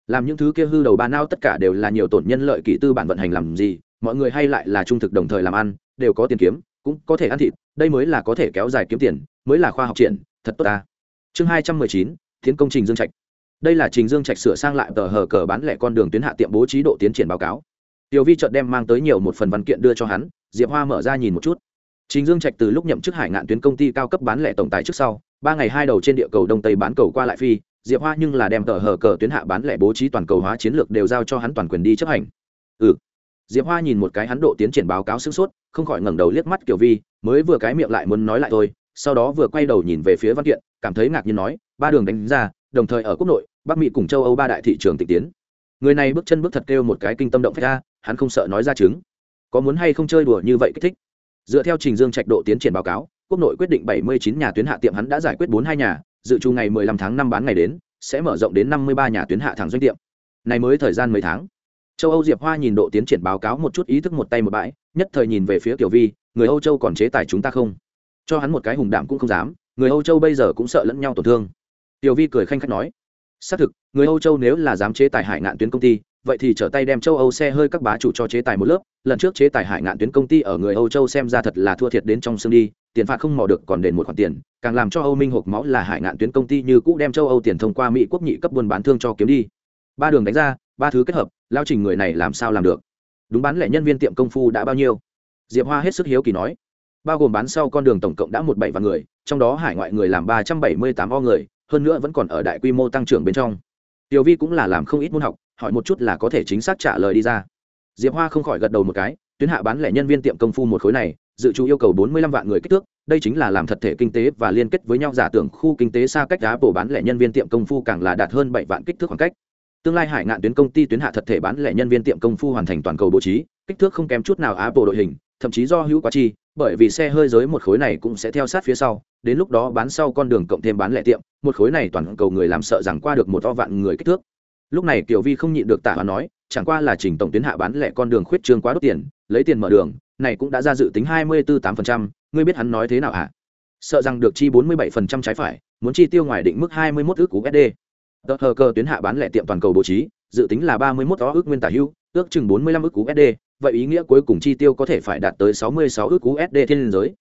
Làm những thứ kia hư đầu ba nao tất cả đều là nhiều tổn nhân lợi kỹ tư bản vận hành làm gì, mọi người hay lại là trung thực đồng thời làm ăn, đều có tiền kiếm cũng có thể ăn thịt, đây mới là có thể kéo dài kiếm tiền, mới là khoa học triển, thật tốt ta. Chương hai trăm mười chín, tiến công trình dương trạch. Đây là trình dương trạch sửa sang lại tờ hờ cờ bán lẻ con đường tuyến hạ tiệm bố trí độ tiến triển báo cáo. Tiểu vi trợt đem mang tới nhiều một phần văn kiện đưa cho hắn, diệp hoa mở ra nhìn một chút. Trình dương trạch từ lúc nhậm chức hải ngạn tuyến công ty cao cấp bán lẻ tổng tài trước sau, ba ngày hai đầu trên địa cầu đông tây bán cầu qua lại phi, diệp hoa nhưng là đem tờ hờ cờ tuyến hạ bán lẻ bố trí toàn cầu hóa chiến lược đều giao cho hắn toàn quyền đi chấp hành. Ừ diệp hoa nhìn một cái hắn độ tiến triển báo cáo sức sốt, không khỏi ngẩng đầu liếc mắt kiểu vi, mới vừa cái miệng lại muốn nói lại thôi, sau đó vừa quay đầu nhìn về phía văn kiện, cảm thấy ngạc nhiên nói, ba đường đánh ra, đồng thời ở quốc nội, bắc mỹ cùng châu âu ba đại thị trường tịch tiến. Người này bước chân bước thật kêu một cái kinh tâm động phách ra, hắn không sợ nói ra chứng. Có muốn hay không chơi đùa như vậy kích thích? Dựa theo trình dương trạch độ tiến triển báo cáo, quốc nội quyết định 79 nhà tuyến hạ tiệm hắn đã giải quyết 42 nhà, dự trù ngày 15 tháng 5 bán ngày đến, sẽ mở rộng đến 53 nhà tuyến hạ thẳng doanh tiệm. Này mới thời gian mấy tháng châu âu diệp hoa nhìn độ tiến triển báo cáo một chút ý thức một tay một bãi, nhất thời nhìn về phía tiểu vi, người âu châu còn chế tài chúng ta không? Cho hắn một cái hùng đảm cũng không dám, người âu châu bây giờ cũng sợ lẫn nhau tổn thương. Tiểu vi cười khanh khách nói, xác thực, người âu châu nếu là dám chế tài hải ngạn tuyến công ty, vậy thì trở tay đem châu âu xe hơi các bá chủ cho chế tài một lớp, lần trước chế tài hải ngạn tuyến công ty ở người âu châu xem ra thật là thua thiệt đến trong xương đi, tiền phạt không mò được còn đền một khoản tiền, càng làm cho âu minh hộp máu là hải ngạn tuyến công ty như cũ đem châu âu tiền thông qua mỹ quốc nhị cấp buôn bán thương cho kiếm đi. Ba đường đánh ra, ba thứ kết hợp lao trình người này làm sao làm được? Đúng bán lẻ nhân viên tiệm công phu đã bao nhiêu? Diệp hoa hết sức hiếu kỳ nói. Bao gồm bán sau con đường tổng cộng đã một bảy vạn người, trong đó hải ngoại người làm ba trăm bảy mươi tám o người, hơn nữa vẫn còn ở đại quy mô tăng trưởng bên trong. Tiểu vi cũng là làm không ít môn học, hỏi một chút là có thể chính xác trả lời đi ra. Diệp hoa không khỏi gật đầu một cái, tuyến hạ bán lẻ nhân viên tiệm công phu một khối này, dự trù yêu cầu bốn mươi lăm vạn người kích thước, đây chính là làm thật thể kinh tế và liên kết với nhau, giả tưởng khu kinh tế xa cách giá bổ bán lẻ nhân viên tiệm công phu càng là đạt hơn bảy vạn kích thước khoảng cách tương lai hải ngạn tuyến công ty tuyến hạ thật thể bán lẻ nhân viên tiệm công phu hoàn thành toàn cầu bố trí, kích thước không kém chút nào apple đội hình, thậm chí do hữu quá chi, bởi vì xe hơi giới một khối này cũng sẽ theo sát phía sau, đến lúc đó bán sau con đường cộng thêm bán lẻ tiệm, một khối này toàn cầu người làm sợ rằng qua được một to vạn người kích thước lúc này kiều vi không nhịn được tả và nói, chẳng qua là trình tổng tuyến hạ bán lẻ con đường khuyết trương quá đốt tiền, lấy tiền mở đường, này cũng đã ra dự tính hai mươi bốn tám phần trăm, ngươi biết hắn nói thế nào ạ à? sợ rằng được chi bốn mươi bảy phần trăm trái phải, muốn chi tiêu ngoài định mức hai mươi mốt ước usd tờ hờ cơ tuyến hạ bán lẻ tiệm toàn cầu bố trí, dự tính là ba mươi mốt ước nguyên tả hưu ước chừng bốn mươi lăm ước usd vậy ý nghĩa cuối cùng chi tiêu có thể phải đạt tới sáu mươi sáu ước usd thiên liên giới.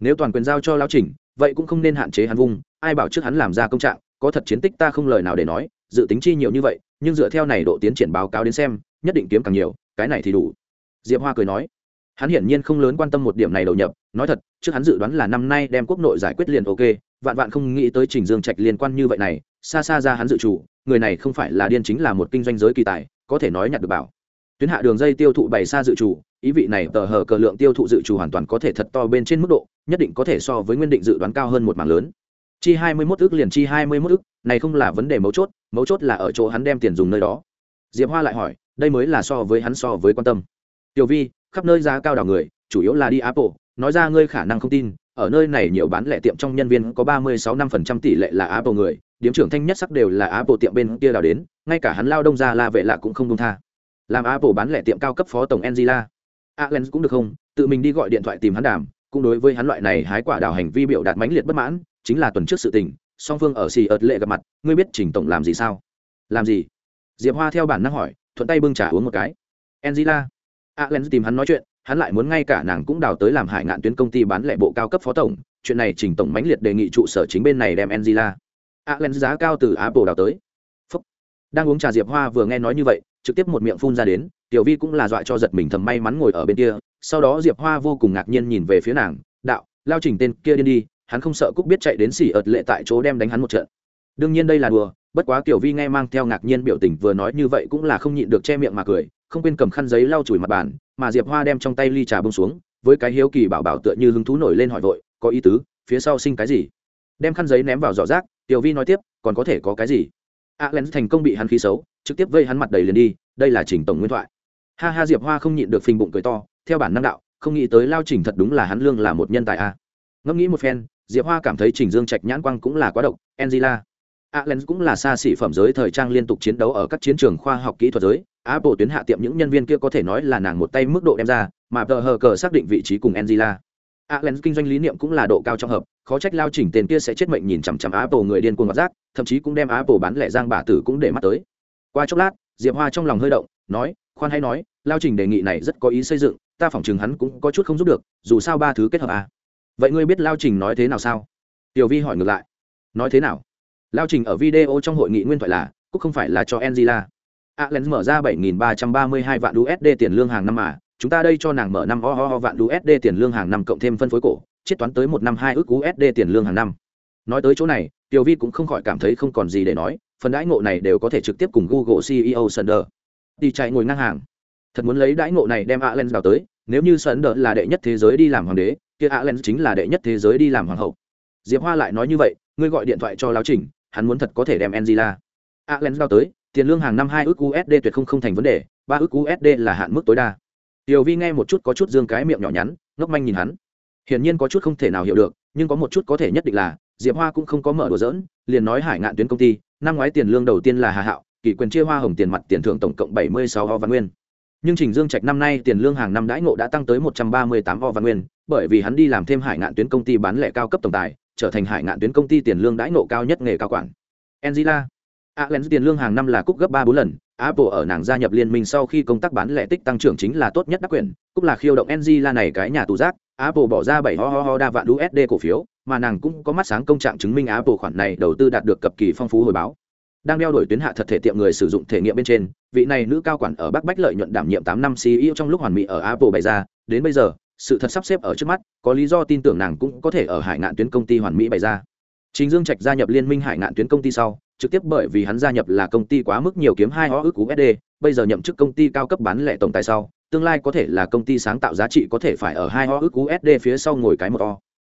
Nếu toàn quyền giao cho lao trình vậy cũng không nên hạn chế hắn vung ai bảo trước hắn làm ra công trạng, có thật chiến tích ta không lời nào để nói, dự tính chi nhiều như vậy, nhưng dựa theo này độ tiến triển báo cáo đến xem, nhất định kiếm càng nhiều, cái này thì đủ. Diệp hoa cười nói, hắn hiển nhiên không lớn quan tâm một điểm này đầu nhập, nói thật, trước hắn dự đoán là năm nay đem quốc nội giải quyết liền ok, vạn vạn không nghĩ tới trình dương trạch liên quan như vậy này xa xa ra hắn dự chủ, người này không phải là điên chính là một kinh doanh giới kỳ tài, có thể nói nhặt được bảo. Tuyến hạ đường dây tiêu thụ bày xa dự chủ, ý vị này tờ hờ cờ lượng tiêu thụ dự chủ hoàn toàn có thể thật to bên trên mức độ, nhất định có thể so với nguyên định dự đoán cao hơn một mảng lớn. Chi hai mươi mốt ước liền chi hai mươi mốt ước, này không là vấn đề mấu chốt mấu chốt là ở chỗ hắn đem tiền dùng nơi đó. Diệp hoa lại hỏi, đây mới là so với hắn so với quan tâm. Tiểu vi, khắp nơi giá cao đảo người, chủ yếu là đi apple, nói ra ngươi khả năng không tin, ở nơi này nhiều bán lẻ tiệm trong nhân viên có ba mươi sáu năm phần trăm tỷ lệ là apple người điếm trưởng thanh nhất sắc đều là Á bộ tiệm bên kia đào đến, ngay cả hắn lao đông ra la vệ lạ cũng không đông tha. Làm Á bộ bán lẻ tiệm cao cấp phó tổng angela. Allen cũng được không, tự mình đi gọi điện thoại tìm hắn đàm, cũng đối với hắn loại này hái quả đào hành vi biểu đạt mãnh liệt bất mãn, chính là tuần trước sự tình, song phương ở xì ợt lệ gặp mặt, ngươi biết trình tổng làm gì sao? Làm gì? Diệp hoa theo bản năng hỏi, thuận tay bưng trà uống một cái. Angela. Allen tìm hắn nói chuyện, hắn lại muốn ngay cả nàng cũng đào tới làm hải ngạn tuyến công ty bán lẻ bộ cao cấp phó tổng, chuyện này trình tổng mãnh liệt đề nghị trụ sở chính bên này đem angela allen giá cao từ apple đào tới. Phúc. đang uống trà diệp hoa vừa nghe nói như vậy, trực tiếp một miệng phun ra đến, tiểu vi cũng là dọa cho giật mình thầm may mắn ngồi ở bên kia, sau đó diệp hoa vô cùng ngạc nhiên nhìn về phía nàng, đạo, lao trình tên kia điên đi, hắn không sợ cúc biết chạy đến xỉ ợt lệ tại chỗ đem đánh hắn một trận. Đương nhiên đây là đùa, bất quá tiểu vi nghe mang theo ngạc nhiên biểu tình vừa nói như vậy cũng là không nhịn được che miệng mà cười, không quên cầm khăn giấy lau chùi mặt bàn, mà diệp hoa đem trong tay ly trà bông xuống, với cái hiếu kỳ bảo bảo tựa như hứng thú nổi lên hỏi vội, có ý tứ, phía sau sinh cái gì? Đem khăn giấy ném vào giỏ rác, tiểu vi nói tiếp, còn có thể có cái gì? A len thành công bị hắn khí xấu, trực tiếp vây hắn mặt đầy liền đi, đây là trình tổng nguyên thoại. Ha ha, diệp hoa không nhịn được phình bụng cười to, theo bản năng đạo, không nghĩ tới lao trình thật đúng là hắn lương là một nhân tài a. À. ngẫm nghĩ một phen, diệp hoa cảm thấy trình dương trạch nhãn quang cũng là quá độc, angela. Allen cũng là xa xỉ phẩm giới thời trang liên tục chiến đấu ở các chiến trường khoa học kỹ thuật giới, apple tuyến hạ tiệm những nhân viên kia có thể nói là nàng một tay mức độ đem ra, mà tờ hờ cờ xác định vị trí cùng angela allen kinh doanh lý niệm cũng là độ cao trong hợp, khó trách lao chỉnh tiền kia sẽ chết mệnh nhìn chằm chằm apple người điên cuồng ngặt rác, thậm chí cũng đem apple bán lẻ giang bà tử cũng để mắt tới. Qua chốc lát, diệp hoa trong lòng hơi động, nói, khoan hay nói, lao trình đề nghị này rất có ý xây dựng, ta phỏng chừng hắn cũng có chút không giúp được, dù sao ba thứ kết hợp à. vậy ngươi biết lao trình nói thế nào sao? Tiểu vi hỏi ngược lại. Nói thế nào? Lao trình ở video trong hội nghị nguyên thoại là cũng không phải là cho angela. Allen mở ra 7.332 vạn usd tiền lương hàng năm mà chúng ta đây cho nàng mở năm ho ho vạn usd tiền lương hàng năm cộng thêm phân phối cổ, chiết toán tới một năm hai ước usd tiền lương hàng năm. Nói tới chỗ này, tiểu vi cũng không khỏi cảm thấy không còn gì để nói, phần đãi ngộ này đều có thể trực tiếp cùng google ceo sunder đi chạy ngồi ngang hàng. Thật muốn lấy đãi ngộ này đem allen vào tới, nếu như sunder là đệ nhất thế giới đi làm hoàng đế, kia allen chính là đệ nhất thế giới đi làm hoàng hậu. Diệp hoa lại nói như vậy, ngươi gọi điện thoại cho lão trình, hắn muốn thật có thể đem angela. Allen vào tới, tiền lương hàng năm hai ước usd tuyệt không không thành vấn đề, ba ước usd là hạn mức tối đa tiểu vi nghe một chút có chút dương cái miệng nhỏ nhắn ngốc manh nhìn hắn. Hiển nhiên có chút không thể nào hiểu được nhưng có một chút có thể nhất định là diệp hoa cũng không có mở đùa dỡn liền nói hải ngạn tuyến công ty năm ngoái tiền lương đầu tiên là hà hạo kỷ quyền chia hoa hồng tiền mặt tiền thưởng tổng cộng bảy mươi sáu ho văn nguyên. Nhưng trình dương trạch năm nay tiền lương hàng năm đãi ngộ đã tăng tới một trăm ba mươi tám ho văn nguyên bởi vì hắn đi làm thêm hải ngạn tuyến công ty bán lẻ cao cấp tổng tài trở thành hải ngạn tuyến công ty tiền lương đãi ngộ cao nhất nghề cao quản. Angela. Allen tiền lương hàng năm là cúp gấp ba bốn lần, Apple ở nàng gia nhập liên minh sau khi công tác bán lẻ tích tăng trưởng chính là tốt nhất đắc quyền, cũng là khiêu động Angela này cái nhà tù giác, Apple bỏ ra bảy ho ho ho đa vạn USD cổ phiếu, mà nàng cũng có mắt sáng công trạng chứng minh Apple khoản này đầu tư đạt được cực kỳ phong phú hồi báo. Đang đeo đổi tuyến hạ thật thể tiệm người sử dụng thể nghiệm bên trên, vị này nữ cao quản ở Bắc Bách lợi nhuận đảm nhiệm tám năm CEO trong lúc hoàn mỹ ở Apple bày ra, đến bây giờ, sự thật sắp xếp ở trước mắt, có lý do tin tưởng nàng cũng có thể ở Hải Ngạn tuyến công ty hoàn mỹ bày ra. Trình Dương Trạch gia nhập liên minh Hải Ngạn tuyến công ty sau, trực tiếp bởi vì hắn gia nhập là công ty quá mức nhiều kiếm hai ó ước USD, bây giờ nhậm chức công ty cao cấp bán lẻ tổng tài sau, tương lai có thể là công ty sáng tạo giá trị có thể phải ở hai ho ước USD phía sau ngồi cái một o.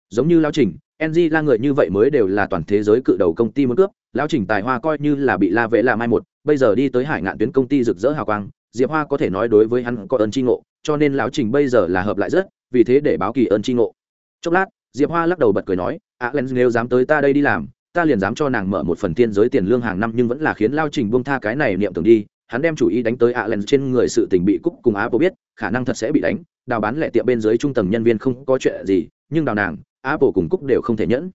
Giống như lão trình, NG là người như vậy mới đều là toàn thế giới cự đầu công ty muốn cướp, lão trình tài hoa coi như là bị La Vệ là mai một, bây giờ đi tới Hải Ngạn tuyến công ty rực rỡ hào quang, Diệp Hoa có thể nói đối với hắn có ơn tri ngộ, cho nên lão trình bây giờ là hợp lại rất, vì thế để báo kỳ ơn tri ngộ. Chốc lát, Diệp Hoa lắc đầu bật cười nói, "Allen nếu dám tới ta đây đi làm, ta liền dám cho nàng mở một phần tiên giới tiền lương hàng năm nhưng vẫn là khiến lao trình buông tha cái này niệm tưởng đi hắn đem chủ ý đánh tới Allen trên người sự tình bị cúc cùng Apple biết, khả năng thật sẽ bị đánh, đào bán lẻ tiệm bên dưới trung tầng nhân viên không có chuyện gì, nhưng đào nàng, Apple cùng cúc đều không thể nhẫn.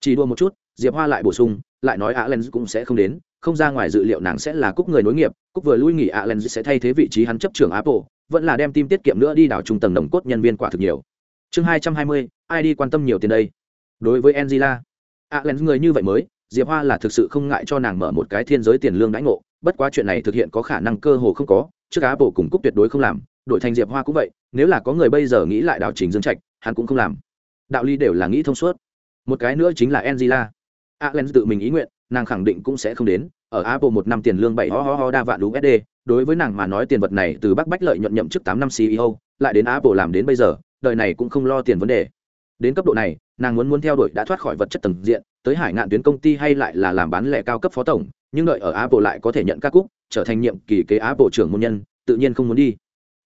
Chỉ đua một chút, Diệp Hoa lại bổ sung, lại nói Allen cũng sẽ không đến, không ra ngoài dự liệu nàng sẽ là cúc người nối nghiệp, cúc vừa lui nghỉ Allen sẽ thay thế vị trí hắn chấp trưởng Apple, vẫn là đem tim tiết kiệm nữa đi đào trung tầng đồng cốt nhân viên quả thực nhiều. Chương hai trăm hai mươi, ai đi quan tâm nhiều tiền đây? Đối với Angela, À, Allen người như vậy mới, diệp hoa là thực sự không ngại cho nàng mở một cái thiên giới tiền lương đãi ngộ bất quá chuyện này thực hiện có khả năng cơ hồ không có trước cá bộ cùng cúc tuyệt đối không làm đội thành diệp hoa cũng vậy nếu là có người bây giờ nghĩ lại đạo trình dương trạch hắn cũng không làm. Đạo lý đều là nghĩ thông suốt. Một cái nữa chính là angela. À, Allen tự mình ý nguyện nàng khẳng định cũng sẽ không đến ở apple một năm tiền lương bảy ho ho ho đa vạn usd đối với nàng mà nói tiền vật này từ bắc bách lợi nhuận nhậm chức tám năm ceo lại đến apple làm đến bây giờ đời này cũng không lo tiền vấn đề. Đến cấp độ này nàng muốn muốn theo đuổi đã thoát khỏi vật chất tầng diện, tới hải ngạn tuyến công ty hay lại là làm bán lẻ cao cấp phó tổng, nhưng đợi ở apple lại có thể nhận các cúc trở thành nhiệm kỳ kế apple trưởng môn nhân, tự nhiên không muốn đi.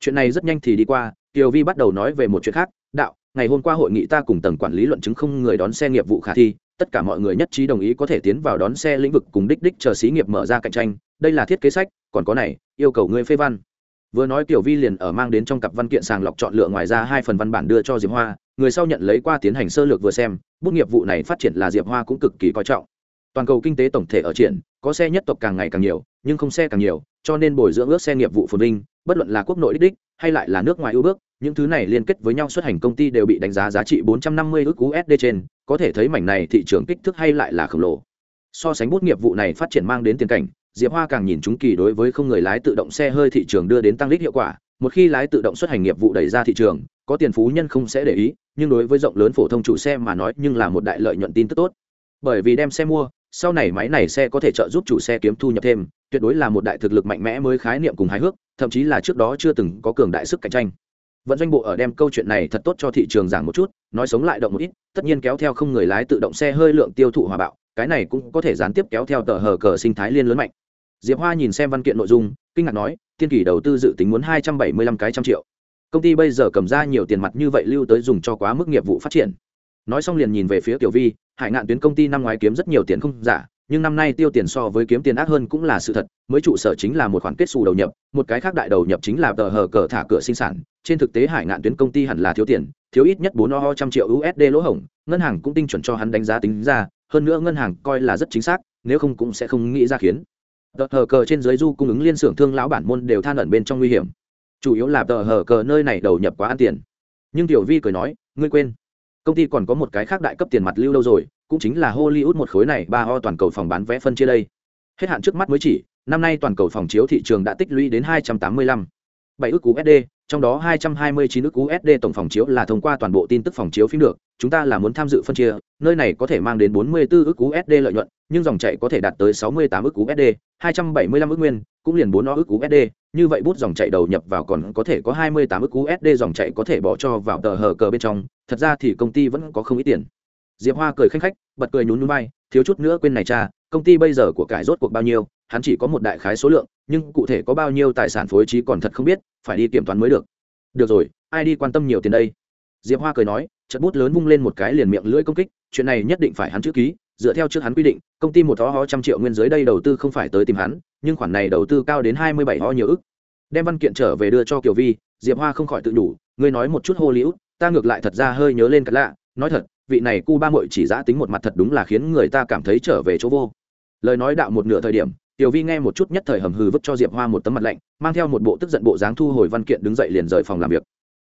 Chuyện này rất nhanh thì đi qua kiều vi bắt đầu nói về một chuyện khác, đạo, ngày hôm qua hội nghị ta cùng tầng quản lý luận chứng không người đón xe nghiệp vụ khả thi, tất cả mọi người nhất trí đồng ý có thể tiến vào đón xe lĩnh vực cùng đích đích chờ xí nghiệp mở ra cạnh tranh, đây là thiết kế sách, còn có này, yêu cầu ngươi phê văn. Vừa nói tiểu vi liền ở mang đến trong cặp văn kiện sàng lọc chọn lựa ngoài ra hai phần văn bản đưa cho diệp hoa người sau nhận lấy qua tiến hành sơ lược vừa xem, bút nghiệp vụ này phát triển là diệp hoa cũng cực kỳ coi trọng. Toàn cầu kinh tế tổng thể ở triển, có xe nhất tộc càng ngày càng nhiều, nhưng không xe càng nhiều, cho nên bồi dưỡng ước xe nghiệp vụ phồn vinh, bất luận là quốc nội đích đích, hay lại là nước ngoài ưu bước, những thứ này liên kết với nhau xuất hành công ty đều bị đánh giá giá trị 450 ước USD trên, có thể thấy mảnh này thị trường kích thước hay lại là khổng lồ. So sánh bút nghiệp vụ này phát triển mang đến tiền cảnh, diệp hoa càng nhìn chúng kỳ đối với không người lái tự động xe hơi thị trường đưa đến tăng lít hiệu quả một khi lái tự động xuất hành nghiệp vụ đẩy ra thị trường, có tiền phú nhân không sẽ để ý, nhưng đối với rộng lớn phổ thông chủ xe mà nói nhưng là một đại lợi nhuận tin tức tốt. Bởi vì đem xe mua, sau này máy này xe có thể trợ giúp chủ xe kiếm thu nhập thêm, tuyệt đối là một đại thực lực mạnh mẽ mới khái niệm cùng hài hước, thậm chí là trước đó chưa từng có cường đại sức cạnh tranh. Vận doanh bộ ở đem câu chuyện này thật tốt cho thị trường giảng một chút, nói sống lại động một ít, tất nhiên kéo theo không người lái tự động xe hơi lượng tiêu thụ hòa bạo, cái này cũng có thể gián tiếp kéo theo tờ hờ cờ sinh thái liên lớn mạnh. Diệp hoa nhìn xem văn kiện nội dung kinh ngạc nói, tiên kỳ đầu tư dự tính muốn hai trăm bảy mươi lăm cái trăm triệu. Công ty bây giờ cầm ra nhiều tiền mặt như vậy lưu tới dùng cho quá mức nghiệp vụ phát triển. Nói xong liền nhìn về phía tiểu vi, hải ngạn tuyến công ty năm ngoái kiếm rất nhiều tiền không giả, nhưng năm nay tiêu tiền so với kiếm tiền ác hơn cũng là sự thật, mới trụ sở chính là một khoản kết xù đầu nhập, một cái khác đại đầu nhập chính là tờ hờ cờ thả cửa sinh sản. Trên thực tế hải ngạn tuyến công ty hẳn là thiếu tiền, thiếu ít nhất bốn o trăm triệu usd lỗ hổng, ngân hàng cũng tinh chuẩn cho hắn đánh giá tính ra, hơn nữa ngân hàng coi là rất chính xác, nếu không cũng sẽ không nghĩ ra khiến tờ hờ cờ trên giới du cung ứng liên xưởng thương lão bản môn đều than ẩn bên trong nguy hiểm. Chủ yếu là tờ hờ cờ nơi này đầu nhập quá ăn tiền. Nhưng tiểu vi cười nói, ngươi quên. Công ty còn có một cái khác đại cấp tiền mặt lưu đâu rồi, cũng chính là hollywood một khối này, ba ho toàn cầu phòng bán vé phân chia đây. Hết hạn trước mắt mới chỉ, năm nay toàn cầu phòng chiếu thị trường đã tích lũy đến hai trăm tám mươi lăm bảy ước USD, trong đó 229 ước USD tổng phòng chiếu là thông qua toàn bộ tin tức phòng chiếu phim được, chúng ta là muốn tham dự phân chia, nơi này có thể mang đến 44 ước USD lợi nhuận, nhưng dòng chảy có thể đạt tới 68 ước USD, 275 ước nguyên, cũng liền 4 ước USD, như vậy bút dòng chảy đầu nhập vào còn có thể có 28 ước USD dòng chảy có thể bỏ cho vào tờ hở cờ bên trong, thật ra thì công ty vẫn có không ít tiền. Diệp Hoa cười khanh khách, bật cười nhún nhún vai, thiếu chút nữa quên này cha, công ty bây giờ của cải rốt cuộc bao nhiêu, hắn chỉ có một đại khái số lượng, nhưng cụ thể có bao nhiêu tài sản phối trí còn thật không biết, phải đi kiểm toán mới được. Được rồi ai đi quan tâm nhiều tiền đây? Diệp hoa cười nói trận bút lớn vung lên một cái liền miệng lưỡi công kích chuyện này nhất định phải hắn chữ ký dựa theo trước hắn quy định công ty một ho ho trăm triệu nguyên giới đây đầu tư không phải tới tìm hắn nhưng khoản này đầu tư cao đến hai mươi bảy ho nhiều ức. Đem văn kiện trở về đưa cho kiều vi diệp hoa không khỏi tự đủ ngươi nói một chút hô liễu ta ngược lại thật ra hơi nhớ lên cắt lạ nói thật vị này cu ba mội chỉ giã tính một mặt thật đúng là khiến người ta cảm thấy trở về chỗ vô lời nói đạo một nửa thời điểm, tiểu vi nghe một chút nhất thời hầm hừ vứt cho diệp hoa một tấm mặt lạnh, mang theo một bộ tức giận bộ dáng thu hồi văn kiện đứng dậy liền rời phòng làm việc.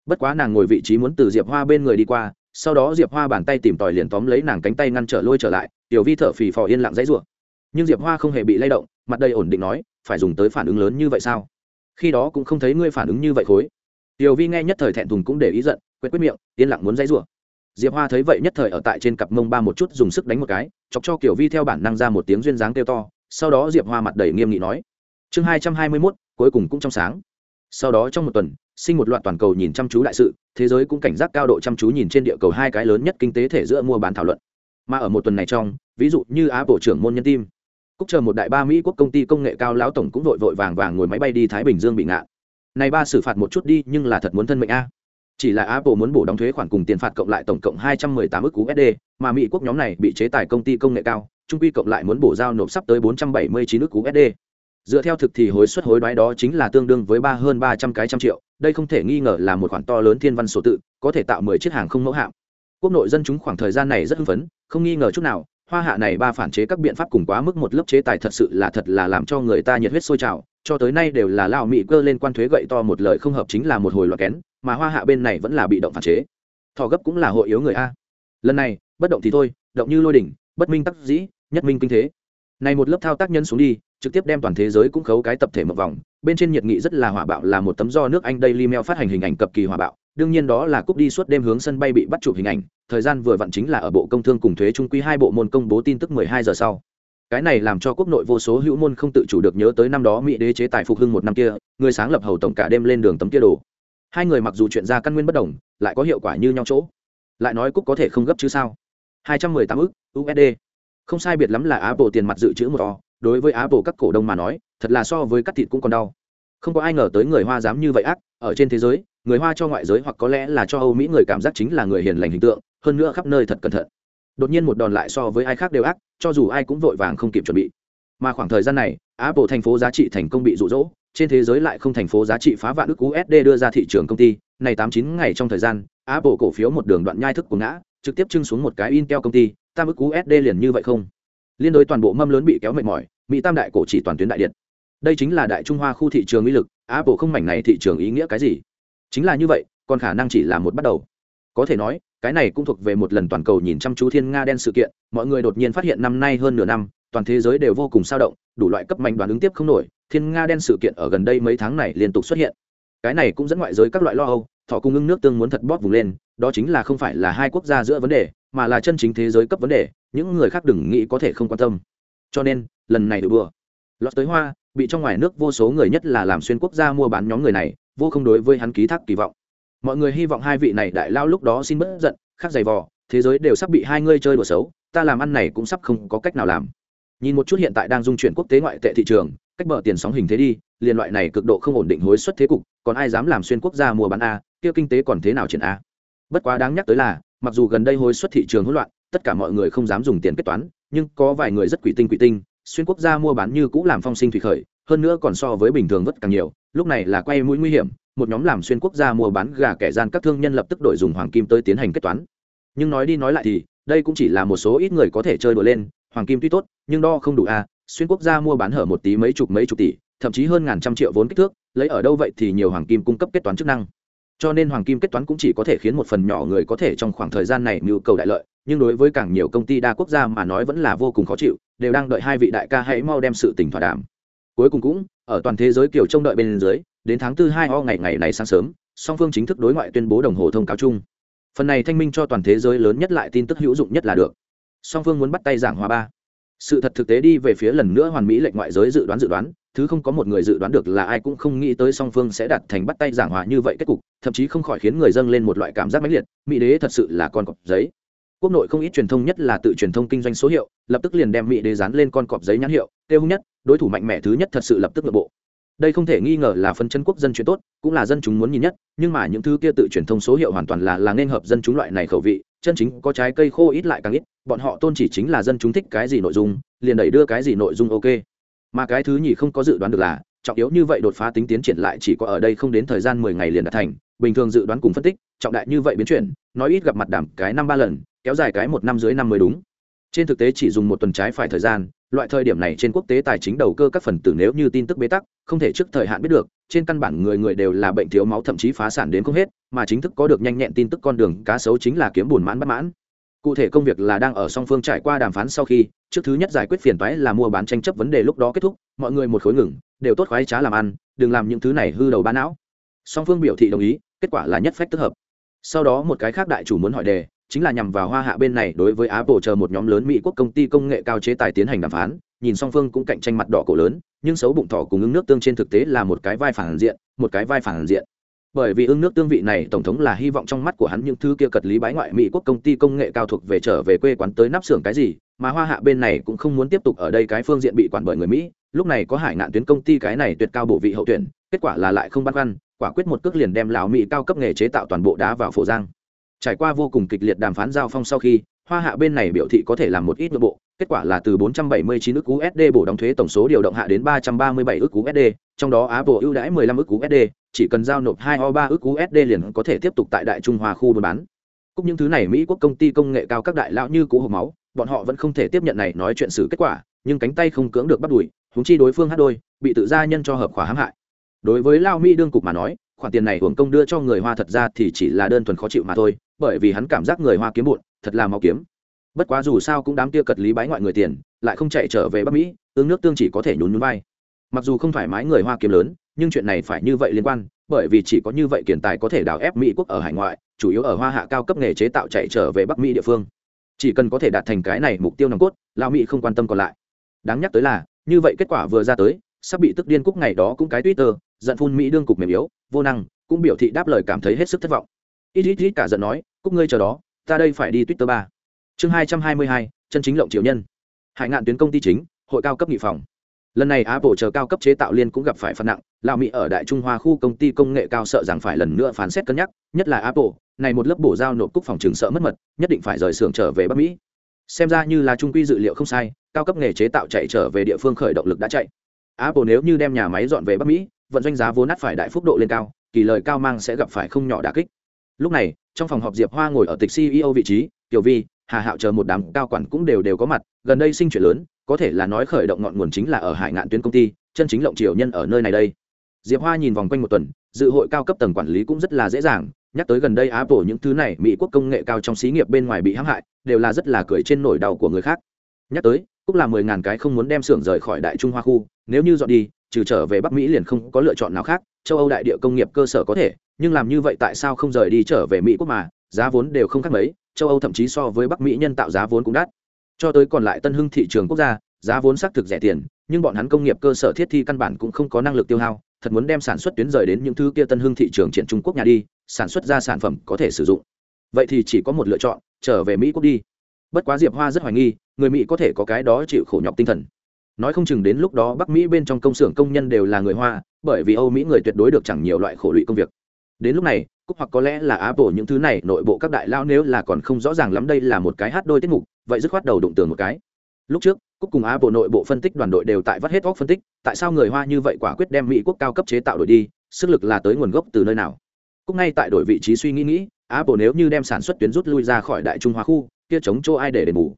Bất quá nàng ngồi vị trí muốn từ diệp hoa bên người đi qua, sau đó diệp hoa bàn tay tìm tòi liền tóm lấy nàng cánh tay ngăn trở lôi trở lại, tiểu vi thở phì phò yên lặng dãy rủa. Nhưng diệp hoa không hề bị lay động, mặt đầy ổn định nói, phải dùng tới phản ứng lớn như vậy sao? Khi đó cũng không thấy ngươi phản ứng như vậy khối. Tiểu vi nghe nhất thời thẹn thùng cũng để ý giận quyết quyết miệng, yên lặng muốn dãy rủa diệp hoa thấy vậy nhất thời ở tại trên cặp mông ba một chút dùng sức đánh một cái, chọc cho kiểu vi theo bản năng ra một tiếng duyên dáng kêu to, sau đó diệp hoa mặt đầy nghiêm nghị nói, chương hai trăm hai mươi mốt, cuối cùng cũng trong sáng. Sau đó trong một tuần, sinh một loạt toàn cầu nhìn chăm chú đại sự, thế giới cũng cảnh giác cao độ chăm chú nhìn trên địa cầu hai cái lớn nhất kinh tế thể giữa mua bán thảo luận. Mà ở một tuần này trong, ví dụ như á bộ trưởng môn nhân tim, cúc chờ một đại ba mỹ quốc công ty công nghệ cao lão tổng cũng vội vội vàng vàng ngồi máy bay đi thái bình dương bị ngạn. Này ba xử phạt một chút đi, nhưng là thật muốn thân mệnh a chỉ là apple muốn bổ đóng thuế khoản cùng tiền phạt cộng lại tổng cộng 218 ức usd mà mỹ quốc nhóm này bị chế tài công ty công nghệ cao, trung quy cộng lại muốn bổ giao nộp sắp tới 479 ức usd dựa theo thực thì hối suất hối đoái đó chính là tương đương với ba hơn ba trăm cái trăm triệu, đây không thể nghi ngờ là một khoản to lớn thiên văn số tự, có thể tạo mười chiếc hàng không mẫu hạm. Quốc nội dân chúng khoảng thời gian này rất hưng phấn, không nghi ngờ chút nào, hoa hạ này ba phản chế các biện pháp cùng quá mức một lớp chế tài thật sự là thật là làm cho người ta nhiệt huyết sôi trào, cho tới nay đều là lao mỹ cơ lên quan thuế gậy to một lời không hợp chính là một hồi loạt kén mà hoa hạ bên này vẫn là bị động phản chế. Thọ gấp cũng là hội yếu người a. Lần này, bất động thì thôi, động như lôi đỉnh, bất minh tắc dĩ, nhất minh kinh thế. Này một lớp thao tác nhân xuống đi, trực tiếp đem toàn thế giới cũng khấu cái tập thể một vòng, bên trên nhiệt nghị rất là hỏa bạo là một tấm do nước anh daily mail phát hành hình ảnh cập kỳ hỏa bạo, đương nhiên đó là cúp đi suốt đêm hướng sân bay bị bắt chụp hình ảnh, thời gian vừa vặn chính là ở bộ công thương cùng thuế trung quy hai bộ môn công bố tin tức 12 giờ sau. Cái này làm cho quốc nội vô số hữu môn không tự chủ được nhớ tới năm đó mỹ đế chế tài phục hưng một năm kia, người sáng lập hầu tổng cả đêm lên đường tấm kia đồ hai người mặc dù chuyện ra căn nguyên bất đồng, lại có hiệu quả như nhau chỗ. Lại nói cúc có thể không gấp chứ sao? 218 ức usd không sai biệt lắm là apple tiền mặt dự trữ một o. Đối với apple các cổ đông mà nói, thật là so với cắt thịt cũng còn đau. Không có ai ngờ tới người hoa dám như vậy ác, ở trên thế giới, người hoa cho ngoại giới hoặc có lẽ là cho âu mỹ người cảm giác chính là người hiền lành hình tượng, hơn nữa khắp nơi thật cẩn thận. Đột nhiên một đòn lại so với ai khác đều ác, cho dù ai cũng vội vàng không kịp chuẩn bị. Mà khoảng thời gian này, apple thành phố giá trị thành công bị rụ rỗ trên thế giới lại không thành phố giá trị phá vạn ước usd đưa ra thị trường công ty, này tám chín ngày trong thời gian, apple cổ phiếu một đường đoạn nhai thức của ngã, trực tiếp trưng xuống một cái intel công ty, tam ước usd liền như vậy không? Liên đối toàn bộ mâm lớn bị kéo mệt mỏi, mỹ tam đại cổ chỉ toàn tuyến đại điện. Đây chính là đại trung hoa khu thị trường uy lực, apple không mảnh này thị trường ý nghĩa cái gì? Chính là như vậy, còn khả năng chỉ là một bắt đầu. Có thể nói, cái này cũng thuộc về một lần toàn cầu nhìn chăm chú thiên nga đen sự kiện, mọi người đột nhiên phát hiện năm nay hơn nửa năm, toàn thế giới đều vô cùng sao động, đủ loại cấp mạnh đoàn ứng tiếp không nổi thiên nga đen sự kiện ở gần đây mấy tháng này liên tục xuất hiện. Cái này cũng dẫn ngoại giới các loại lo âu, thọ cung ứng nước tương muốn thật bóp vùng lên, đó chính là không phải là hai quốc gia giữa vấn đề, mà là chân chính thế giới cấp vấn đề, những người khác đừng nghĩ có thể không quan tâm. Cho nên, lần này được bừa lọt tới hoa, bị trong ngoài nước vô số người nhất là làm xuyên quốc gia mua bán nhóm người này, vô không đối với hắn ký thác kỳ vọng. Mọi người hy vọng hai vị này đại lao lúc đó xin bớt giận, khác giày vò, thế giới đều sắp bị hai ngươi chơi đùa xấu, ta làm ăn này cũng sắp không có cách nào làm nhìn một chút hiện tại đang dung chuyển quốc tế ngoại tệ thị trường, cách bờ tiền sóng hình thế đi liên loại này cực độ không ổn định hối suất thế cục, còn ai dám làm xuyên quốc gia mua bán a, kia kinh tế còn thế nào triển a? Bất quá đáng nhắc tới là, mặc dù gần đây hối suất thị trường hỗn loạn, tất cả mọi người không dám dùng tiền kết toán, nhưng có vài người rất quỷ tinh quỷ tinh, xuyên quốc gia mua bán như cũng làm phong sinh thủy khởi, hơn nữa còn so với bình thường vất càng nhiều, lúc này là quay mũi nguy hiểm, một nhóm làm xuyên quốc gia mua bán gà kẻ gian các thương nhân lập tức đổi dùng hoàng kim tới tiến hành kết toán. Nhưng nói đi nói lại thì, đây cũng chỉ là một số ít người có thể chơi đùa lên hoàng kim tuy tốt nhưng đo không đủ a à, xuyên quốc gia mua bán hở một tí mấy chục mấy chục tỷ thậm chí hơn ngàn trăm triệu vốn kích thước lấy ở đâu vậy thì nhiều hoàng kim cung cấp kết toán chức năng. Cho nên hoàng kim kết toán cũng chỉ có thể khiến một phần nhỏ người có thể trong khoảng thời gian này mưu cầu đại lợi nhưng đối với càng nhiều công ty đa quốc gia mà nói vẫn là vô cùng khó chịu đều đang đợi hai vị đại ca hãy mau đem sự tình thỏa đàm. Cuối cùng cũng ở toàn thế giới kiểu trông đợi bên dưới đến tháng tư hai o ngày ngày này sáng sớm song phương chính thức đối ngoại tuyên bố đồng hồ thông cáo chung. Phần này thanh minh cho toàn thế giới lớn nhất lại tin tức hữu dụng nhất là được song phương muốn bắt tay giảng hòa ba. Sự thật thực tế đi về phía lần nữa hoàn mỹ lệnh ngoại giới dự đoán dự đoán, thứ không có một người dự đoán được là ai cũng không nghĩ tới song phương sẽ đặt thành bắt tay giảng hòa như vậy kết cục, thậm chí không khỏi khiến người dân lên một loại cảm giác mãnh liệt, mỹ đế thật sự là con cọp giấy. Quốc nội không ít truyền thông nhất là tự truyền thông kinh doanh số hiệu, lập tức liền đem mỹ đế dán lên con cọp giấy nhãn hiệu tiêu hung nhất, đối thủ mạnh mẽ thứ nhất thật sự lập tức nội bộ. Đây không thể nghi ngờ là phân chân quốc dân chuyện tốt, cũng là dân chúng muốn nhìn nhất, nhưng mà những thứ kia tự truyền thông số hiệu hoàn toàn là là nên hợp dân chúng loại này khẩu vị chân chính có trái cây khô ít lại càng ít, bọn họ tôn chỉ chính là dân chúng thích cái gì nội dung, liền đẩy đưa cái gì nội dung ok. Mà cái thứ nhì không có dự đoán được là, trọng yếu như vậy đột phá tính tiến triển lại chỉ có ở đây không đến thời gian mười ngày liền đạt thành, bình thường dự đoán cùng phân tích, trọng đại như vậy biến chuyển, nói ít gặp mặt đảm cái năm ba lần, kéo dài cái một năm dưới năm mới đúng. Trên thực tế chỉ dùng một tuần trái phải thời gian loại thời điểm này trên quốc tế tài chính đầu cơ các phần tử nếu như tin tức bế tắc, không thể trước thời hạn biết được, trên căn bản người người đều là bệnh thiếu máu, thậm chí phá sản đến không hết, mà chính thức có được nhanh nhẹn tin tức con đường cá sấu chính là kiếm buồn mãn bất mãn. Cụ thể công việc là đang ở song phương trải qua đàm phán sau khi, trước thứ nhất giải quyết phiền toái là mua bán tranh chấp vấn đề lúc đó kết thúc, mọi người một khối ngừng, đều tốt khoái trá làm ăn, đừng làm những thứ này hư đầu bán não. Song phương biểu thị đồng ý, kết quả là nhất phách tức hợp. Sau đó một cái khác đại chủ muốn hỏi đề chính là nhằm vào hoa hạ bên này đối với apple chờ một nhóm lớn mỹ quốc công ty công nghệ cao chế tài tiến hành đàm phán, nhìn song phương cũng cạnh tranh mặt đỏ cổ lớn, nhưng xấu bụng thỏ cùng ứng nước tương trên thực tế là một cái vai phản diện, một cái vai phản diện. Bởi vì ưng nước tương vị này tổng thống là hy vọng trong mắt của hắn những thứ kia cật lý bái ngoại mỹ quốc công ty công nghệ cao thuộc về trở về quê quán tới nắp xưởng cái gì, mà hoa hạ bên này cũng không muốn tiếp tục ở đây cái phương diện bị quản bởi người mỹ, lúc này có hải ngạn tuyến công ty cái này tuyệt cao bộ vị hậu tuyển, kết quả là lại không bắt khoăn, quả quyết một cước liền đem lão mỹ cao cấp nghề chế tạo toàn bộ đá vào phổ giang trải qua vô cùng kịch liệt đàm phán giao phong sau khi hoa hạ bên này biểu thị có thể làm một ít nội bộ kết quả là từ 479 ức USD bổ đóng thuế tổng số điều động hạ đến 337 ức USD, trong đó Apple ưu đãi 15 ức USD, chỉ cần giao nộp 2 o 3 ức USD liền có thể tiếp tục tại Đại Trung Hoa khu buôn bán. Cũng những thứ này Mỹ quốc công ty công nghệ cao các đại lão như cũ hộc máu, bọn họ vẫn không thể tiếp nhận này nói chuyện xử kết quả, nhưng cánh tay không cưỡng được bắt đuổi, huống chi đối phương hát đôi, bị tự gia nhân cho hợp khóa hãm hại. Đối với Lao Mỹ đương cục mà nói, khoản tiền này hưởng công đưa cho người Hoa thật ra thì chỉ là đơn thuần khó chịu mà thôi, bởi vì hắn cảm giác người Hoa kiếm bụn, thật là mau kiếm. Bất quá dù sao cũng đám kia cật lý bái ngoại người tiền lại không chạy trở về bắc mỹ tương nước tương chỉ có thể nhún nhún vai. Mặc dù không phải mái người hoa kiếm lớn nhưng chuyện này phải như vậy liên quan bởi vì chỉ có như vậy kiển tài có thể đào ép mỹ quốc ở hải ngoại chủ yếu ở hoa hạ cao cấp nghề chế tạo chạy trở về bắc mỹ địa phương. Chỉ cần có thể đạt thành cái này mục tiêu nòng cốt lao mỹ không quan tâm còn lại. Đáng nhắc tới là như vậy kết quả vừa ra tới sắp bị tức điên cúc ngày đó cũng cái twitter giận phun mỹ đương cục mềm yếu vô năng, cũng biểu thị đáp lời cảm thấy hết sức thất vọng. Ít ít ít cả giận nói, cúc ngươi chờ đó, ta đây phải đi twitter ba. Chương hai trăm hai mươi hai, chân chính lộng triệu nhân. Hải ngạn tuyến công ty chính, hội cao cấp nghị phòng. Lần này apple chờ cao cấp chế tạo liên cũng gặp phải phạt nặng lào mỹ ở đại trung hoa khu công ty công nghệ cao sợ rằng phải lần nữa phán xét cân nhắc, nhất là apple, này một lớp bổ giao nộp cúc phòng trường sợ mất mật, nhất định phải rời xưởng trở về bắc mỹ. Xem ra như là trung quy dự liệu không sai, cao cấp nghề chế tạo chạy trở về địa phương khởi động lực đã chạy. Apple nếu như đem nhà máy dọn về bắc mỹ vận doanh giá vốn nát phải đại phúc độ lên cao, kỳ lời cao mang sẽ gặp phải không nhỏ đà kích. Lúc này, trong phòng họp diệp hoa ngồi ở tịch ceo vị trí, tiểu vi, hà hạo chờ một đám cao quản cũng đều đều có mặt, gần đây sinh chuyện lớn, có thể là nói khởi động ngọn nguồn chính là ở hải ngạn tuyến công ty, chân chính lộng triều nhân ở nơi này đây. Diệp hoa nhìn vòng quanh một tuần, dự hội cao cấp tầng quản lý cũng rất là dễ dàng, nhắc tới gần đây apple những thứ này, mỹ quốc công nghệ cao trong xí nghiệp bên ngoài bị hãm hại, đều là rất là cười trên nổi đầu của người khác. Nhắc tới, cũng là mười ngàn cái không muốn đem xưởng rời khỏi đại trung hoa khu, nếu như dọn đi trừ trở về bắc mỹ liền không có lựa chọn nào khác, châu âu đại địa công nghiệp cơ sở có thể, nhưng làm như vậy tại sao không rời đi trở về mỹ quốc mà, giá vốn đều không khác mấy, châu âu thậm chí so với bắc mỹ nhân tạo giá vốn cũng đắt. Cho tới còn lại tân hưng thị trường quốc gia, giá vốn xác thực rẻ tiền, nhưng bọn hắn công nghiệp cơ sở thiết thi căn bản cũng không có năng lực tiêu hao, thật muốn đem sản xuất tuyến rời đến những thứ kia tân hưng thị trường triển trung quốc nhà đi, sản xuất ra sản phẩm có thể sử dụng. Vậy thì chỉ có một lựa chọn, trở về mỹ quốc đi. Bất quá diệp hoa rất hoài nghi, người mỹ có thể có cái đó chịu khổ nhọc tinh thần nói không chừng đến lúc đó bắc mỹ bên trong công xưởng công nhân đều là người hoa, bởi vì âu mỹ người tuyệt đối được chẳng nhiều loại khổ lụy công việc. Đến lúc này, cúc hoặc có lẽ là apple những thứ này, nội bộ các đại lao nếu là còn không rõ ràng lắm đây là một cái hát đôi tiết mục, vậy dứt khoát đầu đụng tường một cái. Lúc trước, cúc cùng apple nội bộ phân tích đoàn đội đều tại vắt hết óc phân tích, tại sao người hoa như vậy quả quyết đem mỹ quốc cao cấp chế tạo đổi đi, sức lực là tới nguồn gốc từ nơi nào? Cúc ngay tại đổi vị trí suy nghĩ nghĩ, apple nếu như đem sản xuất tuyến rút lui ra khỏi đại trung hoa khu, kia chống chỗ ai để đền bù?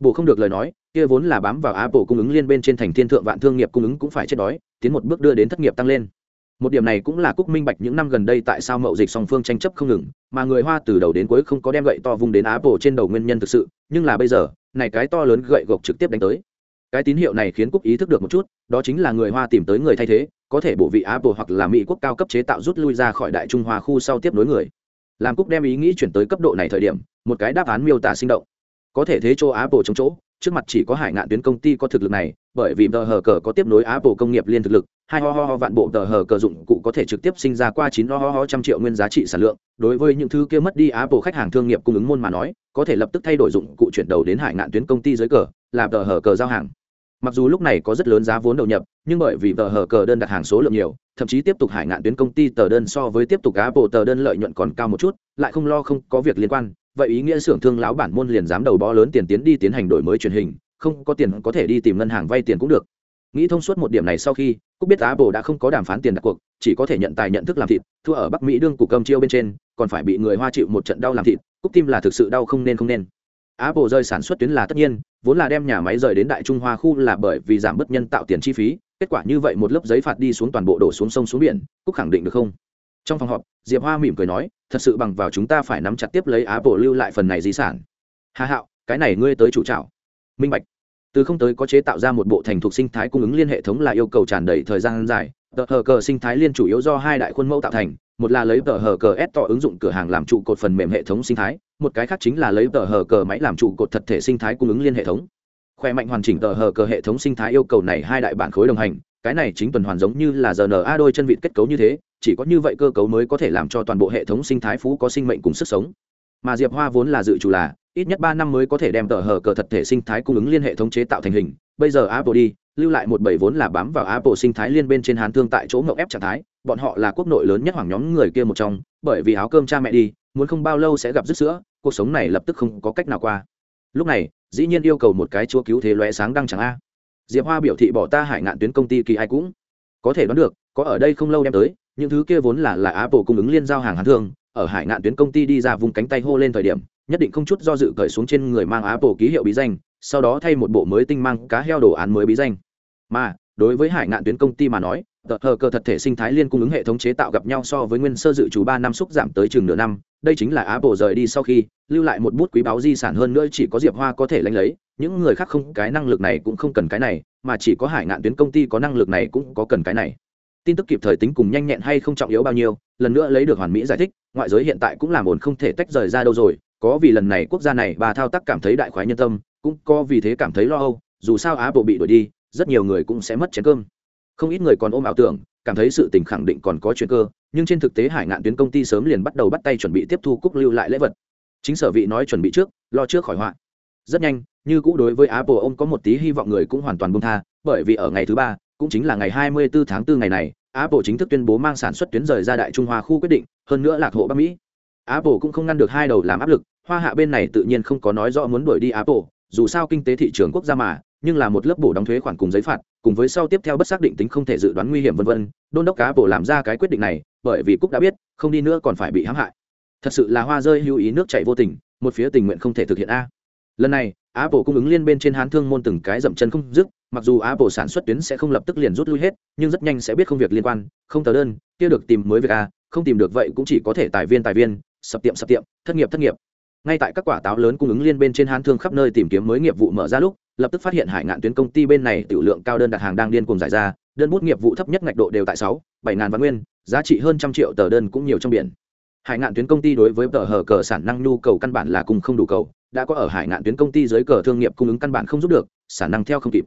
Bộ không được lời nói, kia vốn là bám vào apple cung ứng liên bên trên thành thiên thượng vạn thương nghiệp cung ứng cũng phải chết đói, tiến một bước đưa đến thất nghiệp tăng lên. Một điểm này cũng là cúc minh bạch những năm gần đây tại sao mậu dịch song phương tranh chấp không ngừng, mà người hoa từ đầu đến cuối không có đem gậy to vung đến apple trên đầu nguyên nhân thực sự, nhưng là bây giờ, này cái to lớn gậy gộc trực tiếp đánh tới. Cái tín hiệu này khiến cúc ý thức được một chút, đó chính là người hoa tìm tới người thay thế, có thể bổ vị apple hoặc là mỹ quốc cao cấp chế tạo rút lui ra khỏi đại trung hoa khu sau tiếp nối người. Làm cúc đem ý nghĩ chuyển tới cấp độ này thời điểm, một cái đáp án miêu tả sinh động có thể thế chỗ apple trong chỗ, trước mặt chỉ có hải ngạn tuyến công ty có thực lực này, bởi vì tờ hờ cờ có tiếp nối apple công nghiệp liên thực lực, hai ho ho ho vạn bộ tờ hờ cờ dụng cụ có thể trực tiếp sinh ra qua chín ho ho ho trăm triệu nguyên giá trị sản lượng. Đối với những thứ kia mất đi apple khách hàng thương nghiệp cung ứng môn mà nói, có thể lập tức thay đổi dụng cụ chuyển đầu đến hải ngạn tuyến công ty dưới cờ làm tờ hờ cờ giao hàng. Mặc dù lúc này có rất lớn giá vốn đầu nhập, nhưng bởi vì tờ hờ cờ đơn đặt hàng số lượng nhiều, thậm chí tiếp tục hải ngạn tuyến công ty tờ đơn so với tiếp tục apple tờ đơn lợi nhuận còn cao một chút, lại không lo không có việc liên quan vậy ý nghĩa xưởng thương lão bản môn liền dám đầu bó lớn tiền tiến đi tiến hành đổi mới truyền hình, không có tiền có thể đi tìm ngân hàng vay tiền cũng được. Nghĩ thông suốt một điểm này sau khi cúc biết apple đã không có đàm phán tiền đặt cuộc, chỉ có thể nhận tài nhận thức làm thịt, thua ở bắc mỹ đương cục cầm chiêu bên trên, còn phải bị người hoa chịu một trận đau làm thịt cúc tim là thực sự đau không nên không nên. Apple rơi sản xuất tuyến là tất nhiên, vốn là đem nhà máy rời đến đại trung hoa khu là bởi vì giảm bớt nhân tạo tiền chi phí, kết quả như vậy một lớp giấy phạt đi xuống toàn bộ đổ xuống sông xuống biển cúc khẳng định được không? Trong phòng họp, diệp hoa mỉm cười nói, thật sự bằng vào chúng ta phải nắm chặt tiếp lấy á bộ lưu lại phần này di sản. Hà hạo cái này ngươi tới chủ trào minh bạch. Từ không tới có chế tạo ra một bộ thành thuộc sinh thái cung ứng liên hệ thống là yêu cầu tràn đầy thời gian dài. Tờ hờ cờ sinh thái liên chủ yếu do hai đại khuôn mẫu tạo thành, một là lấy tờ hờ cờ s tỏ ứng dụng cửa hàng làm trụ cột phần mềm hệ thống sinh thái, một cái khác chính là lấy tờ hờ cờ máy làm trụ cột thật thể sinh thái cung ứng liên hệ thống. Khỏe mạnh hoàn chỉnh tờ hờ cờ hệ thống sinh thái yêu cầu này hai đại bản khối đồng hành cái này chính tuần hoàn giống như là rna đôi chân vịt kết cấu như thế, chỉ có như vậy cơ cấu mới có thể làm cho toàn bộ hệ thống sinh thái phú có sinh mệnh cùng sức sống. Mà diệp hoa vốn là dự chủ là, ít nhất ba năm mới có thể đem tờ hờ cờ thật thể sinh thái cung ứng liên hệ thống chế tạo thành hình. Bây giờ apple đi, lưu lại một bảy vốn là bám vào apple sinh thái liên bên trên hán thương tại chỗ ngậu ép trạng thái. Bọn họ là quốc nội lớn nhất hoàng nhóm người kia một trong, bởi vì áo cơm cha mẹ đi, muốn không bao lâu sẽ gặp rứt sữa, cuộc sống này lập tức không có cách nào qua. Lúc này, dĩ nhiên yêu cầu một cái chúa cứu thế lóe sáng đăng chẳng a diệp hoa biểu thị bỏ ta hải ngạn tuyến công ty kỳ ai cũng. Có thể đoán được, có ở đây không lâu đem tới, những thứ kia vốn là là apple cung ứng liên giao hàng hán thương ở hải ngạn tuyến công ty đi ra vùng cánh tay hô lên thời điểm, nhất định không chút do dự cởi xuống trên người mang apple ký hiệu bí danh, sau đó thay một bộ mới tinh mang cá heo đồ án mới bí danh. Mà, đối với hải ngạn tuyến công ty mà nói, tờ hờ cơ thật thể sinh thái liên cung ứng hệ thống chế tạo gặp nhau so với nguyên sơ dự trù ba năm xúc giảm tới chừng nửa năm, đây chính là apple rời đi sau khi, lưu lại một bút quý báo di sản hơn nữa chỉ có diệp hoa có thể lãnh lấy những người khác không, cái năng lực này cũng không cần cái này, mà chỉ có hải ngạn tuyến công ty có năng lực này cũng có cần cái này. Tin tức kịp thời tính cùng nhanh nhẹn hay không trọng yếu bao nhiêu, lần nữa lấy được hoàn mỹ giải thích, ngoại giới hiện tại cũng làm ổn không thể tách rời ra đâu rồi, có vì lần này quốc gia này bà thao tác cảm thấy đại khoái nhân tâm, cũng có vì thế cảm thấy lo âu, dù sao Á bộ bị đuổi đi, rất nhiều người cũng sẽ mất chén cơm. Không ít người còn ôm ảo tưởng, cảm thấy sự tình khẳng định còn có chuyện cơ, nhưng trên thực tế hải ngạn tuyến công ty sớm liền bắt đầu bắt tay chuẩn bị tiếp thu cúc lưu lại lễ vật. Chính sở vị nói chuẩn bị trước, lo trước khỏi họa. Rất nhanh như cũ đối với apple, ông có một tí hy vọng người cũng hoàn toàn bông tha, bởi vì ở ngày thứ ba, cũng chính là ngày 24 tháng 4 ngày này, apple chính thức tuyên bố mang sản xuất tuyến rời ra đại trung hoa khu quyết định, hơn nữa lạc hộ bắc mỹ. Apple cũng không ngăn được hai đầu làm áp lực, hoa hạ bên này tự nhiên không có nói rõ muốn đuổi đi apple, dù sao kinh tế thị trường quốc gia mà, nhưng là một lớp bổ đóng thuế khoản cùng giấy phạt, cùng với sau tiếp theo bất xác định tính không thể dự đoán nguy hiểm vân vân, đôn đốc cá bộ làm ra cái quyết định này, bởi vì cúc đã biết, không đi nữa còn phải bị hãm hại. Thật sự là hoa rơi hữu ý nước chảy vô tình, một phía tình nguyện không thể thực hiện a. Lần này apple cung ứng liên bên trên hán thương môn từng cái dậm chân không dứt, mặc dù apple sản xuất tuyến sẽ không lập tức liền rút lui hết, nhưng rất nhanh sẽ biết không việc liên quan, không tờ đơn, kia được tìm mới việc a không tìm được vậy cũng chỉ có thể tài viên tài viên, sập tiệm sập tiệm, thất nghiệp thất nghiệp. Ngay tại các quả táo lớn cung ứng liên bên trên hán thương khắp nơi tìm kiếm mới nghiệp vụ mở ra lúc, lập tức phát hiện hải ngạn tuyến công ty bên này tiểu lượng cao đơn đặt hàng đang điên cuồng giải ra, đơn bút nghiệp vụ thấp nhất ngạch độ đều tại sáu, bảy ngàn văn nguyên, giá trị hơn trăm triệu tờ đơn cũng nhiều trong biển. Hải ngạn tuyến công ty đối với tờ hờ cờ sản năng nhu cầu căn bản là cùng không đủ cầu đã có ở hải ngạn tuyến công ty dưới cờ thương nghiệp cung ứng căn bản không giúp được sản năng theo không kịp.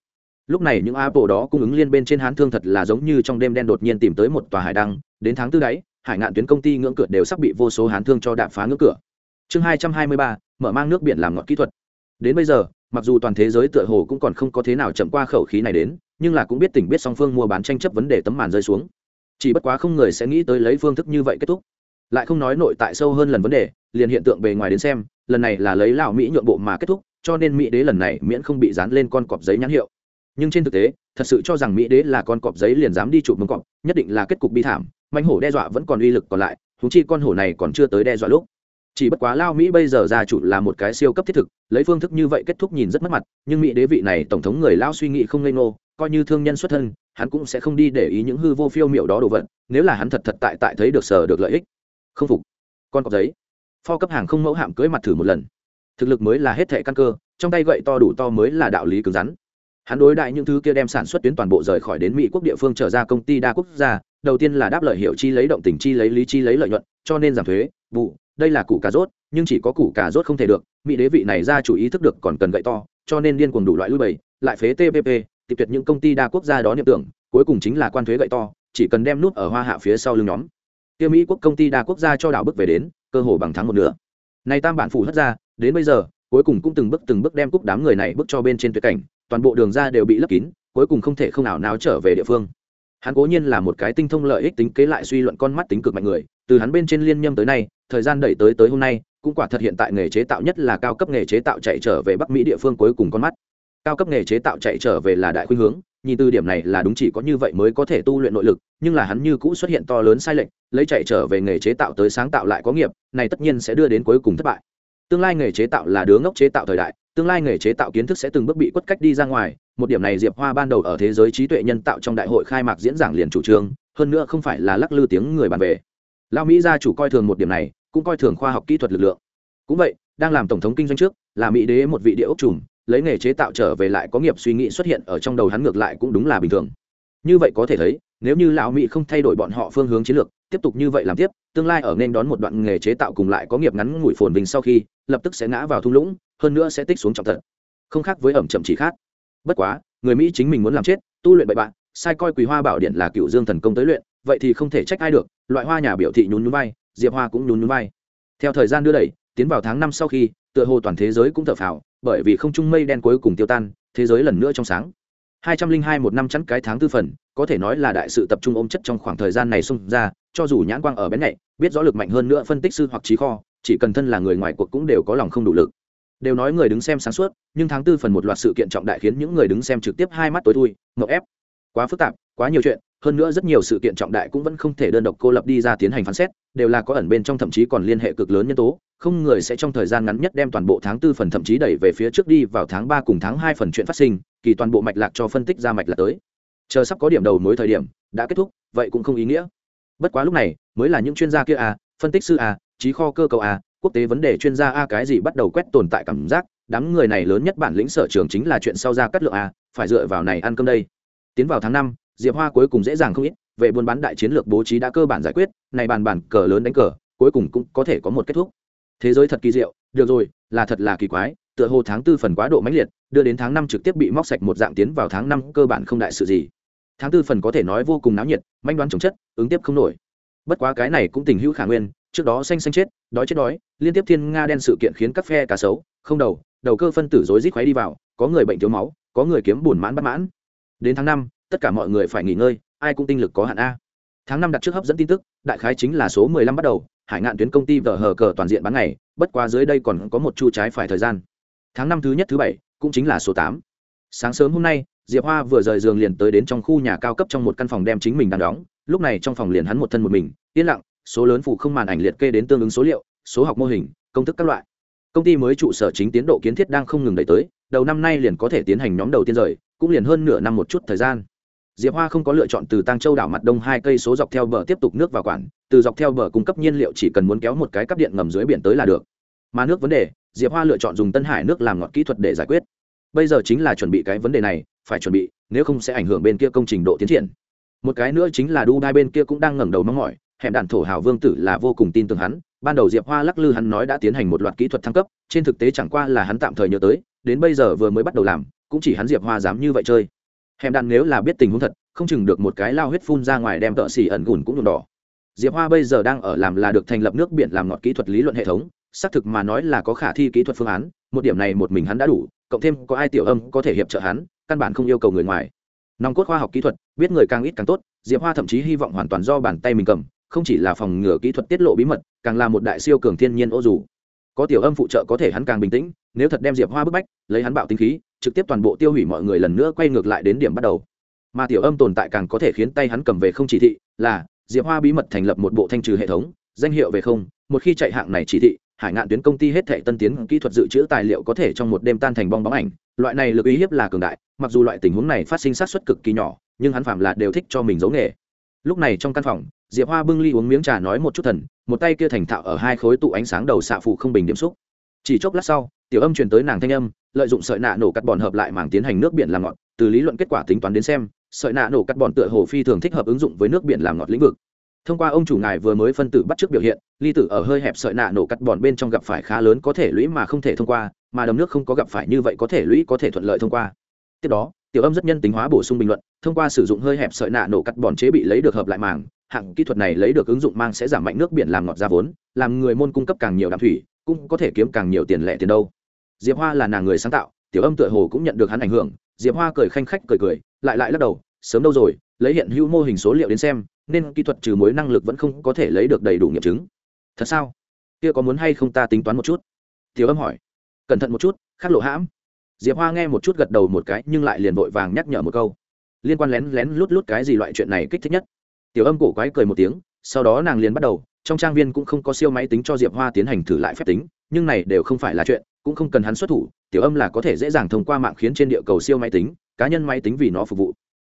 Lúc này những apple đó cung ứng liên bên trên hán thương thật là giống như trong đêm đen đột nhiên tìm tới một tòa hải đăng, đến tháng tư đáy hải ngạn tuyến công ty ngưỡng cửa đều sắp bị vô số hán thương cho đạp phá ngưỡng cửa. Chương hai trăm hai mươi ba, mở mang nước biển làm ngọt kỹ thuật. Đến bây giờ, mặc dù toàn thế giới tựa hồ cũng còn không có thế nào chậm qua khẩu khí này đến, nhưng là cũng biết tỉnh biết song phương mua bán tranh chấp vấn đề tấm màn rơi xuống. Chỉ bất quá không người sẽ nghĩ tới lấy phương thức như vậy kết thúc. Lại không nói nội tại sâu hơn lần vấn đề liền hiện tượng bề ngoài đến xem, lần này là lấy lào mỹ nhượng bộ mà kết thúc, cho nên mỹ đế lần này miễn không bị dán lên con cọp giấy nhãn hiệu. Nhưng trên thực tế, thật sự cho rằng mỹ đế là con cọp giấy liền dám đi chụp mông cọp, nhất định là kết cục bi thảm manh hổ đe dọa vẫn còn uy lực còn lại thú chi con hổ này còn chưa tới đe dọa lúc. Chỉ bất quá lao mỹ bây giờ ra chủ là một cái siêu cấp thiết thực, lấy phương thức như vậy kết thúc nhìn rất mất mặt, nhưng mỹ đế vị này tổng thống người lao suy nghĩ không ngây ngô, coi như thương nhân xuất thân, hắn cũng sẽ không đi để ý những hư vô phiêu miệu đó đồ vật, nếu là hắn thật thật tại tại thấy được sở được lợi ích. Không phục. Con cọp giấy pho cấp hàng không mẫu hạm cưới mặt thử một lần. Thực lực mới là hết thệ căn cơ, trong tay gậy to đủ to mới là đạo lý cứng rắn. Hắn đối đại những thứ kia đem sản xuất tuyến toàn bộ rời khỏi đến mỹ quốc địa phương trở ra công ty đa quốc gia, đầu tiên là đáp lợi hiệu chi lấy động tình chi lấy lý chi lấy lợi nhuận, cho nên giảm thuế, vụ, đây là củ cà rốt, nhưng chỉ có củ cà rốt không thể được, mỹ đế vị này ra chủ ý thức được còn cần gậy to, cho nên điên cuồng đủ loại lui bày lại phế tpp tịch tuyệt những công ty đa quốc gia đó niệm tưởng, cuối cùng chính là quan thuế gậy to, chỉ cần đem nút ở hoa hạ phía sau lưng nhóm. Kia mỹ quốc công ty đa quốc gia cho đảo bước về đến cơ hồ bằng thắng một nửa. Này tam bản phủ hất ra, đến bây giờ, cuối cùng cũng từng bước từng bước đem cúc đám người này bước cho bên trên tuyệt cảnh, toàn bộ đường ra đều bị lấp kín, cuối cùng không thể không nào nào trở về địa phương. Hắn cố nhiên là một cái tinh thông lợi ích tính kế lại suy luận con mắt tính cực mạnh người, từ hắn bên trên liên nhâm tới nay, thời gian đẩy tới tới hôm nay, cũng quả thật hiện tại nghề chế tạo nhất là cao cấp nghề chế tạo chạy trở về bắc mỹ địa phương cuối cùng con mắt. Cao cấp nghề chế tạo chạy trở về là đại khuynh hướng nhìn từ điểm này là đúng chỉ có như vậy mới có thể tu luyện nội lực, nhưng là hắn như cũ xuất hiện to lớn sai lệch, lấy chạy trở về nghề chế tạo tới sáng tạo lại có nghiệp, này tất nhiên sẽ đưa đến cuối cùng thất bại. Tương lai nghề chế tạo là đứa ngốc chế tạo thời đại, tương lai nghề chế tạo kiến thức sẽ từng bước bị quất cách đi ra ngoài. Một điểm này diệp hoa ban đầu ở thế giới trí tuệ nhân tạo trong đại hội khai mạc diễn giảng liền chủ trương, hơn nữa không phải là lắc lư tiếng người bàn về. Lao mỹ gia chủ coi thường một điểm này, cũng coi thường khoa học kỹ thuật lực lượng. Cũng vậy, đang làm tổng thống kinh doanh trước, là mỹ đế một vị địa ốc trùm lấy nghề chế tạo trở về lại có nghiệp suy nghĩ xuất hiện ở trong đầu hắn ngược lại cũng đúng là bình thường. Như vậy có thể thấy, nếu như lão mỹ không thay đổi bọn họ phương hướng chiến lược, tiếp tục như vậy làm tiếp, tương lai ở nên đón một đoạn nghề chế tạo cùng lại có nghiệp ngắn ngủi phồn bình sau khi, lập tức sẽ ngã vào thung lũng, hơn nữa sẽ tích xuống trọng thật không khác với ẩm chậm chỉ khác. Bất quá, người mỹ chính mình muốn làm chết, tu luyện bậy bạn, sai coi quý hoa bảo điện là cựu dương thần công tới luyện, vậy thì không thể trách ai được, loại hoa nhà biểu thị nhún nhún vai, diệp hoa cũng nhún nhún vai. Theo thời gian đưa đẩy, tiến vào tháng năm sau khi tựa hồ toàn thế giới cũng thở phào, bởi vì không trung mây đen cuối cùng tiêu tan, thế giới lần nữa trong sáng. hai trăm linh hai một năm chắn cái tháng tư phần, có thể nói là đại sự tập trung ôm chất trong khoảng thời gian này xung ra, cho dù nhãn quang ở bén nhạy, biết rõ lực mạnh hơn nữa phân tích sư hoặc trí kho, chỉ cần thân là người ngoài cuộc cũng đều có lòng không đủ lực. Đều nói người đứng xem sáng suốt, nhưng tháng tư phần một loạt sự kiện trọng đại khiến những người đứng xem trực tiếp hai mắt tối thui, ngộ ép. Quá phức tạp, quá nhiều chuyện hơn nữa rất nhiều sự kiện trọng đại cũng vẫn không thể đơn độc cô lập đi ra tiến hành phán xét, đều là có ẩn bên trong thậm chí còn liên hệ cực lớn nhân tố, không người sẽ trong thời gian ngắn nhất đem toàn bộ tháng tư phần thậm chí đẩy về phía trước đi vào tháng ba cùng tháng hai phần chuyện phát sinh, kỳ toàn bộ mạch lạc cho phân tích ra mạch lạc tới. Chờ sắp có điểm đầu mối thời điểm, đã kết thúc, vậy cũng không ý nghĩa. Bất quá lúc này, mới là những chuyên gia kia à phân tích sư à trí kho cơ cầu à quốc tế vấn đề chuyên gia a cái gì bắt đầu quét tồn tại cảm giác, đám người này lớn nhất bản lĩnh sở trường chính là chuyện sau ra cắt lượng a phải dựa vào này ăn cơm đây. Tiến vào tháng năm diệp hoa cuối cùng dễ dàng không ít, về buôn bán đại chiến lược bố trí đã cơ bản giải quyết, này bàn bản cờ lớn đánh cờ, cuối cùng cũng có thể có một kết thúc. Thế giới thật kỳ diệu, được rồi, là thật là kỳ quái, tựa hồ tháng tư phần quá độ mãnh liệt, đưa đến tháng năm trực tiếp bị móc sạch một dạng tiến vào tháng năm cơ bản không đại sự gì. Tháng tư phần có thể nói vô cùng náo nhiệt, manh đoán chống chất, ứng tiếp không nổi. Bất quá cái này cũng tình hữu khả nguyên, trước đó xanh xanh chết, đói chết đói, liên tiếp thiên nga đen sự kiện khiến các phe cá sấu, không đầu đầu cơ phân tử rối rít khoáy đi vào, có người bệnh thiếu máu, có người kiếm buồn mãn bất mãn. Đến tháng năm tất cả mọi người phải nghỉ ngơi, ai cũng tinh lực có hạn a. Tháng năm đặt trước hấp dẫn tin tức, đại khái chính là số mười lăm bắt đầu, hải ngạn tuyến công ty vở hờ cờ toàn diện bán ngày, bất qua dưới đây còn có một chu trái phải thời gian. Tháng năm thứ nhất, thứ bảy, cũng chính là số tám. Sáng sớm hôm nay, diệp hoa vừa rời giường liền tới đến trong khu nhà cao cấp trong một căn phòng đem chính mình đang đóng, lúc này trong phòng liền hắn một thân một mình, yên lặng, số lớn phụ không màn ảnh liệt kê đến tương ứng số liệu, số học mô hình, công thức các loại. Công ty mới trụ sở chính tiến độ kiến thiết đang không ngừng đẩy tới, đầu năm nay liền có thể tiến hành nhóm đầu tiên rời, cũng liền hơn nửa năm một chút thời gian diệp hoa không có lựa chọn từ tăng châu đảo mặt đông hai cây số dọc theo bờ tiếp tục nước vào quản, từ dọc theo bờ cung cấp nhiên liệu chỉ cần muốn kéo một cái cắp điện ngầm dưới biển tới là được. Mà nước vấn đề, diệp hoa lựa chọn dùng tân hải nước làm ngọt kỹ thuật để giải quyết. Bây giờ chính là chuẩn bị cái vấn đề này, phải chuẩn bị, nếu không sẽ ảnh hưởng bên kia công trình độ tiến triển. Một cái nữa chính là dubai bên kia cũng đang ngẩng đầu mong mỏi, hẻm đạn thổ hào vương tử là vô cùng tin tưởng hắn, ban đầu diệp hoa lắc lư hắn nói đã tiến hành một loạt kỹ thuật thăng cấp, trên thực tế chẳng qua là hắn tạm thời nhớ tới, đến bây giờ vừa mới bắt đầu làm, cũng chỉ hắn diệp hoa dám như vậy chơi hèm đạn nếu là biết tình huống thật, không chừng được một cái lao huyết phun ra ngoài đem tợ xỉ ẩn gùn cũng nhuộm đỏ. Diệp hoa bây giờ đang ở làm là được thành lập nước biển làm ngọt kỹ thuật lý luận hệ thống, xác thực mà nói là có khả thi kỹ thuật phương án, một điểm này một mình hắn đã đủ, cộng thêm có ai tiểu âm có thể hiệp trợ hắn, căn bản không yêu cầu người ngoài. Nòng cốt khoa học kỹ thuật, biết người càng ít càng tốt, diệp hoa thậm chí hy vọng hoàn toàn do bàn tay mình cầm, không chỉ là phòng ngừa kỹ thuật tiết lộ bí mật, càng là một đại siêu cường thiên nhiên ô dù. Có tiểu âm phụ trợ có thể hắn càng bình tĩnh, nếu thật đem diệp hoa bức bách, lấy hắn bạo tinh khí trực tiếp toàn bộ tiêu hủy mọi người lần nữa quay ngược lại đến điểm bắt đầu. Mà tiểu âm tồn tại càng có thể khiến tay hắn cầm về không chỉ thị là, diệp hoa bí mật thành lập một bộ thanh trừ hệ thống, danh hiệu về không, một khi chạy hạng này chỉ thị, hải ngạn tuyến công ty hết thệ tân tiến kỹ thuật dự trữ tài liệu có thể trong một đêm tan thành bong bóng ảnh. Loại này lực uy hiếp là cường đại, mặc dù loại tình huống này phát sinh sát xuất cực kỳ nhỏ, nhưng hắn phạm là đều thích cho mình giấu nghề. Lúc này trong căn phòng, diệp hoa bưng ly uống miếng trà nói một chút thần, một tay kia thành thạo ở hai khối tụ ánh sáng đầu xạ phụ không bình điểm xúc. Chỉ chốc lát sau, tiểu âm truyền tới nàng thanh âm lợi dụng sợi nạ nổ cắt bòn hợp lại màng tiến hành nước biển làm ngọt, từ lý luận kết quả tính toán đến xem, sợi nạ nổ cắt bòn tựa hồ phi thường thích hợp ứng dụng với nước biển làm ngọt lĩnh vực. Thông qua ông chủ ngài vừa mới phân tử bắt trước biểu hiện, ly tử ở hơi hẹp sợi nạ nổ cắt bòn bên trong gặp phải khá lớn có thể lũy mà không thể thông qua, mà đầm nước không có gặp phải như vậy có thể lũy có thể thuận lợi thông qua. Tiếp đó, tiểu âm rất nhân tính hóa bổ sung bình luận, thông qua sử dụng hơi hẹp sợi nạ nổ cắt bòn chế bị lấy được hợp lại màng hạng kỹ thuật này lấy được ứng dụng mang sẽ giảm mạnh nước biển làm ngọt ra vốn, làm người môn cung cấp càng nhiều đạm thủy, cũng có thể kiếm càng nhiều tiền lẻ tiền đâu diệp hoa là nàng người sáng tạo, tiểu âm tựa hồ cũng nhận được hắn ảnh hưởng. Diệp hoa cười khanh khách, cười cười, lại lại lắc đầu, sớm đâu rồi, lấy hiện hữu mô hình số liệu đến xem, nên kỹ thuật trừ mối năng lực vẫn không có thể lấy được đầy đủ nghiệm chứng. Thật sao? Kia có muốn hay không ta tính toán một chút? Tiểu âm hỏi. Cẩn thận một chút khắc lộ hãm. Diệp hoa nghe một chút gật đầu một cái, nhưng lại liền vội vàng nhắc nhở một câu. Liên quan lén lén lút lút cái gì loại chuyện này kích thích nhất? Tiểu âm cổ quái cười một tiếng, sau đó nàng liền bắt đầu, trong trang viên cũng không có siêu máy tính cho diệp hoa tiến hành thử lại phép tính, nhưng này đều không phải là chuyện cũng không cần hắn xuất thủ, tiểu âm là có thể dễ dàng thông qua mạng khiến trên địa cầu siêu máy tính, cá nhân máy tính vì nó phục vụ.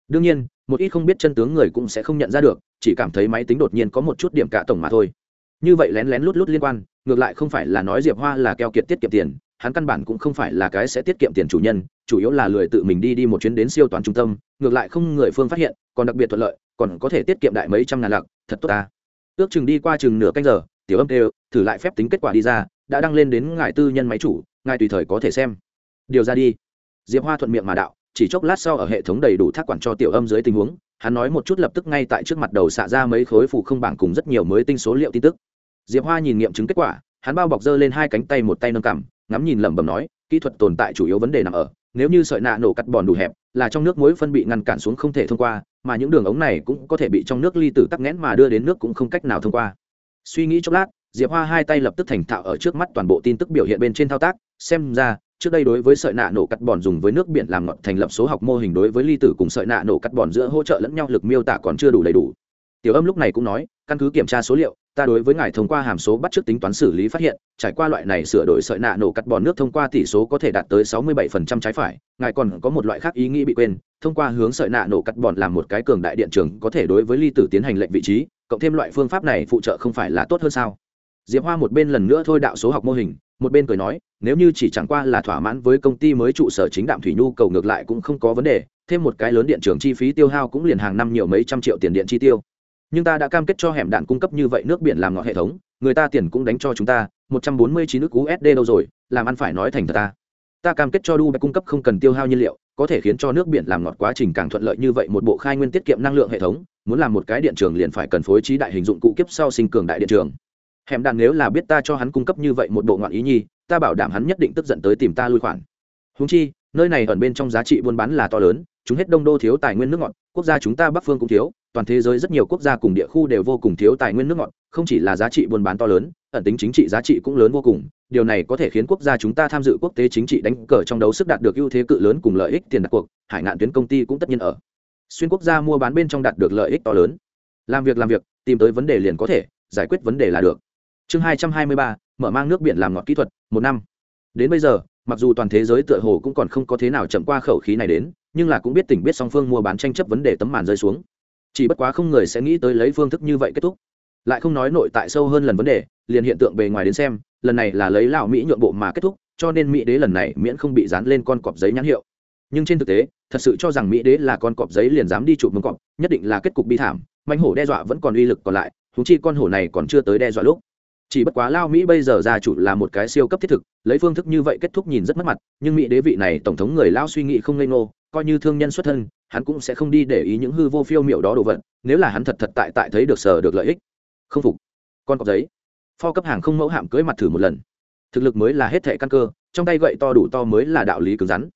Đương nhiên, một ít không biết chân tướng người cũng sẽ không nhận ra được, chỉ cảm thấy máy tính đột nhiên có một chút điểm cả tổng mà thôi. Như vậy lén lén lút lút liên quan, ngược lại không phải là nói diệp hoa là keo kiệt tiết kiệm tiền, hắn căn bản cũng không phải là cái sẽ tiết kiệm tiền chủ nhân, chủ yếu là lười tự mình đi đi một chuyến đến siêu toán trung tâm, ngược lại không người phương phát hiện, còn đặc biệt thuận lợi, còn có thể tiết kiệm đại mấy trăm ngàn lặc thật tốt ta. Ước chừng đi qua chừng nửa canh giờ, tiểu âm đều thử lại phép tính kết quả đi ra đã đăng lên đến ngài tư nhân máy chủ, ngài tùy thời có thể xem. Điều ra đi. Diệp hoa thuận miệng mà đạo, chỉ chốc lát sau ở hệ thống đầy đủ thác quản cho tiểu âm dưới tình huống, hắn nói một chút lập tức ngay tại trước mặt đầu xạ ra mấy khối phụ không bảng cùng rất nhiều mới tinh số liệu tin tức. Diệp hoa nhìn nghiệm chứng kết quả, hắn bao bọc dơ lên hai cánh tay một tay nâng cằm, ngắm nhìn lẩm bẩm nói, kỹ thuật tồn tại chủ yếu vấn đề nằm ở, nếu như sợi nạ nổ cắt bòn đủ hẹp, là trong nước muối phân bị ngăn cản xuống không thể thông qua, mà những đường ống này cũng có thể bị trong nước ly tử tắc nghẽn mà đưa đến nước cũng không cách nào thông qua. Suy nghĩ chốc lát diệp hoa hai tay lập tức thành thạo ở trước mắt toàn bộ tin tức biểu hiện bên trên thao tác, xem ra, trước đây đối với sợi nạ nổ cắt bòn dùng với nước biển làm ngọt thành lập số học mô hình đối với ly tử cùng sợi nạ nổ cắt bòn giữa hỗ trợ lẫn nhau lực miêu tả còn chưa đủ đầy đủ. Tiểu âm lúc này cũng nói, căn cứ kiểm tra số liệu, ta đối với ngài thông qua hàm số bắt trước tính toán xử lý phát hiện, trải qua loại này sửa đổi sợi nạ nổ cắt bòn nước thông qua tỷ số có thể đạt tới 67% trái phải, ngài còn có một loại khác ý nghĩ bị quên, thông qua hướng sợi nạ nổ cắt bòn làm một cái cường đại điện trường có thể đối với ly tử tiến hành lệnh vị trí, cộng thêm loại phương pháp này phụ trợ không phải là tốt hơn sao? Diệp hoa một bên lần nữa thôi đạo số học mô hình, một bên cười nói, nếu như chỉ chẳng qua là thỏa mãn với công ty mới trụ sở chính đạm thủy nhu cầu ngược lại cũng không có vấn đề, thêm một cái lớn điện trường chi phí tiêu hao cũng liền hàng năm nhiều mấy trăm triệu tiền điện chi tiêu. Nhưng ta đã cam kết cho hẻm đạn cung cấp như vậy nước biển làm ngọt hệ thống, người ta tiền cũng đánh cho chúng ta, một trăm bốn mươi chín nước usd đâu rồi, làm ăn phải nói thành thật ta. Ta cam kết cho dubai cung cấp không cần tiêu hao nhiên liệu, có thể khiến cho nước biển làm ngọt quá trình càng thuận lợi như vậy một bộ khai nguyên tiết kiệm năng lượng hệ thống, muốn làm một cái điện trường liền phải cần phối trí đại hình dụng cụ kiếp sau sinh cường đại điện trường hẻm đàn nếu là biết ta cho hắn cung cấp như vậy một bộ ngoạn ý nhi, ta bảo đảm hắn nhất định tức giận tới tìm ta lui khoản. Húng chi, nơi này ẩn bên trong giá trị buôn bán là to lớn, chúng hết đông đô thiếu tài nguyên nước ngọt, quốc gia chúng ta bắc phương cũng thiếu, toàn thế giới rất nhiều quốc gia cùng địa khu đều vô cùng thiếu tài nguyên nước ngọt, không chỉ là giá trị buôn bán to lớn, ẩn tính chính trị giá trị cũng lớn vô cùng, điều này có thể khiến quốc gia chúng ta tham dự quốc tế chính trị đánh cờ trong đấu sức đạt được ưu thế cự lớn cùng lợi ích tiền đặt cuộc, hải ngạn tuyến công ty cũng tất nhiên ở. Xuyên quốc gia mua bán bên trong đạt được lợi ích to lớn. Làm việc làm việc, tìm tới vấn đề liền có thể, giải quyết vấn đề là được chương hai trăm hai mươi ba, mở mang nước biển làm ngọt kỹ thuật, một năm. Đến bây giờ, mặc dù toàn thế giới tựa hồ cũng còn không có thế nào chậm qua khẩu khí này đến, nhưng là cũng biết tỉnh biết song phương mua bán tranh chấp vấn đề tấm màn rơi xuống. Chỉ bất quá không người sẽ nghĩ tới lấy phương thức như vậy kết thúc. Lại không nói nội tại sâu hơn lần vấn đề, liền hiện tượng bề ngoài đến xem, lần này là lấy lão mỹ nhượng bộ mà kết thúc, cho nên mỹ đế lần này miễn không bị dán lên con cọp giấy nhãn hiệu. Nhưng trên thực tế, thật sự cho rằng mỹ đế là con cọp giấy liền dám đi chụp mông cọp, nhất định là kết cục bi thảm manh hổ đe dọa vẫn còn uy lực còn lại thú chi con hổ này còn chưa tới đe dọa lúc chỉ bất quá lao mỹ bây giờ gia chủ là một cái siêu cấp thiết thực, lấy phương thức như vậy kết thúc nhìn rất mất mặt, nhưng mỹ đế vị này tổng thống người lao suy nghĩ không ngây ngô, coi như thương nhân xuất thân, hắn cũng sẽ không đi để ý những hư vô phiêu miệu đó đồ vật, nếu là hắn thật thật tại tại thấy được sở được lợi ích. Không phục. Con có giấy. Pho cấp hàng không mẫu hạm cưới mặt thử một lần. Thực lực mới là hết thệ căn cơ, trong tay gậy to đủ to mới là đạo lý cứng rắn.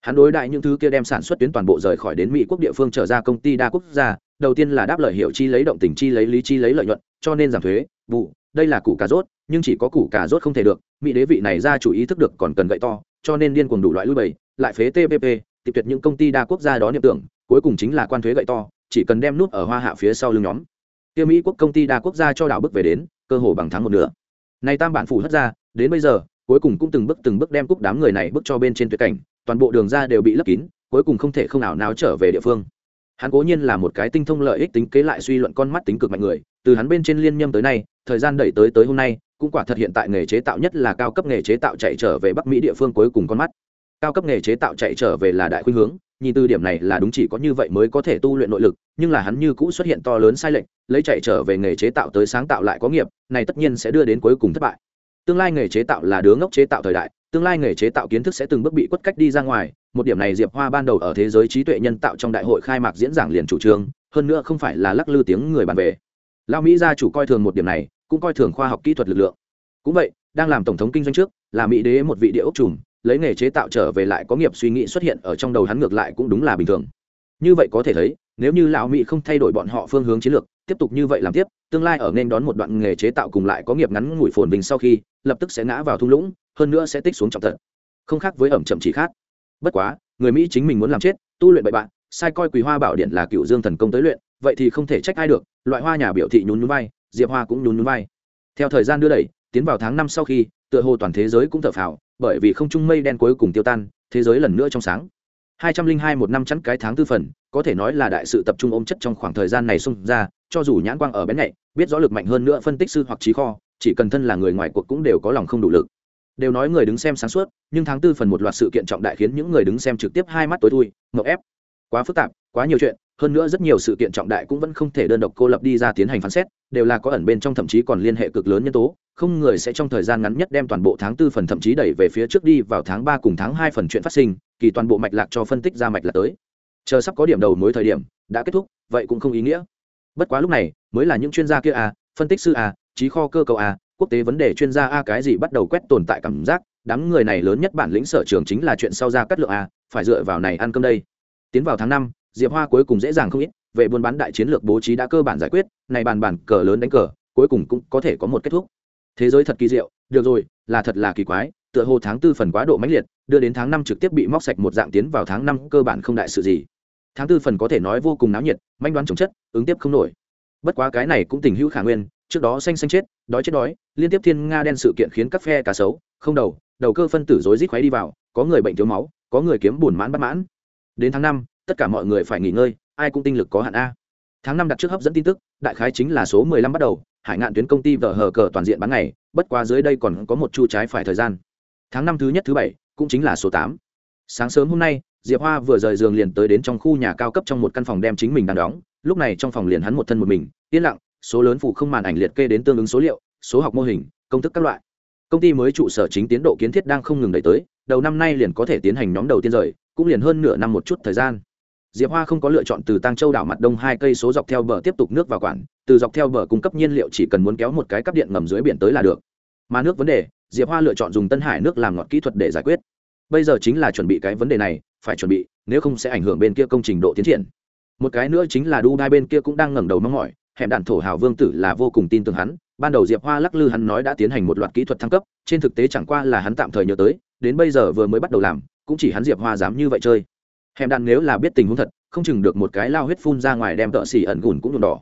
Hắn đối đại những thứ kia đem sản xuất tuyến toàn bộ rời khỏi đến mỹ quốc địa phương trở ra công ty đa quốc gia, đầu tiên là đáp lợi hiệu chi lấy động tình chi lấy lý chi lấy lợi nhuận, cho nên giảm thuế vụ đây là củ cà rốt, nhưng chỉ có củ cà rốt không thể được. Mỹ đế vị này ra chủ ý thức được còn cần gậy to, cho nên điên cuồng đủ loại lui bày lại phế tpp tiệp tuyệt những công ty đa quốc gia đó niệm tưởng, cuối cùng chính là quan thuế gậy to, chỉ cần đem nút ở hoa hạ phía sau lưng nhóm. Kia mỹ quốc công ty đa quốc gia cho đảo bước về đến, cơ hồ bằng thắng một nửa. Này tam bản phủ hất ra, đến bây giờ, cuối cùng cũng từng bước từng bước đem cúc đám người này bước cho bên trên tuyệt cảnh, toàn bộ đường ra đều bị lấp kín, cuối cùng không thể không nào nào trở về địa phương. Hắn cố nhiên là một cái tinh thông lợi ích tính, kế lại suy luận con mắt tính cực mạnh người, từ hắn bên trên liên nhâm tới nay thời gian đẩy tới tới hôm nay, cũng quả thật hiện tại nghề chế tạo nhất là cao cấp nghề chế tạo chạy trở về bắc mỹ địa phương cuối cùng con mắt. Cao cấp nghề chế tạo chạy trở về là đại khuynh hướng, nhìn từ điểm này là đúng chỉ có như vậy mới có thể tu luyện nội lực, nhưng là hắn như cũ xuất hiện to lớn sai lệch, lấy chạy trở về nghề chế tạo tới sáng tạo lại có nghiệp, này tất nhiên sẽ đưa đến cuối cùng thất bại. Tương lai nghề chế tạo là đứa ngốc chế tạo thời đại, tương lai nghề chế tạo kiến thức sẽ từng bước bị quất cách đi ra ngoài, một điểm này diệp hoa ban đầu ở thế giới trí tuệ nhân tạo trong đại hội khai mạc diễn giảng liền chủ trương, hơn nữa không phải là lắc lư tiếng người bàn về. Lao mỹ gia chủ coi thường một điểm này cũng coi thường khoa học kỹ thuật lực lượng. Cũng vậy, đang làm tổng thống kinh doanh trước, là mỹ đế một vị địa ốc trùm, lấy nghề chế tạo trở về lại có nghiệp suy nghĩ xuất hiện ở trong đầu hắn ngược lại cũng đúng là bình thường. Như vậy có thể thấy, nếu như lão mỹ không thay đổi bọn họ phương hướng chiến lược, tiếp tục như vậy làm tiếp, tương lai ở nên đón một đoạn nghề chế tạo cùng lại có nghiệp ngắn ngủi phồn bình sau khi, lập tức sẽ ngã vào thung lũng, hơn nữa sẽ tích xuống trọng thật không khác với ẩm chậm chỉ khác. Bất quá, người mỹ chính mình muốn làm chết, tu luyện bậy bạn, sai coi quý hoa bảo điện là cựu dương thần công tới luyện, vậy thì không thể trách ai được, loại hoa nhà biểu thị nhún nhún vai diệp hoa cũng nhún nhún vai. Theo thời gian đưa đẩy, tiến vào tháng năm sau khi, tựa hồ toàn thế giới cũng thở phào, bởi vì không trung mây đen cuối cùng tiêu tan, thế giới lần nữa trong sáng. Hai trăm linh hai một năm chắn cái tháng tư phần, có thể nói là đại sự tập trung ôm chất trong khoảng thời gian này xung ra, cho dù nhãn quang ở bén nhạy, biết rõ lực mạnh hơn nữa phân tích sư hoặc trí kho, chỉ cần thân là người ngoài cuộc cũng đều có lòng không đủ lực. Đều nói người đứng xem sáng suốt, nhưng tháng tư phần một loạt sự kiện trọng đại khiến những người đứng xem trực tiếp hai mắt tối thui ngậu ép. Quá phức tạp, quá nhiều chuyện hơn nữa rất nhiều sự kiện trọng đại cũng vẫn không thể đơn độc cô lập đi ra tiến hành phán xét, đều là có ẩn bên trong thậm chí còn liên hệ cực lớn nhân tố, không người sẽ trong thời gian ngắn nhất đem toàn bộ tháng tư phần thậm chí đẩy về phía trước đi vào tháng ba cùng tháng hai phần chuyện phát sinh, kỳ toàn bộ mạch lạc cho phân tích ra mạch lạc tới. Chờ sắp có điểm đầu mối thời điểm, đã kết thúc, vậy cũng không ý nghĩa. Bất quá lúc này, mới là những chuyên gia kia à phân tích sư à trí kho cơ cầu à quốc tế vấn đề chuyên gia a cái gì bắt đầu quét tồn tại cảm giác, đám người này lớn nhất bản lĩnh sở trường chính là chuyện sau ra cắt lượng a phải dựa vào này ăn cơm đây. Tiến vào tháng năm diệp hoa cuối cùng dễ dàng không ít, về buôn bán đại chiến lược bố trí đã cơ bản giải quyết, này bàn bàn cờ lớn đánh cờ, cuối cùng cũng có thể có một kết thúc. Thế giới thật kỳ diệu, được rồi, là thật là kỳ quái, tựa hồ tháng tư phần quá độ mãnh liệt, đưa đến tháng năm trực tiếp bị móc sạch một dạng tiến vào tháng năm cơ bản không đại sự gì. Tháng tư phần có thể nói vô cùng náo nhiệt, manh đoán chống chất, ứng tiếp không nổi. Bất quá cái này cũng tình hữu khả nguyên, trước đó xanh xanh chết, đói chết đói, liên tiếp thiên nga đen sự kiện khiến các phe cá sấu, không đầu đầu cơ phân tử rối rít khoáy đi vào, có người bệnh thiếu máu, có người kiếm buồn mãn bất mãn. Đến tháng năm tất cả mọi người phải nghỉ ngơi, ai cũng tinh lực có hạn a. Tháng năm đặt trước hấp dẫn tin tức, đại khái chính là số mười lăm bắt đầu, hải ngạn tuyến công ty vở hờ cờ toàn diện bán ngày, bất qua dưới đây còn có một chu trái phải thời gian. Tháng năm thứ nhất, thứ bảy, cũng chính là số tám. Sáng sớm hôm nay, diệp hoa vừa rời giường liền tới đến trong khu nhà cao cấp trong một căn phòng đem chính mình đang đóng, lúc này trong phòng liền hắn một thân một mình, yên lặng, số lớn phụ không màn ảnh liệt kê đến tương ứng số liệu, số học mô hình, công thức các loại. Công ty mới trụ sở chính tiến độ kiến thiết đang không ngừng đẩy tới, đầu năm nay liền có thể tiến hành nhóm đầu tiên rời, cũng liền hơn nửa năm một chút thời gian diệp hoa không có lựa chọn từ tăng châu đảo mặt đông hai cây số dọc theo bờ tiếp tục nước vào quản từ dọc theo bờ cung cấp nhiên liệu chỉ cần muốn kéo một cái cắp điện ngầm dưới biển tới là được. Mà nước vấn đề, diệp hoa lựa chọn dùng tân hải nước làm ngọt kỹ thuật để giải quyết. Bây giờ chính là chuẩn bị cái vấn đề này, phải chuẩn bị, nếu không sẽ ảnh hưởng bên kia công trình độ tiến triển. Một cái nữa chính là Dubai bên kia cũng đang ngẩng đầu mong mỏi, hẻm đạn thổ hào vương tử là vô cùng tin tưởng hắn, ban đầu diệp hoa lắc lư hắn nói đã tiến hành một loạt kỹ thuật thăng cấp, trên thực tế chẳng qua là hắn tạm thời nhớ tới, đến bây giờ vừa mới bắt đầu làm, cũng chỉ hắn diệp hoa dám như vậy chơi hèm đạn nếu là biết tình huống thật, không chừng được một cái lao huyết phun ra ngoài đem tợ xỉ ẩn gùn cũng nhuộm đỏ.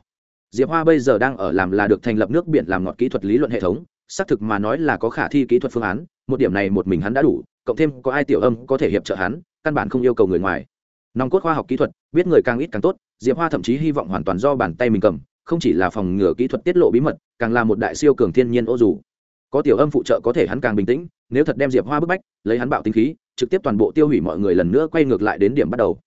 Diệp hoa bây giờ đang ở làm là được thành lập nước biển làm ngọt kỹ thuật lý luận hệ thống, xác thực mà nói là có khả thi kỹ thuật phương án, một điểm này một mình hắn đã đủ, cộng thêm có ai tiểu âm có thể hiệp trợ hắn, căn bản không yêu cầu người ngoài. Nòng cốt khoa học kỹ thuật, biết người càng ít càng tốt, diệp hoa thậm chí hy vọng hoàn toàn do bàn tay mình cầm, không chỉ là phòng ngừa kỹ thuật tiết lộ bí mật, càng là một đại siêu cường thiên nhiên ô dù có tiểu âm phụ trợ có thể hắn càng bình tĩnh, nếu thật đem diệp hoa bức bách, lấy hắn bạo tính khí, trực tiếp toàn bộ tiêu hủy mọi người lần nữa quay ngược lại đến điểm bắt đầu.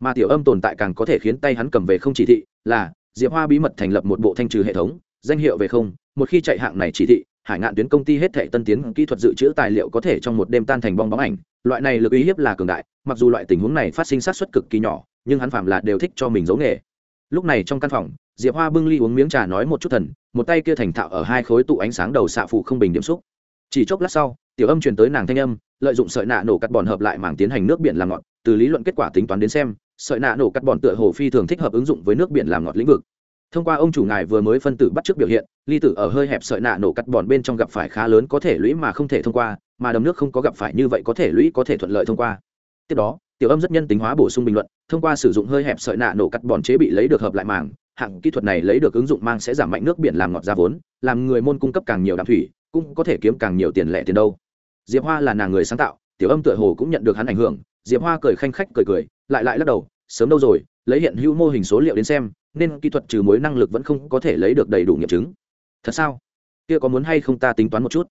Mà tiểu âm tồn tại càng có thể khiến tay hắn cầm về không chỉ thị, là, diệp hoa bí mật thành lập một bộ thanh trừ hệ thống, danh hiệu về không, một khi chạy hạng này chỉ thị, hải ngạn tuyến công ty hết thệ tân tiến kỹ thuật dự trữ tài liệu có thể trong một đêm tan thành bong bóng ảnh. Loại này lực uy hiếp là cường đại, mặc dù loại tình huống này phát sinh sát xuất cực kỳ nhỏ, nhưng hắn phạm là đều thích cho mình giấu nghề. Lúc này trong căn phòng diệp hoa bưng ly uống miếng trà nói một chút thần, một tay kia thành thạo ở hai khối tụ ánh sáng đầu xạ phụ không bình điểm xúc. Chỉ chốc lát sau, tiểu âm truyền tới nàng thanh âm, lợi dụng sợi nạ nổ cắt bòn hợp lại mảng tiến hành nước biển làm ngọt, từ lý luận kết quả tính toán đến xem, sợi nạ nổ cắt bòn tựa hồ phi thường thích hợp ứng dụng với nước biển làm ngọt lĩnh vực. Thông qua ông chủ ngài vừa mới phân tử bắt trước biểu hiện, ly tử ở hơi hẹp sợi nạ nổ cắt bòn bên trong gặp phải khá lớn có thể lũy mà không thể thông qua, mà đầm nước không có gặp phải như vậy có thể lũy có thể thuận lợi thông qua. Tiếp đó, tiểu âm rất nhân tính hóa bổ sung bình luận, thông qua sử dụng hơi hẹp sợi nạ nổ cắt bòn chế bị lấy được hợp lại màng hạng kỹ thuật này lấy được ứng dụng mang sẽ giảm mạnh nước biển làm ngọt ra vốn, làm người môn cung cấp càng nhiều đạm thủy, cũng có thể kiếm càng nhiều tiền lẻ tiền đâu. Diệp hoa là nàng người sáng tạo, tiểu âm tựa hồ cũng nhận được hắn ảnh hưởng, diệp hoa cười khanh khách cười cười, lại lại lắc đầu, sớm đâu rồi, lấy hiện hữu mô hình số liệu đến xem, nên kỹ thuật trừ mối năng lực vẫn không có thể lấy được đầy đủ nghiệm chứng. Thật sao? Kia có muốn hay không ta tính toán một chút?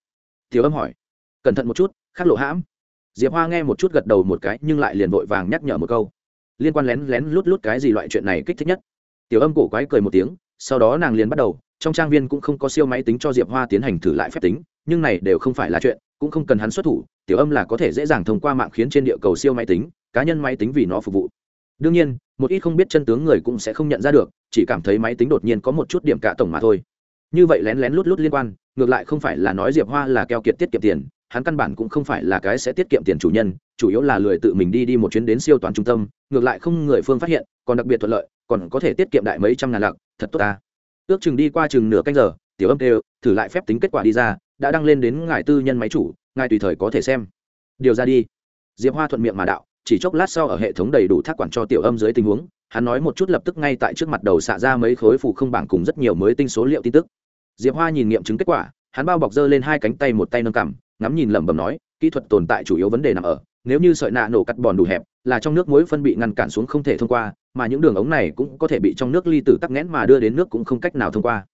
Tiểu âm hỏi. Cẩn thận một chút khắc lộ hãm. Diệp hoa nghe một chút gật đầu một cái, nhưng lại liền vội vàng nhắc nhở một câu. Liên quan lén lén lút lút cái gì loại chuyện này kích thích nhất? Tiểu âm cổ quái cười một tiếng, sau đó nàng liền bắt đầu, trong trang viên cũng không có siêu máy tính cho diệp hoa tiến hành thử lại phép tính, nhưng này đều không phải là chuyện, cũng không cần hắn xuất thủ, tiểu âm là có thể dễ dàng thông qua mạng khiến trên địa cầu siêu máy tính, cá nhân máy tính vì nó phục vụ. Đương nhiên, một ít không biết chân tướng người cũng sẽ không nhận ra được, chỉ cảm thấy máy tính đột nhiên có một chút điểm cả tổng mà thôi. Như vậy lén lén lút lút liên quan, ngược lại không phải là nói diệp hoa là keo kiệt tiết kiệm tiền hắn căn bản cũng không phải là cái sẽ tiết kiệm tiền chủ nhân, chủ yếu là lười tự mình đi đi một chuyến đến siêu toán trung tâm, ngược lại không người phương phát hiện, còn đặc biệt thuận lợi, còn có thể tiết kiệm đại mấy trăm ngàn lạng, thật tốt ta. Ước chừng đi qua chừng nửa canh giờ, tiểu âm đều, thử lại phép tính kết quả đi ra, đã đăng lên đến ngài tư nhân máy chủ, ngài tùy thời có thể xem. Điều ra đi. Diệp hoa thuận miệng mà đạo, chỉ chốc lát sau ở hệ thống đầy đủ thác quản cho tiểu âm dưới tình huống, hắn nói một chút lập tức ngay tại trước mặt đầu xạ ra mấy khối phụ không bảng cùng rất nhiều mới tinh số liệu tin tức. Diệp hoa nhìn nghiệm chứng kết quả, hắn bao bọc dơ lên hai cánh tay một tay nâng cằm ngắm nhìn lẩm bẩm nói, kỹ thuật tồn tại chủ yếu vấn đề nằm ở, nếu như sợi nạ nổ cắt bòn đủ hẹp, là trong nước muối phân bị ngăn cản xuống không thể thông qua, mà những đường ống này cũng có thể bị trong nước ly tử tắc nghẽn mà đưa đến nước cũng không cách nào thông qua.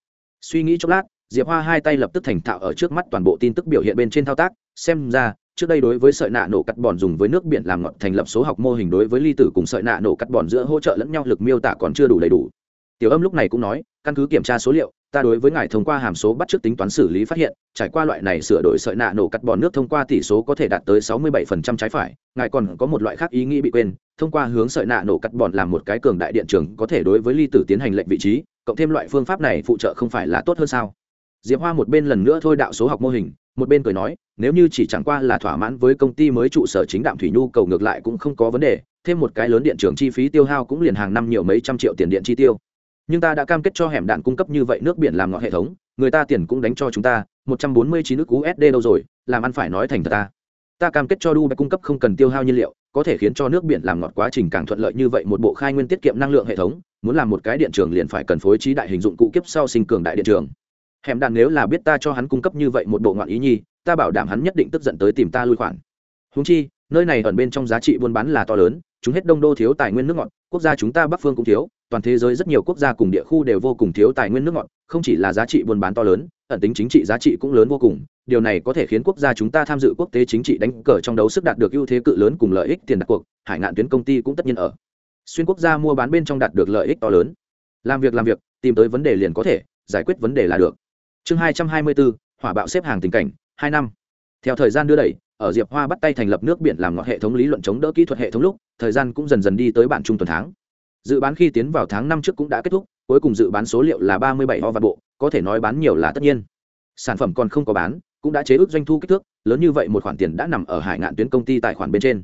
Suy nghĩ chốc lát, diệp hoa hai tay lập tức thành thạo ở trước mắt toàn bộ tin tức biểu hiện bên trên thao tác, xem ra, trước đây đối với sợi nạ nổ cắt bòn dùng với nước biển làm ngọt thành lập số học mô hình đối với ly tử cùng sợi nạ nổ cắt bòn giữa hỗ trợ lẫn nhau lực miêu tả còn chưa đủ đầy đủ. Tiểu âm lúc này cũng nói căn cứ kiểm tra số liệu, ta đối với ngài thông qua hàm số bắt chước tính toán xử lý phát hiện, trải qua loại này sửa đổi sợi nạ nổ cắt bòn nước thông qua tỷ số có thể đạt tới 67% trái phải, ngài còn có một loại khác ý nghĩ bị quên, thông qua hướng sợi nạ nổ cắt bòn làm một cái cường đại điện trường có thể đối với ly tử tiến hành lệnh vị trí, cộng thêm loại phương pháp này phụ trợ không phải là tốt hơn sao? Diệp hoa một bên lần nữa thôi đạo số học mô hình, một bên cười nói, nếu như chỉ chẳng qua là thỏa mãn với công ty mới trụ sở chính đạm thủy nhu cầu ngược lại cũng không có vấn đề, thêm một cái lớn điện trường chi phí tiêu hao cũng liền hàng năm nhiều mấy trăm triệu tiền điện chi tiêu nhưng ta đã cam kết cho hẻm đạn cung cấp như vậy nước biển làm ngọt hệ thống, người ta tiền cũng đánh cho chúng ta, một trăm bốn mươi chín nước usd đâu rồi, làm ăn phải nói thành thật ta. Ta cam kết cho dubai cung cấp không cần tiêu hao nhiên liệu, có thể khiến cho nước biển làm ngọt quá trình càng thuận lợi như vậy, một bộ khai nguyên tiết kiệm năng lượng hệ thống, muốn làm một cái điện trường liền phải cần phối trí đại hình dụng cụ kiếp sau sinh cường đại điện trường. Hẻm đạn nếu là biết ta cho hắn cung cấp như vậy một bộ ngoạn ý nhi, ta bảo đảm hắn nhất định tức giận tới tìm ta lui khoản. Húng chi, nơi này ẩn bên trong giá trị buôn bán là to lớn chúng hết đông đô thiếu tài nguyên nước ngọt, quốc gia chúng ta bắc phương cũng thiếu, toàn thế giới rất nhiều quốc gia cùng địa khu đều vô cùng thiếu tài nguyên nước ngọt, không chỉ là giá trị buôn bán to lớn, ẩn tính chính trị giá trị cũng lớn vô cùng. Điều này có thể khiến quốc gia chúng ta tham dự quốc tế chính trị đánh cờ trong đấu sức đạt được ưu thế cự lớn cùng lợi ích tiền đặt cuộc, hải ngạn tuyến công ty cũng tất nhiên ở. Xuyên quốc gia mua bán bên trong đạt được lợi ích to lớn. Làm việc làm việc, tìm tới vấn đề liền có thể, giải quyết vấn đề là được. Chương hai trăm hai mươi bốn, hỏa bạo xếp hàng tình cảnh, hai năm. Theo thời gian đưa đẩy ở diệp hoa bắt tay thành lập nước biển làm ngọt hệ thống lý luận chống đỡ kỹ thuật hệ thống lúc, thời gian cũng dần dần đi tới bản trung tuần tháng. Dự bán khi tiến vào tháng năm trước cũng đã kết thúc, cuối cùng dự bán số liệu là ba mươi bảy ho vạn bộ, có thể nói bán nhiều là tất nhiên. Sản phẩm còn không có bán, cũng đã chế ước doanh thu kích thước, lớn như vậy một khoản tiền đã nằm ở hải ngạn tuyến công ty tài khoản bên trên.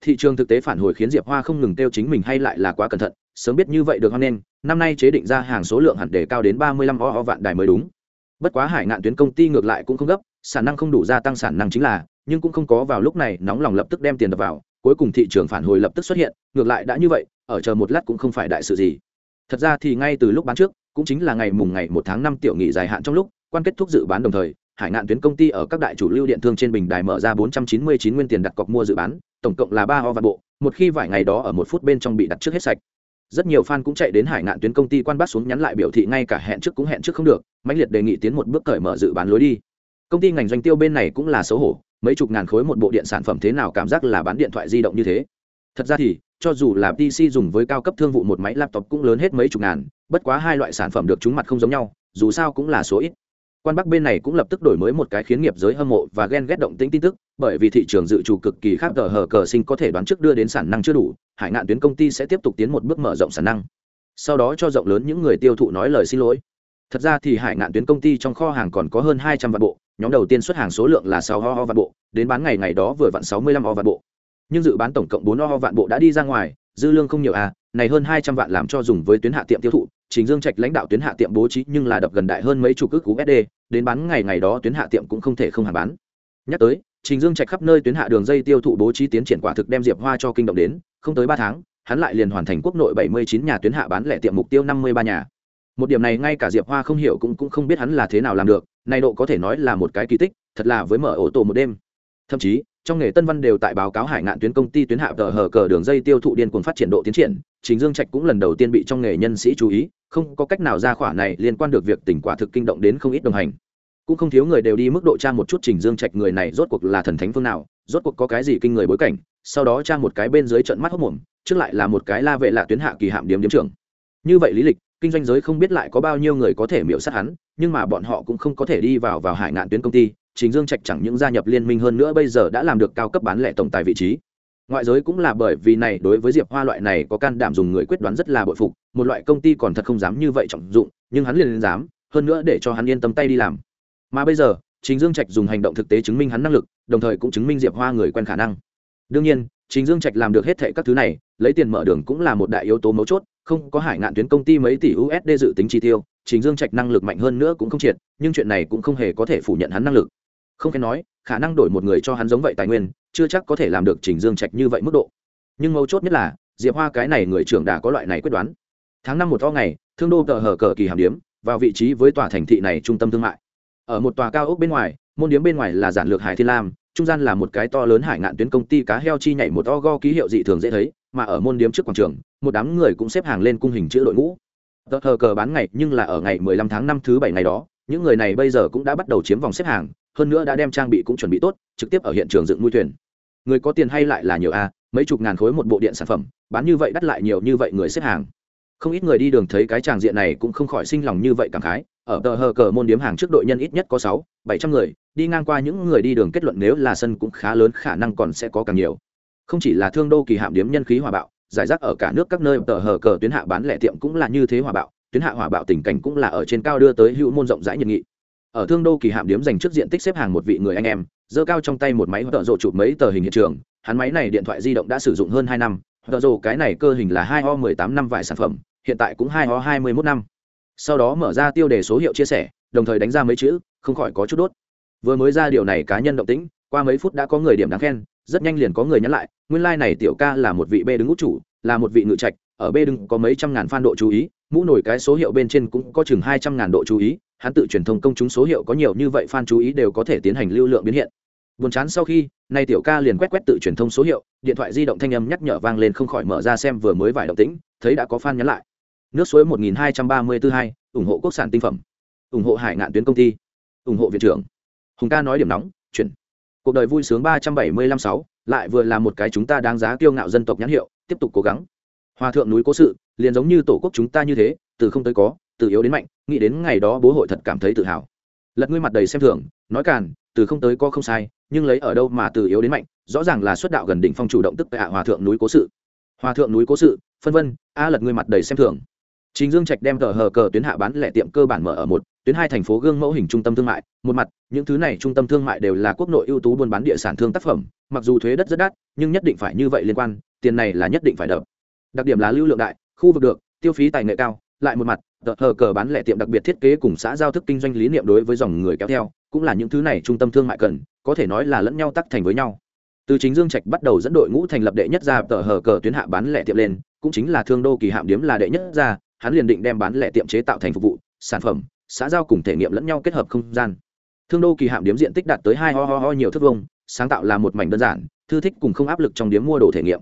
Thị trường thực tế phản hồi khiến diệp hoa không ngừng kêu chính mình hay lại là quá cẩn thận, sớm biết như vậy được hoan nghênh, năm nay chế định ra hàng số lượng hẳn để cao đến ba mươi lăm vạn đài mới đúng. Bất quá hải ngạn tuyến công ty ngược lại cũng không gấp, sản năng không đủ gia tăng sản năng chính là nhưng cũng không có vào lúc này nóng lòng lập tức đem tiền đập vào, cuối cùng thị trường phản hồi lập tức xuất hiện, ngược lại đã như vậy, ở chờ một lát cũng không phải đại sự gì. Thật ra thì ngay từ lúc bán trước, cũng chính là ngày mùng ngày một tháng năm tiểu nghị dài hạn trong lúc, quan kết thúc dự bán đồng thời, hải ngạn tuyến công ty ở các đại chủ lưu điện thương trên bình đài mở ra 499 nguyên tiền đặt cọc mua dự bán, tổng cộng là ba ho vạn bộ, một khi vài ngày đó ở một phút bên trong bị đặt trước hết sạch. Rất nhiều fan cũng chạy đến hải ngạn tuyến công ty quan bắt xuống nhắn lại biểu thị ngay cả hẹn trước cũng hẹn trước không được, mãnh liệt đề nghị tiến một bước cởi mở dự bán lối đi. Công ty ngành doanh tiêu bên này cũng là xấu hổ mấy chục ngàn khối một bộ điện sản phẩm thế nào cảm giác là bán điện thoại di động như thế. Thật ra thì, cho dù là pc dùng với cao cấp thương vụ một máy laptop cũng lớn hết mấy chục ngàn, bất quá hai loại sản phẩm được chúng mặt không giống nhau, dù sao cũng là số ít. Quan bắc bên này cũng lập tức đổi mới một cái khiến nghiệp giới hâm mộ và ghen ghét động tĩnh tin tức, bởi vì thị trường dự trù cực kỳ khác tờ hờ cờ sinh có thể đoán trước đưa đến sản năng chưa đủ, hải ngạn tuyến công ty sẽ tiếp tục tiến một bước mở rộng sản năng. Sau đó cho rộng lớn những người tiêu thụ nói lời xin lỗi. Thật ra thì hải ngạn tuyến công ty trong kho hàng còn có hơn hai trăm vạn bộ nhóm đầu tiên xuất hàng số lượng là sáu ho ho vạn bộ, đến bán ngày ngày đó vừa vặn sáu mươi lăm ho vạn bộ. Nhưng dự bán tổng cộng bốn ho ho vạn bộ đã đi ra ngoài, dư lương không nhiều à này hơn hai trăm vạn làm cho dùng với tuyến hạ tiệm tiêu thụ chính dương trạch lãnh đạo tuyến hạ tiệm bố trí nhưng là đập gần đại hơn mấy chục ước usd đến bán ngày ngày đó tuyến hạ tiệm cũng không thể không hàng bán. Nhắc tới, trình dương trạch khắp nơi tuyến hạ đường dây tiêu thụ bố trí tiến triển quả thực đem diệp hoa cho kinh động đến, không tới ba tháng, hắn lại liền hoàn thành quốc nội bảy mươi chín nhà tuyến hạ bán lẻ tiệm mục tiêu năm mươi ba nhà. Một điểm này ngay cả diệp hoa không hiểu cũng cũng không biết hắn là thế nào làm được này độ có thể nói là một cái kỳ tích, thật là với mở ổ tổ một đêm. Thậm chí, trong nghề tân văn đều tại báo cáo hải ngạn tuyến công ty tuyến hạ tờ hờ cờ đường dây tiêu thụ điên cuồng phát triển độ tiến triển chính dương trạch cũng lần đầu tiên bị trong nghề nhân sĩ chú ý, không có cách nào ra khỏa này liên quan được việc tỉnh quả thực kinh động đến không ít đồng hành. Cũng không thiếu người đều đi mức độ tra một chút trình dương trạch người này rốt cuộc là thần thánh phương nào, rốt cuộc có cái gì kinh người bối cảnh, sau đó tra một cái bên dưới trận mắt hốc mồm, trước lại là một cái la vệ lạ tuyến hạ kỳ hạm điếm điếm trưởng. Như vậy lý lịch kinh doanh giới không biết lại có bao nhiêu người có thể miễu sát hắn nhưng mà bọn họ cũng không có thể đi vào vào hải ngạn tuyến công ty chính dương trạch chẳng những gia nhập liên minh hơn nữa bây giờ đã làm được cao cấp bán lẻ tổng tài vị trí ngoại giới cũng là bởi vì này đối với diệp hoa loại này có can đảm dùng người quyết đoán rất là bội phục một loại công ty còn thật không dám như vậy trọng dụng nhưng hắn liền dám hơn nữa để cho hắn yên tâm tay đi làm mà bây giờ Trình Dương Trạch dùng hành động thực tế chứng minh hắn năng lực, đồng thời cũng chứng minh Diệp Hoa người quen khả năng. Đương nhiên, Trình Dương Trạch làm được hết thệ các thứ này, lấy tiền mở đường cũng là một đại yếu tố mấu chốt, không có Hải Ngạn tuyến công ty mấy tỷ USD dự tính chi tiêu, chính Dương Trạch năng lực mạnh hơn nữa cũng không triệt, nhưng chuyện này cũng không hề có thể phủ nhận hắn năng lực. Không phải nói, khả năng đổi một người cho hắn giống vậy tài nguyên, chưa chắc có thể làm được Trình Dương Trạch như vậy mức độ. Nhưng mấu chốt nhất là, Diệp Hoa cái này người trưởng đà có loại này quyết đoán. Tháng năm một to ngày, Thương đô tờ hở cờ kỳ hàm điếm, vào vị trí với tòa thành thị này trung tâm thương mại. Ở một tòa cao ốc bên ngoài, môn điếm bên ngoài là giản lược Hải Thiên Lam, trung gian là một cái to lớn hải ngạn tuyến công ty cá heo chi nhảy một to go ký hiệu dị thường dễ thấy mà ở môn điếm trước quảng trường, một đám người cũng xếp hàng lên cung hình chữ đội ngũ. Tờ hờ cờ bán ngày, nhưng là ở ngày 15 tháng 5 thứ bảy ngày đó, những người này bây giờ cũng đã bắt đầu chiếm vòng xếp hàng, hơn nữa đã đem trang bị cũng chuẩn bị tốt, trực tiếp ở hiện trường dựng nuôi thuyền. Người có tiền hay lại là nhiều a, mấy chục ngàn khối một bộ điện sản phẩm, bán như vậy đắt lại nhiều như vậy người xếp hàng. Không ít người đi đường thấy cái tràng diện này cũng không khỏi sinh lòng như vậy cảm khái. Ở tờ hờ cờ môn điếm hàng trước đội nhân ít nhất có sáu, bảy trăm người, đi ngang qua những người đi đường kết luận nếu là sân cũng khá lớn, khả năng còn sẽ có càng nhiều không chỉ là thương đô kỳ hạm điếm nhân khí hòa bạo, giải rác ở cả nước các nơi tờ hờ cờ tuyến hạ bán lẻ tiệm cũng là như thế hòa bạo, tuyến hạ hòa bạo tình cảnh cũng là ở trên cao đưa tới hữu môn rộng rãi nhiệt nghị. Ở thương đô kỳ hạm điếm dành trước diện tích xếp hàng một vị người anh em, giơ cao trong tay một máy tợ rộ chụp mấy tờ hình hiện trường, hắn máy này điện thoại di động đã sử dụng hơn hai năm tợ rộ cái này cơ hình là hai o mười tám năm vài sản phẩm, hiện tại cũng hai o hai mươi mốt năm. Sau đó mở ra tiêu đề số hiệu chia sẻ, đồng thời đánh ra mấy chữ, không khỏi có chút đốt. Vừa mới ra điều này cá nhân động tĩnh, qua mấy phút đã có người điểm đáng khen rất nhanh liền có người nhắn lại, nguyên lai、like、này tiểu ca là một vị b đứng út chủ, là một vị ngự trạch, ở b đứng có mấy trăm ngàn fan độ chú ý, mũ nổi cái số hiệu bên trên cũng có chừng hai trăm ngàn độ chú ý, hắn tự truyền thông công chúng số hiệu có nhiều như vậy fan chú ý đều có thể tiến hành lưu lượng biến hiện. Buồn chán sau khi nay tiểu ca liền quét quét tự truyền thông số hiệu, điện thoại di động thanh âm nhắc nhở vang lên không khỏi mở ra xem vừa mới vài động tĩnh, thấy đã có fan nhắn lại. Nước suối một nghìn hai trăm ba mươi tư hai, ủng hộ quốc sản tinh phẩm. Ủng hộ hải ngạn tuyến công ty. Ủng hộ viện trưởng. Hùng ca nói điểm nóng, chuyển cuộc đời vui sướng ba trăm bảy mươi lăm sáu lại vừa là một cái chúng ta đáng giá kiêu ngạo dân tộc nhãn hiệu tiếp tục cố gắng. Hòa thượng núi cố sự liền giống như tổ quốc chúng ta như thế từ không tới có từ yếu đến mạnh nghĩ đến ngày đó bố hội thật cảm thấy tự hào. Lật ngươi mặt đầy xem thường nói càn từ không tới có không sai nhưng lấy ở đâu mà từ yếu đến mạnh rõ ràng là xuất đạo gần đỉnh phong chủ động tức tại hòa thượng núi cố sự. Hòa thượng núi cố sự phân vân a lật ngươi mặt đầy xem thường. Trình Dương Trạch đem tờ hờ cờ tuyến hạ bán lẻ tiệm cơ bản mở ở một, tuyến hai thành phố gương mẫu hình trung tâm thương mại, một mặt, những thứ này trung tâm thương mại đều là quốc nội ưu tú buôn bán địa sản thương tác phẩm, mặc dù thuế đất rất đắt, nhưng nhất định phải như vậy liên quan, tiền này là nhất định phải đập. Đặc điểm là lưu lượng đại, khu vực được, tiêu phí tài nghệ cao, lại một mặt, tờ hờ cờ bán lẻ tiệm đặc biệt thiết kế cùng xã giao thức kinh doanh lý niệm đối với dòng người kéo theo, cũng là những thứ này trung tâm thương mại cần, có thể nói là lẫn nhau tắc thành với nhau. Từ chính Dương Trạch bắt đầu dẫn đội ngũ thành lập đệ nhất ra tờ hờ cờ tuyến hạ bán lẻ tiệm lên, cũng chính là thương đô kỳ hạm điếm là đệ nhất ra, hắn liền định đem bán lẻ tiệm chế tạo thành phục vụ sản phẩm xã giao cùng thể nghiệm lẫn nhau kết hợp không gian. Thương đô kỳ hạm điếm diện tích đạt tới hai ho ho ho nhiều thước vông sáng tạo là một mảnh đơn giản thư thích cùng không áp lực trong điếm mua đồ thể nghiệm.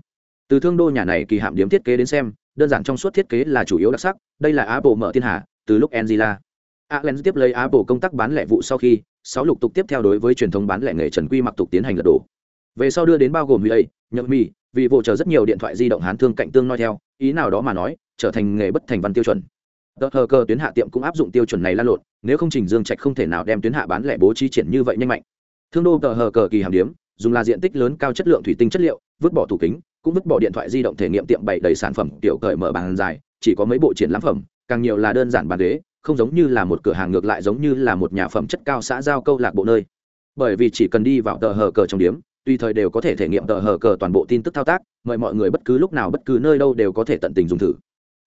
Từ thương đô nhà này kỳ hạm điếm thiết kế đến xem đơn giản trong suốt thiết kế là chủ yếu đặc sắc đây là apple mở thiên hạ từ lúc angela. Allen tiếp lấy Apple công tác bán lẻ vụ sau khi, sáu lục tục tiếp theo đối với truyền thống bán lẻ nghề Trần Quy mặc tục tiến hành lật đổ. Về sau đưa đến bao gồm Huawei, Nhật Mi, vì vụ chờ rất nhiều điện thoại di động hán thương cạnh tương nói theo, ý nào đó mà nói, trở thành nghề bất thành văn tiêu chuẩn tờ hờ cơ tuyến hạ tiệm cũng áp dụng tiêu chuẩn này lan lộn, nếu không trình dương trạch không thể nào đem tuyến hạ bán lẻ bố trí triển như vậy nhanh mạnh. Thương đô tờ hờ cờ kỳ hàm điếm, dùng là diện tích lớn cao chất lượng thủy tinh chất liệu, vứt bỏ tủ kính, cũng vứt bỏ điện thoại di động thể nghiệm tiệm bày đầy sản phẩm tiểu cởi mở bàn dài, chỉ có mấy bộ triển lãm phẩm, càng nhiều là đơn giản bàn ghế, không giống như là một cửa hàng ngược lại giống như là một nhà phẩm chất cao xã giao câu lạc bộ nơi. Bởi vì chỉ cần đi vào tờ hờ cờ trong điếm tùy thời đều có thể thể nghiệm tờ hờ cờ toàn bộ tin tức thao tác, mời mọi người bất cứ lúc nào bất cứ nơi đâu đều có thể tận tình dùng thử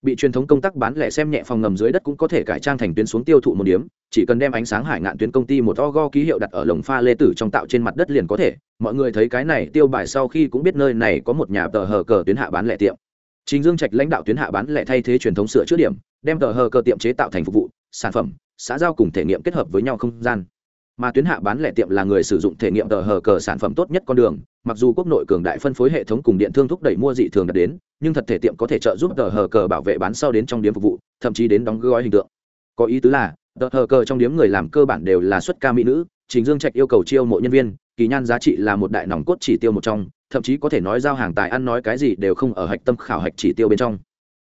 bị truyền thống công tác bán lẻ xem nhẹ phòng ngầm dưới đất cũng có thể cải trang thành tuyến xuống tiêu thụ một điếm chỉ cần đem ánh sáng hải ngạn tuyến công ty một o go ký hiệu đặt ở lồng pha lê tử trong tạo trên mặt đất liền có thể. Mọi người thấy cái này tiêu bài sau khi cũng biết nơi này có một nhà tờ hờ cờ tuyến hạ bán lẻ tiệm. Chính dương trạch lãnh đạo tuyến hạ bán lẻ thay thế truyền thống sửa chữa điểm, đem tờ hờ cờ tiệm chế tạo thành phục vụ, sản phẩm, xã giao cùng thể nghiệm kết hợp với nhau không gian mà tuyến hạ bán lẻ tiệm là người sử dụng thể nghiệm tờ hờ cờ sản phẩm tốt nhất con đường. Mặc dù quốc nội cường đại phân phối hệ thống cùng điện thương thúc đẩy mua dị thường đạt đến, nhưng thật thể tiệm có thể trợ giúp tờ hờ cờ bảo vệ bán sau đến trong điếm phục vụ, thậm chí đến đóng gói hình tượng. Có ý tứ là, tờ hờ cờ trong điếm người làm cơ bản đều là xuất ca mỹ nữ chính dương trạch yêu cầu chiêu mộ nhân viên, kỳ nhan giá trị là một đại nòng cốt chỉ tiêu một trong, thậm chí có thể nói giao hàng tài ăn nói cái gì đều không ở hạch tâm khảo hạch chỉ tiêu bên trong.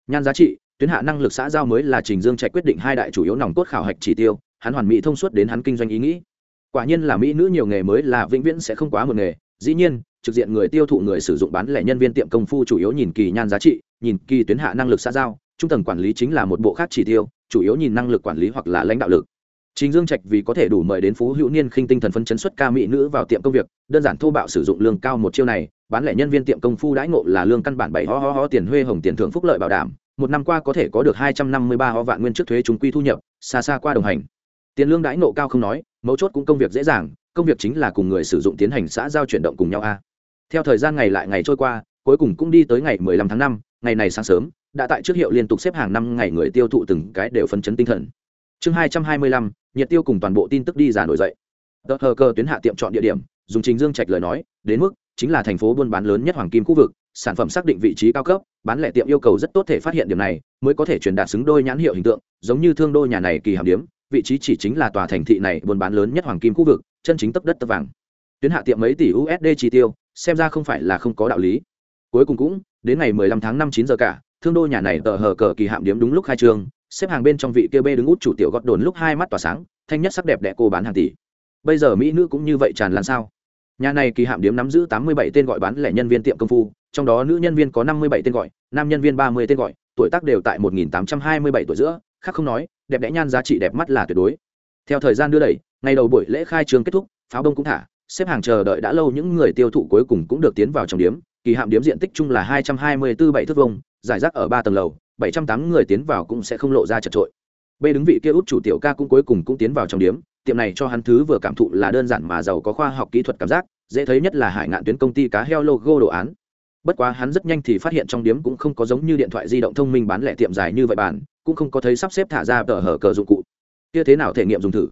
Nhan giá trị, tuyến hạ năng lực xã giao mới là trình dương trạch quyết định hai đại chủ yếu nòng cốt khảo hạch chỉ tiêu, hắn hoàn mỹ thông suốt đến hắn kinh doanh ý nghĩ quả nhiên là mỹ nữ nhiều nghề mới là vĩnh viễn sẽ không quá một nghề dĩ nhiên trực diện người tiêu thụ người sử dụng bán lẻ nhân viên tiệm công phu chủ yếu nhìn kỳ nhan giá trị nhìn kỳ tuyến hạ năng lực xã giao trung tầng quản lý chính là một bộ khác chỉ tiêu chủ yếu nhìn năng lực quản lý hoặc là lãnh đạo lực Trình Dương Trạch vì có thể đủ mời đến Phú Hữu Niên khinh tinh thần phân chấn xuất ca mỹ nữ vào tiệm công việc, đơn giản thô bạo sử dụng lương cao một chiêu này, bán lẻ nhân viên tiệm công phu đãi ngộ là lương căn bản bảy ho ho ho tiền huê hồng tiền thưởng phúc lợi bảo đảm, một năm qua có thể có được hai trăm năm mươi ba ho vạn nguyên trước thuế chúng quy thu nhập, xa xa qua đồng hành. Tiền lương đãi ngộ cao không nói, mấu chốt cũng công việc dễ dàng, công việc chính là cùng người sử dụng tiến hành xã giao chuyển động cùng nhau a. Theo thời gian ngày lại ngày trôi qua, cuối cùng cũng đi tới ngày 15 tháng 5, ngày này sáng sớm, đã tại trước hiệu liên tục xếp hàng năm ngày người tiêu thụ từng cái đều phân chấn tinh thần. Chương 225, nhiệt tiêu cùng toàn bộ tin tức đi giả nổi dậy. tờ hờ cơ tuyến hạ tiệm chọn địa điểm, dùng Trình Dương Trạch lời nói, đến mức chính là thành phố buôn bán lớn nhất hoàng kim khu vực, sản phẩm xác định vị trí cao cấp, bán lẻ tiệm yêu cầu rất tốt thể phát hiện điểm này, mới có thể truyền đạt xứng đôi nhãn hiệu hình tượng, giống như thương đô nhà này kỳ hàm điểm, vị trí chỉ chính là tòa thành thị này buôn bán lớn nhất hoàng kim khu vực, chân chính tấp đất tấp vàng. Tuyến hạ tiệm mấy tỷ USD chi tiêu, xem ra không phải là không có đạo lý. Cuối cùng cũng đến ngày 15 tháng 5 9 giờ cả thương đô nhà này tờ hờ cờ kỳ hạm điếm đúng lúc khai trương xếp hàng bên trong vị kia bê đứng út chủ tiểu gót đồn lúc hai mắt tỏa sáng thanh nhất sắc đẹp đẽ cô bán hàng tỷ. Bây giờ mỹ nữ cũng như vậy tràn lan sao? Nhà này kỳ hạm điếm nắm giữ 87 tên gọi bán lẻ nhân viên tiệm công phu trong đó nữ nhân viên có 57 tên gọi nam nhân viên 30 tên gọi tuổi tác đều tại 1827 tuổi giữa khác không nói đẹp đẽ nhan giá trị đẹp mắt là tuyệt đối. Theo thời gian đưa đẩy, ngày đầu buổi lễ khai trương kết thúc, pháo đông cũng thả, xếp hàng chờ đợi đã lâu những người tiêu thụ cuối cùng cũng được tiến vào trong điếm. Kỳ hạm điếm diện tích chung là hai trăm hai mươi bốn bảy thước vông giải rác ở ba tầng lầu, bảy trăm tám người tiến vào cũng sẽ không lộ ra chật trội. B đứng vị kia út chủ tiểu ca cũng cuối cùng cũng tiến vào trong điếm, tiệm này cho hắn thứ vừa cảm thụ là đơn giản mà giàu có khoa học kỹ thuật cảm giác, dễ thấy nhất là hải ngạn tuyến công ty cá heo logo đồ án. Bất quá hắn rất nhanh thì phát hiện trong điếm cũng không có giống như điện thoại di động thông minh bán lẻ tiệm dài như vậy bản cũng không có thấy sắp xếp thả ra tờ hở cờ dụng cụ. Kia thế nào thể nghiệm dùng thử?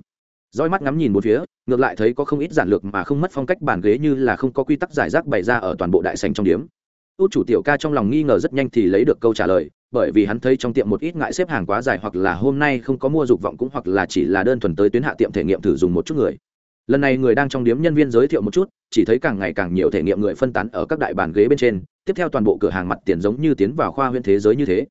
Roi mắt ngắm nhìn một phía, ngược lại thấy có không ít giản lược mà không mất phong cách bàn ghế như là không có quy tắc giải rác bày ra ở toàn bộ đại sành trong điếm út chủ tiểu ca trong lòng nghi ngờ rất nhanh thì lấy được câu trả lời, bởi vì hắn thấy trong tiệm một ít ngại xếp hàng quá dài hoặc là hôm nay không có mua dục vọng cũng hoặc là chỉ là đơn thuần tới tuyến hạ tiệm thể nghiệm thử dùng một chút người. Lần này người đang trong điếm nhân viên giới thiệu một chút, chỉ thấy càng ngày càng nhiều thể nghiệm người phân tán ở các đại bàn ghế bên trên, tiếp theo toàn bộ cửa hàng mặt tiền giống như tiến vào khoa huyễn thế giới như thế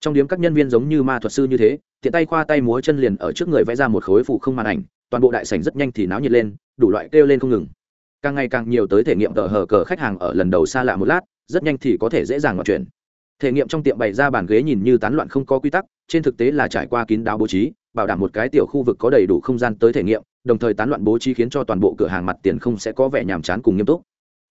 trong điếm các nhân viên giống như ma thuật sư như thế, tiện tay khoa tay múa chân liền ở trước người vẽ ra một khối phụ không màn ảnh, toàn bộ đại sảnh rất nhanh thì náo nhiệt lên, đủ loại kêu lên không ngừng. Càng ngày càng nhiều tới thể nghiệm tờ hờ cờ khách hàng ở lần đầu xa lạ một lát, rất nhanh thì có thể dễ dàng ngoặt chuyển. Thể nghiệm trong tiệm bày ra bàn ghế nhìn như tán loạn không có quy tắc, trên thực tế là trải qua kín đáo bố trí, bảo đảm một cái tiểu khu vực có đầy đủ không gian tới thể nghiệm, đồng thời tán loạn bố trí khiến cho toàn bộ cửa hàng mặt tiền không sẽ có vẻ nhàm chán cùng nghiêm túc.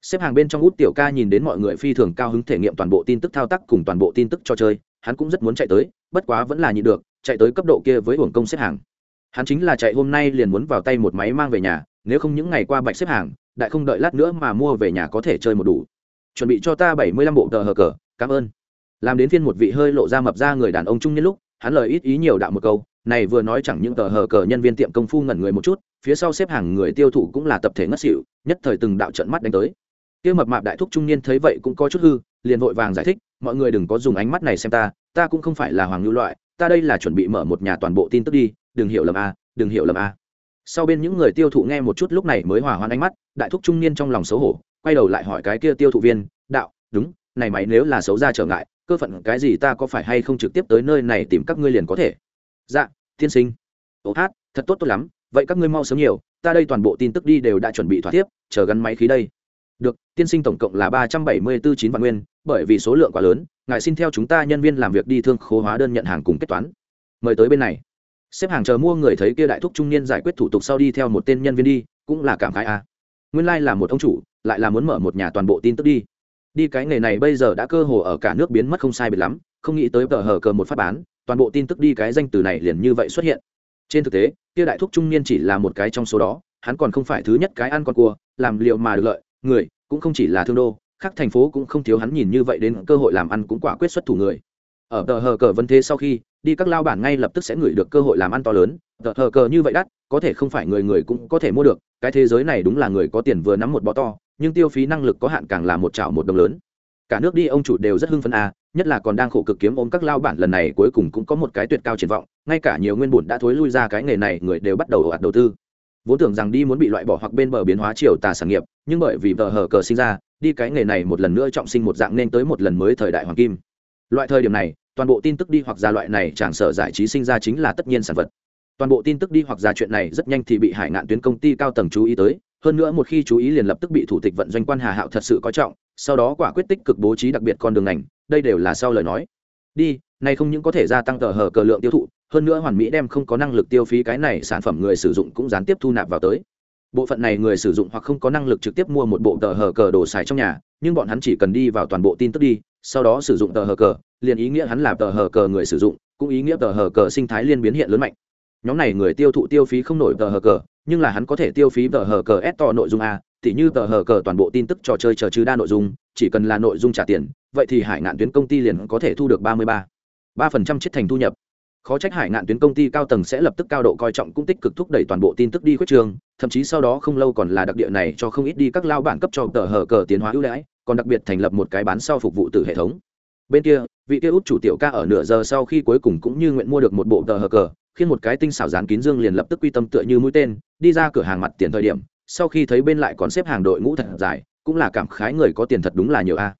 Xếp hàng bên trong út tiểu ca nhìn đến mọi người phi thường cao hứng thể nghiệm toàn bộ tin tức thao tác cùng toàn bộ tin tức cho chơi hắn cũng rất muốn chạy tới, bất quá vẫn là nhịn được, chạy tới cấp độ kia với hưởng công xếp hàng. Hắn chính là chạy hôm nay liền muốn vào tay một máy mang về nhà, nếu không những ngày qua bạch xếp hàng, đại không đợi lát nữa mà mua về nhà có thể chơi một đủ. Chuẩn bị cho ta bảy mươi lăm bộ tờ hờ cờ, cảm ơn. Làm đến phiên một vị hơi lộ ra mập ra người đàn ông trung niên lúc, hắn lời ít ý nhiều đạo một câu, này vừa nói chẳng những tờ hờ cờ nhân viên tiệm công phu ngẩn người một chút, phía sau xếp hàng người tiêu thụ cũng là tập thể ngất xỉu, nhất thời từng đạo trận mắt đánh tới. Kia mập mạp đại thúc trung niên thấy vậy cũng có chút hư, liền vội vàng giải thích mọi người đừng có dùng ánh mắt này xem ta ta cũng không phải là hoàng lưu loại, ta đây là chuẩn bị mở một nhà toàn bộ tin tức đi, đừng hiểu lầm a, đừng hiểu lầm a. Sau bên những người tiêu thụ nghe một chút lúc này mới hòa hoan ánh mắt, đại thúc trung niên trong lòng xấu hổ, quay đầu lại hỏi cái kia tiêu thụ viên, đạo, đúng, này mày nếu là xấu ra trở ngại, cơ phận cái gì ta có phải hay không trực tiếp tới nơi này tìm các ngươi liền có thể? Dạ tiên sinh. Ô hát, thật tốt tốt lắm, vậy các ngươi mau sớm nhiều, ta đây toàn bộ tin tức đi đều đã chuẩn bị thỏa tiếp chờ gắn máy khí đây. Được, tiên sinh tổng cộng là ba trăm bảy mươi bốn chín vạn nguyên bởi vì số lượng quá lớn, ngài xin theo chúng ta nhân viên làm việc đi thương khố hóa đơn nhận hàng cùng kết toán. Mời tới bên này. Xếp hàng chờ mua người thấy kia đại thúc trung niên giải quyết thủ tục sau đi theo một tên nhân viên đi, cũng là cảm khái a à. nguyên lai、like、là một ông chủ, lại là muốn mở một nhà toàn bộ tin tức đi. Đi cái nghề này bây giờ đã cơ hồ ở cả nước biến mất không sai biệt lắm, không nghĩ tới tờ hờ cờ một phát bán, toàn bộ tin tức đi cái danh từ này liền như vậy xuất hiện. Trên thực tế, kia đại thúc trung niên chỉ là một cái trong số đó, hắn còn không phải thứ nhất cái ăn con cua, làm liệu mà được lợi, người, cũng không chỉ là thương đô khác thành phố cũng không thiếu hắn nhìn như vậy đến cơ hội làm ăn cũng quả quyết xuất thủ người. Ở tờ hờ cờ vân thế sau khi, đi các lao bản ngay lập tức sẽ ngửi được cơ hội làm ăn to lớn. Tờ hờ cờ như vậy đắt, có thể không phải người người cũng có thể mua được. Cái thế giới này đúng là người có tiền vừa nắm một bó to, nhưng tiêu phí năng lực có hạn càng là một chảo một đồng lớn. Cả nước đi, ông chủ đều rất hưng phấn a nhất là còn đang khổ cực kiếm ôm các lao bản lần này cuối cùng cũng có một cái tuyệt cao triển vọng, ngay cả nhiều nguyên bùn đã thối lui ra cái nghề này, người đều bắt đầu ồ ạt đầu tư. Vốn tưởng rằng đi muốn bị loại bỏ hoặc bên bờ biến hóa chiều tà sản nghiệp, nhưng bởi vì vợ hờ cờ sinh ra đi cái nghề này một lần nữa trọng sinh một dạng nên tới một lần mới thời đại hoàng kim. Loại thời điểm này, toàn bộ tin tức đi hoặc ra loại này chẳng sở giải trí sinh ra chính là tất nhiên sản vật. Toàn bộ tin tức đi hoặc ra chuyện này rất nhanh thì bị hải ngạn tuyến công ty cao tầng chú ý tới, hơn nữa một khi chú ý liền lập tức bị thủ tịch vận doanh quan hà hạo thật sự coi trọng, sau đó quả quyết tích cực bố trí đặc biệt con đường ngành đây đều là sau lời nói. Đi nay không những có thể gia tăng tờ hở cờ lượng tiêu thụ, hơn nữa hoàn mỹ đem không có năng lực tiêu phí cái này sản phẩm người sử dụng cũng gián tiếp thu nạp vào tới bộ phận này người sử dụng hoặc không có năng lực trực tiếp mua một bộ tờ hờ cờ đồ xài trong nhà, nhưng bọn hắn chỉ cần đi vào toàn bộ tin tức đi, sau đó sử dụng tờ hờ cờ, liền ý nghĩa hắn là tờ hờ cờ người sử dụng, cũng ý nghĩa tờ hờ cờ sinh thái liên biến hiện lớn mạnh. Nhóm này người tiêu thụ tiêu phí không nổi tờ hờ cờ, nhưng là hắn có thể tiêu phí tờ hờ cờ ép to nội dung a, tỉ như tờ hờ cờ toàn bộ tin tức trò chơi trò chứ đa nội dung, chỉ cần là nội dung trả tiền, vậy thì hải ngạn tuyến công ty liền có thể thu được ba mươi ba. Ba phần trăm chiết thành thu nhập khó trách hải ngạn tuyến công ty cao tầng sẽ lập tức cao độ coi trọng cũng tích cực thúc đẩy toàn bộ tin tức đi khuyết trường, thậm chí sau đó không lâu còn là đặc địa này cho không ít đi các lao bản cấp cho tờ hờ cờ tiến hóa ưu đãi, còn đặc biệt thành lập một cái bán sau phục vụ từ hệ thống. Bên kia, vị kia út chủ tiểu ca ở nửa giờ sau khi cuối cùng cũng như nguyện mua được một bộ tờ hờ cờ, khiến một cái tinh xảo dán kín dương liền lập tức quy tâm tựa như mũi tên, đi ra cửa hàng mặt tiền thời điểm, sau khi thấy bên lại còn xếp hàng đội ngũ thật dài, cũng là cảm khái người có tiền thật đúng là nhiều a.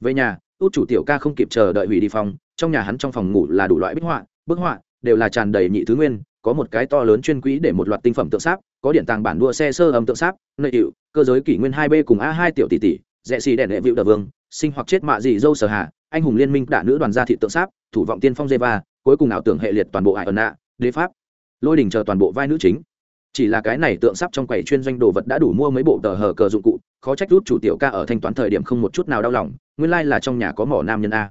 Về nhà, út chủ tiểu ca không kịp chờ đợi hủy đi phòng, trong nhà hắn trong phòng ngủ là đủ loại bích họa bức họa, đều là tràn đầy nhị thứ nguyên, có một cái to lớn chuyên quỹ để một loạt tinh phẩm tượng sáp, có điện tàng bản đua xe sơ âm tượng sáp, nội hiệu, cơ giới kỷ nguyên hai b cùng a hai tiểu tỷ tỷ rẽ xì đèn đệ vịu đờ vương, sinh hoặc chết mạ dị dâu sở hạ, anh hùng liên minh đả nữ đoàn gia thị tượng sáp, thủ vọng tiên phong dê va, cuối cùng ảo tưởng hệ liệt toàn bộ ải ẩn nạ, đế pháp. Lôi đình chờ toàn bộ vai nữ chính. Chỉ là cái này tượng sắp trong quầy chuyên doanh đồ vật đã đủ mua mấy bộ tờ hờ cờ dụng cụ, khó trách rút chủ tiểu ca ở thanh toán thời điểm không một chút nào đau lòng, nguyên lai là trong nhà có mỏ nam nhân a.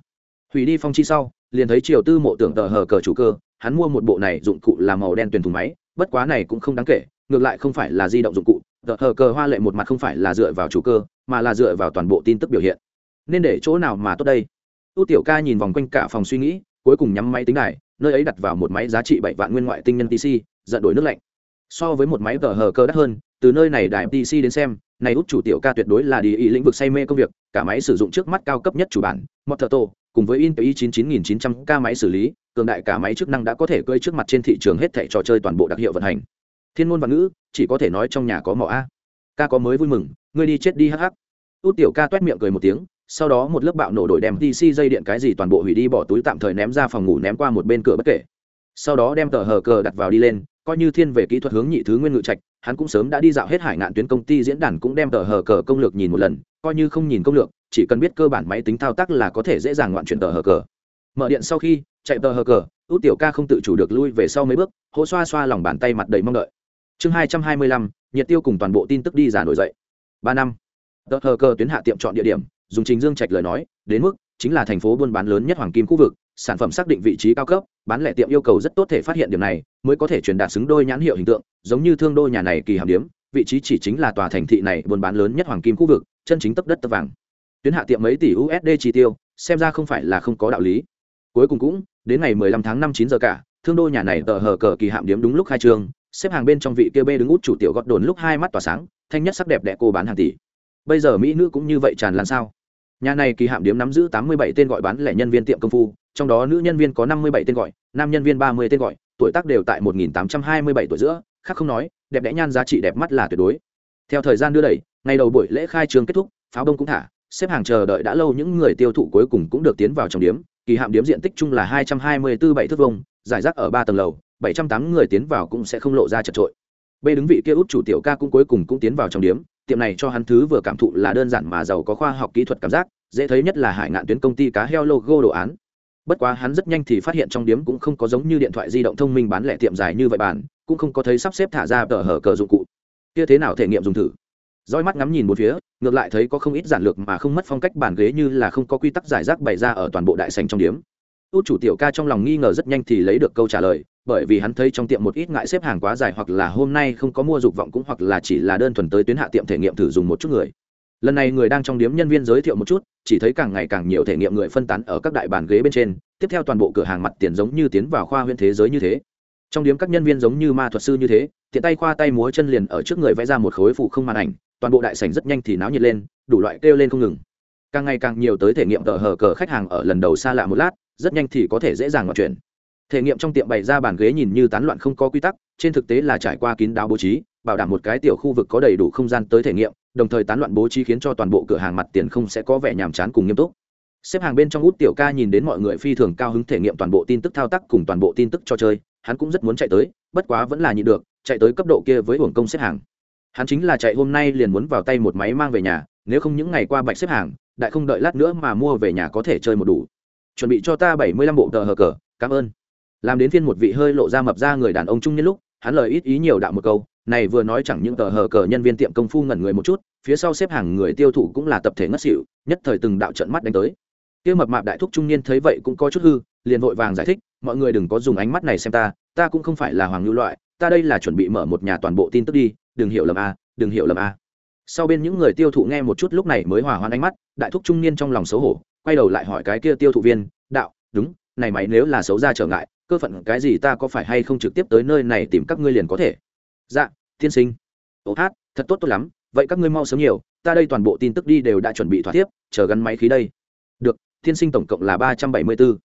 Hủy đi phong chi sau liền thấy triều tư mộ tưởng tờ hờ cờ chủ cơ, hắn mua một bộ này dụng cụ làm màu đen tuyển thùng máy, bất quá này cũng không đáng kể, ngược lại không phải là di động dụng cụ, tờ hờ cờ hoa lệ một mặt không phải là dựa vào chủ cơ, mà là dựa vào toàn bộ tin tức biểu hiện. Nên để chỗ nào mà tốt đây? Tu tiểu ca nhìn vòng quanh cả phòng suy nghĩ, cuối cùng nhắm máy tính này nơi ấy đặt vào một máy giá trị bảy vạn nguyên ngoại tinh nhân tc dẫn đổi nước lạnh. So với một máy tờ hờ cơ đắt hơn từ nơi này đại pc đến xem, này út chủ tiểu ca tuyệt đối là đi ý lĩnh vực say mê công việc, cả máy sử dụng trước mắt cao cấp nhất chủ bản, motorto, cùng với intel i 99900 k máy xử lý, cường đại cả máy chức năng đã có thể cơi trước mặt trên thị trường hết thẻ trò chơi toàn bộ đặc hiệu vận hành. Thiên môn và ngữ, chỉ có thể nói trong nhà có mỏ a. Ca có mới vui mừng, ngươi đi chết đi hắc út tiểu ca toét miệng cười một tiếng, sau đó một lớp bạo nổ đổi đem dc dây điện cái gì toàn bộ hủy đi bỏ túi tạm thời ném ra phòng ngủ ném qua một bên cửa bất kể sau đó đem tờ hờ cờ đặt vào đi lên, coi như thiên về kỹ thuật hướng nhị thứ nguyên ngự trạch, hắn cũng sớm đã đi dạo hết hải ngạn tuyến công ty diễn đàn cũng đem tờ hờ cờ công lược nhìn một lần, coi như không nhìn công lược, chỉ cần biết cơ bản máy tính thao tác là có thể dễ dàng ngoạn chuyển tờ hờ cờ. Mở điện sau khi, chạy tờ hờ cờ, út tiểu ca không tự chủ được lui về sau mấy bước hỗ xoa xoa lòng bàn tay mặt đầy mong đợi. Chương hai trăm hai mươi lăm, nhiệt tiêu cùng toàn bộ tin tức đi giả nổi dậy. Ba năm, tờ hờ cờ tuyến hạ tiệm chọn địa điểm, dùng trình dương trạch lời nói, đến mức chính là thành phố buôn bán lớn nhất hoàng kim khu vực sản phẩm xác định vị trí cao cấp, bán lẻ tiệm yêu cầu rất tốt thể phát hiện điểm này, mới có thể truyền đạt xứng đôi nhãn hiệu hình tượng, giống như thương đô nhà này kỳ hàm điếm, vị trí chỉ chính là tòa thành thị này buôn bán lớn nhất hoàng kim khu vực, chân chính tấp đất tấp vàng. Tuyến hạ tiệm mấy tỷ usd chi tiêu, xem ra không phải là không có đạo lý. Cuối cùng cũng, đến ngày 15 tháng 5 9 giờ cả, thương đô nhà này tờ hờ cờ kỳ hạm điếm đúng lúc khai trương, xếp hàng bên trong vị kia bê đứng út chủ tiểu gót đồn lúc hai mắt tỏa sáng, thanh nhất sắc đẹp đẽ cô bán hàng tỷ. Bây giờ mỹ nữ cũng như vậy tràn lan sao? Nhà này kỳ hạm điếm nắm giữ 87 tên gọi bán lẻ nhân viên tiệm công phu, trong đó nữ nhân viên có 57 tên gọi, nam nhân viên 30 tên gọi, tuổi tác đều tại 1827 tuổi giữa, khác không nói, đẹp đẽ nhan giá trị đẹp mắt là tuyệt đối. Theo thời gian đưa đẩy, ngày đầu buổi lễ khai trương kết thúc, pháo đông cũng thả, xếp hàng chờ đợi đã lâu những người tiêu thụ cuối cùng cũng được tiến vào trong điếm. Kỳ hạm điếm diện tích chung là 224 bảy thước vông giải rác ở ba tầng lầu 708 người tiến vào cũng sẽ không lộ ra chật trội. B đứng vị kia út chủ tiểu ca cũng cuối cùng cũng tiến vào trong điếm tiệm này cho hắn thứ vừa cảm thụ là đơn giản mà giàu có khoa học kỹ thuật cảm giác, dễ thấy nhất là hải ngạn tuyến công ty cá heo logo đồ án. Bất quá hắn rất nhanh thì phát hiện trong điếm cũng không có giống như điện thoại di động thông minh bán lẻ tiệm dài như vậy bàn, cũng không có thấy sắp xếp thả ra tờ hở cờ dụng cụ. Kia thế nào thể nghiệm dùng thử? Roi mắt ngắm nhìn một phía, ngược lại thấy có không ít giản lược mà không mất phong cách bàn ghế như là không có quy tắc giải rác bày ra ở toàn bộ đại sành trong điếm. Út chủ tiểu ca trong lòng nghi ngờ rất nhanh thì lấy được câu trả lời bởi vì hắn thấy trong tiệm một ít ngại xếp hàng quá dài hoặc là hôm nay không có mua dục vọng cũng hoặc là chỉ là đơn thuần tới tuyến hạ tiệm thể nghiệm thử dùng một chút người. Lần này người đang trong điếm nhân viên giới thiệu một chút, chỉ thấy càng ngày càng nhiều thể nghiệm người phân tán ở các đại bàn ghế bên trên, tiếp theo toàn bộ cửa hàng mặt tiền giống như tiến vào khoa huyện thế giới như thế. Trong điếm các nhân viên giống như ma thuật sư như thế, tiện tay khoa tay múa chân liền ở trước người vẽ ra một khối phụ không màn ảnh, toàn bộ đại sảnh rất nhanh thì náo nhiệt lên, đủ loại kêu lên không ngừng. Càng ngày càng nhiều tới thể nghiệm tờ hờ cờ khách hàng ở lần đầu xa lạ một lát, rất nhanh thì có thể dễ dàng ngoại chuyển thể nghiệm trong tiệm bày ra bàn ghế nhìn như tán loạn không có quy tắc, trên thực tế là trải qua kín đáo bố trí, bảo đảm một cái tiểu khu vực có đầy đủ không gian tới thể nghiệm, đồng thời tán loạn bố trí khiến cho toàn bộ cửa hàng mặt tiền không sẽ có vẻ nhàm chán cùng nghiêm túc. Xếp hàng bên trong út tiểu ca nhìn đến mọi người phi thường cao hứng thể nghiệm toàn bộ tin tức thao tác cùng toàn bộ tin tức cho chơi, hắn cũng rất muốn chạy tới, bất quá vẫn là nhịn được, chạy tới cấp độ kia với uổng công xếp hàng. Hắn chính là chạy hôm nay liền muốn vào tay một máy mang về nhà, nếu không những ngày qua bạch xếp hàng, đại không đợi lát nữa mà mua về nhà có thể chơi một đủ. Chuẩn bị cho ta bảy mươi lăm bộ tờ hờ cờ, cảm ơn làm đến phiên một vị hơi lộ ra mập ra người đàn ông trung niên lúc, hắn lời ít ý nhiều đạo một câu, này vừa nói chẳng những tờ hờ cờ nhân viên tiệm công phu ngẩn người một chút, phía sau xếp hàng người tiêu thụ cũng là tập thể ngất xỉu, nhất thời từng đạo trận mắt đánh tới. Kia mập mạp đại thúc trung niên thấy vậy cũng có chút hư, liền vội vàng giải thích, mọi người đừng có dùng ánh mắt này xem ta ta cũng không phải là hoàng lưu loại, ta đây là chuẩn bị mở một nhà toàn bộ tin tức đi, đừng hiểu lầm a, đừng hiểu lầm a. Sau bên những người tiêu thụ nghe một chút lúc này mới hòa hoan ánh mắt, đại thúc trung niên trong lòng xấu hổ, quay đầu lại hỏi cái kia tiêu thụ viên, đạo, đúng, này mày nếu là xấu ra trở ngại cơ phận cái gì ta có phải hay không trực tiếp tới nơi này tìm các ngươi liền có thể? Dạ tiên sinh. Ô hát, thật tốt tốt lắm, vậy các ngươi mau sớm nhiều, ta đây toàn bộ tin tức đi đều đã chuẩn bị thỏa tiếp chờ gắn máy khí đây. Được, tiên sinh tổng cộng là ba trăm bảy mươi bốn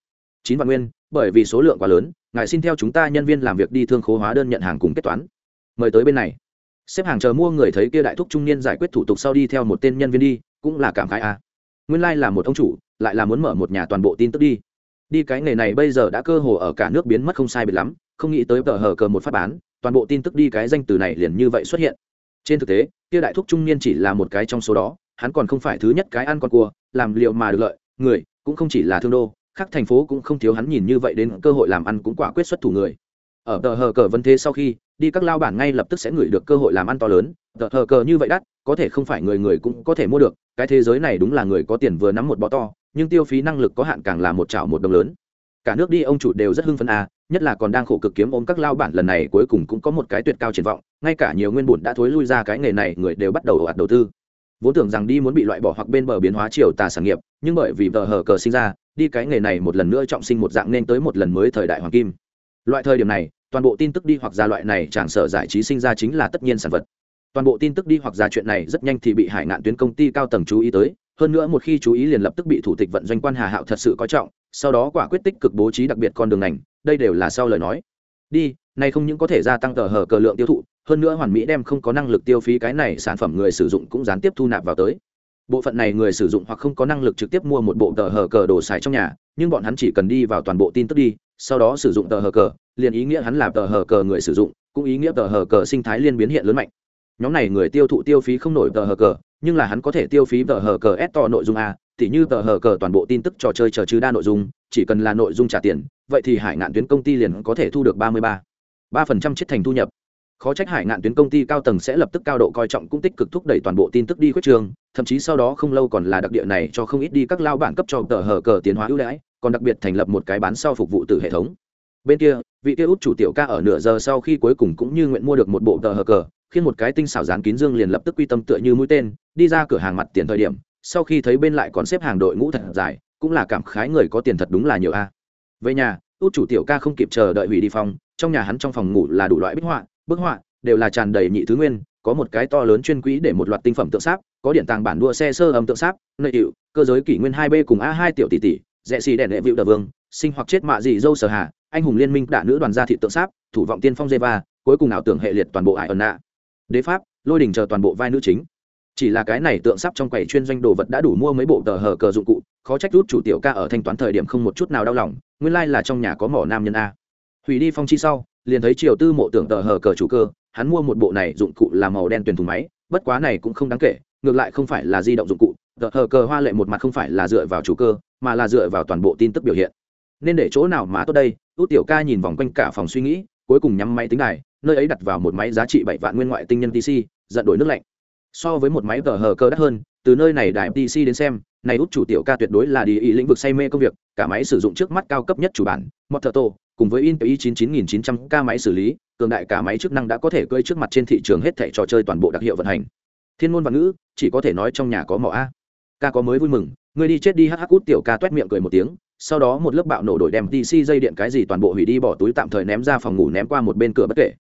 chín vạn nguyên, bởi vì số lượng quá lớn, ngài xin theo chúng ta nhân viên làm việc đi thương khố hóa đơn nhận hàng cùng kết toán. Mời tới bên này. Xếp hàng chờ mua người thấy kia đại thúc trung niên giải quyết thủ tục sau đi theo một tên nhân viên đi, cũng là cảm khái a à. nguyên lai、like、là một ông chủ, lại là muốn mở một nhà toàn bộ tin tức đi đi cái nghề này bây giờ đã cơ hồ ở cả nước biến mất không sai biệt lắm, không nghĩ tới tờ hờ cờ một phát bán, toàn bộ tin tức đi cái danh từ này liền như vậy xuất hiện. Trên thực tế, kia đại thúc trung niên chỉ là một cái trong số đó, hắn còn không phải thứ nhất cái ăn con cua, làm liệu mà được lợi, người, cũng không chỉ là thương đô, khác thành phố cũng không thiếu hắn nhìn như vậy đến cơ hội làm ăn cũng quả quyết xuất thủ người. Ở tờ hờ cờ vân thế sau khi, đi các lao bản ngay lập tức sẽ ngửi được cơ hội làm ăn to lớn, tờ hờ cờ như vậy đắt, có thể không phải người người cũng có thể mua được, cái thế giới này đúng là người có tiền vừa nắm một bó to nhưng tiêu phí năng lực có hạn càng là một chảo một đồng lớn. Cả nước đi, ông chủ đều rất hưng phấn à nhất là còn đang khổ cực kiếm ôm các lao bản lần này cuối cùng cũng có một cái tuyệt cao triển vọng, ngay cả nhiều nguyên bùn đã thối lui ra cái nghề này, người đều bắt đầu ồ ạt đầu tư. Vốn tưởng rằng đi muốn bị loại bỏ hoặc bên bờ biến hóa chiều tà sản nghiệp, nhưng bởi vì vợ hờ cờ sinh ra, đi cái nghề này một lần nữa trọng sinh một dạng nên tới một lần mới thời đại hoàng kim. Loại thời điểm này, toàn bộ tin tức đi hoặc ra loại này chẳng sở giải trí sinh ra chính là tất nhiên sản vật. Toàn bộ tin tức đi hoặc ra chuyện này rất nhanh thì bị hải ngạn tuyến công ty cao tầng chú ý tới hơn nữa một khi chú ý liền lập tức bị thủ tịch vận doanh quan hà hạo thật sự coi trọng, sau đó quả quyết tích cực bố trí đặc biệt con đường ngành đây đều là sau lời nói. Đi, này không những có thể gia tăng tờ hờ cờ lượng tiêu thụ, hơn nữa hoàn mỹ đem không có năng lực tiêu phí cái này sản phẩm người sử dụng cũng gián tiếp thu nạp vào tới. Bộ phận này người sử dụng hoặc không có năng lực trực tiếp mua một bộ tờ hờ cờ đồ xài trong nhà, nhưng bọn hắn chỉ cần đi vào toàn bộ tin tức đi, sau đó sử dụng tờ hờ cờ, liền ý nghĩa hắn là tờ hờ cờ người sử dụng, cũng ý nghĩa tờ hờ cờ sinh thái liên biến hiện lớn mạnh nhóm này người tiêu thụ tiêu phí không nổi tờ hờ cờ, nhưng là hắn có thể tiêu phí tờ hờ cờ ép to nội dung a, tỉ như tờ hờ cờ toàn bộ tin tức trò chơi chờ chứ đa nội dung, chỉ cần là nội dung trả tiền, vậy thì hải ngạn tuyến công ty liền có thể thu được ba mươi ba. ba phần trăm chiết thành thu nhập. Khó trách hải ngạn tuyến công ty cao tầng sẽ lập tức cao độ coi trọng cũng tích cực thúc đẩy toàn bộ tin tức đi khuyết trường, thậm chí sau đó không lâu còn là đặc địa này cho không ít đi các lao bản cấp cho tờ hờ cờ tiến hóa ưu đãi, còn đặc biệt thành lập một cái bán sau phục vụ từ hệ thống. Bên kia, vị kia út chủ tiểu ca ở nửa giờ sau khi cuối cùng cũng như nguyện mua được một bộ tờ hờ cờ khiến một cái tinh xảo dán kín dương liền lập tức quy tâm tựa như mũi tên, đi ra cửa hàng mặt tiền thời điểm, sau khi thấy bên lại còn xếp hàng đội ngũ thật dài, cũng là cảm khái người có tiền thật đúng là nhiều a. Về nhà, út chủ tiểu ca không kịp chờ đợi hủy đi phòng, trong nhà hắn trong phòng ngủ là đủ loại bích họa, bức họa, đều là tràn đầy nhị thứ nguyên, có một cái to lớn chuyên quỹ để một loạt tinh phẩm tượng sáp, có điện tàng bản đua xe sơ âm tượng sáp nơi hiệu, cơ giới kỷ nguyên hai b cùng a hai tiểu tỷ tỷ rẽ xì đèn đệ vịu đờ vương, sinh hoặc chết mạ dị dâu sở hà anh hùng liên minh đả nữ đoàn gia thị tượng sáp, thủ vọng tiên phong dê va cuối cùng ảo tưởng hệ liệt toàn bộ ải ẩn nạ đế pháp, lôi đình chờ toàn bộ vai nữ chính. Chỉ là cái này tượng sắp trong quầy chuyên doanh đồ vật đã đủ mua mấy bộ tờ hờ cờ dụng cụ, khó trách rút chủ tiểu ca ở thanh toán thời điểm không một chút nào đau lòng, nguyên lai là trong nhà có mỏ nam nhân a. Hủy đi phong chi sau, liền thấy triều tư mộ tưởng tờ hờ cờ chủ cơ, hắn mua một bộ này dụng cụ là màu đen tuyển thùng máy, bất quá này cũng không đáng kể, ngược lại không phải là di động dụng cụ, tờ hờ cờ hoa lệ một mặt không phải là dựa vào chủ cơ, mà là dựa vào toàn bộ tin tức biểu hiện. Nên để chỗ nào mà tốt đây, út tiểu ca nhìn vòng quanh cả phòng suy nghĩ cuối cùng nhắm máy tính đài, nơi ấy đặt vào một máy giá trị bảy vạn nguyên ngoại tinh nhân tc giận đổi nước lạnh. So với một máy tờ hờ cơ đắt hơn, từ nơi này đài tc đến xem, này út chủ tiểu ca tuyệt đối là đi ý lĩnh vực say mê công việc, cả máy sử dụng trước mắt cao cấp nhất chủ bản motorto cùng với intel i 99900 k máy xử lý, cường đại cả máy chức năng đã có thể cơi trước mặt trên thị trường hết thảy trò chơi toàn bộ đặc hiệu vận hành. Thiên môn và ngữ, chỉ có thể nói trong nhà có mỏ a. Ca có mới vui mừng, người đi chết đi, hắc hắc út tiểu ca toét miệng cười một tiếng sau đó một lớp bạo nổ đổi đem tc dây điện cái gì toàn bộ hủy đi bỏ túi tạm thời ném ra phòng ngủ ném qua một bên cửa bất kể.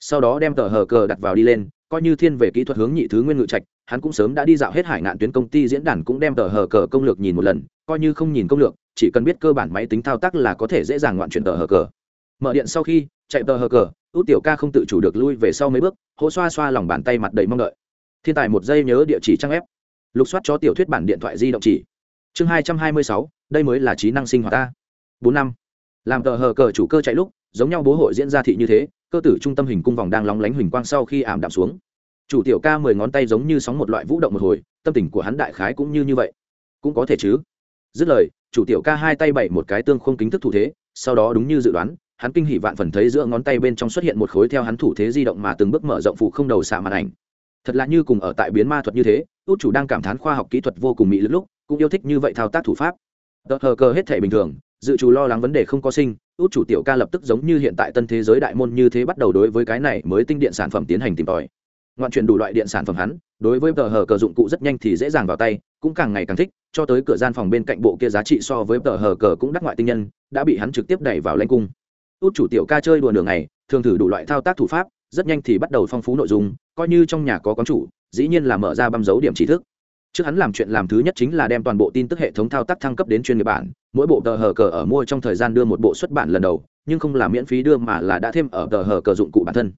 Sau đó đem tờ hờ cờ đặt vào đi lên, coi như thiên về kỹ thuật hướng nhị thứ nguyên ngự trạch, hắn cũng sớm đã đi dạo hết hải ngạn tuyến công ty diễn đàn cũng đem tờ hờ cờ công lược nhìn một lần, coi như không nhìn công lược, chỉ cần biết cơ bản máy tính thao tác là có thể dễ dàng ngoạn chuyển tờ hờ cờ. Mở điện sau khi, chạy tờ hờ cờ, út tiểu ca không tự chủ được lui về sau mấy bước hỗ xoa xoa lòng bàn tay mặt đầy mong đợi. Thiên tài một giây nhớ địa chỉ trang ép lục soát cho tiểu thuyết bản điện thoại di động chỉ chương hai trăm hai mươi sáu, đây mới là trí năng sinh hoạt ta. Bốn năm. Làm tờ hờ cờ chủ cơ chạy lúc, giống nhau bố hội diễn ra thị như thế, cơ tử trung tâm hình cung vòng đang lóng lánh huỳnh quang sau khi ảm đạm xuống. Chủ tiểu ca mười ngón tay giống như sóng một loại vũ động một hồi, tâm tình của hắn đại khái cũng như như vậy. Cũng có thể chứ. Dứt lời, chủ tiểu ca hai tay bảy một cái tương không kính thức thủ thế, sau đó đúng như dự đoán, hắn kinh hỉ vạn phần thấy giữa ngón tay bên trong xuất hiện một khối theo hắn thủ thế di động mà từng bước mở rộng phụ không đầu xạ màn ảnh. Thật là như cùng ở tại biến ma thuật như thế, út chủ đang cảm thán khoa học kỹ thuật vô cùng mỹ lực lúc cũng yêu thích như vậy thao tác thủ pháp. Tờ hờ cờ hết thể bình thường, dự chủ lo lắng vấn đề không có sinh, út chủ tiểu ca lập tức giống như hiện tại tân thế giới đại môn như thế bắt đầu đối với cái này mới tinh điện sản phẩm tiến hành tìm tòi. Ngoạn chuyển đủ loại điện sản phẩm hắn, đối với tờ hờ cờ dụng cụ rất nhanh thì dễ dàng vào tay, cũng càng ngày càng thích, cho tới cửa gian phòng bên cạnh bộ kia giá trị so với tờ hờ cờ cũng đắc ngoại tinh nhân, đã bị hắn trực tiếp đẩy vào lanh cung. Út chủ tiểu ca chơi đùa đường này thường thử đủ loại thao tác thủ pháp, rất nhanh thì bắt đầu phong phú nội dung, coi như trong nhà có quán chủ, dĩ nhiên là mở ra băm dấu điểm trí thức trước hắn làm chuyện làm thứ nhất chính là đem toàn bộ tin tức hệ thống thao tác thăng cấp đến chuyên nghiệp bản, mỗi bộ tờ hờ cờ ở mua trong thời gian đưa một bộ xuất bản lần đầu, nhưng không là miễn phí đưa mà là đã thêm ở tờ hờ cờ dụng cụ bản thân.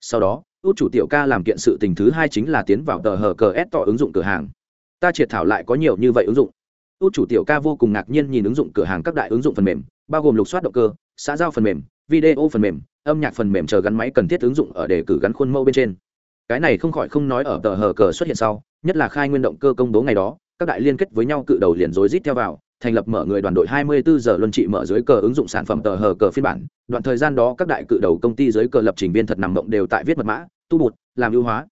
Sau đó, út chủ tiểu ca làm kiện sự tình thứ hai chính là tiến vào tờ hờ cờ ép tỏ ứng dụng cửa hàng. Ta triệt thảo lại có nhiều như vậy ứng dụng. Út chủ tiểu ca vô cùng ngạc nhiên nhìn ứng dụng cửa hàng các đại ứng dụng phần mềm, bao gồm lục soát động cơ, xã giao phần mềm, video phần mềm, âm nhạc phần mềm chờ gắn máy cần thiết ứng dụng ở đề cử gắn khuôn mẫu bên trên cái này không khỏi không nói ở tờ hờ cờ xuất hiện sau, nhất là khai nguyên động cơ công bố ngày đó, các đại liên kết với nhau cự đầu liền rối rít theo vào, thành lập mở người đoàn đội 24 giờ luân trị mở dưới cờ ứng dụng sản phẩm tờ hờ cờ phiên bản. Đoạn thời gian đó, các đại cự đầu công ty dưới cờ lập trình viên thật nằm mộng đều tại viết mật mã, tu bụt, làm ưu hóa.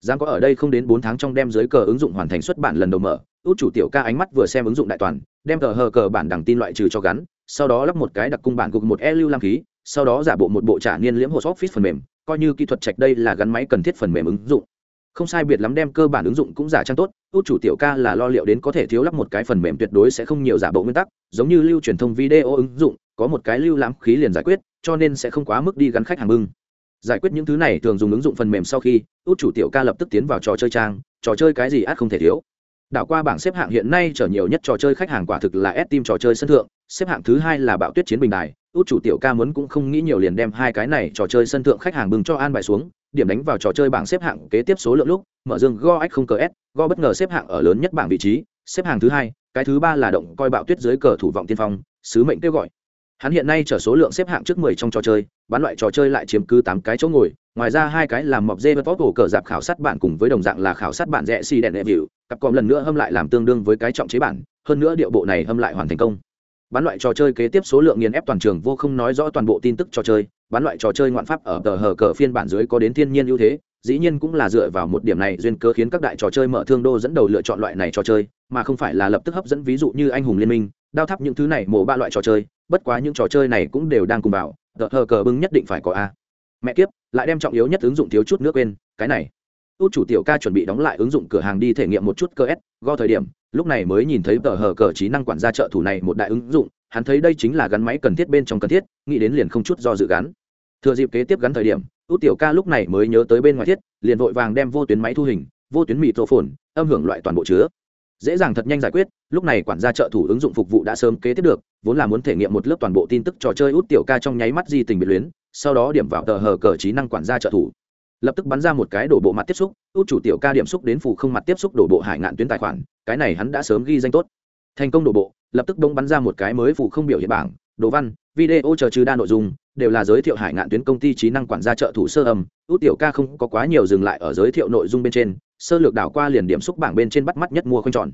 Dám có ở đây không đến bốn tháng trong đem dưới cờ ứng dụng hoàn thành xuất bản lần đầu mở, út chủ tiểu ca ánh mắt vừa xem ứng dụng đại toàn, đem tờ hờ cờ bản đằng tin loại trừ cho gắn, sau đó lắp một cái đặc cung bản gục một e lưu lam khí, sau đó giả bộ một bộ trả niên liễm hồ office phần mềm coi như kỹ thuật trạch đây là gắn máy cần thiết phần mềm ứng dụng. Không sai biệt lắm đem cơ bản ứng dụng cũng giả trang tốt út chủ tiểu ca là lo liệu đến có thể thiếu lắp một cái phần mềm tuyệt đối sẽ không nhiều giả bộ nguyên tắc, giống như lưu truyền thông video ứng dụng, có một cái lưu lãm khí liền giải quyết, cho nên sẽ không quá mức đi gắn khách hàng bưng. Giải quyết những thứ này thường dùng ứng dụng phần mềm sau khi út chủ tiểu ca lập tức tiến vào trò chơi trang, trò chơi cái gì át không thể thiếu. Đảo qua bảng xếp hạng hiện nay chở nhiều nhất trò chơi khách hàng quả thực là ép tim trò chơi sân thượng, xếp hạng thứ hai là bạo tuyết chiến bình đài út chủ tiểu ca muốn cũng không nghĩ nhiều liền đem hai cái này trò chơi sân thượng khách hàng bừng cho an bài xuống, điểm đánh vào trò chơi bảng xếp hạng kế tiếp số lượng lúc, mở dương go ách không cờ s, go bất ngờ xếp hạng ở lớn nhất bảng vị trí, xếp hạng thứ hai, cái thứ ba là động coi bạo tuyết dưới cờ thủ vọng tiên phong, sứ mệnh kêu gọi. Hắn hiện nay chở số lượng xếp hạng trước mười trong trò chơi, bán loại trò chơi lại chiếm cứ tám cái chỗ ngồi, ngoài ra hai cái làm mọc dê và tốt cờ dạp khảo sát bản cùng với đồng dạng là khảo sát bản rẽ si đèn đệ vịu cặp còn lần nữa hâm lại làm tương đương với cái trọng chế bản, hơn nữa điệu bộ này hâm lại hoàn thành công bán loại trò chơi kế tiếp số lượng nghiền ép toàn trường vô không nói rõ toàn bộ tin tức trò chơi. Bán loại trò chơi ngoạn pháp ở tờ hờ cờ phiên bản dưới có đến thiên nhiên ưu thế, dĩ nhiên cũng là dựa vào một điểm này duyên cớ khiến các đại trò chơi mở thương đô dẫn đầu lựa chọn loại này trò chơi, mà không phải là lập tức hấp dẫn ví dụ như anh hùng liên minh, đao thắp những thứ này mổ ba loại trò chơi, bất quá những trò chơi này cũng đều đang cùng vào, tờ hờ cờ bưng nhất định phải có a. Mẹ kiếp, lại đem trọng yếu nhất ứng dụng thiếu chút nước quên, cái này. Út chủ tiểu ca chuẩn bị đóng lại ứng dụng cửa hàng đi thể nghiệm một chút cơ s, go thời điểm lúc này mới nhìn thấy tờ hờ cờ trí năng quản gia trợ thủ này một đại ứng dụng, hắn thấy đây chính là gắn máy cần thiết bên trong cần thiết, nghĩ đến liền không chút do dự gắn. Thừa dịp kế tiếp gắn thời điểm, út tiểu ca lúc này mới nhớ tới bên ngoài thiết, liền vội vàng đem vô tuyến máy thu hình, vô tuyến mịt rộ phồn âm hưởng loại toàn bộ chứa. Dễ dàng thật nhanh giải quyết, lúc này quản gia trợ thủ ứng dụng phục vụ đã sớm kế tiếp được, vốn là muốn thể nghiệm một lớp toàn bộ tin tức trò chơi út tiểu ca trong nháy mắt di tình biệt luyến, sau đó điểm vào tờ hờ cờ trí năng quản gia trợ thủ. Lập tức bắn ra một cái đổ bộ mặt tiếp xúc, út chủ tiểu ca điểm xúc đến phủ không mặt tiếp xúc đổ bộ hải ngạn tuyến tài khoản cái này hắn đã sớm ghi danh tốt. Thành công đổ bộ, lập tức đông bắn ra một cái mới phụ không biểu hiện bảng, đồ văn, video chờ trừ đa nội dung, đều là giới thiệu hải ngạn tuyến công ty trí năng quản gia trợ thủ sơ âm. Út tiểu ca không có quá nhiều dừng lại ở giới thiệu nội dung bên trên, sơ lược đảo qua liền điểm xúc bảng bên trên bắt mắt nhất mua khoanh tròn.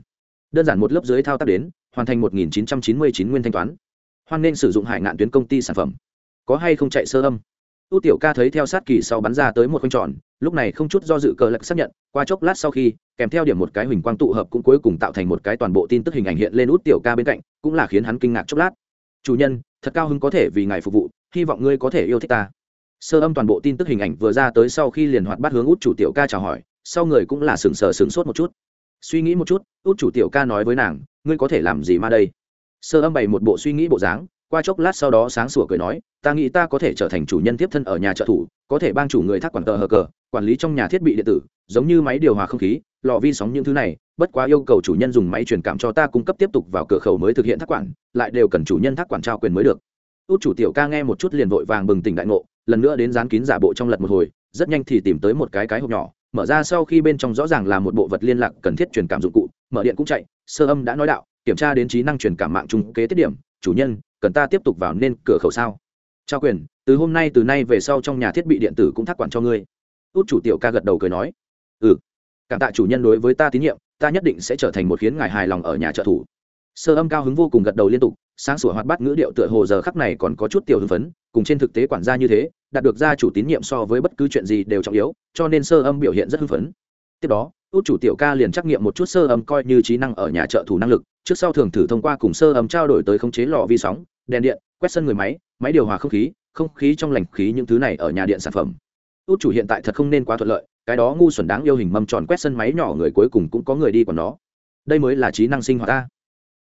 Đơn giản một lớp dưới thao tác đến, hoàn thành 1999 nguyên thanh toán. Hoan nên sử dụng hải ngạn tuyến công ty sản phẩm. Có hay không chạy sơ âm? Út tiểu ca thấy theo sát kỳ sau bắn ra tới một khoanh tròn, lúc này không chút do dự cờ lạch xác nhận, qua chốc lát sau khi, kèm theo điểm một cái huỳnh quang tụ hợp cũng cuối cùng tạo thành một cái toàn bộ tin tức hình ảnh hiện lên út tiểu ca bên cạnh, cũng là khiến hắn kinh ngạc chốc lát. Chủ nhân, thật cao hứng có thể vì ngài phục vụ, hy vọng ngươi có thể yêu thích ta. Sơ âm toàn bộ tin tức hình ảnh vừa ra tới sau khi liền hoạt bắt hướng út chủ tiểu ca chào hỏi, sau người cũng là sừng sờ sừng sốt một chút. Suy nghĩ một chút út chủ tiểu ca nói với nàng, ngươi có thể làm gì mà đây? Sơ âm bày một bộ suy nghĩ bộ dáng qua chốc lát sau đó sáng sủa cười nói, ta nghĩ ta có thể trở thành chủ nhân tiếp thân ở nhà trợ thủ, có thể bang chủ người thác quản tờ hờ cờ, quản lý trong nhà thiết bị điện tử, giống như máy điều hòa không khí lò vi sóng những thứ này, bất quá yêu cầu chủ nhân dùng máy truyền cảm cho ta cung cấp tiếp tục vào cửa khẩu mới thực hiện thác quản, lại đều cần chủ nhân thác quản trao quyền mới được. Út chủ tiểu ca nghe một chút liền vội vàng bừng tỉnh đại ngộ, lần nữa đến dán kín giả bộ trong lật một hồi, rất nhanh thì tìm tới một cái cái hộp nhỏ, mở ra sau khi bên trong rõ ràng là một bộ vật liên lạc cần thiết truyền cảm dụng cụ, mở điện cũng chạy, sơ âm đã nói đạo, kiểm tra đến trí năng truyền cảm mạng trung kế tiết điểm, chủ nhân cần ta tiếp tục vào nên cửa khẩu sao? Trao quyền, từ hôm nay từ nay về sau trong nhà thiết bị điện tử cũng thắc quản cho ngươi. Út chủ tiểu ca gật đầu cười nói. Ừ cảm tạ chủ nhân đối với ta tín nhiệm, ta nhất định sẽ trở thành một khiến ngài hài lòng ở nhà trợ thủ. Sơ âm cao hứng vô cùng gật đầu liên tục, sáng sủa hoạt bát ngữ điệu tựa hồ giờ khắc này còn có chút tiểu hưng phấn, cùng trên thực tế quản gia như thế, đạt được gia chủ tín nhiệm so với bất cứ chuyện gì đều trọng yếu, cho nên sơ âm biểu hiện rất hưng phấn. Tiếp đó, út chủ tiểu ca liền trắc nghiệm một chút sơ âm coi như trí năng ở nhà trợ thủ năng lực, trước sau thường thử thông qua cùng sơ âm trao đổi tới khống chế lò vi sóng đèn điện, quét sân người máy máy điều hòa không khí không khí trong lành khí những thứ này ở nhà điện sản phẩm. Út chủ hiện tại thật không nên quá thuận lợi, cái đó ngu xuẩn đáng yêu hình mâm tròn quét sân máy nhỏ người cuối cùng cũng có người đi còn nó. Đây mới là trí năng sinh hoạt ta.